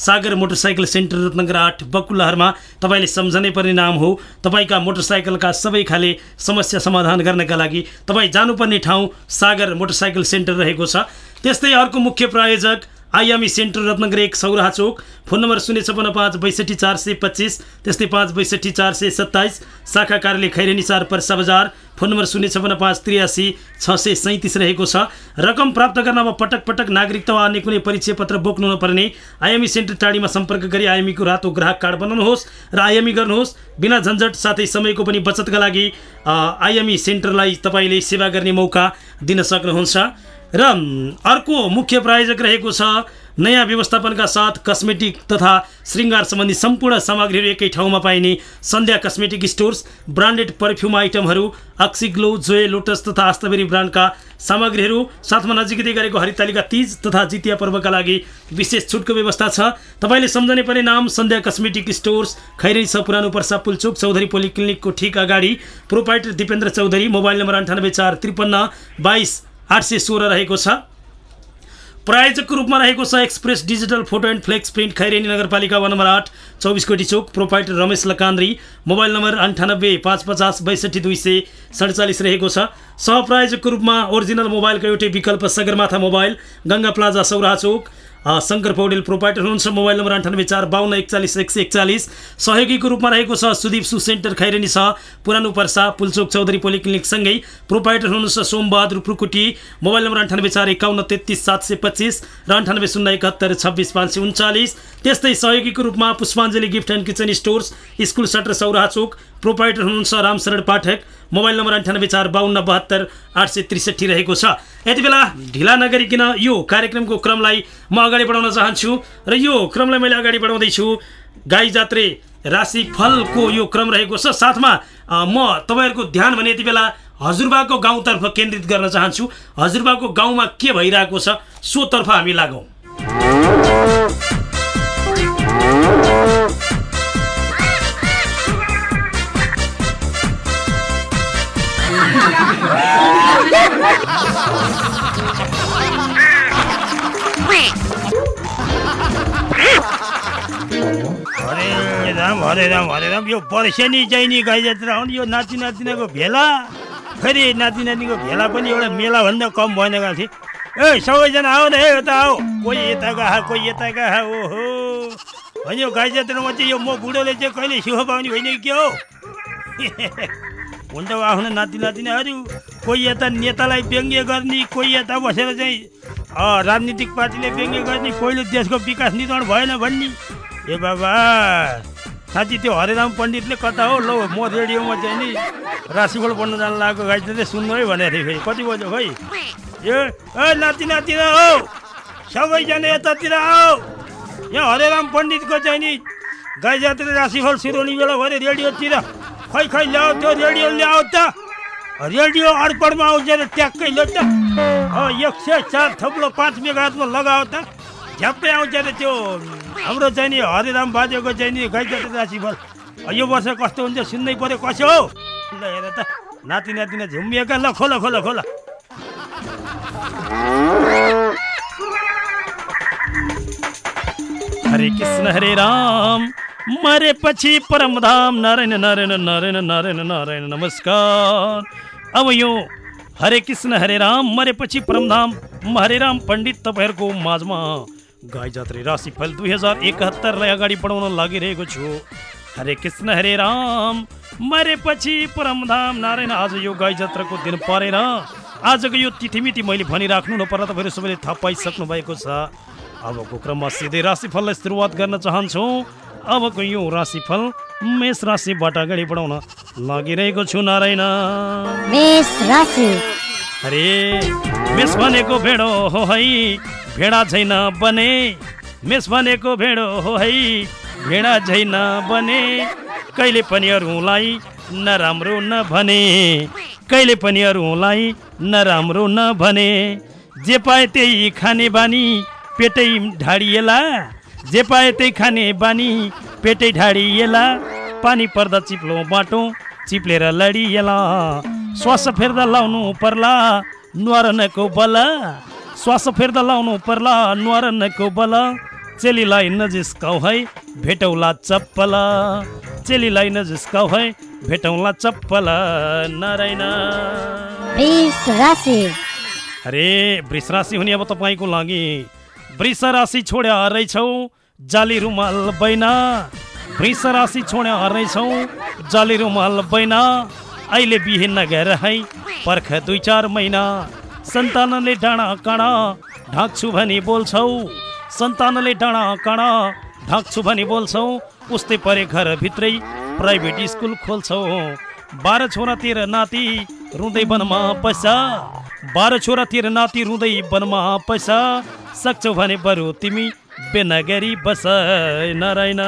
सागर मोटरसाइकल सेन्टर रत्नगर आठ बकुल्लहरमा तपाईँले सम्झनै पर्ने नाम हो। तपाईँका मोटरसाइकलका सबै खाले समस्या समाधान गर्नका लागि तपाईँ जानुपर्ने ठाउँ सागर मोटरसाइकल सेन्टर रहेको छ। त्यस्तै अर्को मुख्य प्रायोजक आइएमई सेन्टर रत्नगर एक सौराहा चोक। फोन नम्बर शून्य छपन्न पाँच बैसठी चार सय पच्चिस त्यस्तै पाँच बैसठी चार सय सत्ताइस शाखा कार्यालय खैरेनी चार पर्सा बजार। फोन नम्बर शून्य छपन्न पाँच त्रियासी छ सय सैँतिस रहेको छ। रकम प्राप्त गर्नमा पटक पटक नागरिकता वा अन्य कुनै परिचय पत्र बोक्नु नपर्ने। आइएमई सेन्टर टाढीमा सम्पर्क गरी आइएमईको रातो ग्राहक कार्ड बनाउनुहोस् र आइएमई गर्नुहोस्। बिना झन्झट साथै समयको पनि बचतका लागि आइएमई सेन्टरलाई तपाईँले सेवा गर्ने मौका दिन सक्नुहुन्छ। र अर्को मुख्य प्रायोजक रहेको छ नयाँ व्यवस्थापनका साथ कस्मेटिक तथा श्रृङ्गार सम्बन्धी सम्पूर्ण सामग्रीहरू एकै ठाउँमा पाइने Sandhya cosmetic stores branded perfume आइटमहरू अक्सिग्लो जोए लोटस तथा आस्ताबेरी ब्रान्डका सामग्रीहरू साथमा नजिकै गरेको हरितालिका तिज तथा जितिया पर्वका लागि विशेष छुटको व्यवस्था छ। तपाईँले सम्झने पर्ने नाम सन्ध्या कस्मेटिक स्टोर्स खैरै छ पुरानो पर्सा पुलचोक चौधरी पोलिक्लिनिकको ठिक अगाडि proprietor Dipendra Chaudhary mobile number अन्ठानब्बे चार त्रिपन्न बाइस आठ सय सोह्र रहेको छ। प्रायोजकको रूपमा रहेको छ express digital photo and flex print Khairahani नगरपालिका वन नम्बर आठ चौबिस कोटी चोक proprietor Ramesh Lakandri mobile number अन्ठानब्बे पाँच पचास बैसठी दुई सय सडचालिस रहेको छ। सहप्रायोजकको रूपमा ओरिजिनल मोबाइलको एउटै विकल्प सगरमाथा मोबाइल गङ्गा प्लाजा सौराहा चोक शङ्कर पौडेल प्रोपाइटर हुनुहुन्छ मोबाइल नम्बर अन्ठानब्बे चार बाहन्न एकचालिस एक सय एकचालिस। सहयोगीको रूपमा रहेको छ सुदीप सु सेन्टर खैरेनी छ पुरानो पर्सा पुलचोक चौधरी पोलिक्लिनिकसँगै प्रोपाइटर हुनुहुन्छ सोमबहादुर प्रुकुटी। मोबाइल नम्बर अन्ठानब्बे चार एकाउन्न तेत्तिस सात सय पच्चिस र अन्ठानब्बे शून्य एकहत्तर छब्बिस पाँच सय उन्चालिस। त्यस्तै सहयोगीको रूपमा Pushpanjali gift and kitchen stores school shutter Sauraha Chowk proprietor हुनुहुन्छ रामशरण पाठक। मोबाइल नम्बर अन्ठानब्बे चार बाहन्न बहत्तर आठ सय त्रिसठी रहेको छ। यति बेला ढिला नगरिकन यो कार्यक्रमको क्रमलाई म अगाडि बढाउन चाहन्छु र यो क्रमलाई मैले अगाडि बढाउँदैछु। गाई जात्रे राशि फलको यो क्रम रहेको छ। साथमा म तपाईँहरूको ध्यान भने यति बेला हजुरबाको गाउँतर्फ केन्द्रित गर्न चाहन्छु। हजुरबाको गाउँमा के भइरहेको छ सोतर्फ हामी लागौँ। हरे राम हरे राम हरे राम यो वर्षेनी चाहिँ नि गाई जात्रा नि यो नाति नातिनाको भेला फेरि नाति नातिको भेला पनि एउटा मेलाभन्दा कम भएन गएको थिएँ ए सबैजना आऊ न है यता आऊ कोही यता गए कोही यता गए ओहो होइन यो गाई जात्रामा चाहिँ यो म बुढोले चाहिँ कहिले सुख पाउने होइन कि के हो हुन्छ आफ्नो नाति नातिनाहरू कोही यता नेतालाई व्यङ्ग्य गर्ने कोही यता बसेर चाहिँ राजनीतिक पार्टीले व्यङ्ग्य गर्ने कोहीले देशको विकास निर्माण भएन भन्ने। ए बाबा साँच्ची त्यो हरेराम पण्डितले कता हो? लो म रेडियोमा चाहिँ नि राशिफल पढ्न जान लागेको गाई चाहिँ सुन्नु है भनेको थिएँ फेरि। कति बज्यो खै? ए नाति नातिना हो! सबैजना यतातिर आओ यहाँ हरेराम पण्डितको चाहिँ नि गाई जात्रा राशिफल सुरु हुने बेला भयो रेडियोतिर खै खै ल्याऊ त्यो रेडियो ल्याऊ त रेडियो अर्पणमा आउँछ र ट्याक्कै लो त एक सय चार थप्लो पाँच मेगातमा लगाओ त। झ्याप्पै आउँछ र त्यो हाम्रो चाहिँ नि हरिराम बाजेको चाहिँ नि जात्रा राशिफल यो वर्ष कस्तो हुन्छ सुन्नै पर्यो कसो हो? ल हेर त नाति नातिना झुम्बिएका ल खोला खोला खोला। हरे कृष्ण हरे राम। मरेपछि परमधाम नारायण नारायण नारायण नारायण नारायण नमस्कार। अब यो हरे कृष्ण हरे राम मरेपछि परमधाम हरे राम पण्डित तपाईँहरूको माझमा गाई जात्रे राशिफल दुई हजार एकहत्तरलाई अगाडि बढाउन लागिरहेको छु। हरे कृष्ण हरे राम मरेपछि परमधाम नारायण आज यो गाई जात्राको दिन परेर आजको यो तिथिमिति मैले भनिराख्नु नपर्दा तपाईँहरू सबैले थाहा पाइसक्नु भएको छ। अबको क्रममा सिधै राशिफललाई सुरुवात गर्न चाहन्छौँ। अबको यो राशिफल मेष राशिबाट अगाडि बढाउन लागिरहेको छु नारायण। अरे मेष भनेको भेडो हो है भेडा छैन बने मेष भनेको भेडो हो है भेडा छैन बने कहिले पनि अरूलाई नराम्रो नभने कहिले पनि अरूलाई नराम्रो नभने। जे पाए त्यही खाने बानी पेटै ढाडिएला। जे पाए त्यही खाने बानी पेटै ढाडिएला पानी पर्दा चिप्लो बाटो चिप्लेर लडिएला श्वास फेर्दा लाउनु पर्ला न्वारनको बल। श्वास फेर्दा लाउनु पर्ला न्वारनको बल। चेलीलाई नजिस्काउ है भेटौला चप्पल। चेलीलाई नजिस्काउ है भेटौला चप्पल। नारायण। अरे वृष राशि हुने अब तपाईँको लागि वृष राशि छोड्या रहेछौ जाली रुमाल बैना। वृष राशि छोड्या रहेछौ जाली रुमाल बैना। अहिले बिहे नगएर है पर्ख दुई चार महिना। सन्तानले डाँडा काँडा ढाक्छु भनी बोल्छौ। सन्तानले डाँडा काँडा ढाक्छु भनी बोल्छौ। उस्तै परे घरभित्रै प्राइभेट स्कुल खोल्छौ। बाह्र छोरा तेह्र नाति रुँदै वनमा पैसा। बाह्र छोरा तेह्र नाति रुँदै वनमा पैसा। सक्छौ भने बरु तिमी बेनगरी बस नारायण।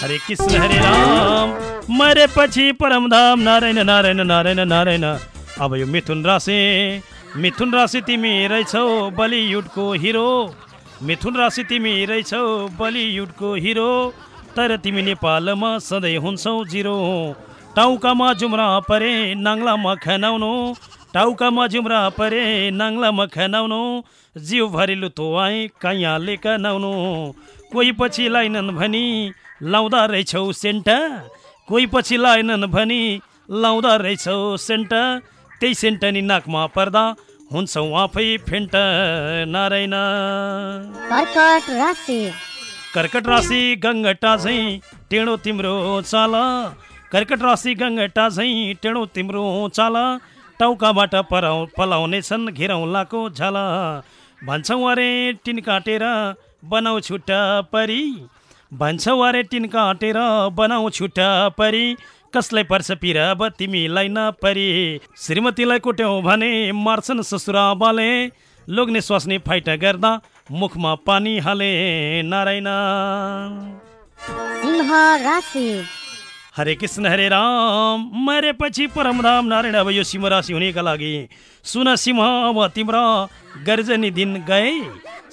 हरे कृष्ण हरे राम। मरेपछि परमधाम नारायण नारायण नारायण नारायण। अब यो मिथुन राशि। मिथुन राशि तिमी रहेछौ बलिउडको हिरो। मिथुन राशि तिमी रहेछौ बलिउडको हिरो। तर तिमी नेपालमा सधैँ हुन्छौ जिरो। टाउकामा जुम्रा परे नाङ्लामा खनाउनु। टाउकामा जुम्रा परे नाङ्लामा खनाउनु। जिउभरि लुतो आए कैयाले कनाउनु। कोही पछि लाइनन् भनी लाउँदा रहेछौ सेन्टा। कोही पछि लाएनन् भनी लाउँदा रहेछौ सेन्टा। त्यही सेन्टा नि नाकमा पर्दा हुन्छौ आफै फेन्ट। नारायण। कर्कट राशि गङ्गटा झैँ टेढो तिम्रो चाल। कर्कट राशि गङ्गटा झैँ टेढो तिम्रो चाल। टाउकाबाट पराउ पलाउनेछन् घिरौँलाको झल। भन्छौ अरे टिन काटेर बनाउ छुट्टा परी। भन्छौ अरे टिन काटेर बनाउ छुट्टा परी। कसलाई पर्छ पिर अब तिमीलाई नपरी श्रीमतीलाई कुट्यौ भने मार्छन् ससुरा बाले लोग्ने स्वास्नी फाइट गर्दा मुखमा पानी हाले नारायण। सिंह राशि। हरे कृष्ण हरे राम। मरेपछि परमधाम नारायण अब यो सिंह राशि हुनेका लागि सुन सिंह अब तिम्रा गर्जनी दिन गए।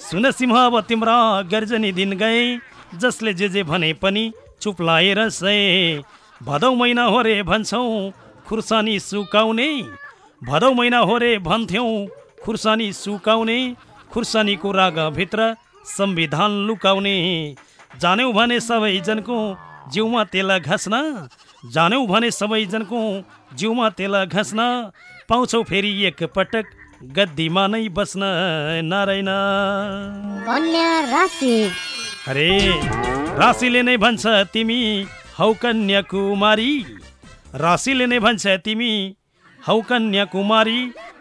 सुन सिंह अब तिम्रा गर्जनी दिन गए। जसले जे जे भने पनि चुप लाएर सए। भदौ महिना हो रे भन्छौ खुर्सानी सुकाउने। भदौ महिना हो रे भन्थ्यौ खुर्सानी सुकाउने। खुर्सानीको रागभित्र संविधान लुकाउने। जान्यौ भने सबैजनको जिउमा तेल घस्न। जान्यौ भने सबैजनको जिउमा तेल घस्न। पाउँछौ फेरि एक पटक गद्दीमा नै बस्न नारायण। कन्या अरे राशिले नै भन्छ तिमी हौ कन्याकुमारी। राशिले नै भन्छ तिमी हौ कन्याकुमारी।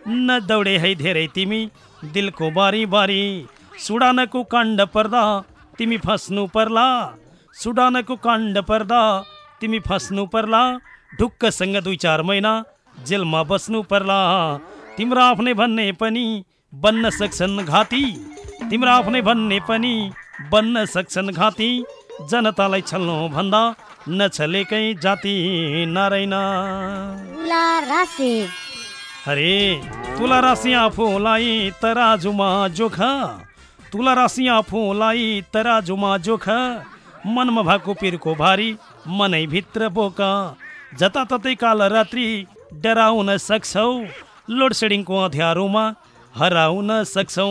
न दौडे है धेरै तिमी दिलको बारी बारी सुडानको काण्ड पर्दा तिमी फस्नु पर्ला। सुडानको काण्ड पर्दा तिमी फस्नु पर्ला। ढुक्कसँग दुई चार महिना जेलमा बस्नु पर्ला। तिम्रो आफ्नै भन्ने पनि बन्न सक्छन् घाती। तिम्रो आफ्नै भन्ने पनि बन्न सक्छन् घाती। जनतालाई छल्नु भन्दा नछलेकै जाति नारायण। अरे तुला राशि आफूलाई तराजुमा जोख। तुला राशि आफूलाई तराजुमा जोख। मनमा भएको पिरको भारी मनैभित्र बोक। जताततै काल रात्रि डराउन सक्छौ। लोड सेडिङको अँध्यारोमा हराउन सक्छौ।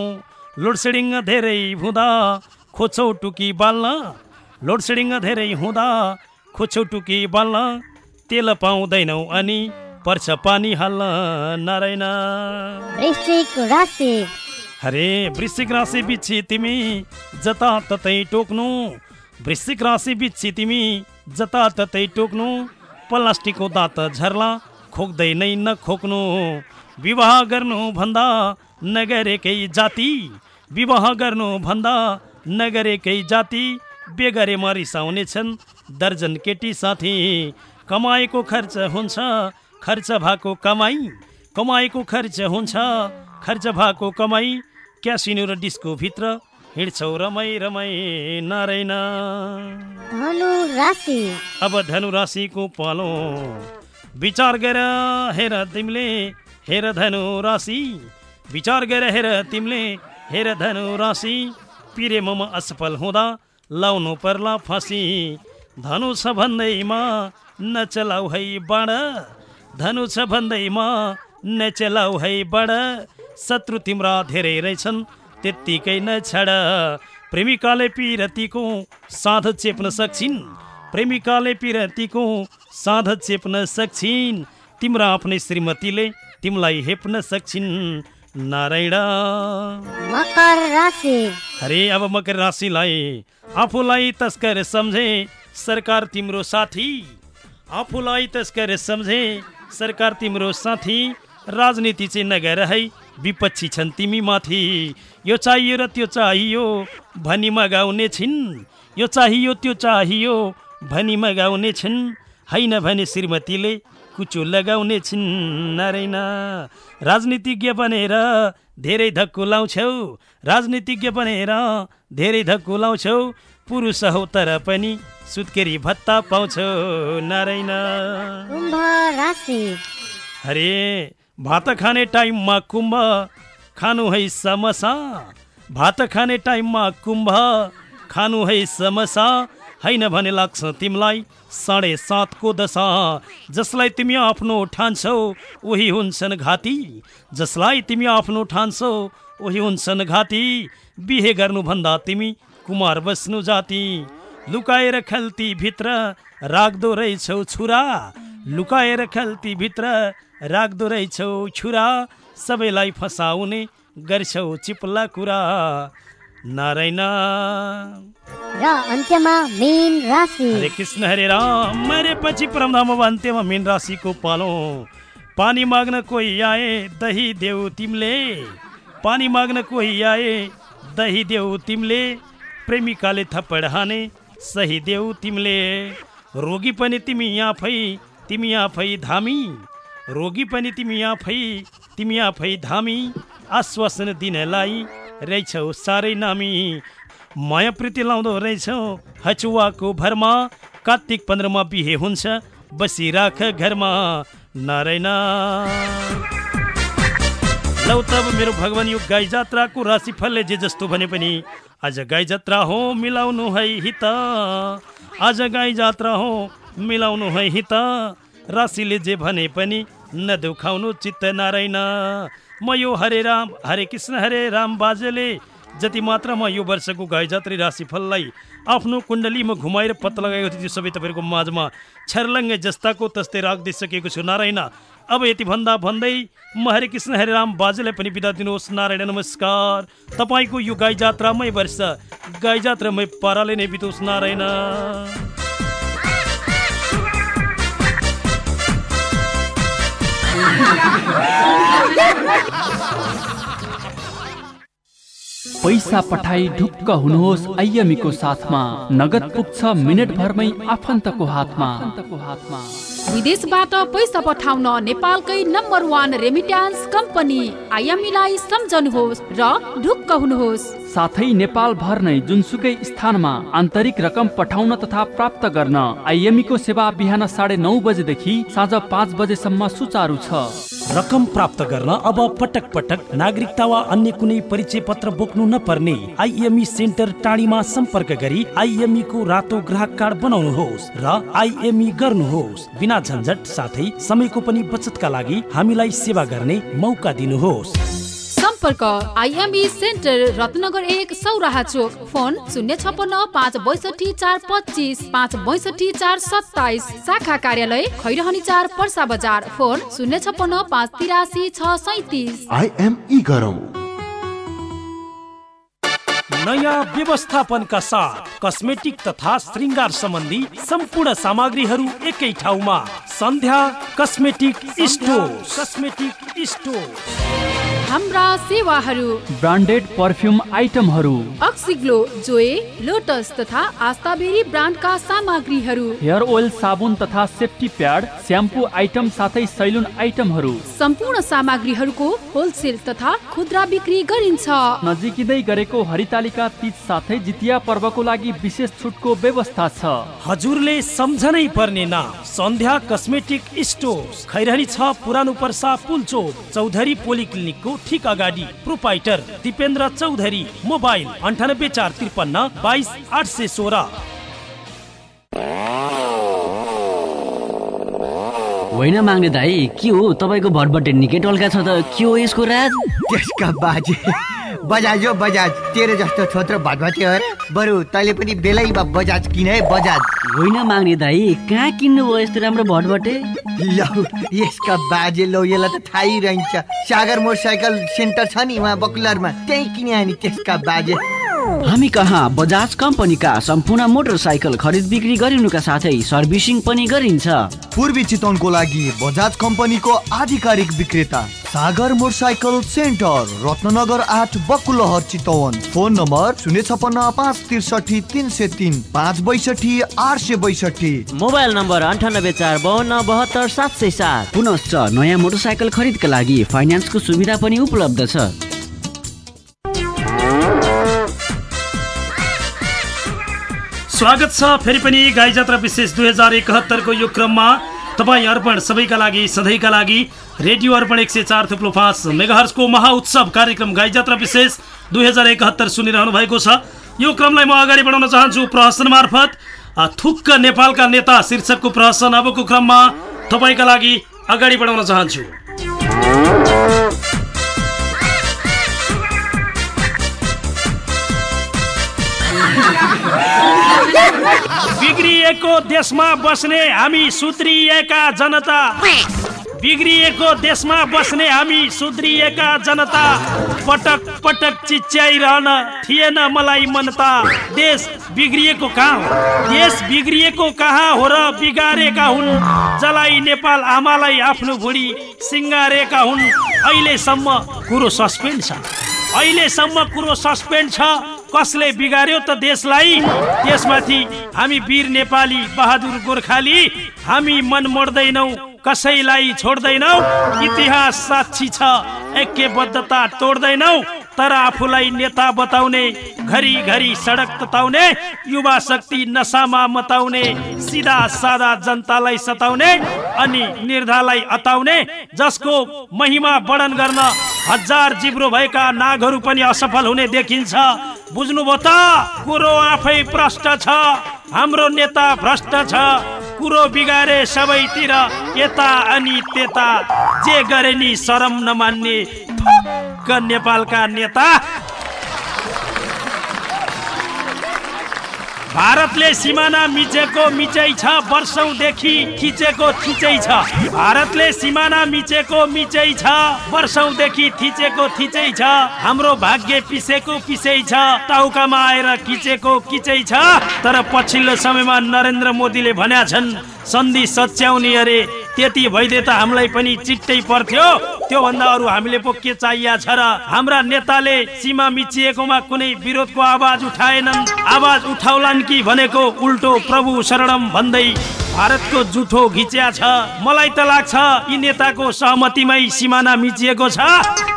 लोड सेडिङ धेरै हुँदा खोज्छौ टुकी बाल्न। लोड सेडिङ धेरै हुँदा खोज्छौ टुकी बाल्न। तेल पाउँदैनौ अनि पर्छ पानी हाल्न नारायण। अरे वृश्चिक राशि बिच्छी तिमी जताततै टोक्नु। वृश्चिक राशि बिच्छी तिमी जताततै टोक्नु। प्लास्टिकको दाँत झर्ला खोक्दै नै नखोक्नु विवाह गर्नु भन्दा नगरेकै जाति। विवाह गर्नु भन्दा नगरेकै जाति। बेगरे रिसाउनेछन् दर्जन केटी साथी। कमाएको खर्च हुन्छ खर्च भएको कमाई कमाएको खर्च हुन्छ। खर्च भएको कमाई क्यासिनो र डिस्को भित्र हिँड्छौ रमाइ रमाइ राशि अब धनु राशिको पालो। विचार गर हेर तिमीले हेर धनु राशि विचार गर हेर तिमीले हेर धनु राशि पिरेममा असफल हुँदा लाउनु पर्ला फाँसी। धनु छ भन्दैमा नचलाउ है बाण। धनु छ भन्दैमा नचलाउ है बाण शत्रु तिम्रा धेरै रहेछन् त्यत्तिकै नछाड प्रेमिकाले पिरतीको साध चेप्न सक्छिन्। प्रेमिकाले पिरतीको साध चेप्न सक्छिन्। तिम्रा आफ्नै श्रीमतीले तिमीलाई हेप्न सक्छिन्। नारायण। मकर राशि। अरे अब मकर राशिलाई आफूलाई तस्कर सम्झे सरकार तिम्रो साथी। आफूलाई तस्कर सम्झे सरकार तिम्रो साथी राजनीति चाहिँ नगर है विपक्षी छन् तिमी माथि। यो चाहियो र त्यो चाहियो भनी मगाउने छिन्। यो चाहियो त्यो चाहियो भनी मगाउने छिन्। होइन भने श्रीमतीले कुचो लगाउने छिन्। नारायण राजनीतिज्ञ बनेर धेरै धक्कु लाउँछौ। राजनीतिज्ञ बनेर धेरै धक्कु लाउँछौ। पुरुष हौ तर पनि सुत्केरी भत्ता पाउँछौ नारायण। अरे भात खाने टाइममा कुम्भ खानु है समसा। भात खाने टाइममा कुम्भ खानु है समसा। होइन भने लाग्छ तिमीलाई साढे सातको दशा। जसलाई तिमी आफ्नो ठान्छौ उही हुन्छन् घाती। जसलाई तिमी आफ्नो ठान्छौ उही हुन्छन् घाती। बिहे गर्नुभन्दा तिमी कुमार बस्नु जाति लुकाएर खल्ती भित्र राख्दो रहेछौ छुरा। लुकाएर खल्ती भित्र राख्दो रहेछौ छुरा। सबैलाई फसाउने गर्छौ चिप्ला कुरा। नारायण। र अन्त्यमा मीन राशि। हरे कृष्ण हरे राम। मरेपछि परमधाम अन्त्यमा मीन राशिको पालो। पानी माग्न कोही आए दही देऊ तिमीले। पानी माग्न कोही आए दही देऊ तिमीले। प्रेमिकाले थप्पड हाने सही देऊ तिमीले। रोगी पनि तिमी आफै तिमी आफै धामी। रोगी पनि तिमी आफै तिमी आफै धामी। आश्वासन दिनलाई रहेछौ साह्रै नामी। माया प्रीति लाउँदो रहेछौ हचुवाको भरमा। कार्तिक पन्ध्रमा बिहे हुन्छ बसिराख घरमा। नारायण। लौ तब मेरो भगवान यो गाई जात्राको राशिफलले जे जस्तो भने पनि आज गाई जात्रा हो मिलाउनु है हित। आज गाई जात्रा हो मिलाउनु है हित। राशिले जे भने पनि नदुखाउनु चित्त नारायण। म यो हरे राम हरे कृष्ण हरे राम बाजेले जति मात्रामा यो वर्षको गाई जात्री राशिफललाई आफ्नो कुण्डलीमा घुमाएर पत्ता लगाएको थियो त्यो सबै तपाईँहरूको माझमा छर्लङ्गे जस्ताको तस्तै राखिदिइसकेको छु। नारायण अब यति भन्दा भन्दै म हरे कृष्ण हरे राम बाजेलाई पनि बिदा दिनुहोस्। नारायण नमस्कार। तपाईँको यो गाई जात्रामै वर्ष गाई जात्रामै पाराले नै बितोस् नारायण। पैसा पठाई ढुक्क हुनुहोस् आइएमीको साथमा। नगद पुग्छ मिनट भरमै आफन्तको हातमा। विदेशबाट पैसा पठाउन नेपालकै नम्बर वान रेमिट्यान्स कम्पनी आइएमईलाई सम्झनुहोस् र ढुक्क हुनुहोस्। साथै नेपाल भर नै जुनसुकै स्थानमा आन्तरिक रकम पठाउन तथा प्राप्त गर्न आइएमईको सेवा बिहान साढे नौ बजेदेखि साँझ पाँच बजेसम्म सुचारू छ। रकम प्राप्त गर्न अब पटक पटक नागरिकता वा अन्य कुनै परिचय पत्र बोक्नु नपर्ने आइएमई सेन्टर टाढीमा सम्पर्क गरी आइएमई को रातो ग्राहक कार्ड बनाउनुहोस् र आइएमई गर्नुहोस्। बिना झन्झट साथै समयको पनि बचतका लागि हामीलाई सेवा गर्ने मौका दिनुहोस्। सम्पर्क। आइएमई सेन्टर रत्नगर एक सौराहा चोक। फोन शून्य छपन्न पाँच बैसठी चार पच्चिस पाँच बैसठी चार सत्ताइस। शाखा कार्यालय खैरहनी चार पर्सा बजार। फोन शून्य छपन्न पाँच तिरासी छ सैतिस। आइएमई गरौँ। नयाँ व्यवस्थापनका साथ कस्मेटिक तथा श्रृङ्गार सम्बन्धी सम्पूर्ण सामग्रीहरू एकै ठाउँमा। Sandhya cosmetic store cosmetic store हाम्रा सेवाहरू। ब्रान्डेड पर्फ्युम आइटमहरू। अक्सिग्लो जोए लोटस तथा आस्ताबेरी ब्रान्डका सामग्रीहरू। हेयर ओइल साबुन तथा सेफ्टी प्याड स्याम्पू आइटम साथै सैलुन आइटमहरू। सम्पूर्ण सामग्रीहरूको होलसेल तथा खुद्रा बिक्री गरिन्छ। नजिकिँदै गरेको हरितालिका तीज साथै जितिया पर्वको लागि विशेष छुटको व्यवस्था छ। हजुरले सम्झनै पर्ने नाम सन्ध्या कस्मेटिक स्टोर खैरहनी छ पुरानो पर्सा पुलचोक चौधरी पोलिक्लिनिकको ठिक अगाडि। प्रोपाइटर दिपेन्द्र चौधरी मोबाइल अन्ठानब्बे चार त्रिपन्न बाइस आठ सय सोह्र। होइन माग्ने दाई के हो? तपाईँको भटबटे निकै टल्का छ त। के हो यसको राज? त्यसका बाजे। बजाज हो बजाज। तेरो जस्तो छोत्रो भटभटे हो र। बरु तैँले पनि बेलैमा बजाज किन है बजाज? होइन माग्ने दाई कहाँ किन्नु भयो यस्तो राम्रो भटबटे लौ यसका बाजे लौ यसलाई त थाहै रहन्छ। सागर मोटरसाइकल सेन्टर छ नि उहाँ बकुलरमा। त्यहीँ किने नि त्यसका बाजे। हामी कहाँ? बजाज कम्पनीका सम्पूर्ण मोटरसाइकल खरिद बिक्री गरिनुका साथै सर्भिसिङ पनि गरिन्छ। पूर्वी चितवनको लागि बजाज कम्पनीको आधिकारिक विक्रेता सागर मोटरसाइकल सेन्टर रत्नगर आठ बकुलहर चितवन। फोन नम्बर शून्य छपन्न पाँच त्रिसठी तिन सय तिन पाँच बैसठी आठ सय बैसठी। मोबाइल नम्बर अन्ठानब्बे चार बाहन्न बहत्तर सात सय सात। पुनश्च नयाँ मोटरसाइकल खरिदका लागि फाइनेन्सको सुविधा पनि उपलब्ध छ। स्वागत छ फेरि पनि गाई जात्रा विशेष दुई हजार एकहत्तरको यो क्रममा तपाईँ अर्पण सबैका लागि सधैँका लागि रेडियो अर्पण एक सय चार थुप्लो पाँच मेगाहर्सको महाउत्सव कार्यक्रम गाई जात्रा विशेष दुई हजार एकहत्तर सुनिरहनु भएको छ। यो क्रमलाई म अगाडि बढाउन चाहन्छु प्रहसन मार्फत। थुक्क नेपालका नेता शीर्षकको प्रहसन अबको क्रममा तपाईँका लागि अगाडि बढाउन चाहन्छु। बिग्रिएको देशमा बस्ने हामी सुध्रिएका जनता। बिग्रिएको देशमा बस्ने हामी सुध्रिएका जनता। पटक पटक चिच्याइरहन थिएन मलाई मनता। देश बिग्रिएको कहाँ देश बिग्रिएको कहाँ हो र बिगारेका हुन्? जलाई नेपाल आमालाई आफ्नो भुडी सिङ्गारेका हुन्? अहिलेसम्म कुरो सस्पेन्ड छ। अहिलेसम्म कुरो सस्पेन्ड छ। कसले बिगार्यो त देशलाई? त्यसमाथि हामी वीर नेपाली बहादुर गोर्खाली हामी मन मोड्दैनौ कसैलाई छोड्दैनौ? इतिहास साक्षी छ ऐक्यबद्धता तोड्दैनौ तर आफूलाई नेता बताउने घरि घरि सडक तताउने युवा शक्ति नसामा मताउने सिधा सादा जनतालाई सताउने अनि निर्धालाई अताउने जसको महिमा वर्णन गर्न हजार जिब्रो भएका नागहरू पनि असफल हुने देखिन्छ। बुझ्नुभयो त कुरो आफै प्रष्ट छ हाम्रो नेता भ्रष्ट छ कुरो बिगारे सबैतिर यता अनि त्यता। जे गरे नि शरम नमान्ने नेपालका नेता। भारतले सिमाना मिचेको मिचै छ वर्षौंदेखि खिचेको थिचै छ। भारतले सिमाना मिचेको मिचै छ वर्षौंदेखि थिचेको थिचै छ। हाम्रो भाग्य पिसेको पिसै छ टाउकामा आएर किचेको किचै छ। तर पछिल्लो समयमा नरेन्द्र मोदीले भन्या छन् सन्धि सच्याउने अरे त्यति भइदिए त हामीलाई पनि चिट्टै पर्थ्यो। त्योभन्दा अरू हामीले पो के चाहिएको छ र? हाम्रा नेताले सीमा मिचिएकोमा कुनै विरोधको आवाज उठाएनन्। आवाज उठाउलान् कि भनेको उल्टो प्रभु शरणम भन्दै भारतको जुठो घिच्या छ। मलाई त लाग्छ यी नेताको सहमतिमै सिमाना मिचिएको छ।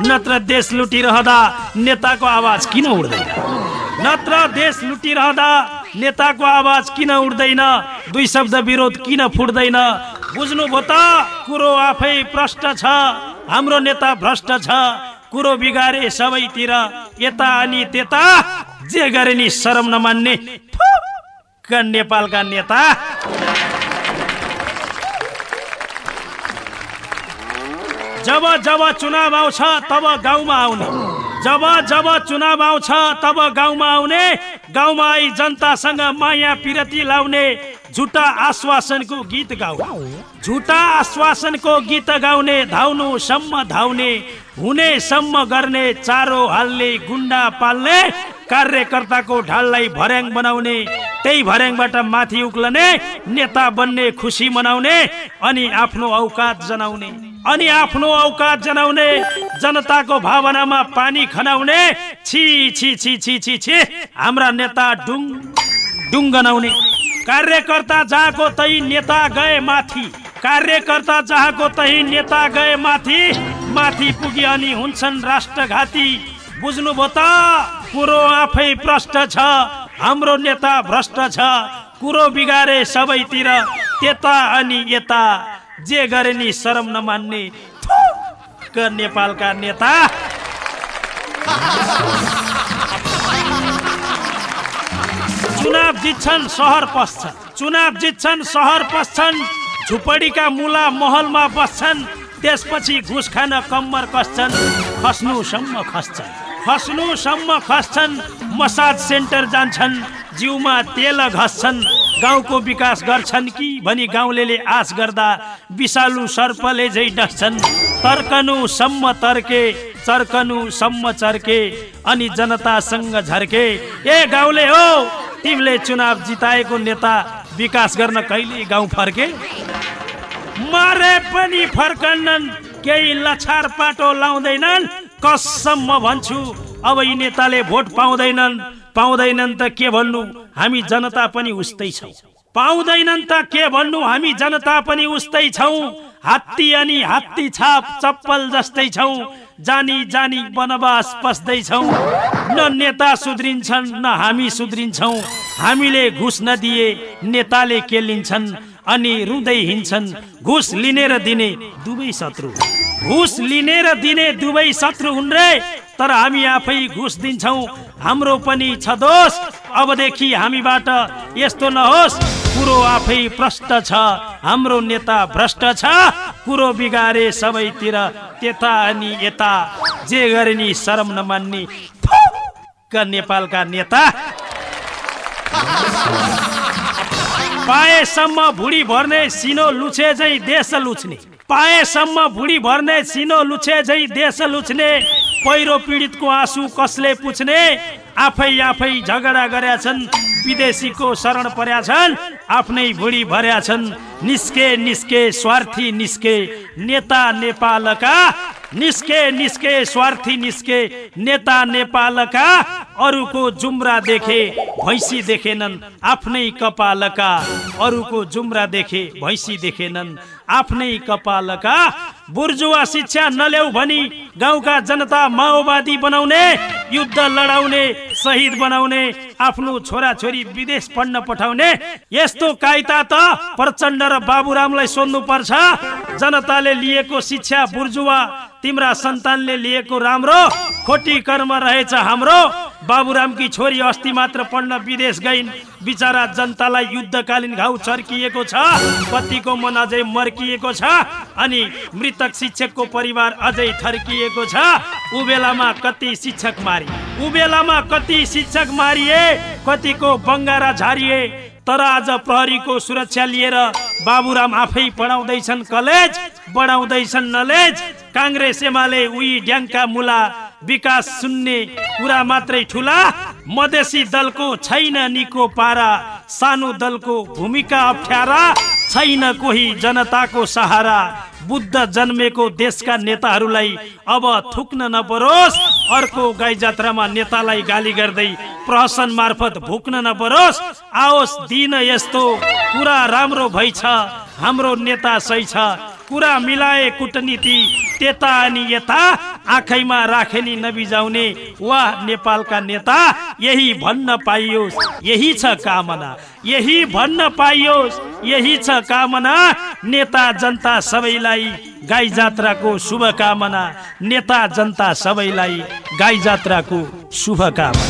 नत्र देश लुटिरहँदा नेताको आवाज किन उठ्दैन? नत्र देश लुटिरहँदा नेताको आवाज किन उठ्दैन? दुई शब्द विरोध किन फुट्दैन? बुझ्नुभयो त कुरो आफै प्रष्ट छ। हाम्रो नेता भ्रष्ट छ। कुरो बिगारे सबैतिर यता अनि त्यता। जे गरे नि शरम नमान्ने। नेपालका नेता। जब जब चुनाव आउँछ तब गाउँमा आउने। जब जब चुनाव आउँछ तब गाउँमा आउने। गाउँमा आई जनतासँग माया पिरती लाउने। झुटा आश्वासनको गीत गाउ झुटा आश्वासनको गीत गाउने धाउनु सम्म धाउने हुने सम्म गर्ने चारो हाल्ने गुन्डा पाल्ने कार्यकर्ताको ढाललाई भर्याङ बनाउने त्यही भर्याङबाट माथि उक्लने नेता बन्ने खुसी मनाउने अनि आफ्नो औकात जनाउने अनि आफ्नो औकात जनाउने जनताको भावनामा पानी खनाउने छि छि छि छि छि छि हाम्रा नेता डुङ डुङ गनाउने। कार्यकर्ता जहाँको तै नेता गए माथि कार्यकर्ता जहाँको तै नेता गए माथि माथि पुगे अनि हुन्छन् राष्ट्रघाती। बुझ्नुभयो त कुरो आफै प्रष्ट छ हाम्रो नेता भ्रष्ट छ कुरो बिगारे सबैतिर त्यता अनि यता। जे गरे नि शरम नमान्ने नेपालका नेता। चुनाव जित्छन् सहर पस्छन्। चुनाव जित्छन् सहर पस्छन्। झुपडीका मुला महलमा बस्छन्। त्यसपछि घुस खान कम्मर कस्छन्। खस्नुसम्म खस्छन्। खस्नुसम्म खस्छन् मसाज सेन्टर जान्छन् जिउमा तेल घस्छन् गाउँको विकास गर्छन् कि भनी गाउँले आश गर्दा विषालु सर्पले झै डस्छन्। तर्कनु सम्म तर्के चर्कनु सम्म चर्के अनि जनतासँग झर्के। ए गाउँले हो तिमीले चुनाव जिताएको नेता विकास गर्न कहिले गाउँ फर्के? मरे पनि फर्कन्नन् केही लछार पाटो लाउँदैनन्। कसम म भन्छु अब यी नेताले भोट पाउँदैनन्। पाउँदैनन् त के भन्नु? हामी जनता पनि उस्तै छौँ। पाउँदैनन् त के भन्नु? हामी जनता पनि उस्तै छौँ। हात्ती अनि हात्ती छाप चप्पल जस्तै छौँ। जानी जानी वनवास पस्दैछौँ न नेता सुध्रिन्छन् न हामी सुध्रिन्छौँ। हामीले घुस नदिए नेताले के लिन्छन्? अनि रुँदै हिँड्छन्। घुस लिने र दिने दुवै शत्रु। घुस लिने र दिने दुवै शत्रु हुन् रे। तर हामी आफै घुस दिन्छौँ। हाम्रो पनि छ दोष। अबदेखि हामीबाट यस्तो नहोस्। कुरो आफै प्रष्ट छ। हाम्रो नेता भ्रष्ट छ। कुरो बिगारे सबैतिर त्यता अनि यता। जे गरे नि शरम नमान्ने। नेपालका नेता। पाएसम्म भुडी भर्ने सिनो लुछे झै देश लुछ्ने। पाएसम्म भुडी भर्ने सिनो लुछे झै देश लुछ्ने। पहिरो पीडितको आँसु कसले पुछ्ने? आफै आफै झगडा गरेका छन्। विदेशीको शरण पर्या छन्। आफ्नै भुडी भर्या छन्। निस्के निस्के स्वार्थी निस्के। नेता नेपालका निस्के निस्के स्वार्थी निस्के। नेता नेपालका अरूको जुम्रा देखे भैँसी देखेनन् आफ्नै कपालका। अरूको जुम्रा देखे भैँसी देखेनन् आफ्नै कपालका। बुर्जुवा शिक्षा नल्याउ भनी गाउँका जनता माओवादी बनाउने युद्ध लडाउने शहीद बनाउने आफ्नो छोराछोरी विदेश पढ्न पठाउने यस्तो कायदा त प्रचण्ड र बाबुरामलाई सोध्नु पर्छ जनताले लिएको शिक्षा बुर्जुवा तिम्रा सन्तानले लिएको राम्रो खोटी कर्म रहेछ हाम्रो। बाबुरामकी छोरी अस्ति मात्र पढ्न विदेश गइन्। बिचरा जनतालाई युद्धकालीन घाउ चर्किएको छ पतिको मन अझै मर्किएको छ अनि मृतक शिक्षकको परिवार अझै थर्किएको छ। उ बेलामा कति शिक्षक मारी उ बेलामा कति शिक्षक मारिए? कतिको बङ्गारा झारिए? तर आज प्रहरीको सुरक्षा लिएर बाबुराम आफै पढाउँदैछन् कलेज बढाउँदैछन् नलेज। काङ्ग्रेस एमाले उही ड्याङ्का मुला विकास सुन्ने कुरा मात्रै ठुला। मधेसी दलको छैन निको पारा। सानो दलको भूमिका अप्ठ्यारा। छैन कोही जनताको सहारा। बुद्ध जन्मेको देशका नेताहरूलाई अब थुक्न नपरोस्। अर्को गाई जात्रामा नेतालाई गाली गर्दै प्रहसन मार्फत भुक्न नपरोस्। आओस् दिन यस्तो। कुरा राम्रो भइछ हाम्रो नेता सही छ। कुरा मिलाए कुटनीति त्यता अनि यता आँखैमा राखे नि नबिजाउने वाह नेपालका नेता यही भन्न पाइयोस् यही छ कामना। यही भन्न पाइयोस् यही छ कामना। नेता जनता सबैलाई गाई जात्राको शुभकामना। नेता जनता सबैलाई गाई जात्राको शुभकामना।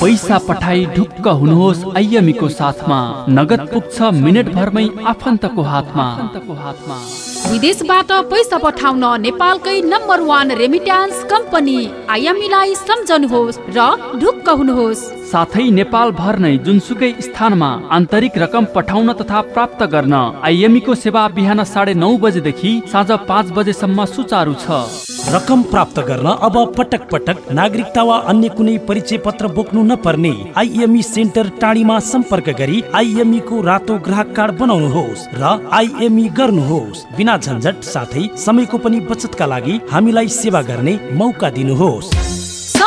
पैसा पठाई ढुक्क हुनुहोस् आइएमीको साथमा। नगद पुग्छ मिनट भरमै आफन्तको हातमा। विदेशबाट पैसा पठाउन नेपालकै नम्बर वान रेमिट्यान्स कम्पनी आइएमईलाई सम्झनुहोस् र ढुक्क हुनुहोस्। साथै नेपाल भर नै जुनसुकै स्थानमा आन्तरिक रकम पठाउन तथा प्राप्त गर्न आइएमईको सेवा बिहान साढे नौ बजेदेखि साँझ पाँच बजेसम्म सुचारू छ। रकम प्राप्त गर्न अब पटक पटक नागरिकता वा अन्य कुनै परिचय पत्र बोक्नु नपर्ने आइएमई सेन्टर टाढीमा सम्पर्क गरी आइएमई को रातो ग्राहक कार्ड बनाउनुहोस् र आइएमई गर्नुहोस्। बिना झन्झट साथै समयको पनि बचतका लागि हामीलाई सेवा गर्ने मौका दिनुहोस्।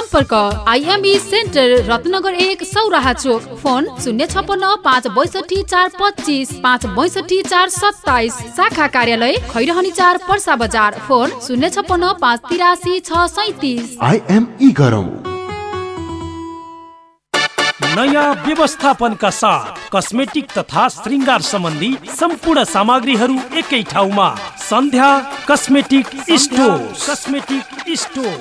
सम्पर्क। आइएमई सेन्टर रत्नगर एक सौराहा चोक। फोन शून्य छपन्न पाँच बैसठी चार पच्चिस पाँच बैसठी चार सत्ताइस। शाखा कार्यालय खैरहनी चार पर्सा बजार। फोन शून्य छपन्न पाँच तिरासी छ सैतिस। आइएमई गरौँ नयाँ व्यवस्थापनका साथ कस्मेटिक तथा श्रृङ्गार सम्बन्धी सम्पूर्ण सामग्रीहरू एकै ठाउँमा। Sandhya cosmetic store cosmetic store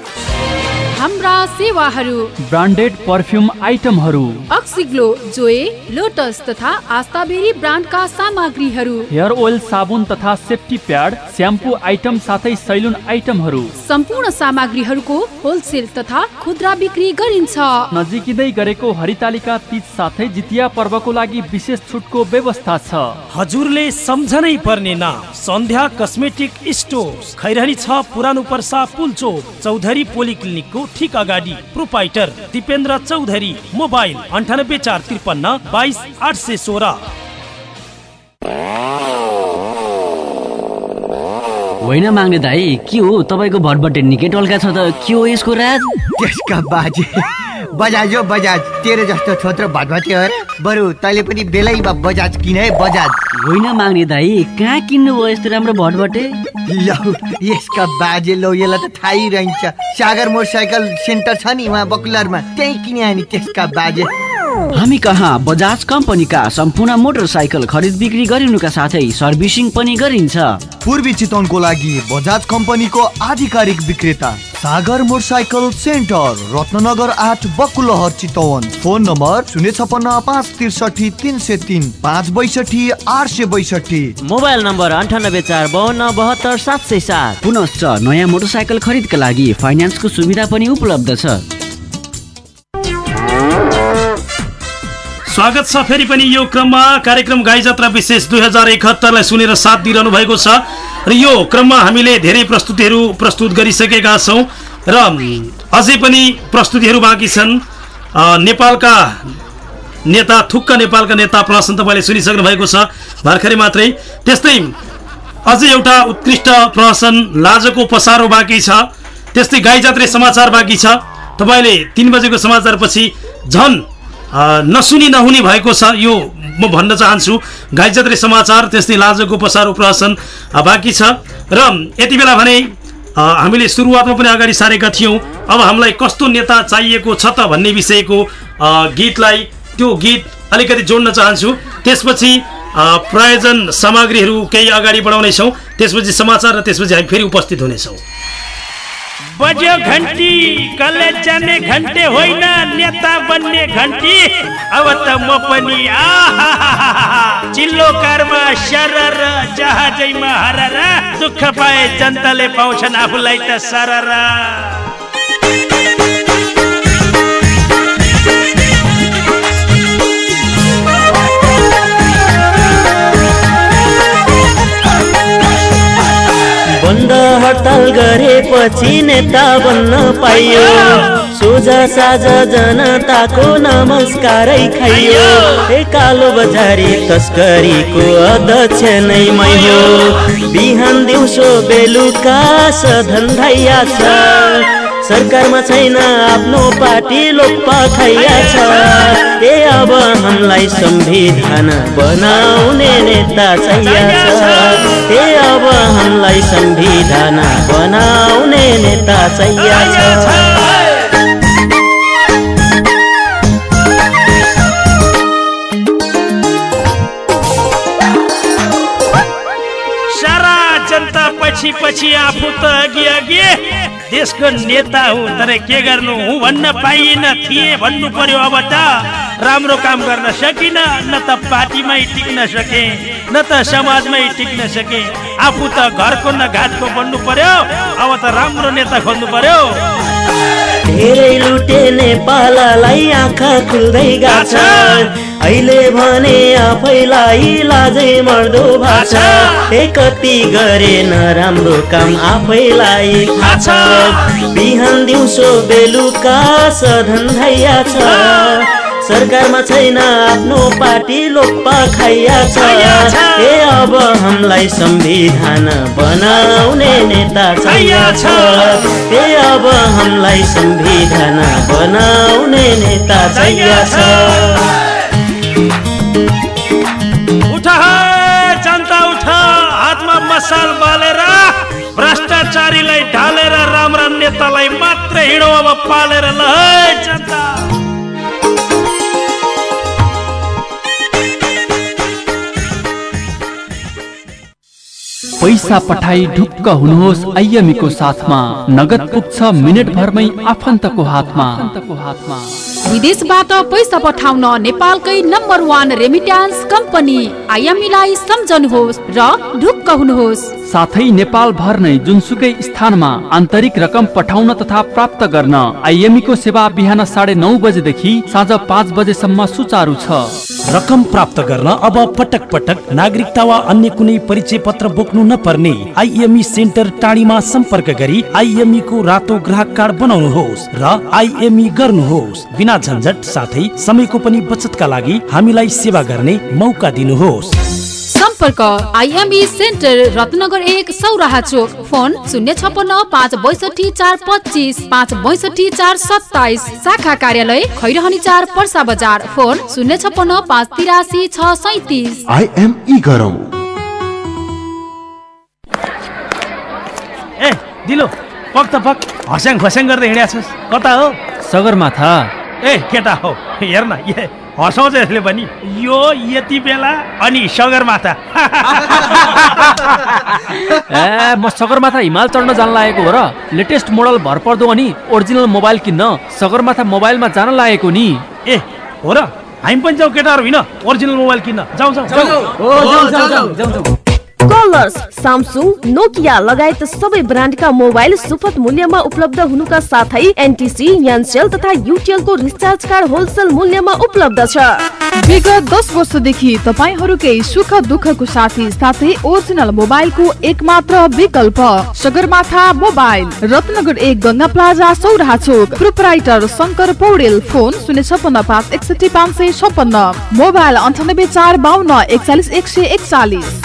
हाम्रा सेवाहरू। ब्रान्डेड पर्फ्युम आइटमहरू। अक्सिग्लो जोए लोटस तथा आस्ताबेरी ब्रान्डका सामग्रीहरू। हेयर ओइल साबुन तथा सेफ्टी प्याड स्याम्पू आइटम साथै सैलुन आइटमहरू। सम्पूर्ण सामग्रीहरूको होलसेल तथा खुद्रा बिक्री गरिन्छ। नजिकिँदै गरेको हरितालिका तीज साथै जितिया पर्वको लागि विशेष छुटको व्यवस्था छ। हजुरले सम्झनै पर्ने नाम सन्ध्या कस्मेटिक स्टोर खैरहनी छ पुरानो पर्सा पुलचोक चौधरी पोलिक्लिनिकको ठिक अगाडि प्रोपाइटर दिपेन्द्र चौधरी मोबाइल अन्ठानब्बे चार त्रिपन्न बाइस आठ सय सोह्र। होइन माग्ने दाई के हो? तपाईँको भटभटे निकै टल्का छ त। के हो यसको राज? त्यसका बाजे। बजाज हो बजाज। तेरो जस्तो छोत्रो भटभटे हो र। बरु तैँले पनि बेलैमा बजाज किन है बजाज? होइन माग्ने दाई कहाँ किन्नु भयो यस्तो राम्रो भटभटे? लौ यसका बाजे लौ यसलाई त थाहै रहन्छ। सागर मोटरसाइकल सेन्टर छ नि उहाँ बकुलरमा। त्यहीँ किने नि त्यसका बाजे। हामी कहाँ? बजाज कम्पनीका सम्पूर्ण मोटरसाइकल खरिद बिक्री गरिनुका साथै सर्भिसिङ पनि गरिन्छ। पूर्वी चितवनको लागि बजाज कम्पनीको आधिकारिक विक्रेता सागर मोटरसाइकल सेन्टर रत्नगर आठ बकुलहर चितवन। फोन नम्बर शून्य छपन्न पाँच त्रिसठी तिन सय तिन पाँच बैसठी आठ सय बैसठी। मोबाइल नम्बर अन्ठानब्बे चार बाहन्न बहत्तर सात सय सात। पुनश्च नयाँ मोटरसाइकल खरिदका लागि फाइनेन्सको सुविधा पनि उपलब्ध छ। स्वागत छ फेरि पनि यो क्रममा कार्यक्रम गाई जात्रा विशेष दुई हजार एकहत्तरलाई सुनेर साथ दिइरहनु भएको छ। र यो क्रममा हामीले धेरै प्रस्तुतिहरू प्रस्तुत गरिसकेका छौँ र अझै पनि प्रस्तुतिहरू बाँकी छन्। नेपालका नेता थुक्क नेपालका नेता प्रहसन तपाईँले सुनिसक्नु भएको छ। भर्खरै मात्रै त्यस्तै अझै एउटा उत्कृष्ट प्रहसन लाजको पसारो बाँकी छ। त्यस्तै गाई जात्रे समाचार बाँकी छ। तपाईँले तिन बजेको समाचारपछि झन् नसुनी नहुने भएको छ यो म भन्न चाहन्छु। गाई जात्रे समाचार त्यस्तै लाजको पसारो प्रहसन अ, बाँकी छ। र यति बेला भने हामीले सुरुवातमा पनि अगाडि सारेका थियौँ। अब हामीलाई कस्तो नेता चाहिएको छ त भन्ने विषयको गीतलाई त्यो गीत अलिकति जोड्न चाहन्छु। त्यसपछि प्रायोजन सामग्रीहरू केही अगाडि बढाउनेछौँ। त्यसपछि समाचार र त्यसपछि हामी फेरि उपस्थित हुनेछौँ। बज्यो घन्टी कसले जाने घन्टे होइन नेता बन्ने घन्टी अब त म पनि। चिल्लो कारमा सरर जहाजैमा हरर। दुःख पाए जनताले पाउँछन् आफूलाई त सरर बन्द हडताल गरेपछि नेता बन्न पाइयो। सोझा साझा जनताको नमस्कारै खाइयो। ए कालो बजारी तस्करीको अध्यक्ष नै मै हो बिहान दिउँसो बेलुका सधन्धैया छ। सरकारमा छैन आफ्नो पार्टी लोक खाइया छ। ए अब हामीलाई संविधान बनाउने नेता चाहिया छ। ए अब हामीलाई संविधान बनाउने नेता चाहिया छ। पछि पछि आफू त अघि अघि देशको नेता हुँ तर के गर्नु? हुँ भन्न पाइएन थिए भन्नु पर्यो अब त। राम्रो काम गर्न सकिन न त पार्टीमै टिक्न सके न त समाजमै टिक्न सके। आफू त घरको न घाटको बन्नु पर्यो अब त राम्रो नेता खोज्नु पर्यो धेरै लुटे नेपाललाई आँखा खुल्दै गएको छ अहिले भने आफैलाई लाजै मर्दो छ ए कति गरे नराम्रो काम आफैलाई थाहा छ बिहान दिउँसो बेलुका सधन भइया छ। सरकारमा छैन आफ्नो पार्टी लोप्पा खाइया छ ए अब हामीलाई संविधान बनाउने नेता छ। ए अब हामीलाई संविधान बनाउने नेता चाहिया छ। जनता उठ। हातमा मसाल बालेर भ्रष्टाचारीलाई ढालेर राम्रा नेतालाई मात्र हिँडो अब पालेर ल है जनता। पैसा पठाई ढुक्क हुनुहोस् आइएमईको साथमा। नगद पुग्छ मिनट भरमै आफन्तको हातमा। हातमा विदेशबाट पैसा पठाउन नेपालकै नम्बर वान रेमिट्यान्स कम्पनी आइएमईलाई सम्झनुहोस् र ढुक्क हुनुहोस्। साथै नेपाल भर नै जुनसुकै स्थानमा आन्तरिक रकम पठाउन तथा प्राप्त गर्न आइएमईको सेवा बिहान साढे नौ बजेदेखि साँझ पाँच बजेसम्म सुचारू छ। रकम प्राप्त गर्न अब पटक पटक नागरिकता वा अन्य कुनै परिचय पत्र बोक्नु नपर्ने आइएमई सेन्टर टाढीमा सम्पर्क गरी आइएमई को रातो ग्राहक कार्ड बनाउनुहोस् र आइएमई गर्नुहोस्। बिना झन्झट साथै समयको पनि बचतका लागि हामीलाई सेवा गर्ने मौका दिनुहोस्। सम्पर्क। आइएमई सेन्टर रत्नगर एक सौराहा चोक। फोन शून्य छपन्न पाँच बैसठी चार पच्चिस पाँच बैसठी चार सत्ताइस। शाखा कार्यालय खैरहनी चार पर्सा बजार। फोन शून्य छपन्न पाँच तिरासी छ सैतिस। आइएमई गरौँ। ए दिलो पक त पक। हस्याङ खस्याङ गर्दै हिँडेको छस्। कता हो? सगरमाथा। ए केटा हो। हेर न ए हँसाउँछ यसले पनि यो यति बेला अनि सगरमाथा. ए म सगरमाथा हिमाल चढ्न जान लागेको हो र लेटेस्ट मोडल भरपर्दो अनि ओरिजिनल मोबाइल किन्न सगरमाथा मोबाइलमा जान लागेको नि। ए हो र? हामी पनि जाउँ केटाहरू होइन ओरिजिनल मोबाइल किन्न। जाउँ जाउँ। कलर्स सामसुङ नोकिया लगायत सबै ब्रान्डका मोबाइल सुपथ मूल्यमा उपलब्ध हुनुका साथै एनटिसी यानसेल तथा युटिएलको रिचार्ज कार्ड होलसेल मूल्यमा उपलब्ध छ। विगत दस वर्षदेखि तपाईँहरूकै सुख दुःखको साथी साथै ओरिजिनल मोबाइलको एक मात्र विकल्प सगरमाथा मोबाइल। रत्नगर एक गङ्गा प्लाजा सौराहा चोक। प्रोपराइटर शङ्कर पौडेल फोन शून्य छपन्न पाँच एकसठी पाँच सय छपन्न मोबाइल अन्ठानब्बे चार बाहन्न एकचालिस एक सय एकचालिस।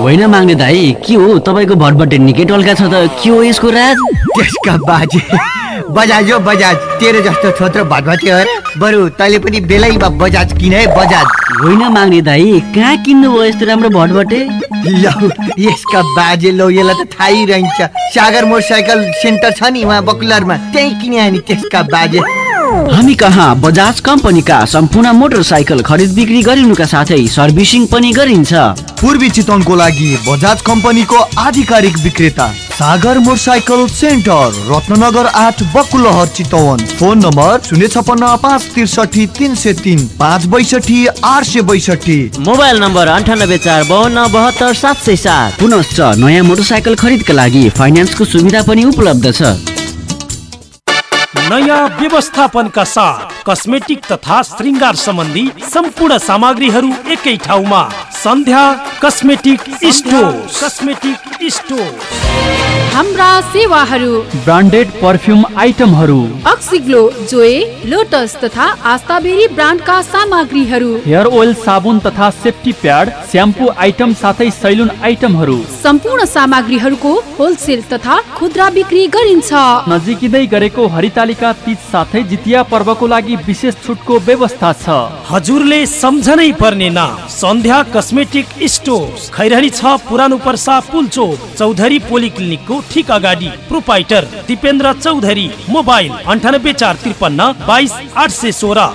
होइन माग्ने दाई के हो? तपाईँको भटभटे निकै टल्का छ त। के हो यसको राज? त्यसका बाजे बजाज हो बजाज। तेरो जस्तो छोत्रो भटभटे हो बरु तैँले पनि बेलैमा बजाज किन है बजाज? होइन माग्ने दाई कहाँ किन्नु भयो यस्तो राम्रो भटभटे? लौ यसका बाजे लौ यसलाई त थाहै रहन्छ। सागर मोटरसाइकल सेन्टर छ नि उहाँ बकुलरमा त्यहीँ किने नि त्यसका बाजे। हामी कहाँ? बजाज कम्पनीका सम्पूर्ण मोटरसाइकल खरिद बिक्री गरिनुका साथै सर्भिसिङ पनि गरिन्छ। पूर्वी चितवनको लागि बजाज कम्पनीको आधिकारिक विक्रेता सागर मोटरसाइकल सेन्टर रत्नगर आठ बकुलहर चितवन। फोन नम्बर शून्य छपन्न पाँच त्रिसठी तिन सय तिन पाँच बैसठी आठ सय बैसठी। मोबाइल नम्बर अन्ठानब्बे चार बाहन्न बहत्तर सात सय सात। पुनश्च नयाँ मोटरसाइकल खरिदका लागि फाइनेन्सको सुविधा पनि उपलब्ध छ। नयाँ व्यवस्थापनका साथ। कस्मेटिक तथा श्रृङ्गार सम्बन्धी सम्पूर्ण सामग्रीहरू एकै ठाउँमा। Sandhya cosmetic store cosmetic store हाम्रा सेवाहरू। ब्रान्डेड पर्फ्युम आइटमहरू। अक्सिग्लो जोए लोटस तथा आस्ताबेरी ब्रान्डका सामग्रीहरू। हेयर ओइल साबुन तथा सेफ्टी प्याड स्याम्पू आइटम साथै सैलुन आइटमहरू। सम्पूर्ण सामग्रीहरूको होलसेल तथा खुद्रा बिक्री गरिन्छ। नजिकिँदै गरेको हरितालिका तीज साथै जितिया पर्वको लागि विशेष छुटको व्यवस्था छ। हजुरले सम्झनै पर्ने नाम सन्ध्या कस्मेटिक स्टोर खैरहनी छ पुरानो पर्सा पुलचोक चौधरी पोलिक्लिनिकको ठिक अगाडि। प्रोपाइटर दिपेन्द्र चौधरी मोबाइल अन्ठानब्बे चार त्रिपन्न बाइस आठ सय सोह्र।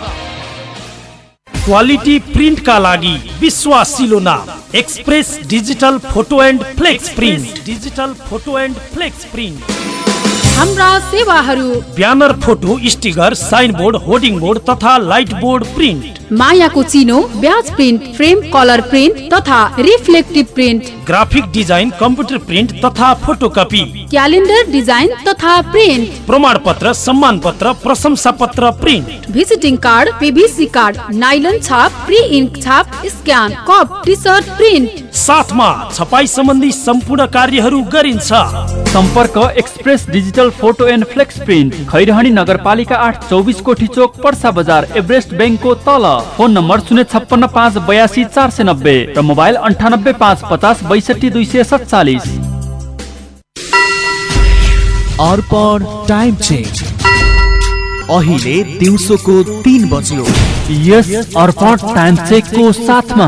क्वालिटी प्रिन्टका लागि विश्वासिलो नाम express digital photo and flex print. Digital photo and flex print. हाम्रा सेवाहरू। Banner photo sticker sign board hoarding board तथा लाइट बोर्ड प्रिन्ट। मायाको चिनो badge print frame colour print तथा reflective print. Graphic design computer print तथा photocopy. Calendar design तथा print. प्रमाण पत्र सम्मान पत्र प्रशंसा पत्र print. Visiting card PVC card nylon छाप प्री इन्क छाप scan cup T short print. साथमा छपाई सम्बन्धी सम्पूर्ण कार्यहरू गरिन्छ। सम्पर्क express digital photo and flex print Khairahani नगरपालिका आठ चौबिस कोठी चोक पर्सा बजार एभरेस्ट ब्याङ्कको तल। फोन नम्बर शून्य छप्पन्न पाँच बयासी चार सय नब्बे र मोबाइल अन्ठानब्बे पाँच पचास बैसठी दुई सय सत्तालिस। अहिले दिउँसोको तिन बज्यो। यस अर्पण टाइम चेकको साथमा।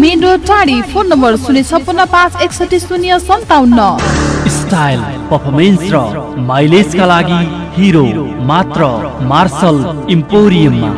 main road Tadi phone number शून्य छप्पन्न पाँच एकसठी शून्य सन्ताउन्न। स्टाइल पर्फर्मेन्स र माइलेजका लागि हिरो मात्र मार्सल इम्पोरियममा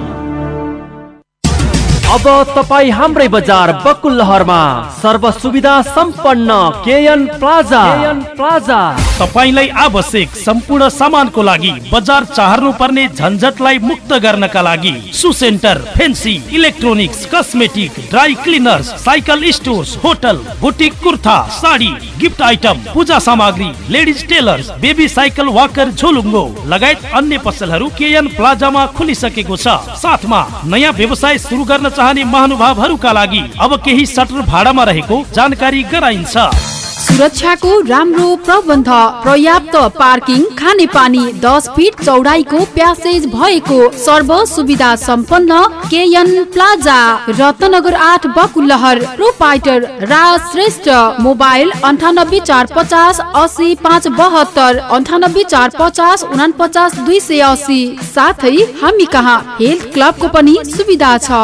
अब तपाईँ हाम्रै बजार बकुल्लहरमा सर्व सुविधा सम्पन्न केएन प्लाजा। KN plaza. तपाईँलाई आवश्यक सम्पूर्ण सामानको लागि बजार चाहनु पर्ने झन्झटलाई मुक्त गर्नका लागि shoe centre fancy electronics cosmetic dry cleaners cycle stores hotel boutique kurta sari gift item puja सामग्री ladies tailors baby cycle walker झोलुङ्गो लगायत अन्य पसलहरू केएन प्लाजामा खुलिसकेको छ। साथमा नयाँ व्यवसाय सुरु गर्न चाहने महानुभावहरूका लागि अब केही सटर भाडामा रहेको जानकारी गराइन्छ। सुरक्षाको राम्रो प्रबन्ध पर्याप्त पार्किङ खाने पानी दस फिट चौडाइको प्यासेज भएको सर्व सुविधा सम्पन्न केएन प्लाजा रत्नगर आठ बकुलहर प्रोपाइटर राज श्रेष्ठ। मोबाइल अन्ठानब्बे चार पचास असी पाँच बहत्तर अन्ठानब्बे चार पचास उना पचास दुई सय असी। साथै हामी कहाँ? हेल्थ क्लबको पनि सुविधा छ।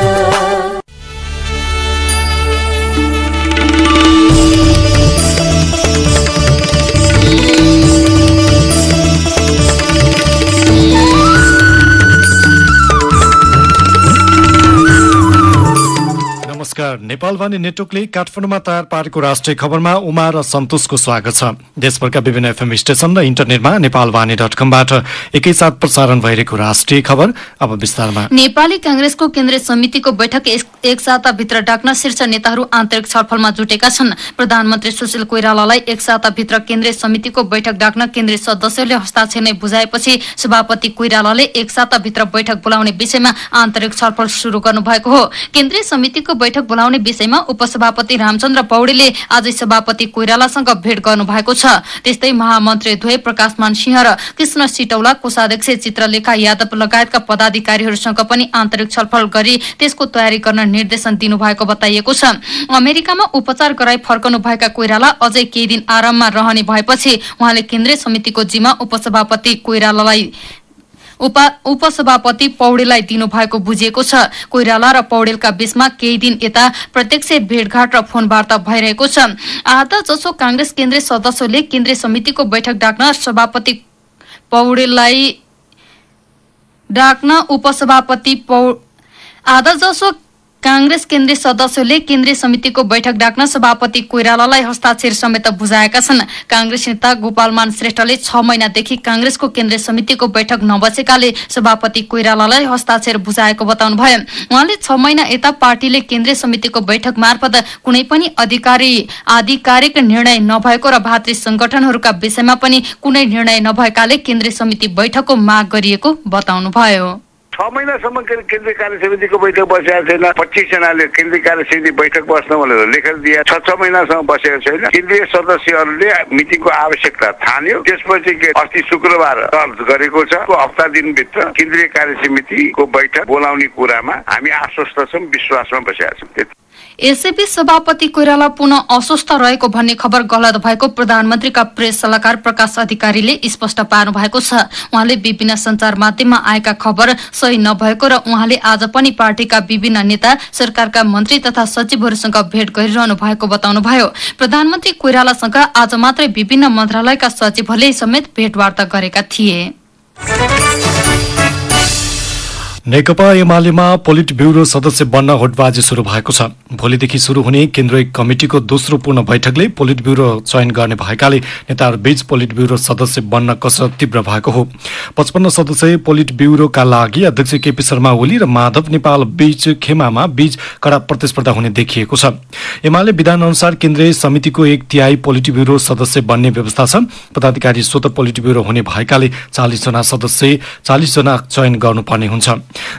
नमस्कार। नेपाल वाणी नेटवर्कले काठमाडौँमा तयार पारेको राष्ट्रिय खबरमा उमा र सन्तोषको स्वागत छ। देशभरका विभिन्न एफएम स्टेशन र इन्टरनेटमा नेपाल वाणी डट कमबाट एकैसाथ प्रसारण भइरहेको राष्ट्रिय खबर अब विस्तारमा। नेपाली कांग्रेसको केन्द्रीय समितिको बैठक एक- साताभित्र डाक्न शीर्ष नेताहरू आन्तरिक छलफलमा जुटेका छन्। प्रधानमन्त्री सुशील कोइरालालाई एक साताभित्र केन्द्रीय समितिको बैठक डाक्न केन्द्रीय सदस्यले हस्ताक्षर नै बुझाएपछि सभापति कोइरालाले एक साताभित्र बैठक बोलाउने विषयमा आन्तरिक छलफल शुरू गर्नुभएको हो। केन्द्रीय समितिको बैठक बोलाउने विषयमा उपसभापति रामचन्द्र पौडेलले आजै सभापति कोइरालासँग भेट गर्नुभएको छ। त्यस्तै महामन्त्री द्वय प्रकाशमान सिंह र कृष्ण सिटौला कोषाध्यक्ष चित्रलेखा यादव लगायतका पदाधिकारीहरूसँग पनि आन्तरिक छलफल गरी त्यसको तयारी गर्न निर्देशन दिनुभएको बताइएको छ। अमेरिकामा उपचार गराई फर्कनु भएका कोइराला अझै केही दिन आराममा रहने भएपछि उहाँले केन्द्रीय समितिको जिम्मा उपसभापति कोइरालालाई उपसभापति पौडेललाई दिनुभएको बुझिएको छ। कोइराला र पौडेलका बीचमा केही दिन यता प्रत्यक्ष भेटघाट र फोन वार्ता भइरहेको छ। आधा जसो कांग्रेस केन्द्रीय सदस्यले केन्द्रीय समितिको बैठक डाक्न सभापति पौडेललाई डाक्न उपसभापति पौ आधा जसो कांग्रेस केन्द्रीय सदस्यले केन्द्रीय समितिको बैठक डाक्न सभापति कोइरालालाई हस्ताक्षर समेत बुझाएका छन्। कांग्रेस नेता गोपालमान श्रेष्ठले छ महिनादेखि कांग्रेसको केन्द्रीय समितिको बैठक नबसेकाले सभापति कोइरालालाई हस्ताक्षर बुझाएको बताउनुभयो। उहाँले छ महिना यता पार्टीले केन्द्रीय समितिको बैठक मार्फत कुनै पनि अधिकारी आधिकारिक निर्णय नभएको र भातृ संगठनहरूका विषयमा पनि कुनै निर्णय नभएकाले केन्द्रीय समिति बैठकको माग गरिएको बताउनुभयो। महिनासम्म केन्द्रीय कार्य समितिको बैठक बसेको छैन। पच्चिसजनाले केन्द्रीय कार्य समिति बैठक बस्न भनेर लेखन दिए। छ छ महिनासम्म बसेको छैन। केन्द्रीय सदस्यहरूले मिटिङको आवश्यकता ठान्यो। त्यसपछि अस्ति शुक्रबार गरेको छ। हप्ता दिनभित्र केन्द्रीय कार्य समितिको बैठक बोलाउने कुरामा हामी आश्वस्त छौँ विश्वासमा बसेका छौँ। यसैबीच सभापति कोइराला पुनः अस्वस्थ रहेको भन्ने खबर गलत भएको प्रधानमन्त्रीका प्रेस सल्लाहकार प्रकाश अधिकारीले स्पष्ट पार्नु भएको छ। उहाँले विभिन्न संचार माध्यममा आएका खबर सही नभएको र उहाँले आज पनि पार्टीका विभिन्न नेता सरकारका मन्त्री तथा सचिवहरूसँग भेट गरिरहनु भएको बताउनुभयो। प्रधानमन्त्री कोइरालासँग आज मात्रै विभिन्न मन्त्रालयका सचिवहरूले समेत भेटवार्ता गरेका थिए। नेकपा एमालेमा पोलिट ब्युरो सदस्य बन्न होटबाजी शुरू भएको छ। भोलिदेखि शुरू हुने केन्द्रीय कमिटिको दोस्रो पूर्ण बैठकले पोलिट ब्युरो चयन गर्ने भएकाले नेताहरूबीच पोलिट ब्युरो सदस्य बन्न कसरत तीव्र भएको हो। पचपन्न सदस्य पोलिट ब्युरोका लागि अध्यक्ष केपी शर्मा ओली र माधव नेपाल बीच खेमामा बीच कडा प्रतिस्पर्धा हुने देखिएको छ। एमाले विधान अनुसार केन्द्रीय समितिको एक तिहाई पोलिट ब्युरो सदस्य बन्ने व्यवस्था छ। पदाधिकारी स्वत पोलिट ब्युरो हुने भएकाले चालिसजना सदस्य चालिसजना चयन गर्नुपर्ने हुन्छ।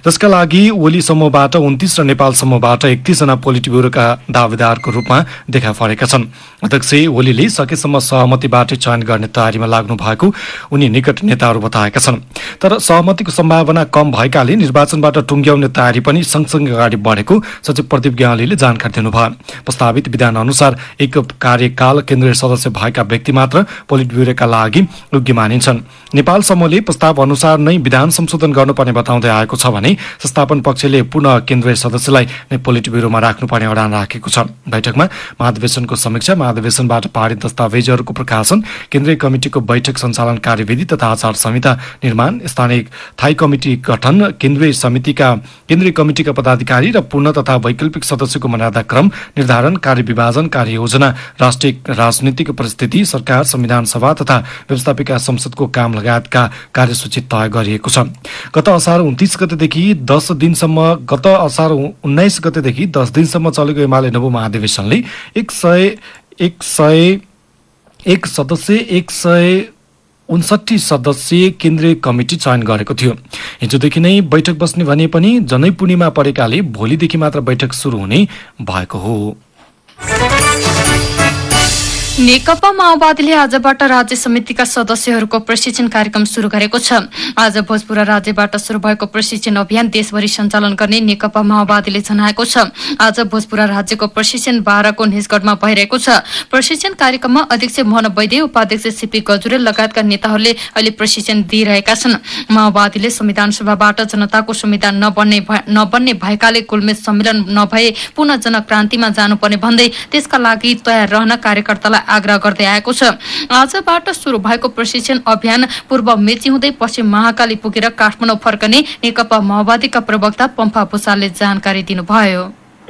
जसका लागि ओली समूहबाट उन्तिस र नेपाल समूहबाट एकतिसजना पोलिट ब्युरोका दावेदारको रूपमा देखा परेका छन्। अध्यक्ष ओलीले सकेसम्म सहमतिबाट चयन गर्ने तयारीमा लाग्नु भएको उनी निकट नेताहरू बताएका छन्। तर सहमतिको सम्भावना कम भएकाले निर्वाचनबाट टुङ्ग्याउने तयारी पनि सँगसँगै अगाडि बढेको सचिव प्रदीप ग्यावालीले जानकारी दिनुभयो। प्रस्तावित विधान अनुसार एक कार्यकाल केन्द्रीय सदस्य भएका व्यक्ति मात्र पोलिट ब्युरोका लागि योग्य मानिन्छन्। नेपाल समूहले प्रस्ताव अनुसार नै विधान संशोधन गर्नुपर्ने बताउँदै आएको छ। भने संस्थापन पक्षले पुनः केन्द्रीय सदस्यलाई नै पोलिट ब्युरोमा राख्नुपर्ने अडान राखेको छ। बैठकमा महाधिवेशनको समीक्षा महाधिवेशनबाट पारित दस्तावेजहरूको प्रकाशन केन्द्रीय कमिटिको बैठक सञ्चालन कार्यविधि तथा आचार संहिता निर्माण स्थानीय थाई कमिटी गठन केन्द्रीय समितिका केन्द्रीय कमिटिका पदाधिकारी र पूर्ण तथा वैकल्पिक सदस्यको मर्यादा क्रम निर्धारण कार्यविभाजन कार्ययोजना राष्ट्रिय राजनीतिक परिस्थिति सरकार संविधान सभा तथा व्यवस्थापिका संसदको काम लगायतका कार्यसूची तय गरिएको छ। गत असार उन्तिस गतेदेखि दस दिनसम्म गत असार उन्नाइस गतेदेखि दस दिनसम्म चलेको एमाले नव महाधिवेशनले एक सय एक सय एक सदस्य एक सय उन्सठी सदस्यीय केन्द्रीय कमिटी चयन गरेको थियो। हिजोदेखि नै बैठक बस्ने भने पनि जनै पूर्णिमा परेकाले भोलिदेखि मात्र बैठक सुरु हुने भएको हो। नेकपा माओवादीले आजबाट राज्य समितिका सदस्यहरूको प्रशिक्षण कार्यक्रम शुरू गरेको छ। आज भोजपुरा राज्यबाट शुरू भएको प्रशिक्षण अभियान देशभरि सञ्चालन गर्ने नेकपा माओवादीले जनाएको छ। आज भोजपुरा राज्यको प्रशिक्षण बाह्रको निजगढमा भइरहेको छ। प्रशिक्षण कार्यक्रममा अध्यक्ष मोहन वैद्य उपाध्यक्ष सिपी गजुरेल लगायतका नेताहरूले अहिले प्रशिक्षण दिइरहेका छन्। माओवादीले संविधान सभाबाट जनताको संविधान नबन्ने नबन्ने भएकाले गुलमेज सम्मेलन नभए पुनः जनक्रान्तिमा जानुपर्ने भन्दै त्यसका लागि तयार रहन कार्यकर्तालाई आग्रह गर्दै आएको छ। आजबाट शुरू भएको प्रशिक्षण अभियान पूर्व मेची हुँदै पश्चिम महाकाली पुगेर काठमाडौँ फर्कने नेकपा माओवादीका प्रवक्ता पम्फा भूषालले जानकारी दिनुभयो।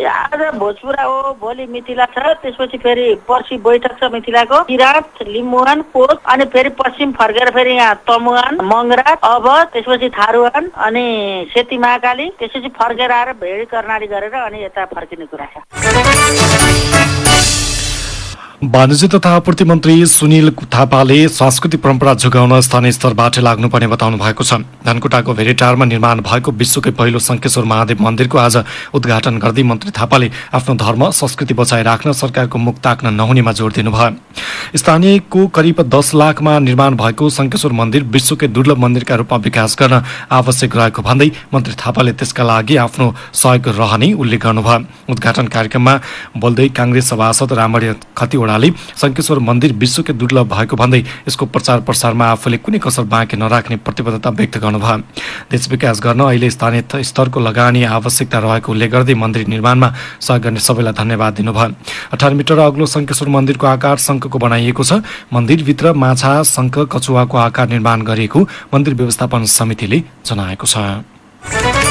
आज भोजपुरा हो भोलि मिथिला छ त्यसपछि फेरि पर्सि बैठक छ मिथिलाको। किराँत लिम्बुवान कोच अनि फेरि पश्चिम फर्केर फेरि यहाँ तमुवान मङ्गरा अब त्यसपछि थारुवान अनि सेती महाकाली त्यसपछि फर्केर आएर भेडी कर्णाली गरेर अनि यता फर्किने कुरा छ। वाणिज्य तथा आपूर्ति मन्त्री सुनिल थापाले सांस्कृतिक परम्परा जोगाउन स्थानीय स्तरबाट लाग्नुपर्ने बताउनु भएको छ। धनकुटाको भेरेटारमा निर्माण भएको विश्वकै पहिलो शङ्केश्वर महादेव मन्दिरको आज उद्घाटन गर्दै मन्त्री थापाले आफ्नो धर्म संस्कृति बचाइ राख्न सरकारको मुख ताक्न नहुनेमा जोड दिनुभयो। स्थानीयको करिब दस लाखमा निर्माण भएको शङ्केश्वर मन्दिर विश्वकै दुर्लभ मन्दिरका रूपमा विकास गर्न आवश्यक रहेको भन्दै मन्त्री थापाले त्यसका लागि आफ्नो सहयोग रहने उल्लेख गर्नुभयो। उद्घाटन कार्यक्रममा बोल्दै काङ्ग्रेस सभासद रामणी खतिवडा हुनाले शङ्केश्वर मन्दिर विश्वकै दुर्लभ भएको भन्दै यसको प्रचार प्रसारमा आफूले कुनै कसर बाँकी नराख्ने प्रतिबद्धता व्यक्त गर्नुभयो। देश विकास गर्न अहिले स्थानीय स्तरको लगानी आवश्यकता रहेको उल्लेख गर्दै मन्दिर निर्माणमा सहयोग गर्ने सबैलाई धन्यवाद दिनुभयो। अठार मिटर अग्लो शङ्केश्वर मन्दिरको आकार शङ्खको बनाइएको छ। मन्दिरभित्र माछा शङ्ख कछुवाको आकार निर्माण गरिएको मन्दिर व्यवस्थापन समितिले जनाएको छ।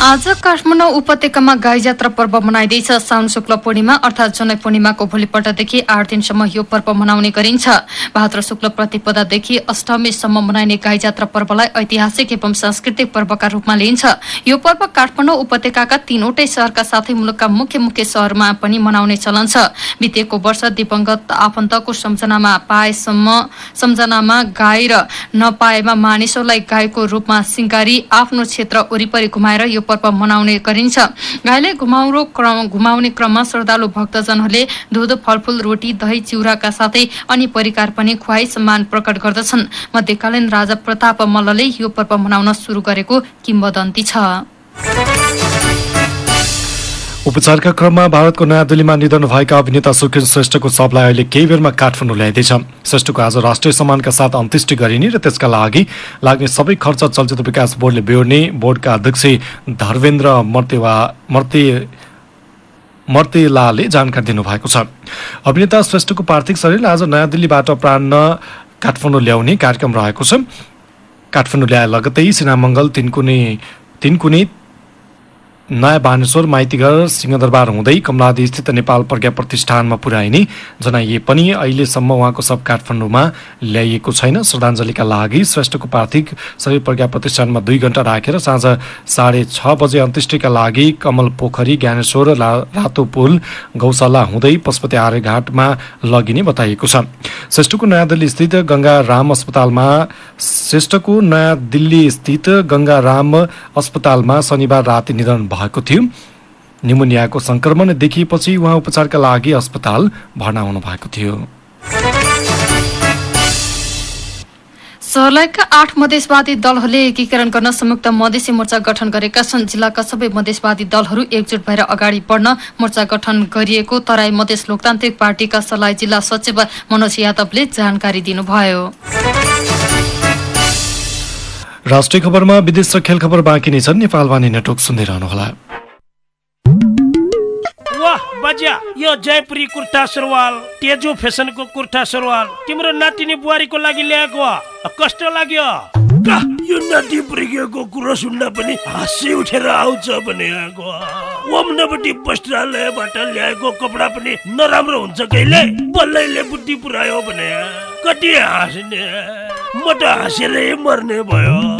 आज काठमाडौँ उपत्यकामा गाई जात्रा पर्व मनाइँदैछ। साउन शुक्ल पूर्णिमा अर्थात् जनै पूर्णिमाको भोलिपल्टदेखि आठ दिनसम्म यो पर्व मनाउने गरिन्छ। भाद्र शुक्ल प्रतिपदादेखि अष्टमीसम्म मनाइने गाई जात्रा पर्वलाई ऐतिहासिक एवं सांस्कृतिक पर्वका रूपमा लिइन्छ। यो पर्व काठमाडौँ उपत्यकाका तीनवटै शहरका साथै मुलुकका मुख्य मुख्य शहरमा पनि मनाउने चलन छ। बितेको वर्ष दिवंगत आफन्तको सम्झनामा पाएसम्म सम्झनामा गाई र नपाएमा मानिसहरूलाई गाईको रूपमा सिंगारी आफ्नो क्षेत्र वरिपरि घुमाएर यो पर्व मनाउने गरिन्छ। गाईलाई घुमाउरो घुमाउने क्रममा श्रद्धालु भक्तजनहरूले दुध फलफूल रोटी दही चिउराका साथै अनि परिकार पनि खुवाई सम्मान प्रकट गर्दछन्। मध्यकालीन राजा प्रताप मल्लले यो पर्व मनाउन सुरु गरेको किम्बदन्ती छ। उपचारका क्रममा भारतको नयाँ दिल्लीमा निधन भएका अभिनेता सुखेन श्रेष्ठको शवलाई अहिले केही बेरमा काठमाडौँ ल्याइँदैछ। श्रेष्ठको आज राष्ट्रिय सम्मानका साथ अन्त्येष्टि गरिने र त्यसका लागि लाग्ने सबै खर्च चलचित्र विकास बोर्डले बेहोर्ने बोर्डका अध्यक्ष धर्वेन्द्र मर्तेवा मर्ते मर्तेलाले जानकारी दिनुभएको छ। अभिनेता श्रेष्ठको पार्थिव शरीर आज नयाँ दिल्लीबाट प्राण काठमाडौँ ल्याउने कार्यक्रम रहेको छ। काठमाडौँ ल्याए लगतै सिनामङ्गल तिनकुने तिनकुने नयाँ बानेश्वर माइतीघर सिंहदरबार हुँदै कमलादी स्थित नेपाल प्रज्ञा प्रतिष्ठानमा पुर्याइने जनाइए पनि अहिलेसम्म उहाँको सब काठमाडौँमा ल्याइएको छैन। श्रद्धाञ्जलीका लागि श्रेष्ठको पार्थिव शरीर प्रज्ञा प्रतिष्ठानमा दुई घण्टा राखेर साँझ साढे छ बजे अन्त्येष्टिका लागि कमल पोखरी ज्ञानेश्वर रातो पुल गौशाला हुँदै पशुपति आर्यघाटमा लगिने बताइएको छ। श्रेष्ठको नयाँ दिल्ली स्थित गङ्गा राम अस्पतालमा श्रेष्ठको नयाँ दिल्ली स्थित गङ्गा राम अस्पतालमा शनिबार राति निधन भएको थियो। निमोनियाको संक्रमण देखिएपछि उहाँ उपचारका लागि अस्पताल भर्ना हुनु भएको थियो। सर्लाहीका आठ मधेसवादी दलहरूले एकीकरण गर्न संयुक्त मधेसी मोर्चा गठन गरेका छन्। जिल्लाका सबै मधेसवादी दलहरू एकजुट भएर अगाडि बढ्न मोर्चा गठन गरिएको तराई मधेस लोकतान्त्रिक पार्टीका सर्लाही जिल्ला सचिव मनोज यादवले जानकारी दिनुभयो। राष्ट्रिय खबरमा विदेश र खेल खबर बाँकी नै छन्। नेपाल वाणी नेटवर्क सुन्दै रहनुहोला वाह बजा यो जयपुरी कुर्ता सुरुवाल तेजो फेसनको कुर्ता सुरुवाल तिम्रो नातिनी बुहारीको लागि ल्याएको। कस्तो लाग्यो? का, यो नाति पुर्किएको कुरो सुन्दा पनि हाँसी उठेर आउँछ भने आएको ओम्नपट्टि वस्त्रालयबाट ल्याएको कपडा पनि नराम्रो हुन्छ कहिले? बल्लैले बुद्धि पुऱ्यायो भने। कति हाँस्ने। म त हाँसेरै मर्ने भयो।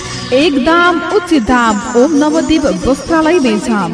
एक दाम उचित दाम ओम नवदीप वस्त्रालय बेलछाम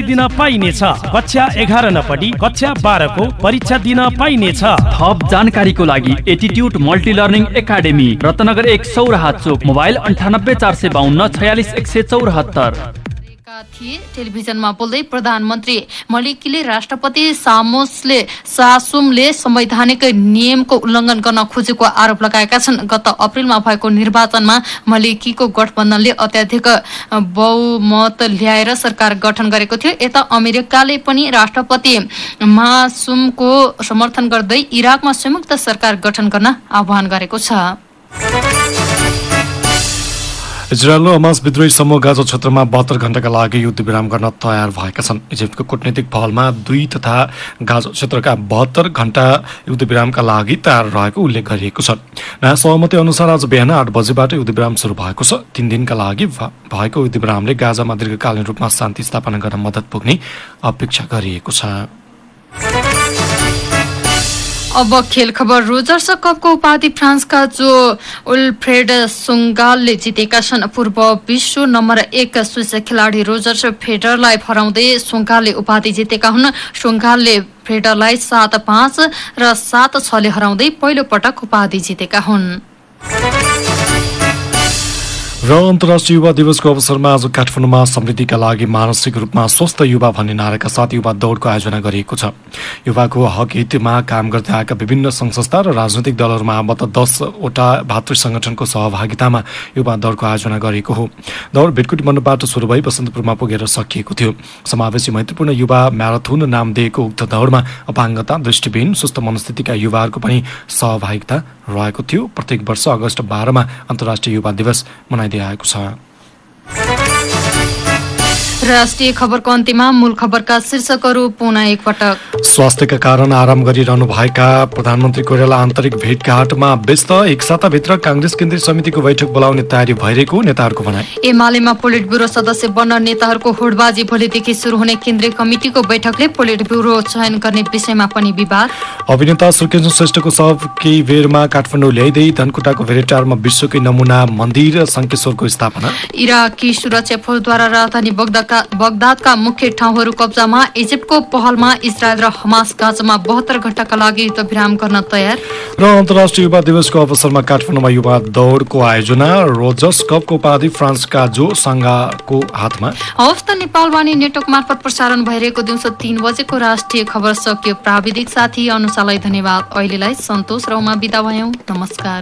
दिन पाइनेछ। कक्षा एघार नपढी कक्षा बाह्रको परीक्षा दिन पाइनेछ। थप जानकारीको लागि attitude multi learning academy Ratnagar एक सौराहा चोक मोबाइल अन्ठानब्बे चार सय बाहन्न छयालिस एक सय चौरात्तर। थिए टेलिभिजनमा बोल्दै प्रधानमन्त्री मलिकीले राष्ट्रपति सामोसले सासुमले संवैधानिक नियमको उल्लङ्घन गर्न खोजेको आरोप लगाएका छन्। गत अप्रेलमा भएको निर्वाचनमा मलिकीको गठबन्धनले अत्याधिक बहुमत ल्याएर सरकार गठन गरेको थियो। यता अमेरिकाले पनि राष्ट्रपति मासुमको समर्थन गर्दै इराकमा संयुक्त सरकार गठन गर्न आह्वान गरेको छ। इजरायल र हमास विद्रोही समूह गाजा क्षेत्रमा बहत्तर घण्टाका लागि युद्ध विराम गर्न तयार भएका छन्। इजिप्टको कूटनीतिक पहलमा दुई तथा गाजा क्षेत्रका बहत्तर घण्टा युद्ध विरामका लागि तयार रहेको उल्लेख गरिएको छ। नयाँ सहमति अनुसार आज बिहान आठ बजेबाट युद्ध विराम सुरु भएको छ। तीन दिनका लागि भएको युद्ध विरामले गाजामा दीर्घकालीन रूपमा शान्ति स्थापना गर्न मद्दत पुग्ने अपेक्षा गरिएको छ। अब खेल खबर रोजर्स कपको उपाधि फ्रान्सका जो उल्फ्रेड सुङ्गालले जितेका छन् पूर्व विश्व नम्बर एक स्विस खेलाडी रोजर्स फेडरलाई हराउँदै सुङ्गालले उपाधि जितेका हुन्। सुङ्गालले फेडरलाई सात पाँच र सात छले हराउँदै पहिलो पटक उपाधि जितेका हुन्। र अन्तर्राष्ट्रिय युवा दिवसको अवसरमा आज काठमाडौँमा समृद्धिका लागि मानसिक रूपमा स्वस्थ युवा भन्ने नाराका साथ युवा दौडको आयोजना गरिएको छ। युवाको हक हितमा काम गर्दै आएका विभिन्न सङ्घ संस्था र राजनैतिक दलहरूमा आबद्ध दसवटा भातृ सङ्गठनको सहभागितामा युवा दौडको आयोजना गरिएको हो। दौड भेटकुटी मण्डपबाट सुरु भई बसन्तपुरमा पुगेर सकिएको थियो। समावेशी मैत्रीपूर्ण युवा म्याराथुन नाम दिएको उक्त दौडमा अपाङ्गता दृष्टिविहीन सुस्त मनस्थितिका युवाहरूको पनि सहभागिता रहेको थियो। प्रत्येक वर्ष अगस्त बाह्रमा अन्तर्राष्ट्रिय युवा दिवस आएको छ। राष्ट्रिय खबरको अन्त्यमा मूल खबरका शीर्षकहरू पुनः एकपटक। स्वास्थ्यका कारण आराम गरिरहनु भएका प्रधानमन्त्री कोइराला आन्तरिक भेटघाटमा व्यस्त एक साताभित्र काङ्ग्रेस केन्द्रीय समितिको बैठक बोलाउने तयारी भइरहेको नेताहरूको भनाइ। एमालेमा पोलिट ब्युरो सदस्य बन्न नेताहरूको होडबाजी भोलिदेखि सुरु हुने केन्द्रीय कमिटिको बैठकले पोलिट ब्युरो चयन गर्ने विषयमा पनि विवाद। अभिनेता सुर्खेन्द्र श्रेष्ठको शव केही बेरमा काठमाडौँ ल्याइँदै धनकुटाको भेरेटारमा विश्वकै नमुना मन्दिर सङ्केश्वरको स्थापना। इराकी सुरक्षा फोर्सद्वारा राजधानी बगदाद बगदादका मुख्य ठाउँहरू कब्जामा इजिप्टको पहलमा इजरायल र हमास गाजामा बहत्तर घण्टाका लागि युद्धविराम गर्न तयार। र अन्तर्राष्ट्रिय युवा दिवसको अवसरमा काठमाडौँमा युवा दौडको आयोजना रोजस कपको उपाधि फ्रान्सका जो साङ्गाको हातमा। हवस् त नेपालवाणी नेटवर्क मार्फत प्रसारण भइरहेको दिउँसो तीन बजेको राष्ट्रिय खबर सकियो प्राविधिक साथी अनुसालाई धन्यवाद। अहिलेलाई सन्तोष रौमा बिदा भयौँ। नमस्कार।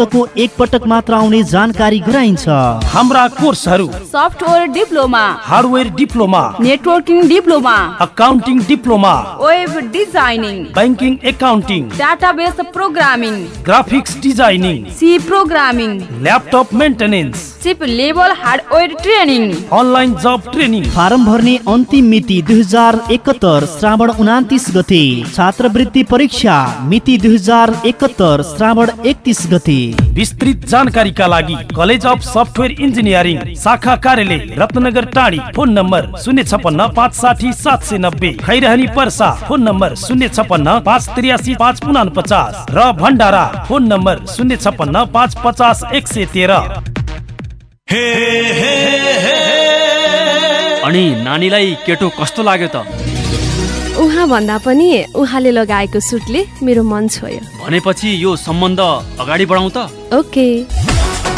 वर्षको एक पटक मात्र आउने जानकारी गराइन्छ। हाम्रा कोर्सहरू software diploma hardware diploma networking diploma accounting diploma web designing banking accounting database programming graphics designing C programming laptop maintenance chip level hardware training online job training. Form भर्ने अन्तिम मिति दुई हजार एकहत्तर श्रावण उनातिस गते छात्रवृत्ति परीक्षा मिति दुई हजार एकहत्तर श्रावण एकतिस गते। विस्तृत जानकारीका लागि कलेज अफ सफ्टवेयर इन्जिनियरिङ शाखा कार्यालय रत्नगर टाढी। फोन नम्बर शून्य छपन्न पाँच साठी सात सय नब्बे। खैरहनी पर्सा फोन नम्बर शून्य छपन्न पाँच त्रियासी पाँच उना पचास र भण्डारा फोन नम्बर शून्य छपन्न पाँच पचास एक सय तेह्र। अनि नानीलाई केटो कस्तो लाग्यो त? उहाँ भन्दा पनि उहाँले लगाएको सुटले मेरो मन छोयो। भनेपछि यो सम्बन्ध अगाडि बढाउँ त? ओके।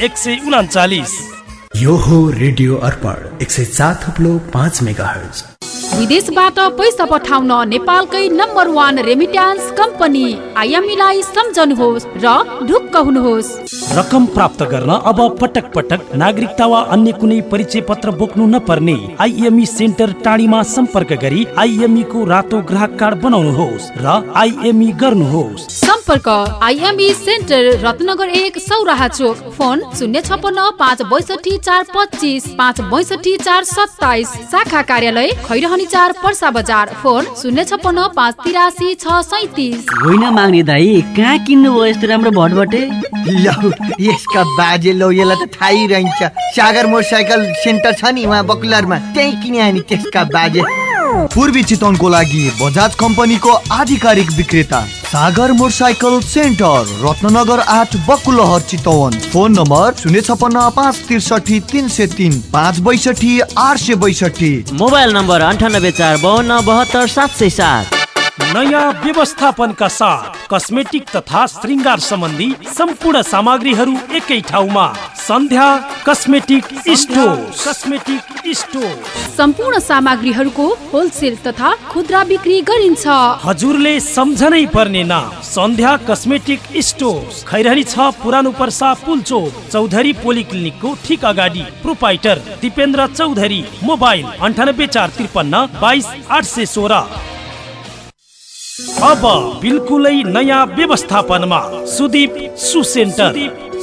एक सय उनाचालिस। यो हो रेडियो अर्पण एक सय सात थप्लो पाँच मेगा हर्ज विदेशबाट पैसा पठाउन नेपालकै नम्बर वान रेमिट्यान्स कम्पनी आइएमईलाई सम्झनुहोस् र ढुक्क हुनुहोस्। रकम प्राप्त गर्न अब पटक पटक नागरिकता वा अन्य कुनै परिचय पत्र बोक्नु नपर्ने आइएमई सेन्टर टाढीमा सम्पर्क गरी आइएमई को रातो ग्राहक कार्ड बनाउनुहोस् र आइएमई गर्नुहोस्। सम्पर्क आइएमई सेन्टर रत्नगर एक सौराहा चोक। फोन शून्य छपन्न पाँच बैसठी चार पच्चिस पाँच बैसठी चार सत्ताइस। शाखा कार्यालय खैरहनी चार पर्सा बजार। फोन शून्य छपन्न पाँच तिरासी छ सैतिस। होइन माग्ने दाई कहाँ किन्नु भयो यस्तो राम्रो भटभटे? लौ यसका बाजे लौ यसलाई त थाहै रहन्छ। सागर मोटरसाइकल सेन्टर छ नि उहाँ बकुलरमा। त्यहीँ किने नि त्यसका बाजे। पूर्वी चितवनको लागि बजाज कम्पनीको आधिकारिक विक्रेता सागर मोटरसाइकल सेन्टर रत्नगर आठ बकुलहर चितवन। फोन नम्बर शून्य छपन्न पाँच त्रिसठी तिन सय तिन पाँच बैसठी आठ सय बैसठी। मोबाइल नम्बर अन्ठानब्बे चार बाहन्न बहत्तर सात सय सात। नयाँ व्यवस्थापनका साथ कस्मेटिक तथा श्रृङ्गार सम्बन्धी सम्पूर्ण सामग्रीहरू एकै ठाउँमा। Sandhya cosmetic store cosmetic store सम्पूर्ण सामग्रीहरूको होलसेल तथा खुद्रा बिक्री गरिन्छ। हजुरले सम्झनै पर्ने नाम सन्ध्या कस्मेटिक स्टोर खैरहनी छ पुरानो पर्सा पुलचोक चौधरी पोलिक्लिनिकको ठिक अगाडि। प्रोपाइटर दिपेन्द्र चौधरी मोबाइल अन्ठानब्बे चार त्रिपन्न बाइस आठ सय सोह्र। अब बिल्कुलै नयाँ व्यवस्थापनमा सुदीप सु सेन्टर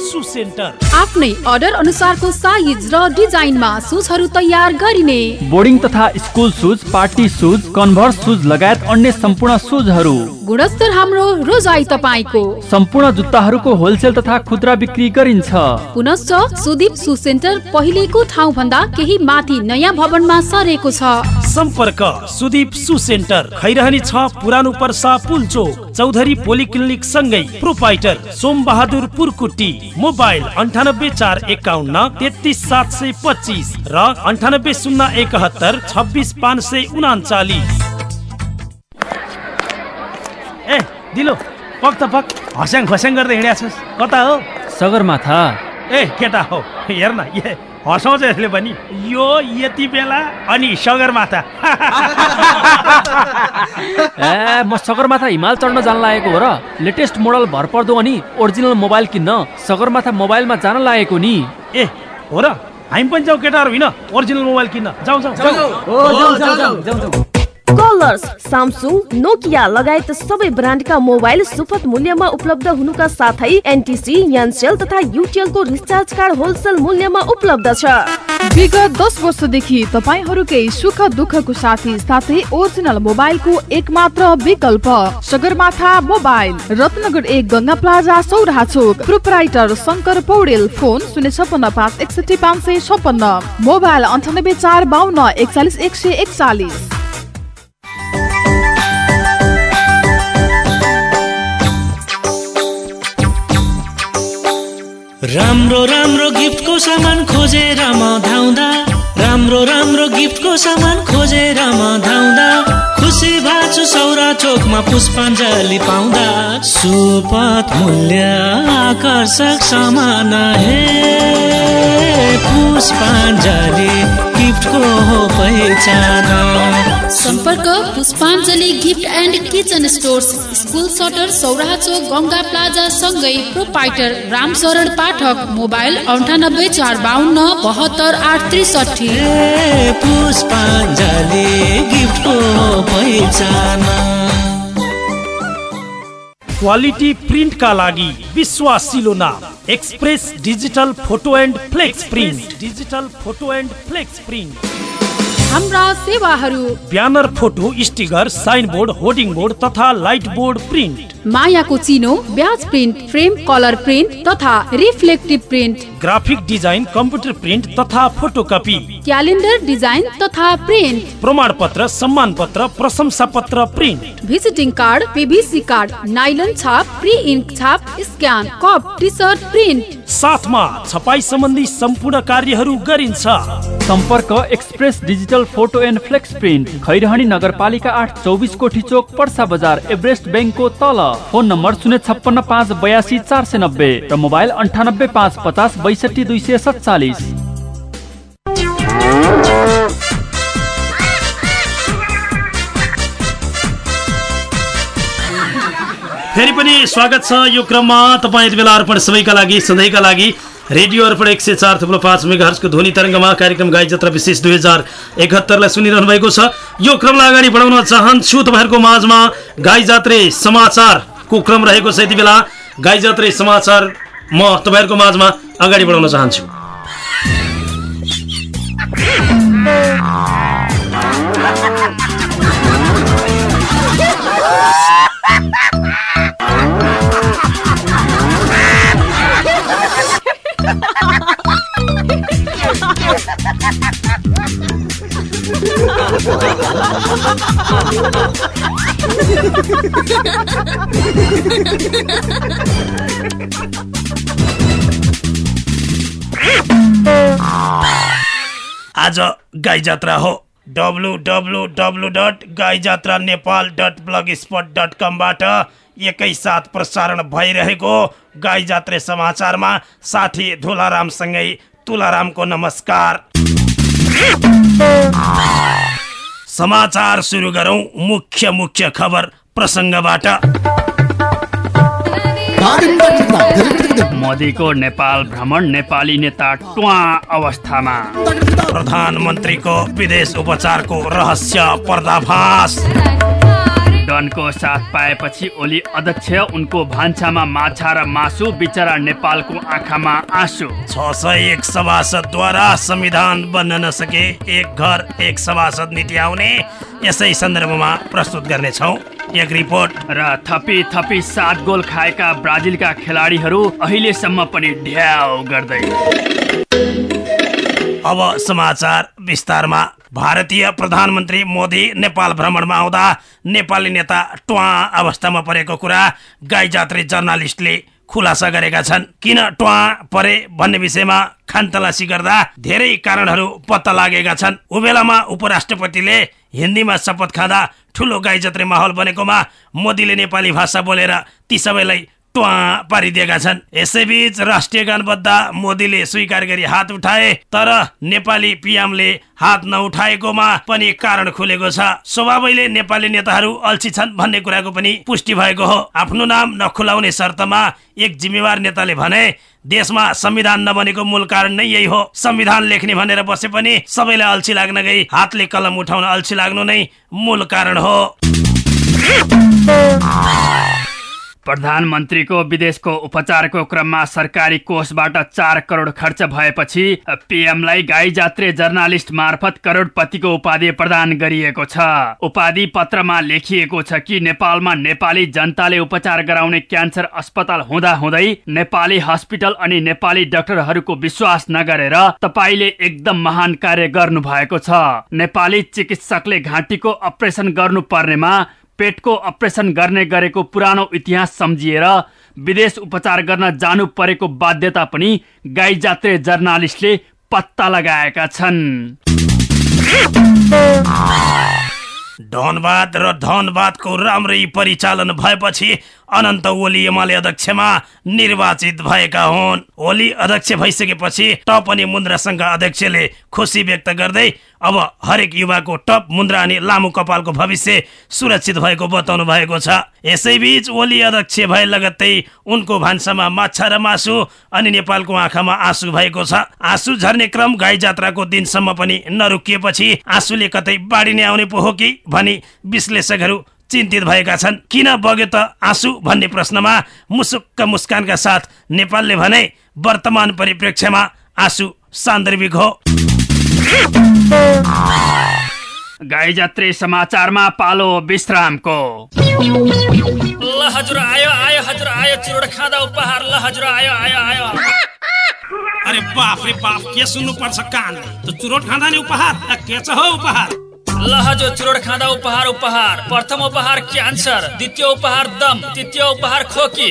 सु सेन्टर आफ्नै अर्डर अनुसारको साइज र डिजाइनमा सुजहरू तयार गरिने। बोर्डिङ तथा school shoes party shoes converse shoes लगायत अन्य सम्पूर्ण सुजहरू गुणस्तर हाम्रो रोजाइ तपाईँको। सम्पूर्ण जुत्ताहरूको होलसेल तथा खुद्रा बिक्री गरिन्छ। पुनश्च सुदीप सु सेन्टर पहिलेको ठाउँ भन्दा केही माथि नयाँ भवनमा सरेको छ। सम्पर्क सुदीप सु सेन्टर खैरहनी छ पुरानो पर्सा पुलचोक चौधरी पोलिक्लिनिक सँगै प्रोपाइटर सोम बहादुर पुरकुटी। मोबाइल अन्ठानब्बे चार एकाउन्न तेत्तिस सात सय पच्चिस र अन्ठानब्बे शून्य एकहत्तर छब्बिस पाँच सय उनाचालिस ए दिलो पक त पक। हस्याङ फस्याङ गर्दै हिँडेको छ कता हो? सगरमाथा। ए केटा हो? हेर्न ए हँसाउँछ यसले पनि। यो यति बेला अनि सगरमाथा। ए म सगरमाथा हिमाल चढ्न जान लागेको हो र। लेटेस्ट मोडल भरपर्दो अनि ओरिजिनल मोबाइल किन्न सगरमाथा मोबाइलमा जान लागेको नि। ए हो र। हामी पनि जाउँ केटाहरू होइन ओरिजिनल मोबाइल किन्न। जाउँ। जाउँ जाउँ। कलर्स सामसुङ नोकिया लगायत सबै ब्रान्डका मोबाइल सुपथ मूल्यमा उपलब्ध हुनुका साथै एनटिसी यानसेल तथा युटिएलको रिचार्ज कार्ड होलसेल मूल्यमा उपलब्ध छ। विगत दस वर्षदेखि तपाईँहरूकै सुख दुःखको साथी साथै ओरिजिनल मोबाइलको एक मात्र विकल्प सगरमाथा मोबाइल रत्नगर एक Ganga plaza Sauraha Chowk proprietor Shankar Paudel phone शून्य छपन्न पाँच एकसठी पाँच सय छपन्न मोबाइल अन्ठानब्बे चार बाहन्न एकचालिस एक सय एकचालिस। राम्रो राम्रो गिफ्टको सामान खोजेर म धाउँदा। राम्रो राम्रो गिफ्टको सामान खोजेर म धाउँदा। खुसी भाछु सौरा चोकमा पुष्पाञ्जली पाउँदा। सुपथ मूल्य आकर्षक सामान हे पुष्पाञ्जली गिफ्टको पहिचान। सम्पर्क Pushpanjali gift and kitchen stores school shutter Sauraha Chowk Ganga plaza सँगै प्रोपाइटर रामशरण पाठक मोबाइल अन्ठानब्बे चार बाहन्न बहत्तर आठ त्रिसठी पुष्पाञ्जली गिफ्टको पहिचान। क्वालिटी प्रिन्टका लागि विश्वासिलो नाम। Express digital photo and flex print digital photo and flex print हाम्रा सेवाहरू। Banner photo sticker sign board hoarding board तथा लाइट बोर्ड प्रिन्ट। मायाको चिनो badge print frame colour print तथा reflective print. Graphic design computer print तथा photocopy. Calendar design तथा print. प्रमाण पत्र सम्मान पत्र प्रशंसा पत्र print. Visiting card PVC card nylon छाप प्री इन्क छाप scan cup T shirt print. साथमा छपाई सम्बन्धी सम्पूर्ण कार्यहरू गरिन्छ। सम्पर्क express digital photo and flex print Khairahani नगरपालिका आठ चौबिस कोठी चोक पर्सा बजार एभरेस्ट ब्याङ्कको तल। फोन नम्बर शून्य छप्पन्न पाँच बयासी चार सय नब्बे र मोबाइल अन्ठानब्बे पाँच पचास बैसठी दुई सय सत्तालिस। फेरि पनि स्वागत छ यो क्रममा तपाईँ यति बेला अर्पण सबैका लागि सधैँका लागि। रेडियो अर्पण एक सय चार थुप्रो पाँच मेगाहर्सको ध्वनि तरङ्गमा कार्यक्रम गाई जात्रा विशेष दुई हजार एकहत्तरलाई सुनिरहनु भएको छ। यो क्रमलाई अगाडि बढाउन चाहन्छु तपाईँहरूको माझमा गाई जात्रे समाचारको क्रम रहेको छ यति बेला। गाई जात्रे समाचार म तपाईँहरूको माझमा अगाडि बढाउन चाहन्छु। आज गाई जात्रा हो। W W W dot Gai Jatra Nepal dot blog spot dot कमबाट एकैसाथ प्रसारण भइरहेको गाई जात्रे समाचारमा साथी धुलारामसँगै तुलारामको नमस्कार। समाचार सुरु गरौँ मुख्य मुख्य खबर प्रसङ्गबाट। मोदीको नेपाल भ्रमण नेपाली नेता ट्वा अवस्थामा। प्रधानमन्त्रीको विदेश उपचारको रहस्य पर्दाफास। डनको साथ पाएपछि ओली अध्यक्ष उनको भान्सामा माछा र मासु बिचरा नेपालको आँखामा आँसु। छ सय एक सभासदद्वारा संविधान बन्न नसके एक घर एक सभासद नीति आउने यसै सन्दर्भमा प्रस्तुत गर्नेछौँ। एक रिपोर्ट। र थपी थपी सात गोल खाएका ब्राजिलका खेलाडीहरू अहिलेसम्म पनि ढ्याउ गर्दै। अब समाचार विस्तारमा। भारतीय प्रधानमन्त्री मोदी नेपाल भ्रमणमा आउँदा नेपाली नेता ट्वा अवस्थामा परेको कुरा गाई जात्री जर्नालिस्टले खुलासा गरेका छन्। किन ट्वा परे भन्ने विषयमा खानतलासी गर्दा धेरै कारणहरू पत्ता लागेका छन्। उबेलामा उपराष्ट्रपतिले हिन्दीमा शपथ खाँदा ठुलो गाई जत्रे माहौल बनेकोमा मोदीले नेपाली भाषा बोलेर ती सबैलाई पारिदिएका छन् यसैबीच राष्ट्रिय गान बद्दा मोदीले स्वीकार गरी हात उठाए तर नेपाली पिएमले हात नउठाएकोमा पनि कारण खुलेको छ। स्वभावैले नेपाली नेताहरू अल्छी छन् भन्ने कुराको पनि पुष्टि भएको हो। आफ्नो नाम नखुलाउने शर्तमा एक जिम्मेवार नेताले भने देशमा संविधान नबनेको मूल कारण नै यही हो। संविधान लेख्ने भनेर बसे पनि सबैलाई अल्छी लाग्न गई। हातले कलम उठाउन अल्छी लाग्नु नै मूल कारण हो। प्रधानमन्त्रीको विदेशको उपचारको क्रममा सरकारी कोषबाट चार करोड खर्च भएपछि पीएमलाई गाई जात्रे जर्नालिस्ट मार्फत करोडपतिको उपाधि प्रदान गरिएको छ। उपाधि पत्रमा लेखिएको छ कि नेपालमा नेपाली जनताले उपचार गराउने क्यान्सर अस्पताल हुँदा हुँदै नेपाली हस्पिटल अनि नेपाली डाक्टरहरूको विश्वास नगरेर तपाईँले एकदम महान कार्य गर्नु भएको छ। नेपाली चिकित्सकले घाँटीको अपरेसन गर्नु पर्नेमा पेटको अपरेसन गर्ने गरेको पुरानो इतिहास सम्झिएर विदेश उपचार गर्न जानु परेको बाध्यता पनि गाई जात्रे जर्नालिस्टले पत्ता लगाएका छन्। धनबाद र धनबादको राम्रै परिचालन भएपछि अनन्त ओली एमाले अध्यक्षमा निर्वाचित भएका हुन्। ओली अध्यक्ष भइसकेपछि टप अनि मुन्द्रा संघ अध्यक्षले खुसी व्यक्त गर्दै अब हरेक युवाको टप मुन्द्रा अनि लामो कपालको भविष्य सुरक्षित भएको बताउनु भएको छ। यसैबीच ओली अध्यक्ष भए लगत्तै उनको भान्सामा माछा र मासु अनि नेपालको आँखामा आँसु भएको छ। आँसु झर्ने क्रम गाई जात्राको दिनसम्म पनि नरोकिएपछि आँसुले कतै बाढी नै आउने पो हो कि? भनी विश्लेषकहरू चिन्तित भएका छन्। किन बग्यो त आँसु भन्ने प्रश्नमा मुसुक्क मुस्कानका साथ नेपालले भने वर्तमान परिप्रेक्ष्यमा आँसु सान्दर्भिक हो। गाई जात्रे समाचारमा पालो विश्रामको। ल हजुर आयो आयो हजुर आयो चुरोट खाँदा उपहार। ल हजुर आयो आयो आयो। अरे बाफ रे बाफ के सुन्नु पर्छ कान? त चुरोट खाँदा नि उपहार के छ हो उपहार? ल हजुर चुरोट खाँदा उपहार उपहार। प्रथम उपहार क्यान्सर द्वितीय उपहार दम तृतीय उपहार खोकी।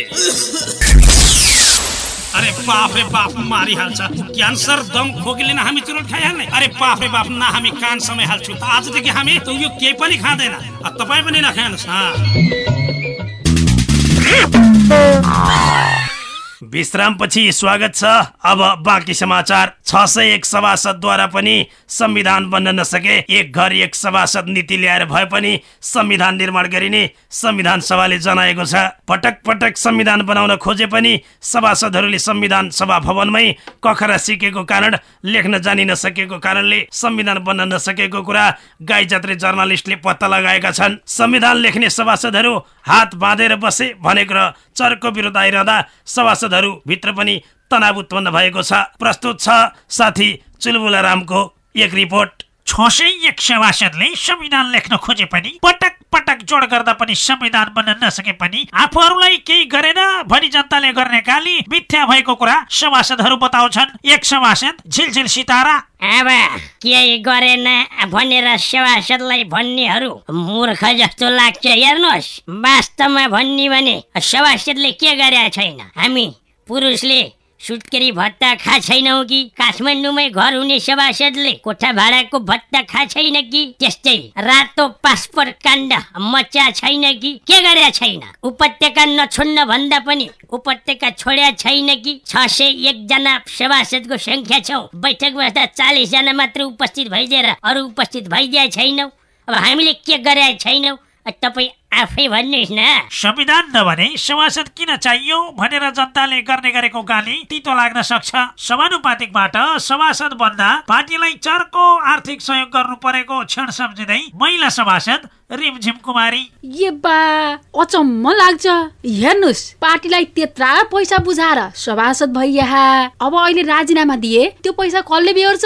अरे बाफ रे बाफ मारिहाल्छ। क्यान्सर दम खोकीले न हामी चुरोट खाइहाल्ने। अरे बाफ रे बाफ न हामी कान समय हाल्छु त आजदेखि हामी त यो केही पनि खाँदैन। तपाईँ पनि नखानुहोस् विश्रामपछि स्वागत छ। अब बाँकी समाचार छ सय एक सभासदद्वारा पनि संविधान बन्न नसके एक घर एक सभासद नीति ल्याएर भए पनि संविधान निर्माण गरिने संविधान सभाले जनाएको छ। पटक पटक संविधान बनाउन खोजे पनि सभासदहरूले संविधान सभा भवनमै कखरा सिकेको कारण लेख्न जानी नसकेको कारणले संविधान बन्न नसकेको कुरा गाई जात्रे जर्नालिस्टले पत्ता लगाएका छन्। संविधान लेख्ने सभासदहरू हात बाँधेर बसे भनेको चर्को विरोध आइरहँदा सभासदहरू भित्र पनि तनाव उत्पन्न भएको छ। प्रस्तुत छ साथी चुलबुला रामको एक रिपोर्ट। छ सय एक सभासदले संविधान लेख्न खोजे पनि पटक पटक जोड गर्दा पनि संविधान बन्न नसके पनि आफूहरूलाई केही गरेन भनी जनताले गर्ने गाली मिथ्या भएको कुरा सभासदहरू बताउँछन्। एक सभासद झिलझिल सितारा। अब केही गरेन भनेर सभासदलाई भन्नेहरू मूर्ख जस्तो लाग्छ हेर्नुहोस्। वास्तवमा भन्ने भने सभासदले के गरेका छैन? हामी पुरुषले सुत्केरी भत्ता खा छैनौ कि? काठमाडौँमै घर हुने सभासदले कोठा भाडाको भत्ता खा छैन कि? त्यस्तै रातो पासपोर्ट काण्ड मचा छैन कि? के गरे छैन? उपत्यका नछोड्न भन्दा पनि उपत्यका छोड्या छैन कि? छ सय एकजना सभासदको सङ्ख्या छौ बैठक बस्दा चालिसजना मात्र उपस्थित भइदिएर अरू उपस्थित भइदिए छैनौ। अब हामीले के गरे छैनौ? तपाईँ आफै भन्नुहोस् न। संविधान नभने सभासद किन चाहियो भनेर जनताले गर्ने गरेको गाली तितो लाग्न सक्छ। समानुपातिकबाट सभासद बन्दा पार्टीलाई चर्को आर्थिक सहयोग गर्नु परेको क्षण सम्झिँदै महिला सभासद रिमझिम कुमारी। ये बा अचम्म लाग्छ। हेर्नुहोस् पार्टीलाई त्यत्रा पैसा बुझाएर सभासद भइया। अब अहिले राजीनामा दिए त्यो पैसा कसले बेहोर्छ?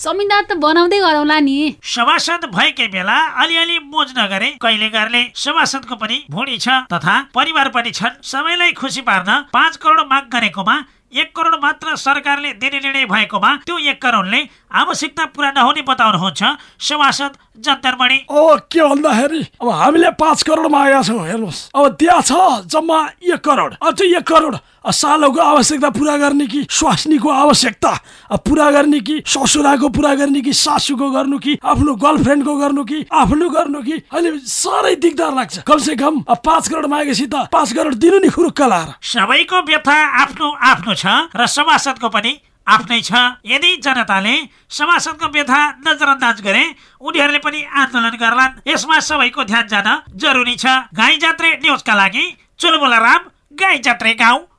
संविधान त बनाउँदै गरौँला नि। सभासद भएकै बेला अलिअलि मोज नगरे कहिले गर्ने सभासदको पनि भुँडी छ तथा परिवार पनि छन् सबैलाई खुसी पार्न पाँच करोड माग गरेकोमा एक करोड मात्र सरकारले दिने निर्णय भएकोमा त्यो एक करोडले आवश्यकता पुरा नहुने बताउनुहुन्छ सभासद जन्तरमणि। ओ के भन्दाखेरि? अब हामीले पाँच करोड मागेका छौँ हेर्नुहोस्। अब त्यहाँ छ जम्मा एक करोड त्यो एक करोड। सालोको आवश्यकता पुरा गर्ने कि स्वास्नीको आवश्यकता? पुरा गर्ने कि ससुराको पुरा गर्ने कि सासूको गर्नु कि आफ्नो गर्लफ्रेन्डको गर्नु कि आफ्नो गर्नु कि? अहिले साह्रै दिगदार लाग्छ। कमसे कम पाँच करोड मागेपछि त पाँच करोड दिनु नि खुरुक्क लाएर। सबैको व्यथा आफ्नो आफ्नो छ र सभासदको पनि आफ्नै छ। यदि जनताले सभासदको व्यथा नजरअन्दाज गरे उनीहरूले पनि आन्दोलन गर्लान्। यसमा सबैको ध्यान जान जरुरी छ। गाई जात्रे न्युजका लागि चुलबुला राम गाई जात्रे गाउँ।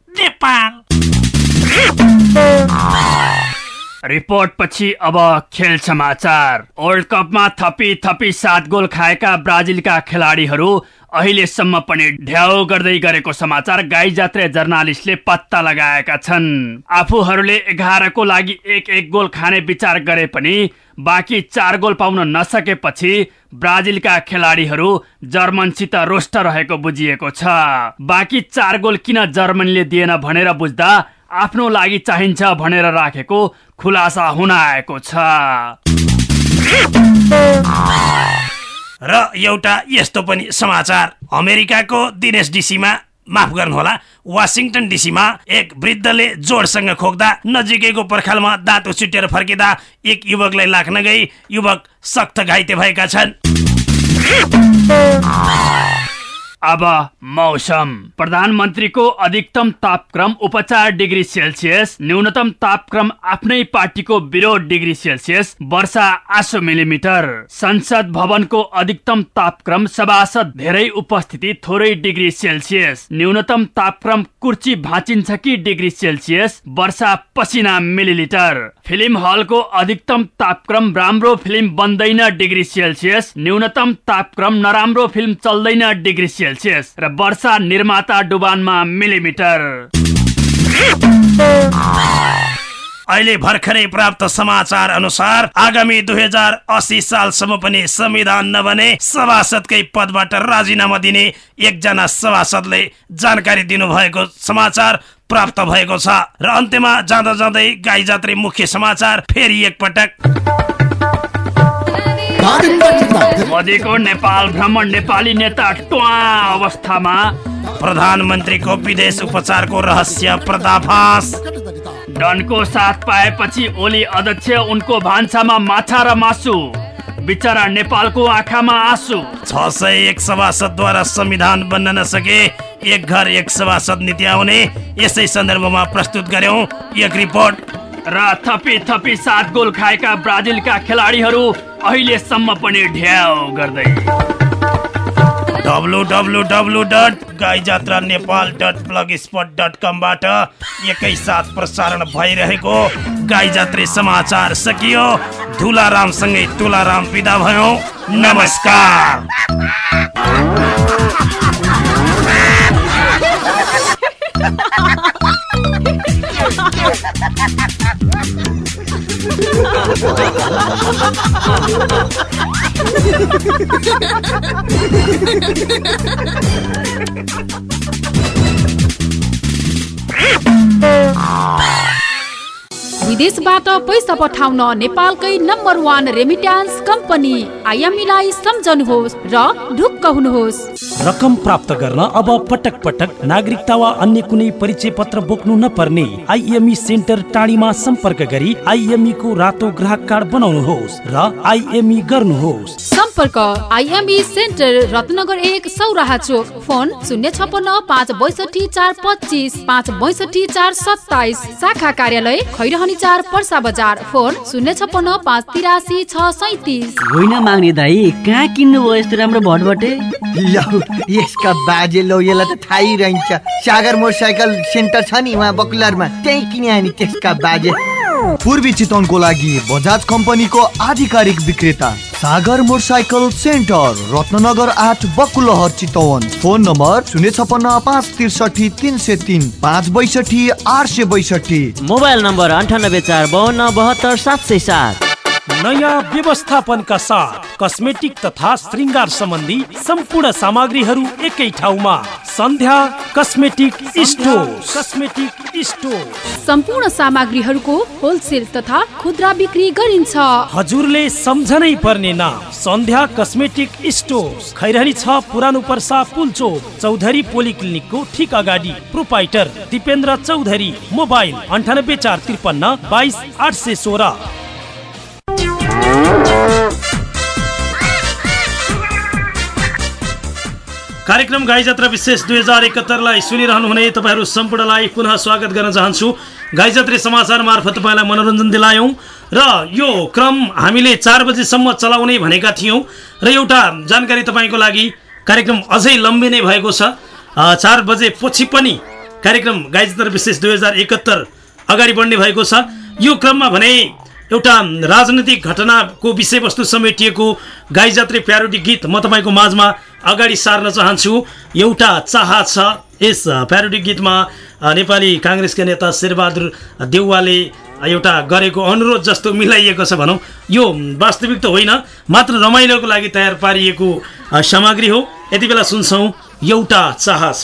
रिपोर्ट पछि अब खेल समाचार। वर्ल्ड कपमा थपी थपी सात गोल खाएका ब्राजिलका खेलाडीहरू अहिलेसम्म पनि ढ्याउ गर्दै गरेको समाचार गाई जात्रे जर्नालिस्टले पत्ता लगाएका छन्। आफूहरूले एघारको लागि एक एक गोल खाने विचार गरे पनि बाँकी चार गोल पाउन नसकेपछि ब्राजिलका खेलाडीहरू जर्मनसित रोष्ट रहेको बुझिएको छ। बाँकी चार गोल किन जर्मनीले दिएन भनेर बुझ्दा आफ्नो लागि चाहिन्छ भनेर राखेको खुलासा हुन आएको छ। र एउटा यस्तो पनि समाचार। अमेरिकाको दिनेश डिसीमा माफ गर्नुहोला वासिङटन डिसीमा एक वृद्धले जोडसँग खोक्दा नजिकैको पर्खालमा दाँत उछुटेर फर्किँदा एक युवकलाई लाग्न गई। युवक सख्त घाइते भएका छन्। अब मौसम। प्रधानमन्त्रीको अधिकतम तापक्रम उपचार डिग्री सेल्सियस न्यूनतम तापक्रम आफ्नै पार्टीको विरोध डिग्री सेल्सियस वर्षा आसो मिलिमिटर। संसद भवनको अधिकतम तापक्रम सभासद धेरै उपस्थिति थोरै डिग्री सेल्सियस। न्यूनतम तापक्रम कुर्ची भाँचिन्छ कि डिग्री सेल्सियस वर्षा पसिना मिलिलिटर। फिल्म हलको अधिकतम तापक्रम राम्रो फिल्म बन्दैन डिग्री सेल्सियस न्यूनतम तापक्रम नराम्रो फिल्म चल्दैन डिग्री सेल्सियस। र वर्षा निर्माता डुबानमा मिलिमिटर। अहिले भर्खरै प्राप्त समाचार अनुसार आगामी दुई हजार अस्सी सालसम्म पनि संविधान नबने सभासदकै पदबाट राजीनामा दिने एकजना सभासदले जानकारी दिनुभएको समाचार प्राप्त भएको छ। र अन्त्यमा जाँदा जाँदै गाई जात्रे मुख्य समाचार फेरि एकपटक। मोदीको नेपाल भ्रमण नेपाली नेता टुवा अवस्थामा प्रधानमन्त्रीको विदेश उपचारको रहस्य पर्दाफास। डनको साथ पाएपछि ओली अध्यक्ष उनको भान्सामा माछा र मासु बिचरा नेपालको आँखामा आँसु। छ सय एक सभासदद्वारा संविधान बन्न नसके एक घर एक सभासद नीति आउने यसै सन्दर्भमा प्रस्तुत गर्यौं। एक रिपोर्ट। र थपी थपी सात गोल खाएका ब्राजिलका खेलाडीहरू अहिलेसम्म पनि ढ्याउ गर्दै। W W W dot Gai Jatra Nepal dot blog spot dot कमबाट एकैसाथ प्रसारण भइरहेको गाई जात्रे समाचार सकियो। धुलारामसँगै तुलाराम विदा भयो। नमस्कार। Ah! विदेशबाट पैसा पठाउन नेपालकै नम्बर वान रेमिट्यान्स कम्पनी आइएमईलाई सम्झनुहोस् र ढुक्क हुनुहोस्। रकम प्राप्त गर्न अब पटक पटक नागरिकता वा अन्य कुनै परिचय पत्र बोक्नु नपर्ने आइएमई सेन्टर टाढीमा सम्पर्क गरी आइएमई को रातो ग्राहक कार्ड बनाउनुहोस् र आइएमई गर्नुहोस्। सम्पर्क आइएमई सेन्टर रत्नगर एक सौराहा चोक। फोन शून्य छपन्न पाँच बैसठी चार पच्चिस पाँच बैसठी चार सत्ताइस। शाखा कार्यालय खैरहनी चार पर्सा बजार फोन शून्य छपन्न पाँच तिरासी छ सैतिस। होइन माग्ने दाई कहाँ किन्नु भयो यस्तो राम्रो भटभटे? लौ यसका बाजे लौ यसलाई त थाहै रहन्छ। सागर मोटरसाइकल सेन्टर छ नि उहाँ बकुलरमा त्यहीँ किने नि त्यसका बाजे। पूर्वी चितवनको लागि बजाज कम्पनीको आधिकारिक विक्रेता सागर मोटरसाइकल सेन्टर रत्नगर आठ बकुलहर चितवन। फोन नम्बर शून्य छपन्न पाँच त्रिसठी तिन सय तिन पाँच बैसठी आठ सय बैसठी। मोबाइल नम्बर अन्ठानब्बे चार बाहन्न बहत्तर सात सय सात। नयाँ व्यवस्थापनका साथ कस्मेटिक तथा श्रृङ्गार सम्बन्धी सम्पूर्ण सामग्रीहरू एकै ठाउँमा। Sandhya cosmetic store cosmetic store सम्पूर्ण सामग्रीहरूको होलसेल तथा खुद्रा बिक्री गरिन्छ। हजुरले सम्झनै पर्ने नाम सन्ध्या कस्मेटिक स्टोर खैरहनी छ पुरानो पर्सा पुलचोक चौधरी पोलिक्लिनिकको ठिक अगाडि। प्रोपाइटर दिपेन्द्र चौधरी मोबाइल अन्ठानब्बे चार त्रिपन्न बाइस आठ सय सोह्र। कार्यक्रम गाई जात्रा विशेष दुई हजार एकहत्तरलाई सुनिरहनु हुने तपाईँहरू सम्पूर्णलाई पुनः स्वागत गर्न चाहन्छु। गाई जात्रे समाचार मार्फत तपाईँलाई मनोरञ्जन दिलायौँ र यो क्रम हामीले चार बजीसम्म चलाउने भनेका थियौँ र एउटा जानकारी तपाईँको लागि कार्यक्रम अझै लम्बी नै भएको छ। चार बजे पछि पनि कार्यक्रम गाई जात्रा विशेष दुई हजार एकहत्तर अगाडि बढ्ने भएको छ। यो क्रममा भने एउटा राजनैतिक घटनाको विषयवस्तु समेटिएको गाई जात्रे प्यारोडी गीत म तपाईँको माझमा अगाडि सार्न चाहन्छु। एउटा चाह छ यस प्यारोडी गीतमा नेपाली काङ्ग्रेसका नेता शेरबहादुर देउवाले एउटा गरेको अनुरोध जस्तो मिलाइएको छ भनौँ। यो वास्तविक त होइन मात्र रमाइलोको लागि तयार पारिएको सामग्री हो। यति बेला सुन्छौँ एउटा चाह छ।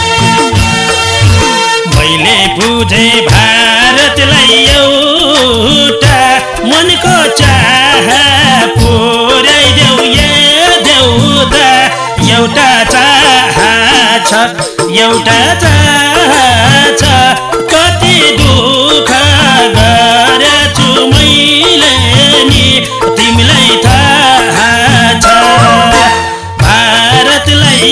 मैले बुझे भारतलाई एउटा मनको चाह पुर्याइदेऊ ए देउता एउटा चाह छ एउटा चाह छ। कति दुःख गरेछु मैले नि तिमीलाई थाहा छ। भारतलाई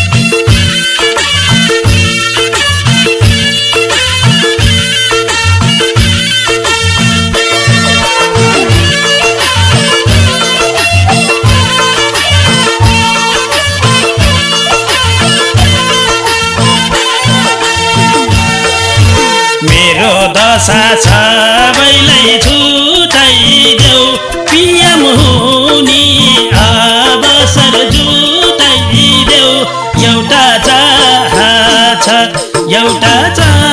दशा सबैलाई छुटाइदेऊ पिएम हुने अवसर जुटाइदेऊ एउटा चाह छ एउटा चाह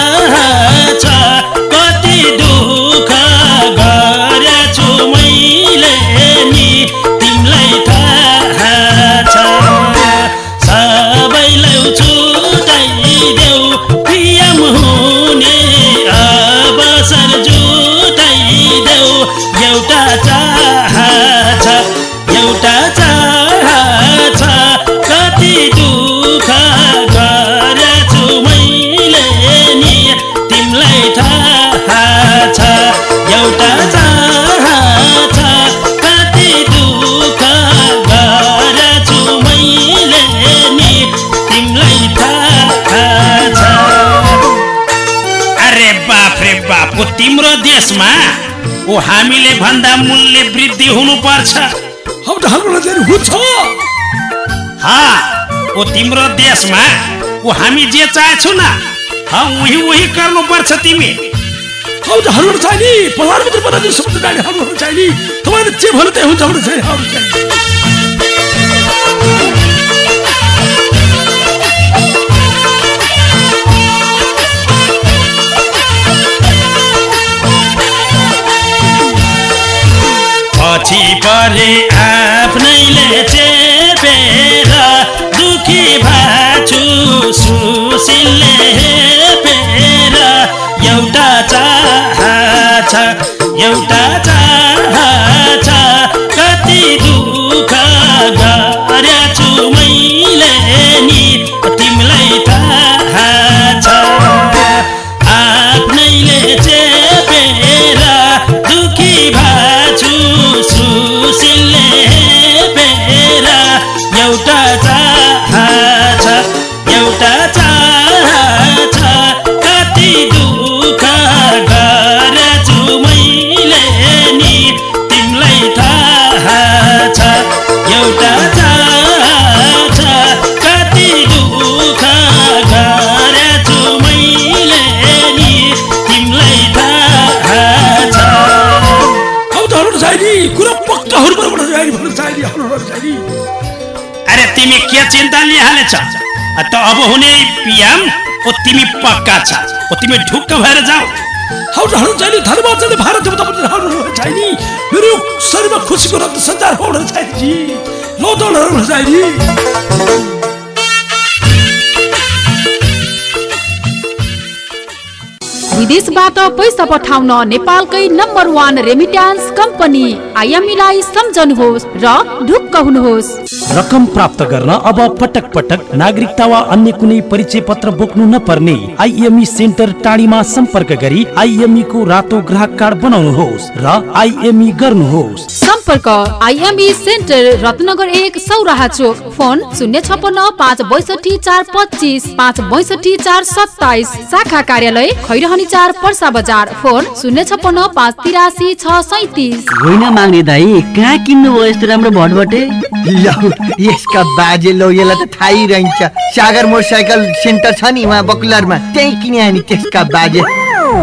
तिम्रो देशमा ओ हामीले भन्दा मूल्य वृद्धि हुनुपर्छ। चाहिँ हुन्छ। हा ओ तिम्रो देशमा ओ हामी जे चाहन्छौ न उही उही गर्नुपर्छ तिमी। चाहिँ प्रधानमन्त्री बनाउने शपथ जाने हरुहरु चाहिँ नि तपाईँले जे भन्नु त्यही हुन्छ पछि परे आफ्नैले चेपेर दुखी भाछु सुशीलले हेपेर एउटा चाह छ एउटा अरे तिमी के चिन्ता लिइहालेछ? त अब हुने पिएम ओ तिमी पक्का छ। ओ तिमी ढुक्क भएर जाऊ। हौ चाहिँ नि धन्यवाद चाहिँ भारत देवता पनि हरुहरु चाहिँ नि मेरो शरीरमा खुसीको रक्त सञ्चार हो भनेर चाहिँ नि लौ त विदेशबाट पैसा पठाउन नेपालकै नम्बर वान रेमिट्यान्स कम्पनी आइएमईलाई सम्झनुहोस् र ढुक्क हुनुहोस्। रकम प्राप्त गर्न अब पटक पटक नागरिकता वा अन्य कुनै परिचय पत्र बोक्नु नपर्ने आइएमई सेन्टर टाढीमा सम्पर्क गरी आइएमई को रातो ग्राहक कार्ड बनाउनुहोस् र आइएमई गर्नुहोस्। सम्पर्क। आइएमई सेन्टर रत्नगर एक सौराहा चोक। फोन शून्य छपन्न पाँच बैसठी चार पच्चिस पाँच बैसठी चार सत्ताइस। शाखा कार्यालय खैरहनी चार पर्सा बजार। फोन शून्य छपन्न पाँच तिरासी छ सैतिस। होइन माग्ने दाई कहाँ किन्नु भयो यस्तो राम्रो भटभटे? लौ यसका बाजे लौ यसलाई त थाहै रहन्छ। सागर मोटरसाइकल सेन्टर छ नि उहाँ बकुलरमा। त्यहीँ किने नि त्यसका बाजे।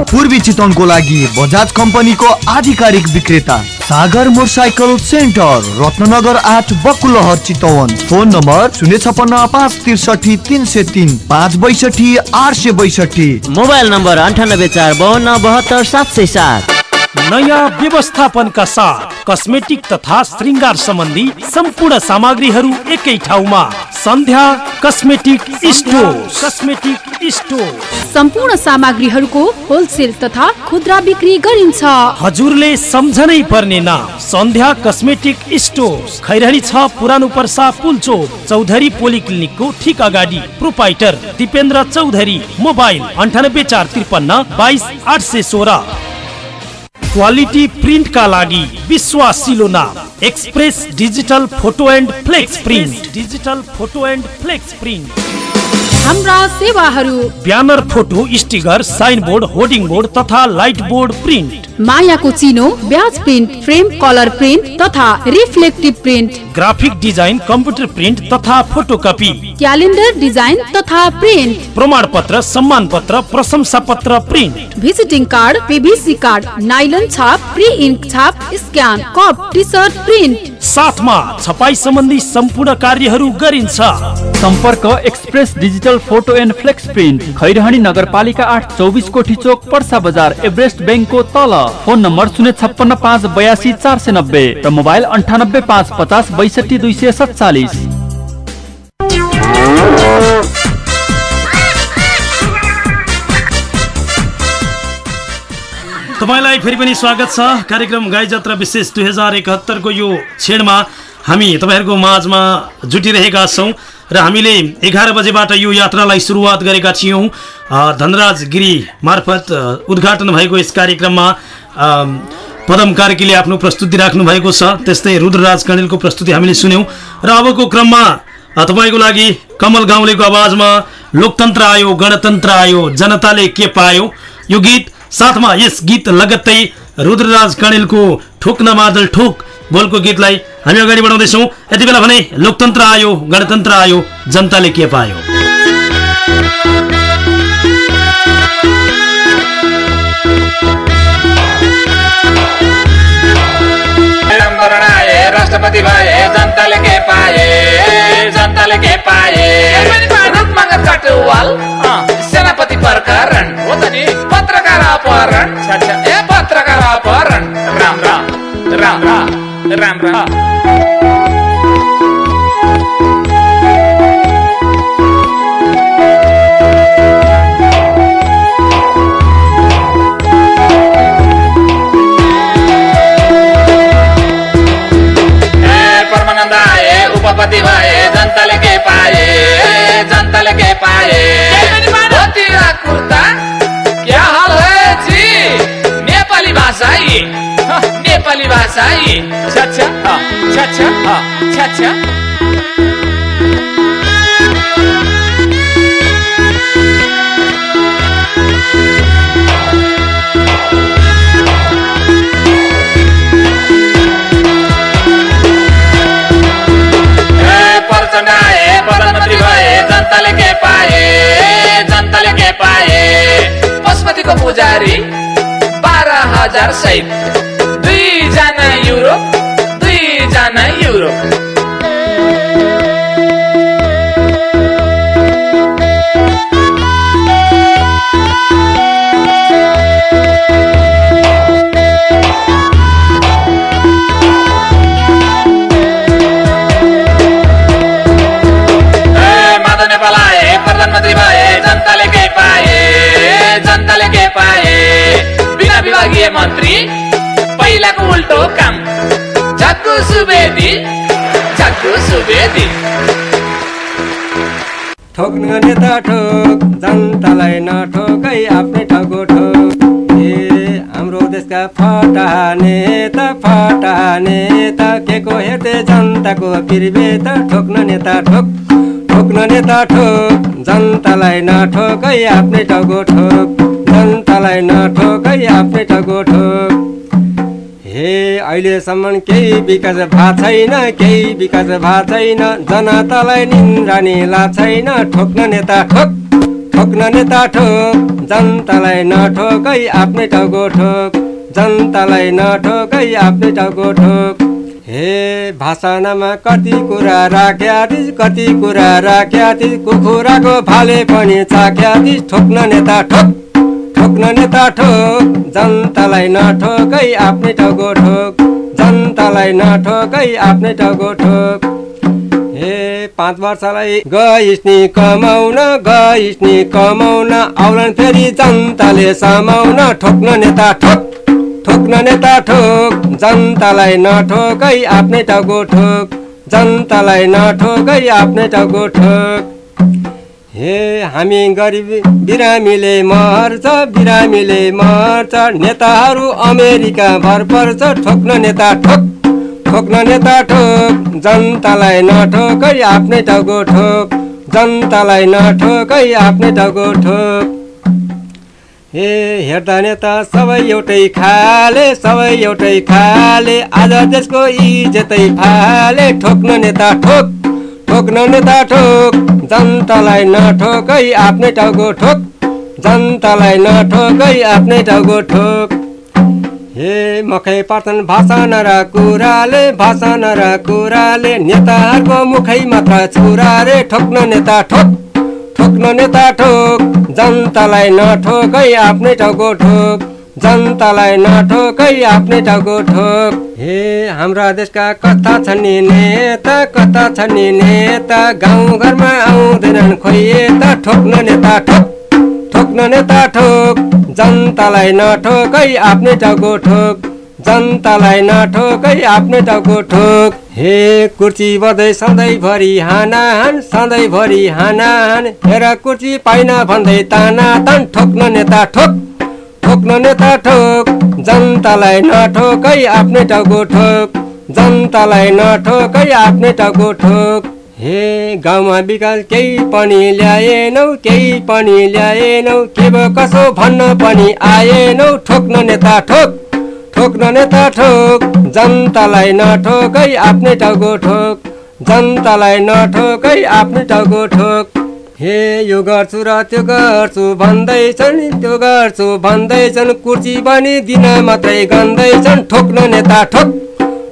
पूर्वी चितवनको लागि बजाज कम्पनीको आधिकारिक विक्रेता सागर मोटरसाइकल सेन्टर रत्नगर आठ बकुलहर चितवन। फोन नम्बर शून्य छपन्न पाँच त्रिसठी तिन सय तिन पाँच बैसठी आठ सय बैसठी। मोबाइल नम्बर अन्ठानब्बे चार बाहन्न बहत्तर सात सय सात। नयाँ व्यवस्थापनका साथ कस्मेटिक तथा श्रृङ्गार सम्बन्धी सम्पूर्ण सामग्रीहरू एकै ठाउँमा। Sandhya cosmetic store cosmetic store सम्पूर्ण सामग्रीहरूको होलसेल तथा खुद्रा बिक्री गरिन्छ। हजुरले सम्झनै पर्ने नाम सन्ध्या कस्मेटिक स्टोर खैरहनी छ पुरानो पर्सा पुलचोक चौधरी पोलिक्लिनिकको ठिक अगाडि। प्रोपाइटर दिपेन्द्र चौधरी मोबाइल अन्ठानब्बे चार त्रिपन्न बाइस आठ सय सोह्र। क्वालिटी प्रिन्टका लागि विश्वासिलो नाम express digital photo and flex print digital photo and flex print हाम्रा सेवाहरू banner photo sticker sign board hoarding board तथा लाइट बोर्ड प्रिन्ट मायाको चिनो badge print frame colour print तथा reflective print. Graphic design computer print तथा photocopy. Calendar design तथा print. प्रमाण पत्र सम्मान पत्र प्रशंसा पत्र print. Visiting card PVC card nylon छाप प्री इन्क छाप scan cup T shirt print. साथमा छपाई सम्बन्धी सम्पूर्ण कार्यहरू गरिन्छ। सम्पर्क express digital photo and flex print Khairahani नगरपालिका आठ चौबिस कोठी चोक पर्सा बजार एभरेस्ट ब्याङ्कको तल। फोन नम्बर शून्य छप्पन्न पाँच बयासी चार सय नब्बे र मोबाइल अन्ठानब्बे पाँच पचास बैसठी दुई सय सत्तालिस। तपाईँलाई फेरि पनि स्वागत छ। कार्यक्रम गाई जात्रा विशेष दुई हजार एकहत्तरको यो क्षणमा हामी तपाईँहरूको माझमा जुटिरहेका छौँ। र हामीले एघार बजेबाट यो यात्रालाई सुरुवात गरेका थियौँ। धनराज गिरी मार्फत उद्घाटन भएको यस कार्यक्रममा पदम कार्कीले आफ्नो प्रस्तुति राख्नु भएको छ। त्यस्तै रुद्रराज कणेलको प्रस्तुति हामीले सुन्यौँ। र अबको क्रममा तपाईँको लागि कमल गाउँलेको आवाजमा लोकतन्त्र आयो गणतन्त्र आयो जनताले के पायो? यो गीत साथमा यस गीत लगत्तै रुद्रराज कणेलको ठोक्न मादल ठोक बोलको गीतलाई हामी अगाडि बढाउँदैछौँ। यति बेला भने लोकतन्त्र आयो गणतन्त्र आयो जनताले के पायो? राष्ट्रपति भए जनताले के पाए? जनताले के पाए? सेनापति प्रकरण हो त नि। पत्रकार अपहरण। ए पत्रकार अपहरण। राम राम राम राम। राम राम। उपपति भए जनताले के पाए जनताले के पाए। कुर्ता क्या हाल है जी? नेपाली भाषा यी ह, नेपाली भाषा यी छ्या छ्या अ, छ्या छ्या अ, छ्या छ्या ए प्रचण्ड आए प्रधानमन्त्री भए जनताले के पाए जनताले के पाए पशुपतिको पुजारी बाह्र हजार सहित दुईजना युरोप दुईजना युरोप। जनताले के पाए? बिना विभागीय मन्त्री पहिलाको उल्टो काम। झक्कु सुवेदी झक्कु सुवेदी। ठोक्न नेता ठोक जनतालाई नठोकै आफ्नै ठगो ठोक। ए हाम्रो देशका फटा नेता फटा नेता के को हेर्दै जनताको पिरबेत ठोक्न नेता ठोक ठोक्न नेता ठोक जनतालाई नठोकै आफ्नै ठगो ठोक। जनतालाई नठोकै आफ्नै ठगो ठोक। हे अहिलेसम्म केही विकास भएको छैन केही विकास भएको छैन। जनतालाई निन्द्रानी ला छैन ठोक्न नेता ठोक ठोक्न नेता ठोक। जनतालाई नठोकै आफ्नै टाउको ठोक जनतालाई नठोकै आफ्नै टाउको ठोक। हे भाषणमा कति कुरा राख्या कति कुरा राख्या कुखुराको भाले पनि चाख्या ठोक्न नेता ठोक। ठोक्न नेता ठोक जनतालाई नठोकै आफ्नै टाउको ठोक। जनतालाई नठोकै आफ्नै टाउको ठोक। हे पाँच वर्षलाई गइस्नी कमाउन गइस्नी कमाउन आउलान् फेरि जनताले समाउन ठोक्न नेता ठोक ठोक्न नेता ठोक। जनतालाई नठोकै आफ्नै टाउको ठोक। जनतालाई नठोकै आफ्नै टाउको ठोक। हे हामी गरिब बिरामीले मर्छ बिरामीले मर्छ। नेताहरू अमेरिका भर पर्छ ठोक्न नेता ठोक ठोक्न नेता ठोक। जनतालाई नठोकै आफ्नै टाउको ठोक जनतालाई नठोकै आफ्नै टाउको ठोक। हे हेर्दा नेता सबै एउटै खाले सबै एउटै खाले। आज देशको इज्जतै फाले ठोक्न नेता ठोक। ठोक्न नेता ठोक जनतालाई नठोकै आफ्नै टाउको ठोक जनतालाई नठोकै आफ्नै टाउको ठोक। हे मकै पार्छन् भाषण र कुराले भाषण र कुराले नेताहरूको मुखै मात्र छुराले ठोक्न नेता ठोक ठोक्न नेता ठोक जनतालाई नठोकै आफ्नै टाउको ठोक। जनतालाई नठोकै आफ्नै टाउको ठोक। हे हाम्रा देशका कथा छन् नि नेता कथा छन् नि नेता। गाउँघरमा आउँदैनन् खोइए त ठोक्न नेता ठोक ठोक्न नेता ठोक। जनतालाई नठोकै आफ्नै टाउको ठोक जनतालाई नठोकै आफ्नै टाउको ठोक। हे कुर्ची बधै सधैँभरि हानाहान सधैँभरि हानाहान हेर कुर्ची पाइन भन्दै ताना तान ठोक्न नेता ठोक। ठोक्न नेता ठोक जनतालाई नठोकै आफ्नै टाउको ठोक जनतालाई नठोकै आफ्नै टाउको ठोक। हे गाउँमा विकास केही पनि ल्याएनौ केही पनि ल्याएनौ के भयो कसो भन्न पनि आएनौ। ठोक्न नेता ठोक ठोक्न नेता ठोक जनतालाई नठोकै आफ्नै टाउको ठोक जनतालाई नठोकै आफ्नै टाउको ठोक। हे यो गर्छु र त्यो गर्छु भन्दैछन् त्यो गर्छु भन्दैछन् कुर्सी पनि दिन मात्रै गन्दैछन् ठोक्न नेता ठोक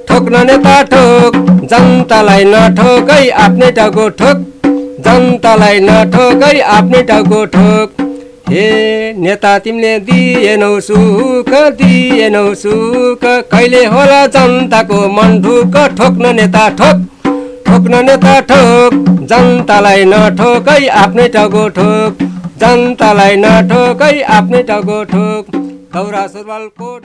ठोक्न नेता ठोक जनतालाई नठोकै आफ्नै टाउको ठोक जनतालाई नठोकै आफ्नै टाउको ठोक। हे नेता तिमीले दिएनौ सुख दिएनौ सुख कहिले होला जनताको मन ढुक ठोक्न नेता ठोक। ठोक्न नेता ठोक जनतालाई नठोकै आफ्नै टाउको ठोक। जनतालाई नठोकै आफ्नै टाउको ठोक। दौरा सुरुवाल कोट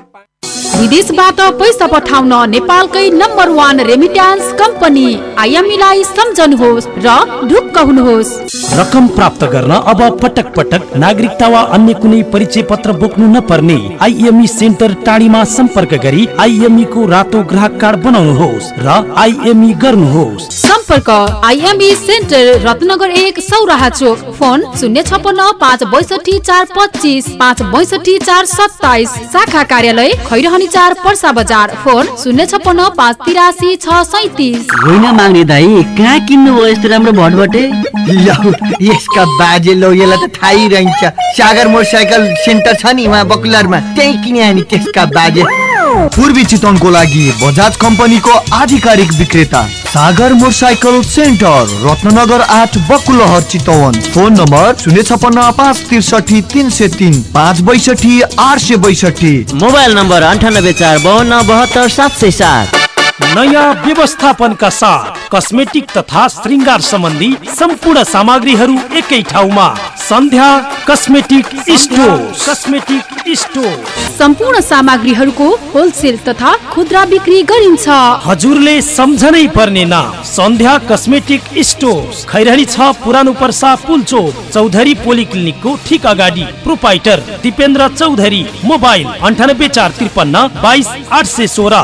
विदेशबाट पैसा पठाउन नेपालकै नम्बर वान रेमिट्यान्स कम्पनी आइएमईलाई सम्झनुहोस् र ढुक्क हुनुहोस्। रकम प्राप्त गर्न अब पटक पटक नागरिकता वा अन्य कुनै परिचय पत्र बोक्नु नपर्ने आइएमई सेन्टर टाढीमा सम्पर्क गरी आइएमई को रातो ग्राहक कार्ड बनाउनुहोस् र आइएमई गर्नुहोस्। सम्पर्क आइएमई सेन्टर रत्नगर एक सौराहा चोक। फोन शून्य छपन्न पाँच बैसठी चार पच्चिस पाँच बैसठी चार सत्ताइस। शाखा कार्यालय खैरहनी चार पर्सा बजार। फोन शून्य छपन्न पाँच तिरासी छ सैतिस। होइन माग्ने दाई कहाँ किन्नु भयो यस्तो राम्रो भटभटे? लौ यसका बाजे लौ यसलाई त थाहै रहन्छ। सागर मोटरसाइकल सेन्टर छ नि वहाँ बकुलरमा। त्यहीँ किने नि त्यसका बाजे। पूर्वी चितवनको लागि बजाज कम्पनीको आधिकारिक विक्रेता सागर मोटरसाइकल सेन्टर रत्नगर आठ बकुलहर चितवन। फोन नम्बर शून्य छपन्न पाँच त्रिसठी तिन सय तिन पाँच बैसठी आठ सय बैसठी। मोबाइल नम्बर अन्ठानब्बे चार बाहन्न बहत्तर सात सय सात। नयाँ व्यवस्थापनका साथ कस्मेटिक तथा श्रृङ्गार सम्बन्धी सम्पूर्ण सामग्रीहरू एकै ठाउँमा। Sandhya cosmetic store cosmetic store सम्पूर्ण सामग्रीहरूको होलसेल तथा खुद्रा बिक्री गरिन्छ। हजुरले सम्झनै पर्ने नाम सन्ध्या कस्मेटिक स्टोर खैरहनी छ पुरानो पर्सा पुलचोक चौधरी पोलिक्लिनिकको ठिक अगाडि। प्रोपाइटर दिपेन्द्र चौधरी मोबाइल अन्ठानब्बे चार त्रिपन्न बाइस आठ सय सोह्र।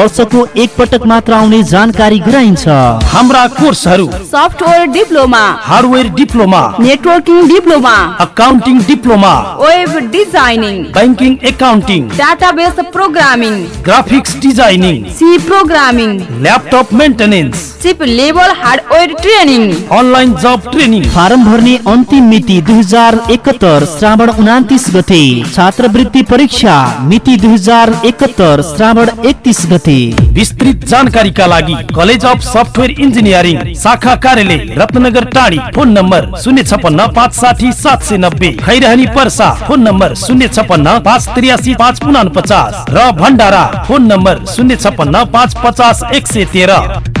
वर्षको एक पटक मात्र आउने जानकारी गराइन्छ। हाम्रा कोर्सहरू software diploma hardware diploma networking diploma accounting diploma web designing banking accounting database programming graphics designing C programming laptop maintenance chip level hardware training online job training. Form भर्ने अन्तिम मिति दुई हजार एकहत्तर श्रावण उनातिस गते छात्रवृत्ति परीक्षा मिति दुई हजार एकहत्तर श्रावण एकतिस गते। विस्तृत जानकारीका लागि कलेज अफ सफ्टवेयर इन्जिनियरिङ शाखा कार्यालय रत्नगर टाढी। फोन नम्बर शून्य छपन्न पाँच साठी सात सय नब्बे। खैरहनी पर्सा फोन नम्बर शून्य छपन्न पाँच त्रियासी पाँच उना पचास। र भण्डारा फोन नम्बर शून्य छपन्न पाँच पचास एक सय तेह्र।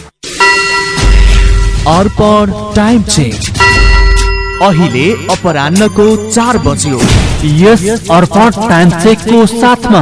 अर्पण टाइम चेन्ज अहिले अपरान्नको चार बज्यो। यस अर्पण टाइम चेकको साथमा।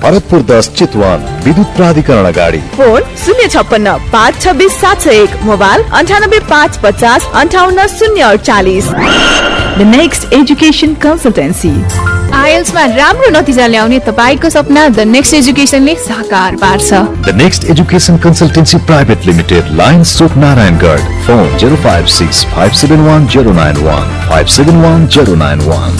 भरतपुर दस चितवन विद्युत प्राधिकरण अगाडि। फोन शून्य छप्पन्न पाँच छब्बिस सात सय एक मोबाइल अन्ठानब्बे पाँच पचास अन्ठाउन्न शून्य अडचालिस। द नेक्स्ट एजुकेसन कन्सल्टेन्सी आइएल्समा राम्रो नतिजा ल्याउने तपाईँको सपना द नेक्स्ट एजुकेसनले साकार पार्छ। The next education consultancy private limited line Narayangadh phone zero five six five seven one zero nine one five seven one zero nine one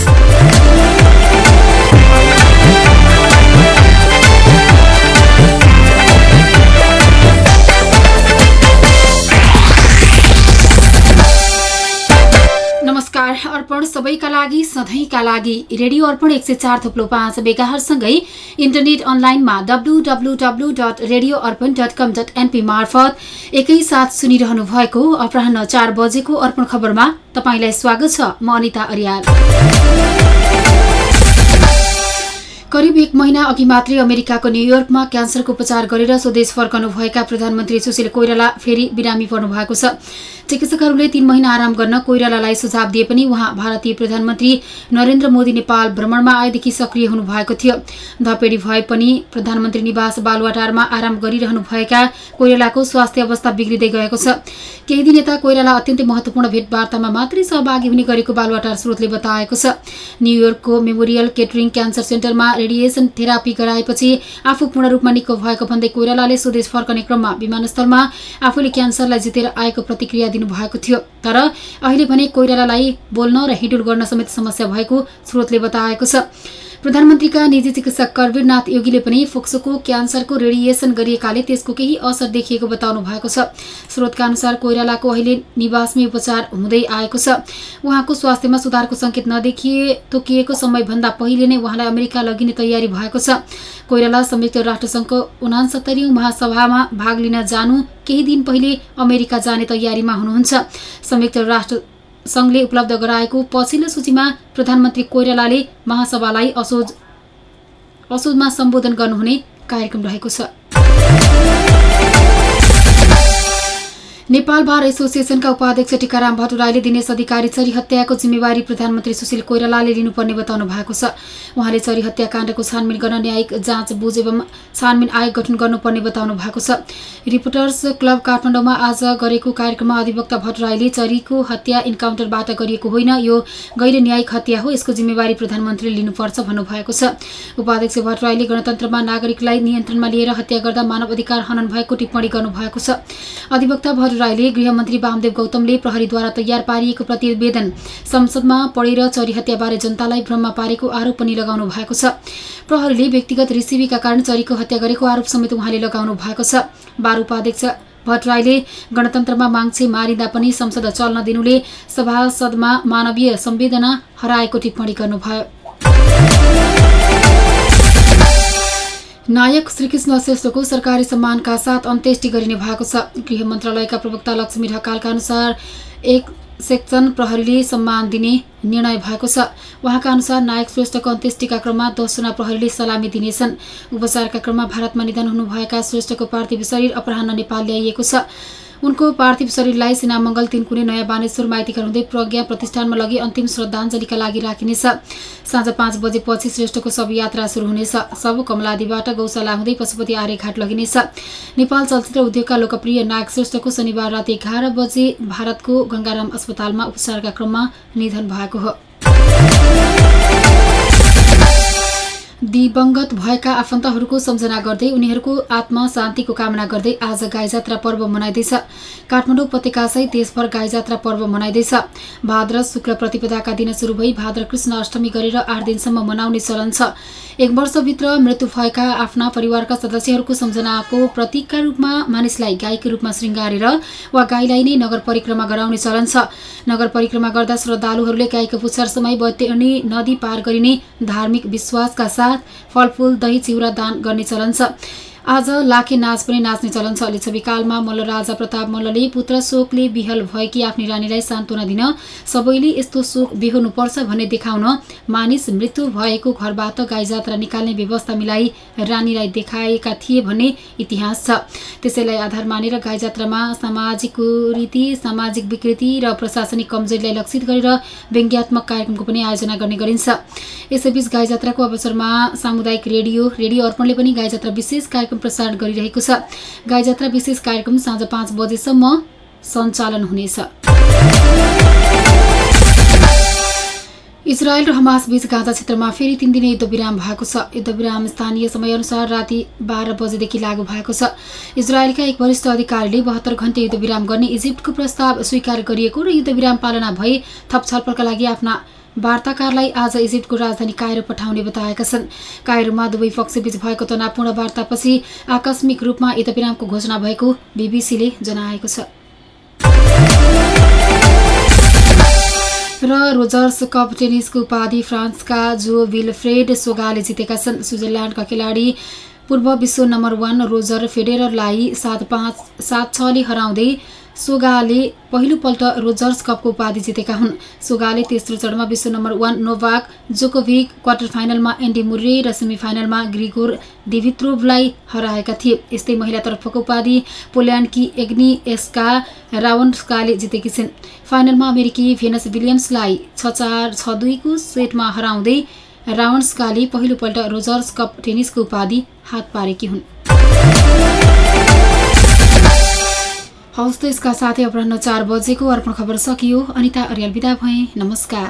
सबैका लागि सधैँका लागि रेडियो अर्पण एक सय चार थुप्लो पाँच बेगाहरूसँगै इन्टरनेट अनलाइनमा W dot radio Arpan dot com dot NP मार्फत एकैसाथ सुनिरहनु भएको अपराह चार बजेको अर्पण खबरमा तपाईँलाई स्वागत छ। म अनिता अर्याल। करिब एक महिना अघि मात्रै अमेरिकाको न्युयोर्कमा क्यान्सरको उपचार गरेर स्वदेश फर्कनुभएका प्रधानमन्त्री सुशील कोइराला फेरि बिरामी पर्नु भएको छ। चिकित्सकहरूले तीन महिना आराम गर्न कोइरालालाई सुझाव दिए पनि उहाँ भारतीय प्रधानमन्त्री नरेन्द्र मोदी नेपाल भ्रमणमा आएदेखि सक्रिय हुनुभएको थियो। धपेडी भए पनि प्रधानमन्त्री निवास बालुवाटारमा आराम गरिरहनुभएका कोइरालाको स्वास्थ्य अवस्था बिग्रिँदै गएको छ। केही दिन यता कोइराला अत्यन्तै महत्वपूर्ण भेटवार्तामा मात्रै सहभागी हुने गरेको बालुवाटार स्रोतले बताएको छ। न्युयोर्कको मेमोरियल केटरिङ क्यान्सर सेन्टरमा रेडिएसन थेरापी गराएपछि आफू पूर्ण रूपमा निको भएको भन्दै कोइरालाले स्वदेश फर्कने क्रममा विमानस्थलमा आफूले क्यान्सरलाई जितेर आएको प्रतिक्रिया दिनुभएको थियो। तर अहिले भने कोइरालालाई बोल्न र हिडुल गर्न समेत समस्या भएको स्रोतले बताएको छ। प्रधानमन्त्रीका निजी चिकित्सक करवीरनाथ योगीले पनि फोक्सोको क्यान्सरको रेडिएसन गरिएकाले त्यसको केही असर देखिएको बताउनु भएको छ। स्रोतका अनुसार कोइरालाको अहिले निवासमै उपचार हुँदै आएको छ। उहाँको स्वास्थ्यमा सुधारको सङ्केत नदेखिए तोकिएको समयभन्दा पहिले नै उहाँलाई अमेरिका लगिने तयारी भएको छ। कोइराला संयुक्त राष्ट्रसङ्घको उनासत्तरी महासभामा भाग लिन जानु केही दिन पहिले अमेरिका जाने तयारीमा हुनुहुन्छ। संयुक्त राष्ट्र सङ्घले उपलब्ध गराएको पछिल्लो सूचीमा प्रधानमन्त्री कोइरालाले महासभालाई असोज असोजमा सम्बोधन गर्नुहुने कार्यक्रम रहेको छ। नेपाल बार एसोसिएसनका उपाध्यक्ष टिकाराम भट्टराईले दिनेश अधिकारी चरी हत्याको जिम्मेवारी प्रधानमन्त्री सुशील कोइरालाले लिनुपर्ने बताउनु भएको छ। उहाँले चरी हत्याकाण्डको छानबिन गर्न न्यायिक जाँच बुझ एवं छानबिन आयोग गठन गर्नुपर्ने बताउनु भएको छ। रिपोर्टर्स क्लब काठमाडौँमा आज गरेको कार्यक्रममा अधिवक्ता भट्टराईले चरीको हत्या इन्काउन्टरबाट गरिएको होइन। यो गैर न्यायिक हत्या हो यसको जिम्मेवारी प्रधानमन्त्रीले लिनुपर्छ भन्नुभएको छ। उपाध्यक्ष भट्टराईले गणतन्त्रमा नागरिकलाई नियन्त्रणमा लिएर हत्या गर्दा मानव अधिकार हनन भएको टिप्पणी गर्नुभएको छ। अधिवक्ता भट्टराईले गृहमन्त्री वामदेव गौतमले प्रहरीद्वारा तयार पारिएको प्रतिवेदन संसदमा पढेर चरी हत्याबारे जनतालाई भ्रममा पारेको आरोप पनि लगाउनु भएको छ। प्रहरीले व्यक्तिगत रिसिभीका कारण चरीको हत्या गरेको आरोप समेत उहाँले लगाउनु भएको छ। बार उपाध्यक्ष भट्टराईले गणतन्त्रमा माग्छे मारिँदा पनि संसद चल्न दिनुले सभासदमा मानवीय संवेदना हराएको टिप्पणी गर्नुभयो। नायक श्रीकृष्ण श्रेष्ठको सरकारी सम्मानका साथ अन्त्येष्टि गरिने भएको छ। गृह मन्त्रालयका प्रवक्ता लक्ष्मी ढकालका अनुसार एक सेक्सन प्रहरीले सम्मान दिने निर्णय भएको छ। उहाँका अनुसार नायक श्रेष्ठको अन्त्येष्टिका क्रममा दसजना प्रहरीले सलामी दिनेछन्। उपचारका क्रममा भारतमा निधन हुनुभएका श्रेष्ठको पार्थिव शरीर अपराह्न नेपाल ल्याइएको छ। उनको पार्थिव शरीरलाई सिनामङ्गल तिनकुने नयाँ बानेश्वर माइतीका हुँदै प्रज्ञा प्रतिष्ठानमा लगी अन्तिम श्रद्धाञ्जलीका लागि राखिनेछ। साँझ पाँच बजेपछि श्रेष्ठको शव यात्रा सुरु हुनेछ। शव कमलादीबाट गौशाला हुँदै पशुपति आर्यघाट लगिनेछ। नेपाल चलचित्र उद्योगका लोकप्रिय नायक श्रेष्ठको शनिबार राति एघार बजे भारतको गंगाराम अस्पतालमा उपचारका क्रममा निधन भएको हो। दिवंगत भएका आफन्तहरूको सम्झना गर्दै उनीहरूको आत्मा शान्तिको कामना गर्दै आज गाई जात्रा पर्व मनाइँदैछ। काठमाडौँ उपत्यकासहित देशभर गाई जात्रा पर्व मनाइँदैछ। भाद्र शुक्ल प्रतिपदाका दिन सुरु भई भाद्र कृष्ण अष्टमी गरेर आठ दिनसम्म मनाउने चलन छ। एक वर्षभित्र मृत्यु भएका आफ्ना परिवारका सदस्यहरूको सम्झनाको प्रतीकका रूपमा मानिसलाई गाईको रूपमा श्रृङ्गारेर वा गाईलाई नै नगर परिक्रमा गराउने चलन छ। नगर परिक्रमा गर्दा श्रद्धालुहरूले गाईको पुच्छर समय बैतरणी नदी पार गरिने धार्मिक विश्वासका साथ फलफूल दही चिउरा दान गर्ने चलन छ। आज लाखे नाच पनि नाच्ने चलन छ। लिच्छवीकालमा मल्ल राजा प्रताप मल्लले पुत्र शोकले विहल भएकी आफ्नी रानीलाई सान्त्वना दिन सबैले यस्तो शोक बिहोर्नुपर्छ भन्ने देखाउन मानिस मृत्यु भएको घरबाट गाई जात्रा निकाल्ने व्यवस्था मिलाई रानीलाई देखाएका थिए भन्ने इतिहास छ। त्यसैलाई आधार मानेर गाई जात्रामा सामाजिक कुरीति सामाजिक विकृति र प्रशासनिक कमजोरीलाई लक्षित गरेर व्यङ्ग्यात्मक कार्यक्रमको पनि आयोजना गर्ने गरिन्छ। यसैबीच गाई जात्राको अवसरमा सामुदायिक रेडियो रेडियो अर्पणले पनि गाई जात्रा विशेष कार्यक्रम प्रसारण गरिरहेको छ। गाई जात्रा विशेष कार्यक्रम साँझ पाँच बजेसम्म सञ्चालन हुनेछ। इजरायल र हमास बीच गाजा क्षेत्रमा फेरि तीन दिने युद्धविराम भएको छ। युद्धविराम स्थानीय समयअनुसार राति बाह्र बजेदेखि लागू भएको छ। इजरायलका एक वरिष्ठ अधिकारीले बहत्तर घण्टे युद्धविराम गर्ने इजिप्टको प्रस्ताव स्वीकार गरिएको र युद्धविराम पालना भए थप छलफलका लागि आफ्ना वार्ताकारलाई आज इजिप्टको राजधानी कायरो पठाउने बताएका छन्। कायरोमा दुवै पक्षबीच भएको तनावपूर्ण वार्तापछि आकस्मिक रूपमा युद्धविरामको घोषणा भएको बिबिसीले जनाएको छ। र रोजर्स कप टेनिसको उपाधि फ्रान्सका जो विलफ्रेड सोगाले जितेका छन् स्विजरल्यान्डका खेलाडी पूर्व विश्व नम्बर वान रोजर फेडेररलाई सात पाँच सात छले हराउँदै सोगाले पहिलोपल्ट रोजर्स कपको उपाधि जितेका हुन्। सोगाले तेस्रो चरणमा विश्व number one Novak Djokovic quarter फाइनलमा एन्डी मुर्रे र सेमी फाइनलमा ग्रिगोर देभित्रोभलाई हराएका थिए। यस्तै महिलातर्फको उपाधि पोल्यान्डकी एग्नी एस्का रावन्स्काले जितेकी छिन्। फाइनलमा अमेरिकी भेनस विलियम्सलाई छ चार छ दुईको सेटमा हराउँदै रावन्स्काले पहिलोपल्ट रोजर्स कप टेनिसको उपाधि हात पारेकी हुन्। हवस् त यसका साथै अपराह चार बजेको अर्पण खबर सकियो। अनिता अर्याल विदा भए। नमस्कार।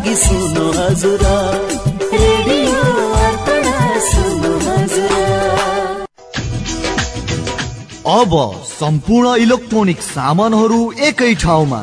लागि सुन्नु हजुर अब सम्पूर्ण इलेक्ट्रोनिक सामानहरू एकै ठाउँमा।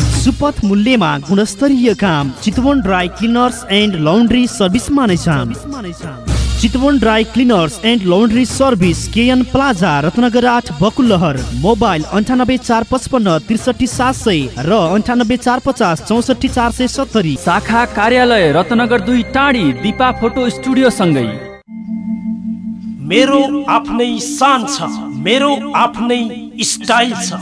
सुपथ मूल्यमा गुणस्तरीय काम Chitwan dry cleaners and laundry सर्भिसमा नै Chitwan dry cleaners and laundry service KN plaza Ratnagar आठ बकुलहर मोबाइल अन्ठानब्बे चार पचपन्न त्रिसठी सात सय र अन्ठानब्बे चार पचास चौसठी चार सय सत्तरी। शाखा कार्यालय रत्नगर दुई टाढी दिपा फोटो स्टुडियो सँगै मेरो आफ्नै शान छ मेरो आफ्नै स्टाइल छ।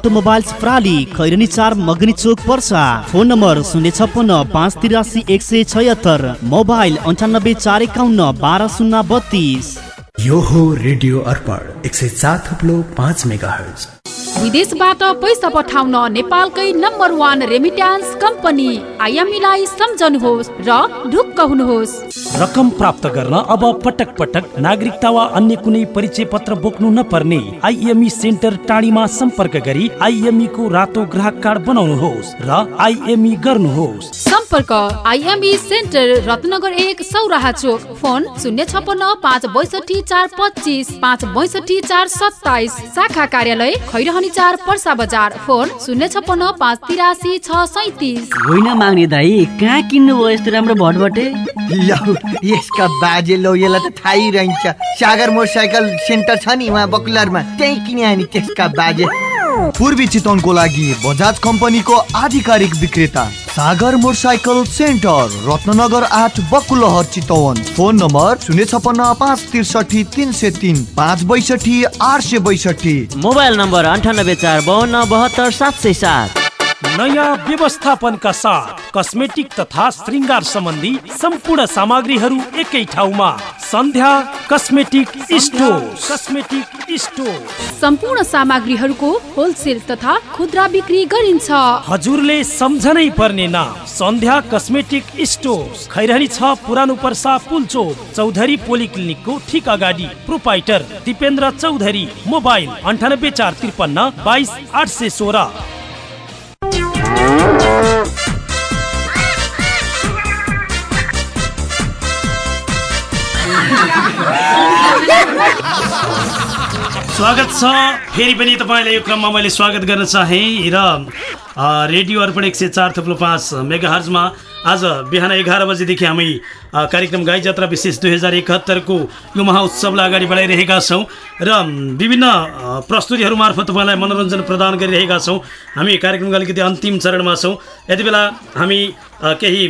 अटोमोबाइल्स प्राली खैरनी चार मगनी चोक पर्सा। फोन नम्बर शून्य छप्पन्न पाँच तिरासी एक सय छयत्तर। मोबाइल अन्ठानब्बे चार एकाउन्न बाह्र शून्य बत्तिस। यो हो रेडियो अर्पण एक सय चार थप्लो पाँच मेगा हर्ज विदेशबाट पैसा पठाउन नेपालकै नम्बर वान रेमिट्यान्स कम्पनी आइएमईलाई सम्झनुहोस् र ढुक्क हुनुहोस्। रकम प्राप्त गर्न अब पटक पटक नागरिकता वा अन्य कुनै परिचय पत्र बोक्नु नपर्ने आइएमई सेन्टर टाढीमा सम्पर्क गरी आइएमई को रातो ग्राहक कार्ड बनाउनुहोस् र आइएमई गर्नुहोस्। सम्पर्क आइएमई सेन्टर रत्नगर एक सौराहा चोक। फोन शून्य छपन्न पाँच बैसठी चार पच्चिस पाँच बैसठी चार सत्ताइस। शाखा कार्यालय खैरहनी चार पर्सा बजार फोन शून्य छपन्न पाँच तिरासी छ सैतिस। होइन माग्ने दाई कहाँ किन्नु भयो यस्तो राम्रो भटभटे? लौ यसका बाजे लौ यसलाई त थाहै रहन्छ। सागर मोटरसाइकल सेन्टर छ नि उहाँ बकुलरमा त्यहीँ किने त्यसका बाजे। पूर्वी चितवनको लागि बजाज कम्पनीको आधिकारिक विक्रेता सागर मोटरसाइकल सेन्टर रत्नगर आठ बकुलहर चितवन। फोन नम्बर शून्य छपन्न पाँच त्रिसठी तिन सय तिन पाँच बैसठी आठ सय बैसठी। मोबाइल नम्बर अन्ठानब्बे चार बाहन्न बहत्तर सात सय सात। नयाँ व्यवस्थापनका साथ कस्मेटिक तथा श्रृङ्गार सम्बन्धी सम्पूर्ण सामग्रीहरू एकै ठाउँमा। Sandhya cosmetic store cosmetic store सम्पूर्ण सामग्रीहरूको होलसेल तथा खुद्रा बिक्री गरिन्छ। हजुरले सम्झनै पर्ने नाम सन्ध्या कस्मेटिक स्टोर खैरहनी छ पुरानो पर्सा पुलचोक चौधरी पोलिक्लिनिकको ठिक अगाडि। प्रोपाइटर दिपेन्द्र चौधरी मोबाइल अन्ठानब्बे चार त्रिपन्न बाइस आठ सय सोह्र। स्वागत छ। फेरि पनि तपाईँलाई यो क्रममा मैले स्वागत गर्न चाहेँ र रेडियो अर्पण एक सय चार थुप्रो पाँच मेगा हर्जमा आज बिहान एघार बजेदेखि हामी कार्यक्रम गाई जात्रा विशेष दुई हजार एकहत्तरको यो महाउत्सवलाई अगाडि बढाइरहेका छौँ र विभिन्न प्रस्तुतिहरू मार्फत तपाईँलाई मनोरञ्जन प्रदान गरिरहेका छौँ। हामी कार्यक्रमको अलिकति अन्तिम चरणमा छौँ। यति बेला हामी केही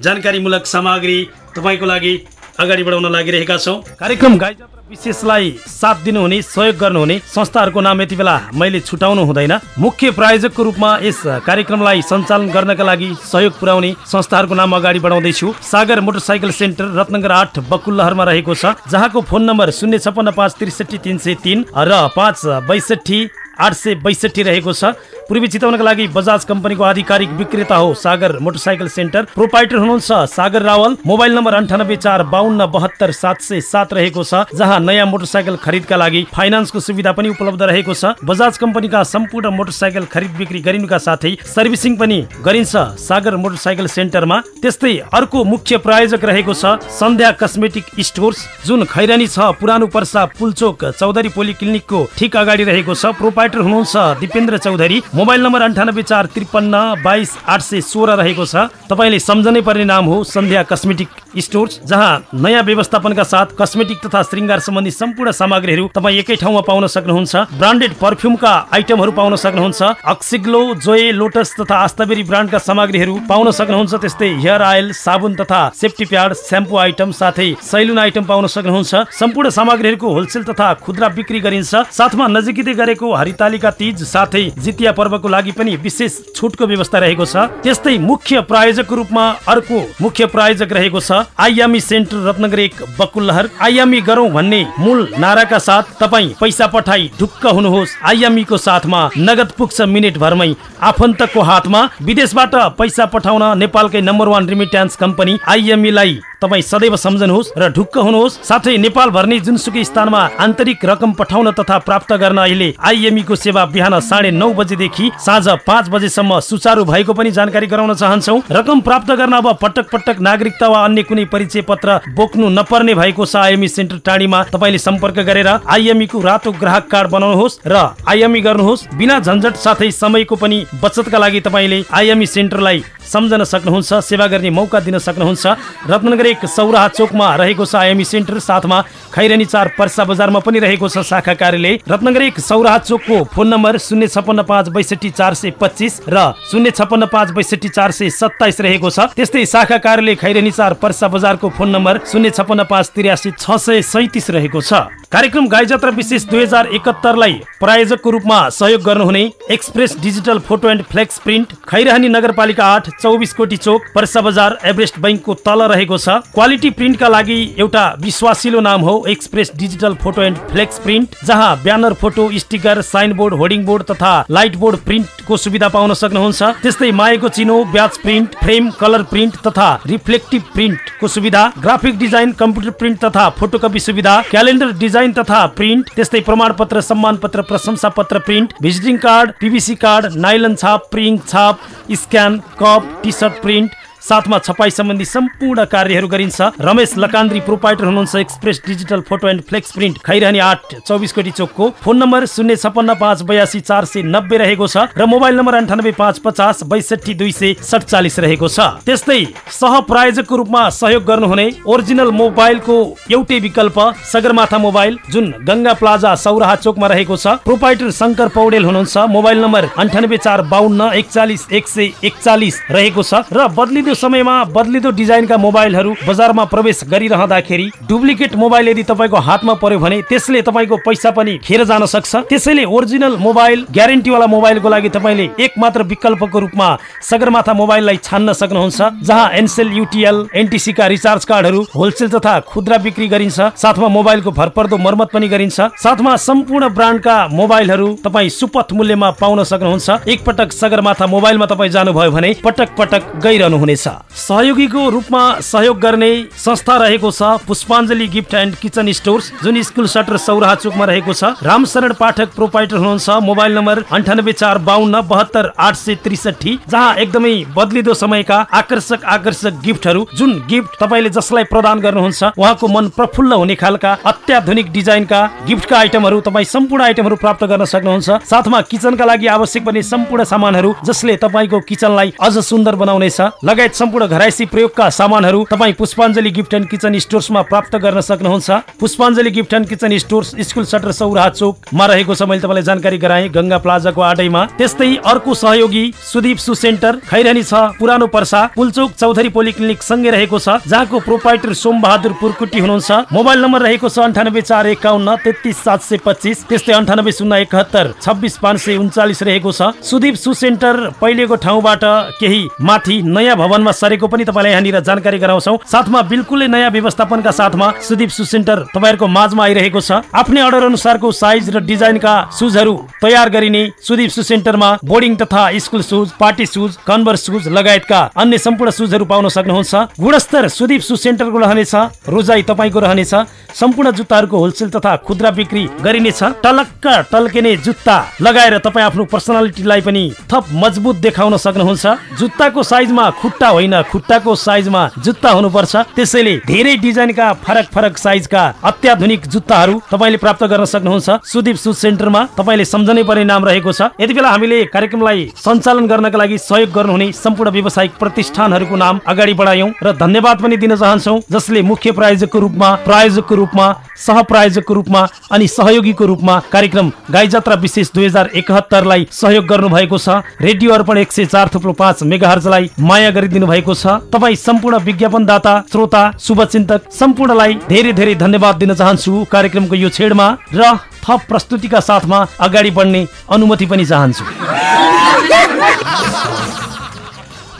जानकारीमूलक सामग्री तपाईँको लागि अगाडि बढाउन लागिरहेका छौँ। कार्यक्रम गाई जात्रा विशेषलाई साथ दिनुहुने सहयोग गर्नुहुने संस्थाहरूको नाम यति बेला मैले छुटाउनु हुँदैन। मुख्य प्रायोजकको रूपमा यस कार्यक्रमलाई सञ्चालन गर्नका लागि सहयोग पुर्याउने संस्थाहरूको नाम अगाडि बढाउँदैछु। सागर मोटरसाइकल सेन्टर रत्नगर आठ बकुल्लहरमा रहेको छ जहाँको फोन नम्बर शून्य छपन्न पाँच त्रिसठी तिन सय तिन र पाँच बैसठी आठ सय बैसठी रहेको छ। पूर्वी चितवनका लागि बजाज कम्पनीको आधिकारिक विक्रेता हो सागर मोटरसाइकल सेन्टर। प्रोपाइटर हुनुहुन्छ सागर रावल। मोबाइल नम्बर अन्ठानब्बे चार बाहन्न बहत्तर सात सय सात रहेको छ जहाँ नयाँ मोटरसाइकल खरिदका लागि फाइनान्सको सुविधा पनि उपलब्ध रहेको छ। बजाज कम्पनीका सम्पूर्ण मोटरसाइकल खरिद बिक्री गरिनुका साथै सर्भिसिङ पनि गरिन्छ सागर मोटरसाइकल सेन्टरमा। त्यस्तै अर्को मुख्य प्रायोजक रहेको छ सन्ध्या कस्मेटिक स्टोर्स जुन खैरानी छ पुरानो पर्सा पुलचोक चौधरी पोलिक्लिनिकको ठिक अगाडि रहेको छ। प्रोपाइटर हुनुहुन्छ दिपेन्द्र चौधरी। मोबाइल नम्बर अन्ठानब्बे चार त्रिपन्न बाइस आठ सय सोह्र रहेको छ। तपाईँले सम्झनै पर्ने नाम हो सन्ध्या कस्मेटिक स्टोर्स जहाँ नयाँ व्यवस्थापनका साथ कस्मेटिक तथा श्रृङ्गार सम्बन्धी सम्पूर्ण सामग्रीहरू तपाईँ एकै ठाउँमा पाउन सक्नुहुन्छ। ब्रान्डेड पर्फ्युमका आइटमहरू पाउन सक्नुहुन्छ। अक्सिग्लो जोए लोटस तथा आस्ताबेरी ब्रान्डका सामग्रीहरू पाउन सक्नुहुन्छ। त्यस्तै हेयर आयल साबुन तथा सेफ्टी प्याड स्याम्पू आइटम साथै सैलुन आइटम पाउन सक्नुहुन्छ। सम्पूर्ण सामग्रीहरूको होलसेल तथा खुद्रा बिक्री गरिन्छ। साथमा नजिकै गरेको हरितालिका तीज साथै जितिया पर्वको लागि पनि विशेष छुटको व्यवस्था रहेको छ। त्यस्तै मुख्य प्रायोजकको रूपमा अर्को मुख्य प्रायोजक रहेको छ आइयामी सेन्टर रत्नगर एक बकुल्लहर। आइयामी गरौँ भन्ने मूल नाराका साथ तपाईँ पैसा पठाई ढुक्क हुनुहोस्। आइयामीको साथमा नगद पुग्छ मिनेट भरमै आफन्तको हातमा विदेशबाट पैसा पठाउन नेपालकै नम्बर वान रिमिट्यान्स कम्पनी आइएमईलाई तपाईँ सदैव सम्झनुहोस् र ढुक्क हुनुहोस्। साथै नेपाल भर्ने जुनसुकै स्थानमा आन्तरिक रकम पठाउन तथा प्राप्त गर्न अहिले आइएमई को सेवा बिहान साढे नौ बजेदेखि साँझ पाँच बजेसम्म सुचारू भएको पनि जानकारी गराउन चाहन्छौ। रकम प्राप्त गर्न अब पटक पटक नागरिकता वा अन्य कुनै परिचय पत्र बोक्नु नपर्ने भएको छ आइएमई सेन्टर टाढीमा। तपाईँले सम्पर्क गरेर आइएमई को रातो ग्राहक कार्ड बनाउनुहोस् र आइएमई गर्नुहोस्। बिना झन्झट साथै समयको पनि बचतका लागि तपाईँले आइएमई सेन्टरलाई सम्झन सक्नुहुन्छ सेवा गर्ने मौका दिन सक्नुहुन्छ। रत्नगर एक सौराहा चोकमा रहेको छ आइएमई सेन्टर। साथमा खैरनी चार पर्सा बजारमा पनि रहेको छ शाखा कार्यालय। रत्नगर एक सौराहा चोकको फोन नम्बर शून्य छपन्न पाँच बैसठी चार सय पच्चिस र शून्य छपन्न पाँच बैसठी चार सय सत्ताइस रहेको छ। त्यस्तै शाखा कार्यालय खैरनी चार पर्सा बजारको फोन नम्बर शून्य छपन्न पाँच तिरासी छ सय सैतिस रहेको छ। कार्यक्रम गाई जात्रा विशेष दुई हजार एकहत्तरलाई प्रायोजकको रूपमा सहयोग गर्नुहुने express digital photo and flex print Khairahani नगरपालिका आठ चौबिस कोटी चोक पर्सा बजार एभरेस्ट बैङ्कको तल रहेको छ। क्वालिटी प्रिन्टका लागि एउटा विश्वासिलो नाम हो express digital photo and flex print जहाँ banner photo sticker sign board hoarding board तथा लाइट बोर्ड प्रिन्टको सुविधा पाउन सक्नुहुन्छ। त्यस्तै माएको चिनो badge print frame colour print तथा रिफ्लेक्टिभ प्रिन्टको सुविधा ग्राफिक डिजाइन कम्प्युटर प्रिन्ट तथा फोटोकपी सुविधा क्यालेन्डर डिजाइन तथा प्रिन्ट त्यस्तै प्रमाण पत्र सम्मान पत्र प्रशंसा पत्र print visiting card PVC card nylon छाप प्रिङ छाप scan cup T shirt print साथमा छपाई सम्बन्धी सम्पूर्ण कार्यहरू गरिन्छ। रमेश लकान्द्री प्रोपाइटर हुनुहुन्छ express digital photo and flex print. Khairani आठ चौबिस कोटी चोकको। फोन नम्बर शून्य छपन्न पाँच बयासी चार सय नब्बे रहेको छ र मोबाइल नम्बर अन्ठानब्बे पाँच पचास बैसठी दुई सय सडचालिस रहेको छ। त्यस्तै सह प्रायोजकको रूपमा सहयोग गर्नुहुने ओरिजिनल मोबाइलको एउटै विकल्प सगरमाथा मोबाइल जुन गङ्गा प्लाजा सौराहा चोकमा रहेको छ। प्रोपाइटर शङ्कर पौडेल हुनुहुन्छ। मोबाइल नम्बर अन्ठानब्बे चार बाहन्न एकचालिस एक सय एकचालिस रहेको छ र बदलिँदो समयमा बदलिँदो डिजाइनका मोबाइलहरू बजारमा प्रवेश गरिरहँदाखेरि डुप्लिकेट मोबाइल यदि तपाईँको हातमा पर्यो भने त्यसले तपाईँको पैसा पनि खेर जान सक्छ। त्यसैले ओरिजिनल मोबाइल ग्यारेन्टीवाला मोबाइलको लागि तपाईँले एक मात्र विकल्पको रूपमा सगरमाथा मोबाइललाई छान्न सक्नुहुन्छ जहाँ एनसेल युटिएल एनटिसीका रिचार्ज कार्डहरू होलसेल तथा खुद्रा बिक्री गरिन्छ। साथमा मोबाइलको भरपर्दो मर्मत पनि गरिन्छ। साथमा सम्पूर्ण ब्रान्डका मोबाइलहरू तपाईँ सुपथ मूल्यमा पाउन सक्नुहुन्छ। एकपटक सगरमाथा मोबाइलमा तपाईँ जानुभयो भने पटक पटक गइरहनु हुनेछ सहयोगीको रूपमा सहयोग गर्ने संस्था रहेको छ Pushpanjali gift and kitchen stores जुन स्कुल सटर सौराहा चोकमा रहेको छ। रामशरण पाठक प्रोपाइटर हुनुहुन्छ मोबाइल नम्बर अन्ठानब्बे चार बाहन्न बहत्तर आठ सय त्रिसठी जहाँ एकदमै बदलिदो समयका आकर्षक आकर्षक गिफ्टहरू जुन गिफ्ट तपाईँले जसलाई प्रदान गर्नुहुन्छ उहाँको मन प्रफुल्ल हुने खालका अत्याधुनिक डिजाइनका गिफ्टका आइटमहरू तपाईँ सम्पूर्ण आइटमहरू प्राप्त गर्न सक्नुहुन्छ। साथमा किचनका लागि आवश्यक पर्ने सम्पूर्ण सामानहरू जसले तपाईँको किचनलाई अझ सुन्दर बनाउनेछ। लगायत सम्पूर्ण घराइसी प्रयोगका सामानहरू तपाईँ पुष्पाञ्जली गिफ्ट एन्ड किचन स्टोर्समा प्राप्त गर्न सक्नुहुन्छ। Pushpanjali gift and kitchen stores school shutter Sauraha चोकमा रहेको छ मैले तपाईँलाई जानकारी गराएँ गङ्गा प्लाजाको आडैमा। त्यस्तै अर्को सहयोगी सुदीप सु सेन्टर खैरानी छ पुरानो पर्सा पुलचोक चौधरी पोलिक्लिनिक सँगै रहेको छ जहाँको प्रोपाइटर सोम बहादुर पुरकुटी हुनुहुन्छ। मोबाइल नम्बर रहेको छ अन्ठानब्बे चार एकाउन्न तेत्तिस सात सय पच्चिस। त्यस्तै अन्ठानब्बे शून्य एकहत्तर छब्बिस पाँच सय उन्चालिस रहेको छ। सुदीप सु सेन्टर पहिलेको ठाउँबाट केही माथि नयाँ भवनमा सरेको पनि तपाईँलाई यहाँनिर जानकारी गराउँछौ। साथमा बिल्कुलै नयाँ व्यवस्थापनका साथमा सुदीप सु सेन्टर तपाईँहरूको माझमा आइरहेको छ। आफ्नै अर्डर अनुसारको साइज र डिजाइनका सुजहरू तयार गरिने सुदीप सु सेन्टरमा बोर्डिङ तथा school shoes party shoes converse shoes लगायतका अन्य सम्पूर्ण सुजहरू पाउन सक्नुहुन्छ। गुणस्तर सुदीप सु सेन्टरको रहनेछ रोजाई तपाईँको रहनेछ सम्पूर्ण जुत्ताहरूको होलसेल तथा खुद्रा बिक्री गरिनेछ। टलक्क टल्किने जुत्ता लगाएर तपाईँ आफ्नो पर्सनालिटीलाई पनि थप मजबुत देखाउन सक्नुहुन्छ। जुत्ताको साइजमा खुट्टा होइन खुट्टाको साइजमा जुत्ता हुनुपर्छ। त्यसैले धेरै डिजाइनका फरक फरक साइजका अत्याधुनिक जुत्ताहरू तपाईँले प्राप्त गर्न सक्नुहुन्छ। सुदीप सुज सेन्टरमा तपाईँले सम्झनै पर्ने नाम रहेको छ। यति बेला हामीले कार्यक्रमलाई सञ्चालन गर्नका लागि सहयोग गर्नुहुने सम्पूर्ण व्यावसायिक प्रतिष्ठानहरूको नाम अगाडि बढायौँ र धन्यवाद पनि दिन चाहन्छौ जसले मुख्य प्रायोजकको रूपमा प्रायोजकको रूपमा सह प्रायोजकको रूपमा अनि सहयोगीको रूपमा कार्यक्रम गाई जात्रा विशेष दुई हजार एकहत्तरलाई सहयोग गर्नु भएको छ। रेडियो अर्पण एक सय चार थुप्रो पाँच मेगाहर्जलाई माया गरिदिनु भएको छ। तपाईँ सम्पूर्ण विज्ञापनदाता श्रोता शुभचिन्तक सम्पूर्णलाई धेरै धेरै धन्यवाद दिन चाहन्छु कार्यक्रमको यो छेडमा र थप प्रस्तुतिका साथमा अगाडि बढ्ने अनुमति पनि चाहन्छु।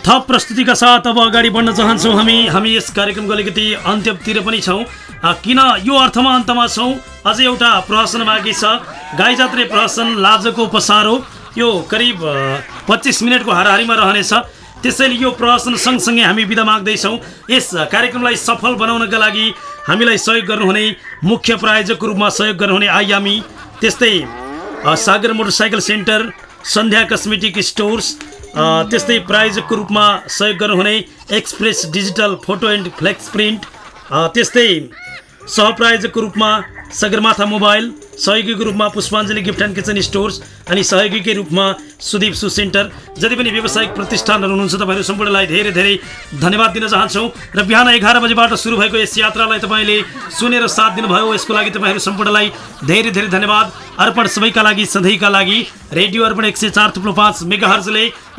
थप प्रस्तुतिका साथ अब अगाडि बढ्न चाहन्छौँ हामी। हामी यस कार्यक्रमको अलिकति अन्त्यतिर पनि छौँ। किन यो अर्थमा अन्तमा छौँ? अझै एउटा प्रहसन बाँकी छ। गाई जात्रे प्रहसन लाजको पसारो यो करिब पच्चिस मिनटको हाराहारीमा रहनेछ। त्यसैले यो प्रहसन सँगसँगै हामी बिदा माग्दैछौँ। यस कार्यक्रमलाई सफल बनाउनका लागि हामीलाई सहयोग गर्नुहुने मुख्य प्रायोजकको रूपमा सहयोग गर्नुहुने आयामी त्यस्तै Sagar motorcycle centre Sandhya cosmetic stores त्यस्तै प्रायोजकको रूपमा सहयोग गर्नुहुने express digital photo and flex print त्यस्तै सहप्रायोजकको रूपमा सगरमाथा मोबाइल सहयोगीको रूपमा Pushpanjali gift and kitchen stores अनि सहयोगीकै रूपमा सुदीप सु सेन्टर। जति पनि व्यावसायिक प्रतिष्ठानहरू हुनुहुन्छ तपाईँहरू सम्पूर्णलाई धेरै धेरै धन्यवाद दिन चाहन्छौँ र बिहान एघार बजीबाट सुरु भएको यस यात्रालाई तपाईँले सुनेर साथ दिनुभयो। यसको लागि तपाईँहरू सम्पूर्णलाई धेरै धेरै धन्यवाद। अर्पण सबैका लागि सधैँका लागि रेडियो अर्पण एक सय चार थुप्रो पाँच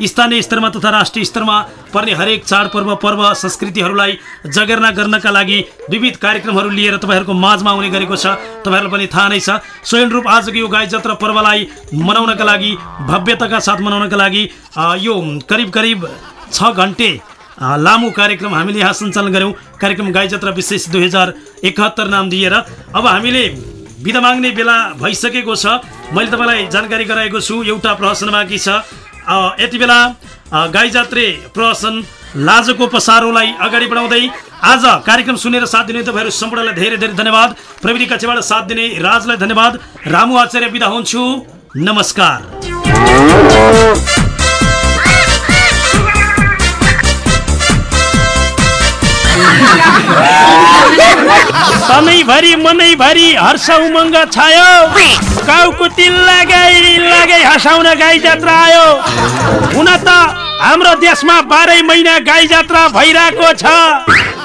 स्थानीय स्तरमा तथा राष्ट्रिय स्तरमा पर्ने हरेक चाडपर्व पर्व संस्कृतिहरूलाई जगेर्ना गर्नका लागि विविध कार्यक्रमहरू लिएर तपाईँहरूको माझमा आउने गरेको छ। तपाईँहरूलाई पनि थाहा नै छ। रूप आजको यो गाई जात्रा पर्वलाई मनाउनका लागि भव्यताका साथ मनाउनका लागि यो करिब करिब छ घन्टे लामो कार्यक्रम हामीले यहाँ सञ्चालन गऱ्यौँ। कार्यक्रम गाई जात्रा विशेष दुई हजार एकहत्तर नाम दिएर। अब हामीले बिदा माग्ने बेला भइसकेको छ। मैले तपाईँलाई जानकारी गराएको छु एउटा प्रहसन बाँकी छ। यति बेला गाई जात्रे प्रहसन लाजको पसारोलाई अगाडि बढाउँदै आज कार्यक्रम सुनेर साथ दिने तपाईँहरू सम्पूर्णलाई धेरै धेरै धन्यवाद। प्रविधि कक्षबाट साथ दिने राजलाई धन्यवाद। रामु आचार्य बिदा हुन्छु। नमस्कार। सधैँभरि मनैभरि हर्ष उमङ्ग छायो। गाउँको तिल लगाई लगाई हँसाउन गाई जात्रा आयो। हुन त हाम्रो देशमा बाह्रै महिना गाई जात्रा भइरहेको छ।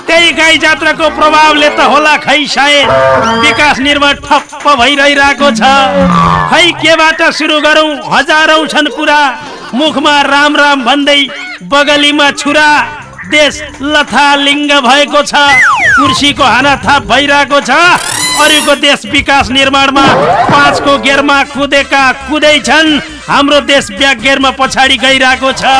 त्यही गाई जात्राको प्रभावले त होला खै सायद विकास निर्माण ठप्प भइरहिरहेको छ। खै केबाट सुरु गरौँ? हजारौँ छन् कुरा मुखमा राम राम भन्दै बगलीमा छुरा। देश लथालिङ्ग भएको छ कुर्सीको हानाथाप भइरहेको छ अरूको देश विकास निर्माणमा पाँचको गेरमा कुदेका कुदै छन् हाम्रो देश ब्याक गेरमा पछाडि गइरहेको छ।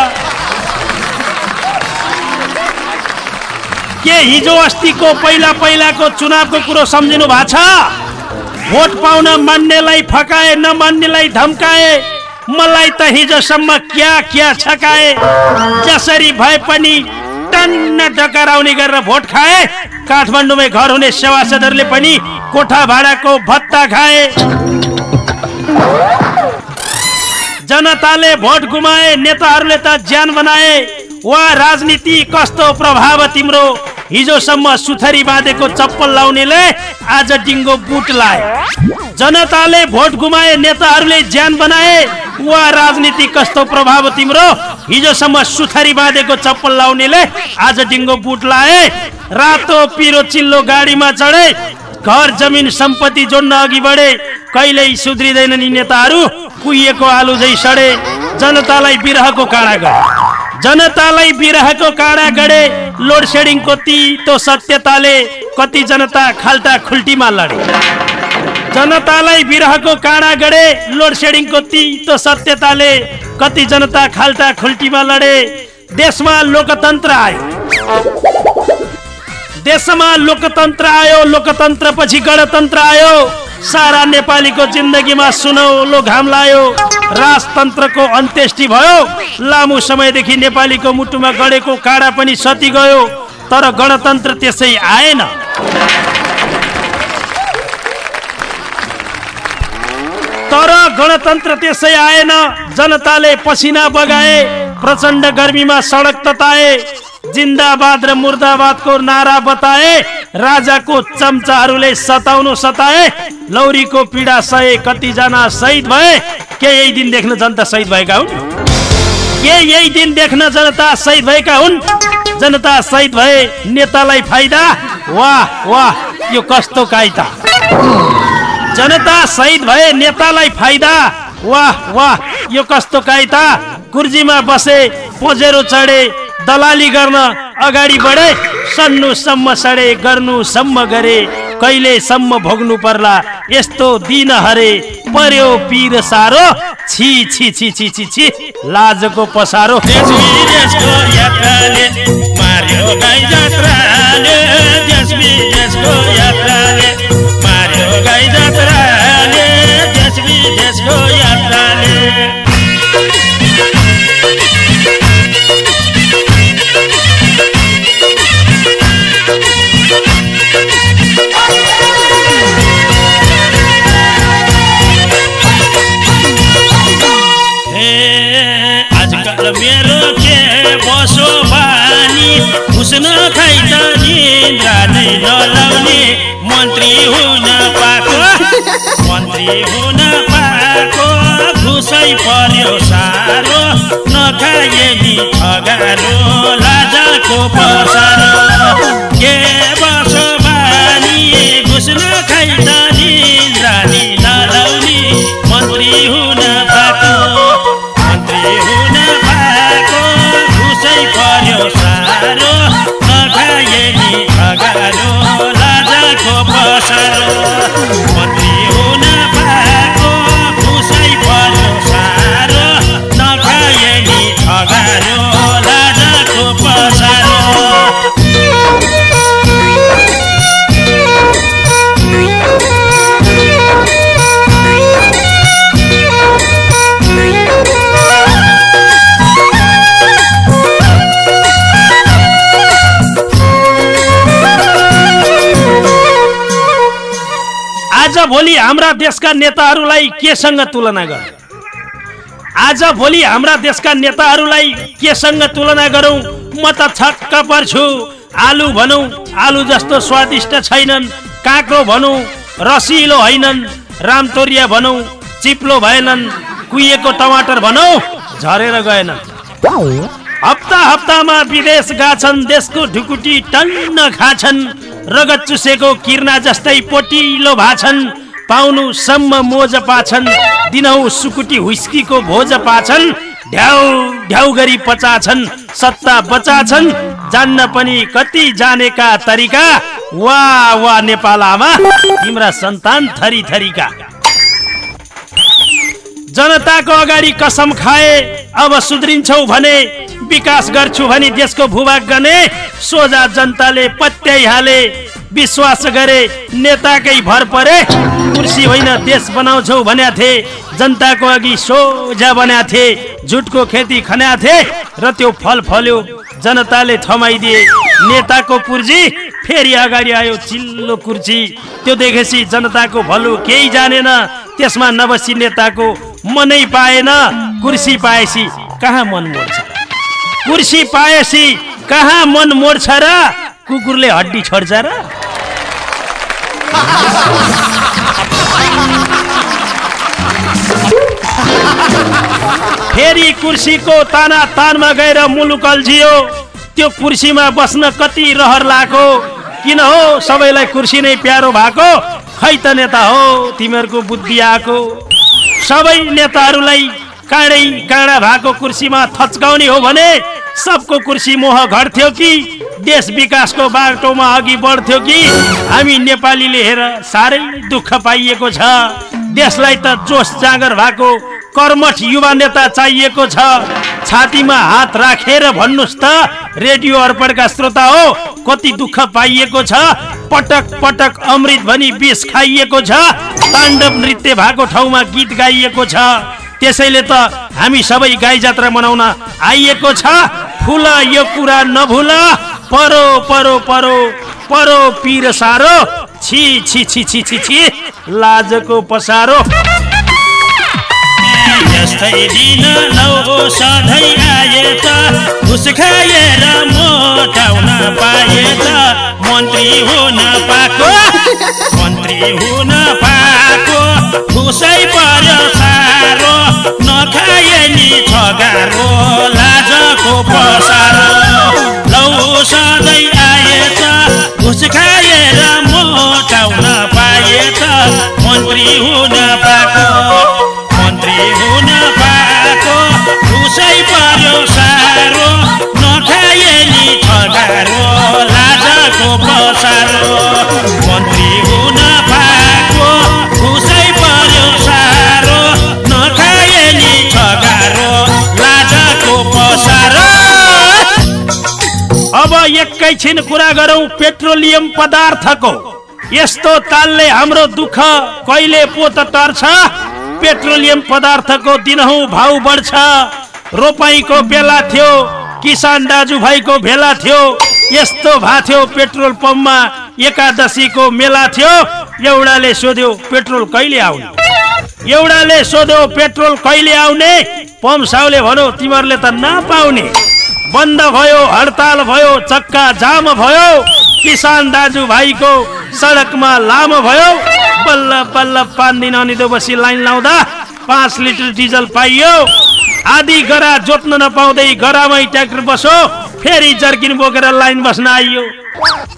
के हिजो अस्तिको पहिला पहिलाको चुनावको कुरो सम्झिनु भएको छ? भोट पाउन मान्नेलाई फकाए नमान्नेलाई धम्काए मलाई त हिजोसम्म क्या क्या छकाए जसरी भए पनि टन्न डकराउने गरेर भोट खाए। काठमाडौँमै घर हुने सभासदहरूले पनि कोठा भाडाको भत्ता खाए। जनताले भोट गुमाए नेताहरूले त ज्यान बनाए। वा राजनीति कस्तो प्रभाव तिम्रो? हिजोसम्म सुथरी बाँधेको चप्पल लाउनेले आज डिङ्गो बुट लाए जनताले भोट गुमाए नेताहरूले ज्यान बनाए। वा राजनीति कस्तो प्रभाव तिम्रो? हिजोसम्म सुथरी बाँधेको चप्पल लाउनेले आज डिङ्गो बुट लाए। रातो पिरो चिल्लो गाडीमा चढे। घर जमिन सम्पत्ति जोड्न अघि बढे। कहिल्यै सुध्रिँदैनन् यी नेताहरू कुहिएको आलु झै सडे। जनतालाई बिरहको काँडा गरे जनतालाई बिरहको काँडा गडे लोड सेडिङको तितो सत्यताले कति जनता खाल्टा खुल्टीमा लडे। जनतालाई बिरहको काँडा गडे लोड सेडिङको तितो सत्यताले कति जनता खाल्टा खुल्टीमा लडे। देशमा लोकतन्त्र आयो। देशमा लोकतन्त्र आयो लोकतन्त्र पछि गणतन्त्र आयो। सारा नेपालीको जिन्दगीमा सुनौलो घाम लायो। राजतन्त्रको अन्त्येष्टि भयो। लामो समयदेखि नेपालीको मुटुमा गढेको काँडा पनि सती गयो तर गणतन्त्र त्यसै आएन। तर गणतन्त्र त्यसै आएन। जनताले पसिना बगाए प्रचण्ड गर्मीमा सडक तताए। जिन्दाबाद र मुर्दाबादको नारा बताए राजाको चम्चाहरूले सताउनु सताए लौरीको पीडा सहे कतिजना शहीद भए के यही दिन देख्न जनता शहीद भएका हुन्? के यही दिन देख्न जनता शहीद भएका हुन्? जनता शहीद भए नेतालाई फाइदा? वाह वाह यो कस्तो कायदा? जनता शहीद भए नेतालाई फाइदा? वाह वाह यो कस्तो कायदा? कुर्जीमा बसे पजेरो चढे दलाली गर्न अगाडि बढे सन्नुसम्म सडे गर्नुसम्म गरे। कहिलेसम्म भोग्नु पर्ला यस्तो दिन हरे। पर्यो पिर सारो छि छि छि छि छि छि लाजको पसारो। आजकल मेरो के बसो बानी? उस्न खै त निन्द्रा नै नलाउने मन्त्री हुन पाएको। मन्त्री हुन पाएको घुसै पर्यो सारो नखाए नि ठगारो लाजाको पसारो के एली अगाडो लाजाको पसल पत्री हुन पाएको फुसै पर्यो साह्रो हाम्रा देशका नेताहरूलाई केसँग तुलना गर? आज भोलि हाम्रा देशका नेताहरूलाई केसँग तुलना गरौँ? म त छक्क पर्छु। आलु भनौँ आलु जस्तो स्वादिष्ट छैनन् काँक्रो भनौँ रसिलो होइनन् रामतोरिया भनौँ चिप्लो भएनन् कुहिएको टमाटर भनौँ झरेर गएनन्। हप्ता हप्तामा विदेश गाछन् देशको ढुकुटी टन्न खाछन् रगत चुसेको किर्ना जस्तै पोटिलो भाछन् पाउनु सम्म मोज पाछन्। दिनौ सुकुटी हुस्कीको भोज पाछन्। ढ्याउ ढ्याउ गरी पचाछन् सत्ता बचाछन्। जान्न पनि कति जानेका तरिका। वा वा नेपालमा तिम्रा सन्तान थरी थरीका। जनताको अगाडि कसम खाए अब सुध्रिन्छौ भने विकास गर्छु भनी देशको भूभाग गने सोझा जनताले पत्याइहाले विश्वास गरे नेताकै भर परे। कुर्सी होइन देश बनाउँछौ भन्या थिए जनताको अघि सोझा बन्या थिए झुटको खेती खन्या थिए र त्यो फल फल्यो जनताले थमाइदिए। नेताको पुर्जी फेरि अगाडि आयो चिल्लो कुर्सी त्यो देखेपछि जनताको भलो केही जानेन। त्यसमा नबसी नेताको मनै पाएन। कुर्सी पाएपछि कहाँ मन मोड्छ? कुर्सी पाएपछि कहाँ मन मोड्छ र कुकुरले हड्डी छोड्छ र? फेरि कुर्सीको ताना तानमा गएर मुलुक अल्झियो त्यो कुर्सीमा बस्न कति रहर लाको किन हो? सबैलाई कुर्सी नै प्यारो भएको? खै त नेता हो तिमीहरूको बुद्धि आएको। सबै नेताहरूलाई काँडै काँडा भएको कुर्सीमा थच्काउने हो भने सबको कुर्सी मोह घट्थ्यो कि देश विकासको बाटोमा अघि बढ्थ्यो कि हामी नेपालीले हेर साह्रै दुःख पाइएको छ। देशलाई त जोस जाँगर भएको कर्मठ युवा नेता चाहिएको छ। छातीमा हात राखेर भन्नुहोस् त रेडियो अर्पणका श्रोता हो कति दुःख पाइएको छ? पटक पटक अमृत भनी विष खाइएको छ। ताण्डव नृत्य भएको ठाउँमा गीत गाइएको छ। त्यसैले त हामी सबै गाई जात्रा मनाउन आइएको छ। फुल यो कुरा नभुल। परो परो परो परो पिर सारो। छि छि छि छि छि छि लाजको पसारो। जस्तै दिन लौ सधैँ आए त घुस खाएर मोटाउन पाए त मन्त्री हुन पाएको। मन्त्री हुन पाएको। घुसै पर्यो नखाए नि ठगारो लाजको पसारो। लौ सधैँ आए त घुस खाएर मोटाउन पाए त मन्त्री हुन पाएको मन्त्री हुन पाएको। घुसै पर्यो सारो नखाए नि ठगारो लाजको पसारो। मन्त्री हुन पाएको घुसै एकैछिन कुरा गरौँ पेट्रोलियम पदार्थको। यस्तो तालले हाम्रो दुःख कहिले पो त टर्छ पेट्रोलियम पदार्थको दिनहुँ भाउ बढ्छ। रोपाईको बेला थियो किसान दाजुभाइको भेला थियो। यस्तो भा थियो पेट्रोल पम्पमा एकादशीको मेला थियो। एउटाले सोध्यो पेट्रोल कहिले आउने? एउटाले सोध्यो पेट्रोल कहिले आउने? पम्प साउले भन्यो तिमीहरूले त नपाउने। बन्द भयो हडताल भयो चक्का जाम भयो किसान दाजुभाइको सडकमा लामो भयो बल्ल बल्ल पाँच दिन अनिदो बसी लाइन लाउँदा पाँच लिटर डिजल पाइयो। आधी गरा जोत्न नपाउँदै गरामै ट्र्याक्टर बसो फेरि जर्किन बोकेर लाइन बस्न आइयो।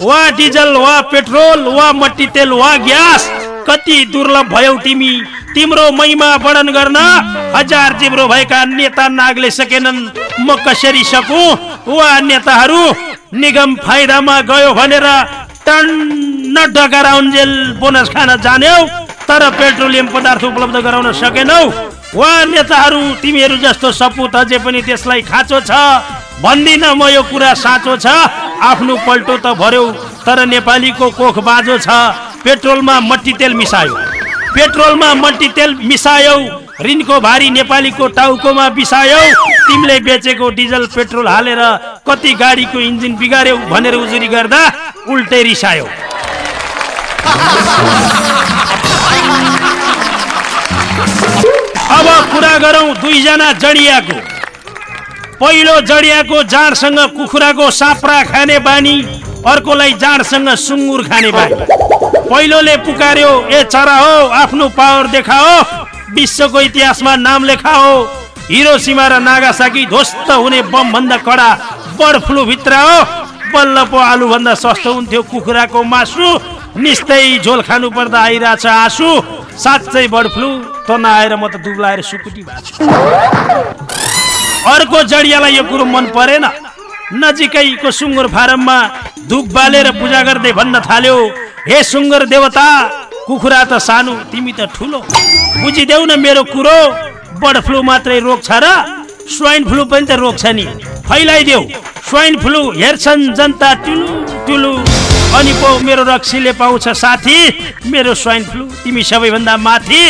वा डिजल वा पेट्रोल वा मट्टी तेल वा ग्यास कति दुर्लभ भयौ तिमी। तिम्रो महिमा वर्णन गर्न हजार जिब्रो भएका नेता नागले सकेनन्। म कसरी सकु? वा नेताहरू निगम फाइदामा गयो भनेर टन्न न डकाराउन्जेल बोनस खान जान्यौ तर पेट्रोलियम पदार्थ उपलब्ध गराउन सकेनौ। वा नेताहरू तिमीहरू जस्तो सपुत अझै पनि त्यसलाई खाँचो छ? भन्दिन म यो कुरा साँचो छ। आफ्नो पल्टो त भर्यौ तर नेपालीको कोख बाँझो छ। पेट्रोलमा मट्टी तेल मिसायो। पेट्रोलमा मट्टी तेल मिसायौ ऋणको भारी नेपालीको टाउकोमा बिसायौ। तिमीले बेचेको डिजल पेट्रोल हालेर कति गाडीको इन्जिन बिगार्यौ भनेर उजुरी गर्दा उल्टै रिसायो। अब कुरा गरौँ दुईजना जडियाको। पहिलो जडियाको जाँडसँग कुखुराको साप्रा खाने बानी अर्कोलाई जाँडसँग सुँगुर खाने बानी। पहिलोले पुकार्यो ए चरा हो आफ्नो पावर देखाओ विश्वको इतिहासमा नाम लेखाओ। हिरोसीमा र नागासाकी ध्वस्त हुने बम भन्दा कडा बर्ड फ्लू भित्र हो। बल्ल पो आलु भन्दा सस्तो हुन्थ्यो कुखुराको मासु। निस्तै झोल खानु पर्दा आइरहेछ आँसु। साँच्चै बर्ड फ्लू त नआएर म त दुब्लाएर सुकुटी भएको छु। अर्को जडियालाई यो कुरो मन परेन। नजिकैको सुँगुर फारममा धुप बालेर पूजा गर्दै भन्न थाल्यो हे सुँगुर देवता कुखुरा त सानो तिमी त ठुलो। बुझिदेऊ न मेरो कुरो। बर्ड फ्लू मात्रै रोग र स्वाइन फ्लू पनि त रोग छ नि। फैलाइदेऊ। स्वाइन फ्लू हेर्छन् जनता टुलु टुलु अनि पो मेरो रक्सीले पाउँछ साथी मेरो स्वाइन फ्लू तिमी सबैभन्दा माथि।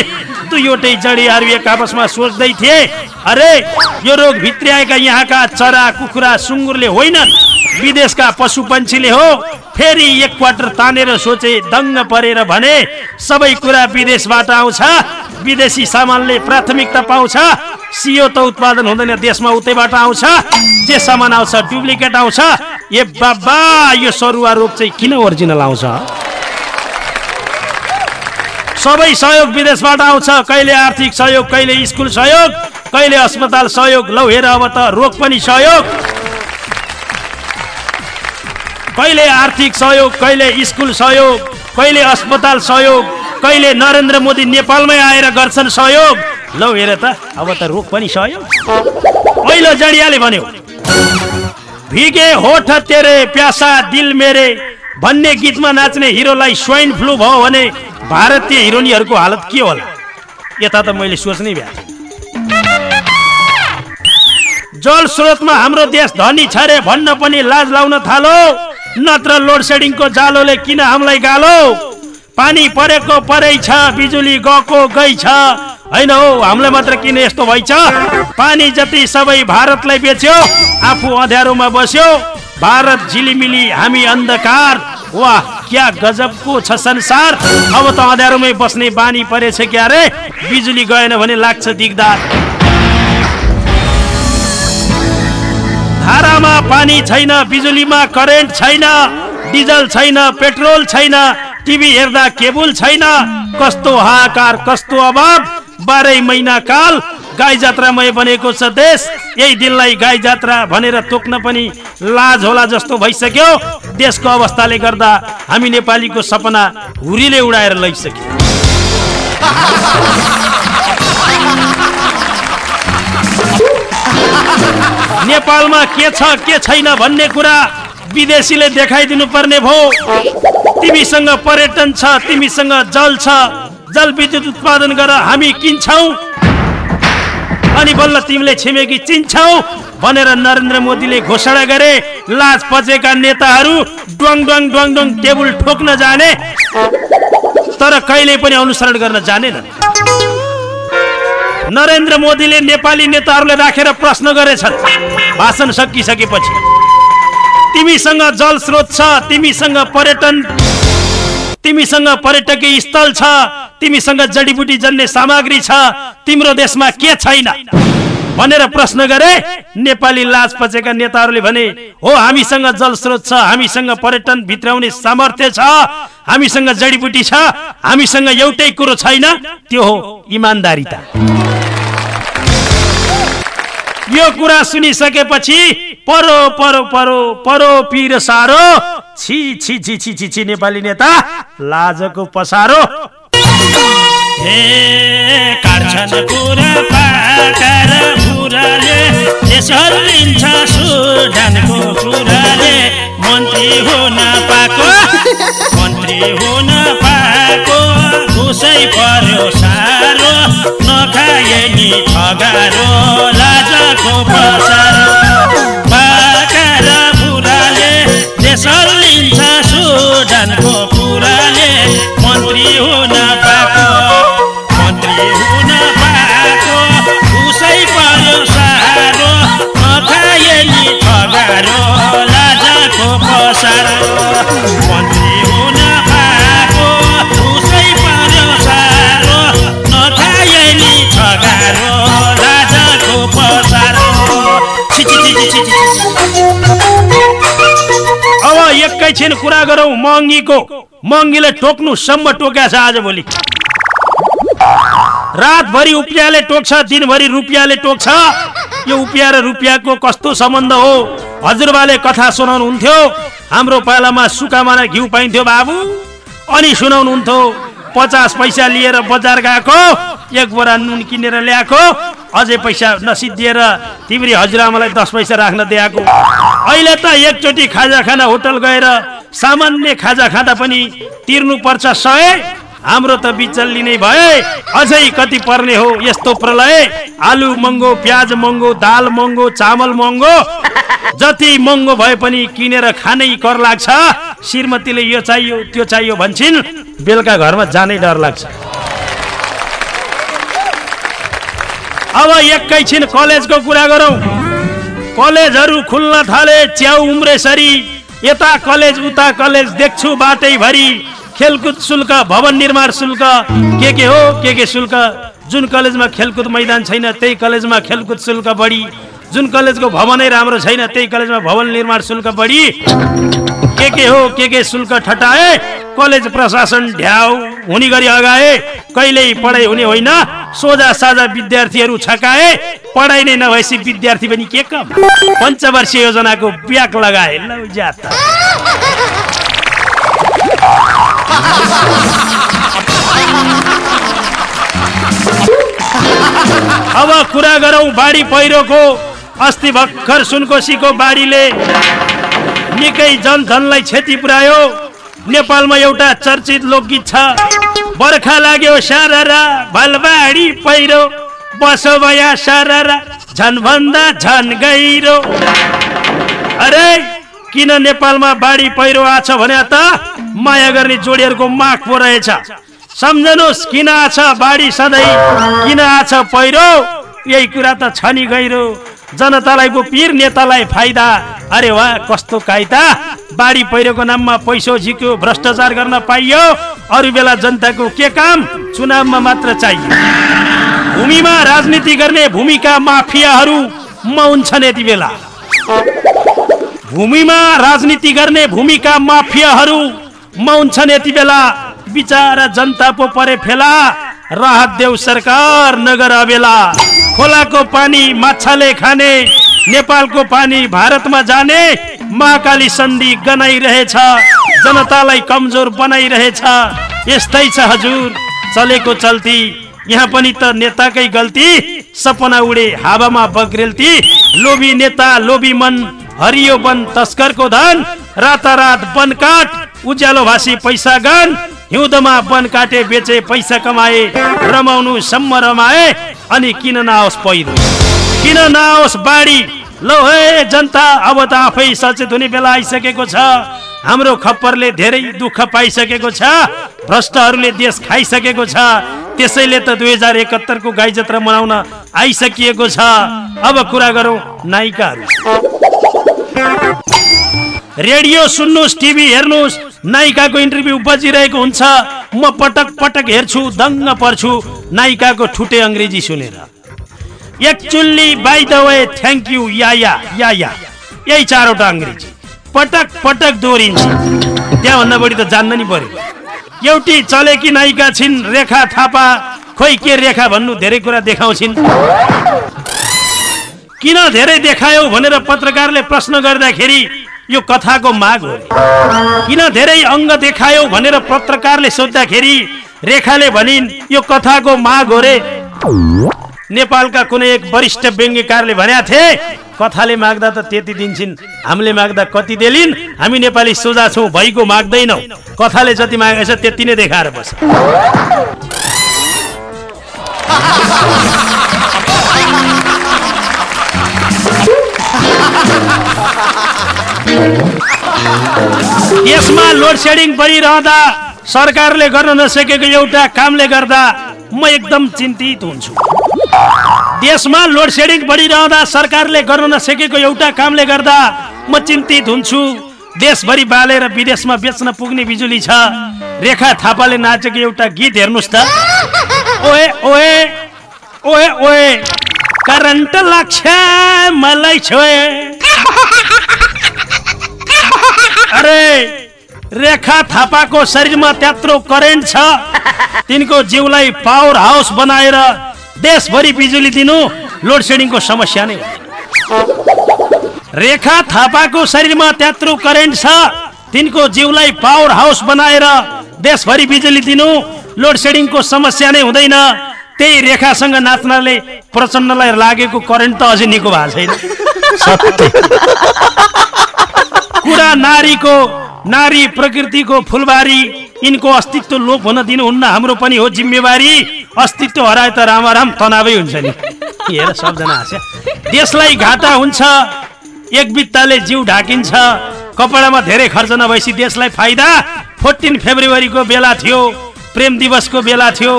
दुईवटै जडीहरू एक आपसमा सोच्दै थिए। अरे यो रोग भित्र्याएका यहाँका चरा कुखुरा सुँगुरले होइनन्। विदेशका पशु पन्छीले हो फेरि एक क्वार्टर तानेर सोचे दङ्ग परेर भने सबै कुरा विदेशबाट आउँछ विदेशी सामानले प्राथमिकता पाउँछ सियो त उत्पादन हुँदैन देशमा उतैबाट आउँछ जे सामान आउँछ डुप्लिकेट आउँछ। ए बाबा यो सरुवा रोग चाहिँ किन ओरिजिनल आउँछ? सबै सहयोग विदेशबाट आउँछ कहिले आर्थिक सहयोग कहिले स्कुल सहयोग कहिले अस्पताल सहयोग लौ हेर अब त रोग पनि सहयोग। कहिले आर्थिक सहयोग कहिले स्कुल सहयोग कहिले अस्पताल सहयोग कहिले नरेन्द्र मोदी नेपालमै आएर गर्छन् सहयोग। लौ हेर त अब त रोग पनि सहयोग। पहिलो जडियाले भन्यो भिगे होठ तेरे प्यासा दिल मेरे भन्ने गीतमा नाच्ने हिरोलाई स्वाइन फ्लू भयो भने भारतीय हिरोइनहरूको हालत के होला? यता त मैले सोच्नै भ्या जल स्रोतमा हाम्रो देश धनी छ रे भन्न पनि लाज लाउन थालो। नत्र लोड सेडिङको जालोले किन हामीलाई गालो? पानी परेको परै छ बिजुली गएको गई छ। होइन हो हामीलाई मात्र किन यस्तो भइछ? पानी जति सबै भारतलाई बेच्यो आफू अँध्यारोमा बस्यो। भारत झिलिमिली हामी अन्धकार। वाह क्या गजबको छ संसार? अब त अँध्यारोमै बस्ने बानी परेछ क्या रे बिजुली गएन भने लाग्छ दिगदार। धारामा पानी छैन बिजुलीमा करेन्ट छैन डिजल छैन पेट्रोल छैन टिभी हेर्दा केबुल छैन। कस्तो हाहाकार कस्तो अभाव। बाह्रै महिना काल गाई जात्रामय बनेको छ देश। यही दिनलाई गाई जात्रा भनेर तोक्न पनि लाज होला जस्तो भइसक्यो। देशको अवस्थाले गर्दा हामी नेपालीको सपना हुरीले उडाएर लैसक्यो। नेपालमा के छ के छैन भन्ने कुरा विदेशीले देखाइदिनु पर्ने भो। तिमीसँग पर्यटन छ तिमीसँग जल छ। जल विद्युत उत्पादन गर हामी किन्छौ। अनि बल्ल तिमीले छिमेकी चिन्छौ भनेर नरेन्द्र मोदीले घोषणा गरे लाज पचेका नेताहरू ड्वाङ ड्वाङ ड्वाङ ड्वाङ टेबुल ठोक्न जाने। तर कहिले पनि अनुसरण गर्न जानेन नरेन्द्र मोदीले नेपाली नेताहरूलाई राखेर प्रश्न गरेछन्। भाषण सकिसकेपछि। तिमीसँग जल स्रोत छ तिमीसँग पर्यटन तिमीसँग पर्यटकीय स्थल छ तिमीसँग जडीबुटी जन्ने सामग्री छ तिम्रो देशमा के छैन? भनेर प्रश्न गरे नेपाली लाज पचेका नेताहरूले भने हो हामीसँग जल स्रोत छ हामीसँग पर्यटन भित्राउने सामर्थ्य छ हामीसँग जडीबुटी छ हामीसँग एउटै कुरो छैन। त्यो हो इमान्दारिता। यो कुरा सुनिसकेपछि परो परो परो परो पिर सारो छि छि छि छि छि छि नेपाली नेता लाजको पसारो। हे काट्छन् कुरा पाकर बुराले देशहरू लिन्छ सुडानको कुराले। मन्त्री हुन पाएको मन्त्री हुन पाएको। उसै पर्यो सारो नखाए नि ठगारो लाजको पसारो पाका र बुढाले देश लिन्छ सुडानको पुराले मन्त्री हुन पाएको मन्त्री हुन पाएको। उसै पर्यो सारो नखाए नि ठगारो लाजको पसारो मन्त्री एकैछिन कुरा गरौँ महँगीको महँगीले टोक्नुसम्म टोक्या छ आजभोलि रातभरि उपियाँले टोक्छ दिनभरि रुपियाँले टोक्छ। यो उपियाँ र रुपियाँको कस्तो सम्बन्ध हो? हजुरबाले कथा सुनाउनुहुन्थ्यो। हाम्रो पालामा सुकामाना घिउ पाइन्थ्यो बाबु। अनि सुनाउनुहुन्थ्यो पचास पैसा लिएर बजार गएको एक बोरा नुन किनेर ल्याएको अझै पैसा नसिद्धिएर तिम्री हजुरआमालाई दस पैसा राख्न दिएको। अहिले त एकचोटि खाजा खाना होटल गएर सामान्य खाजा खाँदा पनि तिर्नु पर्छ सय। हाम्रो त बिचल्ली नै भए। अझै कति पर्ने हो यस्तो प्रलय? आलु महँगो प्याज महँगो दाल महँगो चामल महँगो। जति महँगो भए पनि किनेर खानै कर लाग्छ। श्रीमतीले यो चाहियो त्यो चाहियो भन्छन्। बेलुका घरमा जानै डर लाग्छ। अब एकैछिन कलेजको कुरा गरौँ। कलेजहरू खुल्न थाले च्याउ उम्रेसरी यता कलेज उता कलेज देख्छु बाटैभरि खेलकुद शुल्क भवन निर्माण शुल्क के के हो के के शुल्क। जुन कलेजमा खेलकुद मैदान छैन त्यही कलेजमा खेलकुद शुल्क बढी। जुन कलेजको भवनै राम्रो छैन त्यही कलेजमा भवन निर्माण शुल्क बढी। के के हो के के शुल्क ठटाए कलेज प्रशासन ढ्याउ हुने गरी अगाए कहिल्यै पढाइ हुने होइन सोझा साझा विद्यार्थीहरू छकाए पढाइ नै नभएपछि विद्यार्थी पनि के कम? पञ्चवर्षीय योजनाको ब्याक लगाए अब कुरा गरौँ बाढी पहिरोको अस्ति भर्खर सुनकोसीको बाढीले निकै जनधनलाई क्षति पुर्यायो। नेपालमा एउटा चर्चित लोकगीत छ बर्खा लाग्यो सारा भलबाडी पहिरो बसो भया सारा झन भन्दा झन गहिरो। अरे किन नेपालमा बाढी पहिरो आछ भने त माया गर्ने जोडीहरूको माग पो रहेछ। सम्झनुहोस् किन आछ बाढी सधैँ किन आछ पहिरो? यही कुरा त छ नि गहिरो। जनतालाई पो पिर नेतालाई फाइदा। अरे वाह कस्तो कायदा? बाढी पहिरोको नाममा पैसो झिक्यो भ्रष्टाचार गर्न पाइयो। अरू बेला जनताको के काम? चुनावमा मात्र चाहियो। भूमिमा राजनीति गर्ने भूमिका माफियाहरू म हुन्छन् यति बेला। भूमिमा राजनीति गर्ने भूमिका माफियाहरू म हुन्छन् यति बेला। बिचारा जनता पो परे फेला राहत देऊ सरकार नगर अबेला। खोलाको पानी माछाले खाने नेपालको पानी भारतमा जाने महाकाली सन्धि गनाइरहेछ जनतालाई कमजोर बनाइरहेछ। यस्तै छ हजुर चलेको चल्ती। यहाँ पनि त नेताकै गल्ती सपना उडे हावामा बग्रेल्ती। लोभी नेता लोभी मन हरियो वन तस्करको धन रातारात वन काट उज्यालो भाषी पैसा गन। हिउँदमा वन काटे बेचे पैसा कमाए रमाउनु सम्म रमाए। अनि किन नआओस् पहिरो किन नआओस् बाढी? लो हे जनता अब त आफै सचेत हुने बेला आइसकेको छ। हाम्रो खप्परले धेरै दुःख पाइसकेको छ। भ्रष्टहरूले देश खाइसकेको छ। त्यसैले त दुई हजार एकहत्तरको गाई जात्रा मनाउन आइसकिएको छ। अब कुरा गरौँ नायिकाहरू। रेडियो सुन्नुहोस् टिभी हेर्नुहोस् नायिकाको इन्टरभ्यू बजिरहेको हुन्छ। म पटक पटक हेर्छु दङ्ग पर्छु नायिकाको ठुटे अङ्ग्रेजी सुनेर। Actually by the way thank you yeah yeah yeah yeah. यही चारवटा अङ्ग्रेजी। पटक पटक दोहोरिन्छ। त्यहाँभन्दा बढी त जान्न नि पर्यो। एउटी चलेकी नायिका छिन् रेखा थापा। खोइ के रेखा भन्नु धेरै कुरा देखाउँछिन्। किन धेरै देखायौ भनेर पत्रकारले प्रश्न गर्दाखेरि यो कथाको माग हो। किन धेरै अङ्ग देखायौ भनेर पत्रकारले सोद्धाखेरि रेखाले भनिन् यो कथाको माग हो रे। नेपालका कुनै एक वरिष्ठ व्यङ्ग्यकारले भनेका थिए कथाले माग्दा त त्यति दिन्छन् हामीले माग्दा कति देलिन् हामी नेपाली सोझा छौँ भइको माग्दैनौ। कथाले जति मागेको छ त्यति नै देखाएर बस देशमा लोड सेडिङ परिरहँदा सरकारले गर्न नसकेको एउटा कामले गर्दा म एकदम चिन्तित हुन्छु। देशमा लोड सेडिङ बढिरहँदा सरकारले गर्न नसकेको एउटा कामले गर्दा म चिन्तित हुन्छु। देशभरि बालेर विदेशमा बेच्न पुग्ने बिजुली छ। रेखा थापाले नाचेको एउटा गीत हेर्नुहोस् त। ओए ओए ओए ओए करन्ट लाग्छ मलाई छोए। अरे रेखा थापाको शरीरमा त्यत्रो करेन्ट छ। तिनको जिउलाई पावर हाउस बनाएर देशभरि बिजुली दिनु लोड सेडिङको समस्या नै हो। रेखा थापाको शरीरमा त्यत्रो करेन्ट छ तिनको जिउलाई पावर हाउस बनाएर देशभरि बिजुली दिनु लोड सेडिङको समस्या नै हुँदैन। त्यही रेखासँग नाच्नाले प्रचण्डलाई लागेको करेन्ट त अझै निको भएको छैन। कुरा नारीको नारी प्रकृतिको फुलबारी यिनको अस्तित्व लोप हुन दिनुहुन्न हाम्रो पनि हो जिम्मेवारी। अस्तित्व हराए त रामाराम तनावै हुन्छ नि। हेर सबजना हाँस्या। देशलाई घाटा हुन्छ एक बित्ताले जिउ ढाकिन्छ। कपडामा धेरै खर्च नभएपछि देशलाई फाइदा। फोर्टिन फेब्रुअरीको बेला थियो प्रेम दिवसको बेला थियो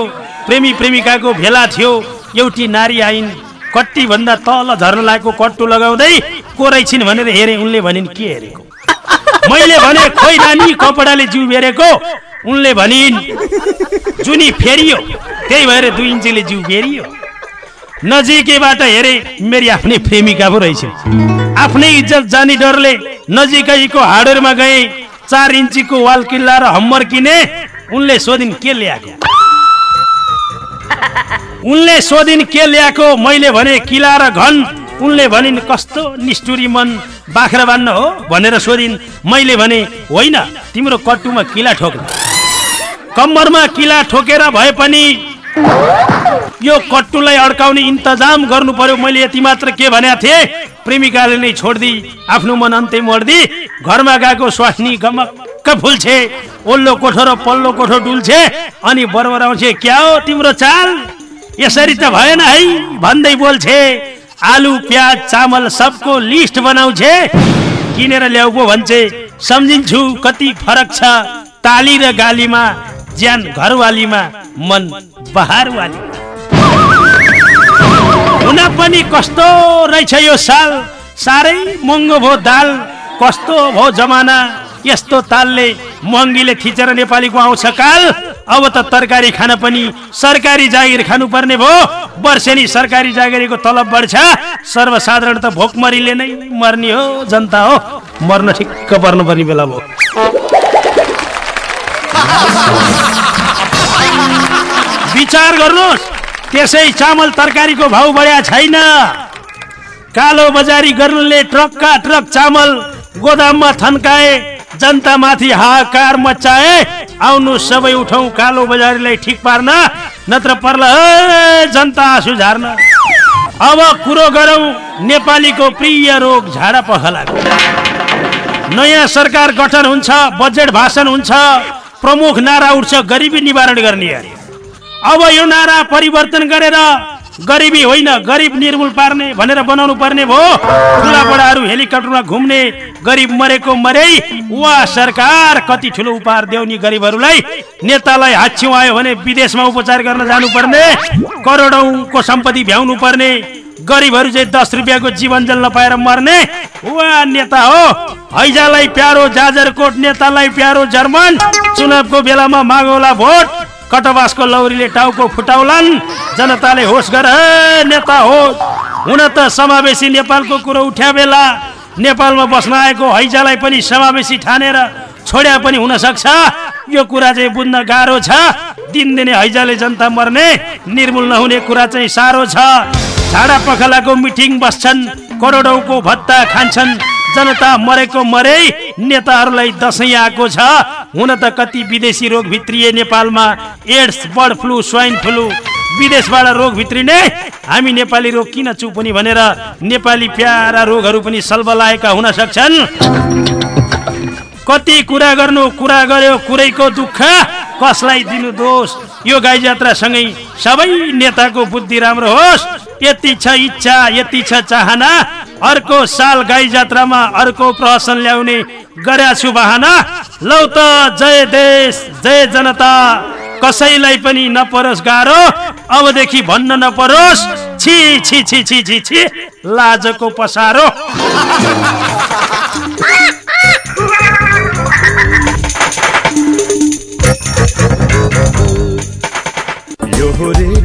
प्रेमी प्रेमिकाको भेला थियो। एउटी नारी आइन् कट्टी भन्दा तल झर्न लागेको कट्टु लगाउँदै कोरै छिन् भनेर हेरे। उनले भनिन् के हेरेको? मैले भने खोइ नानी कपडाले जिउ बेरेको? उनले भनिन् जुनी फेरियो त्यही भएर दुई इन्चीले जिउ बेरियो। नजिकैबाट हेरे मेरी आफ्नै प्रेमिका पो रहेछ। आफ्नै इज्जत जाने डरले नजिकैको हाडरमा गए चार इन्चीको वाल किल्ला र हम्मर किने उनले सोधिन् के ल्याएको? उनले सोधिन् के ल्याएको? मैले भने किला र घन उनले भनिन् कस्तो निष्ठुरी मन बाख्रा बान्न हो? भनेर सोधिन् मैले भने होइन तिम्रो कट्टुमा किला ठोक्न कम्मरमा किला ठोकेर भए पनि यो कट्टुलाई अड्काउने इन्तजाम गर्नु पर्यो। मैले यति मात्र के भनेको थिएँ? प्रेमिकाले नै छोडिदिई आफ्नो मन अन्त्य मर्दी घरमा गएको स्वास्नी गमक्क फुल्छे ओल्लो कोठो र पल्लो कोठो डुल्छे अनि बरबराउँछे क्या हो तिम्रो चाल? यसरी त भएन है? भन्दै बोल्छे। आलु प्याज चामल सबको लिस्ट बनाउँछे किनेर ल्याउ पो भन्छे सम्झिन्छु कति फरक छ। ताली र गालीमा ज्यान घरवालीमा मन बहारवाली। हुन पनि कस्तो रहेछ यो साल? साह्रै महँगो भयो दाल कस्तो भयो जमाना? यस्तो तालले महँगीले थिचेर नेपालीको आउँछ काल। अब त तरकारी खान पनि सरकारी जागिर खानुपर्ने भयो। वर्षेनी सरकारी जागिरीको तलब बढ्छ। सर्वसाधारण त भोकमरीले नै मर्ने हो जनता हो। मर्न ठिक्क पर्नुपर्ने बेला भयो। विचार गर्नुहोस् त्यसै चामल तरकारीको भाउ बढ्या छैन। कालो बजारी गर्नुले ट्रकका ट्रक चामल गोदाममा थन्काए। जनतामाथि हाहाकार मचाए आउनु सबै उठौँ कालो बजारीलाई ठिक पार्न नत्र पर्ला जनता आँसु झार्न। अब कुरो गरौँ नेपालीको प्रिय रोग झाडा पखलाको नयाँ सरकार गठन हुन्छ बजेट भाषण हुन्छ प्रमुख नारा उठ्छ गरिबी निवारण गर्ने अरे अब यो नारा परिवर्तन गरेर गरिबी होइन गरिब निर्मूल पार्ने भनेर बनाउनु पर्ने भयो ठुला बडाहरू हेलिकप्टरमा घुम्ने गरिब मरेको मरे वा सरकार कति ठुलो उपहार देउने गरिबहरूलाई। नेतालाई हाच्छिउ आयो भने विदेशमा उपचार गर्न जानुपर्ने करोडौँको सम्पत्ति भ्याउनु पर्ने गरिबहरू चाहिँ दस रुपियाँको जीवन जल नपाएर मर्ने। वा नेता हो। हैजालाई प्यारो जाजरकोट नेतालाई प्यारो जर्मन। चुनावको बेलामा मागौला भोट। कटवासको लौरीले टाउको फुटाउलान्। जनताले होस गर "हे, नेता हो। हुन त समावेशी नेपालको कुरो उठ्या बेला नेपालमा बस्न आएको हैजालाई पनि समावेशी ठानेर छोड्या पनि हुन सक्छ। यो कुरा चाहिँ बुझ्न गाह्रो छ। दिनदिनै हैजाले जनता मर्ने निर्मूल नहुने कुरा चाहिँ साह्रो छ। झाडा पखलाको मिटिङ बस्छन् करोडौँको भत्ता खान्छन्। जनता मरेको मरे नेताहरूलाई दसैँ आएको छ। हुन त कति विदेशी रोग भित्रिए नेपालमा। AIDS bird flu swine flu विदेशबाट रोग भित्रिने। हामी नेपाली रोग किन चुपनी भनेर नेपाली प्यारा रोगहरू पनि सल्बलाएका हुन सक्छन्। कति कुरा गर्नु कुरा गर्यो कुरैको दुःख। कसलाई दिनु दोष? यो गाई जात्रासँगै सबै नेताको बुद्धि राम्रो होस्। यति छ इच्छा यति छ चाहना। अर्को साल गाई जात्रामा अर्को प्रहसन ल्याउने गरेका छु बाहना। लौ त जय देश जय जनता। कसैलाई पनि नपरोस् गाह्रो। अबदेखि भन्न नपरोस्। छि छि छि छि छि छि। लाजको पसारो। यो रेडियो अर्पण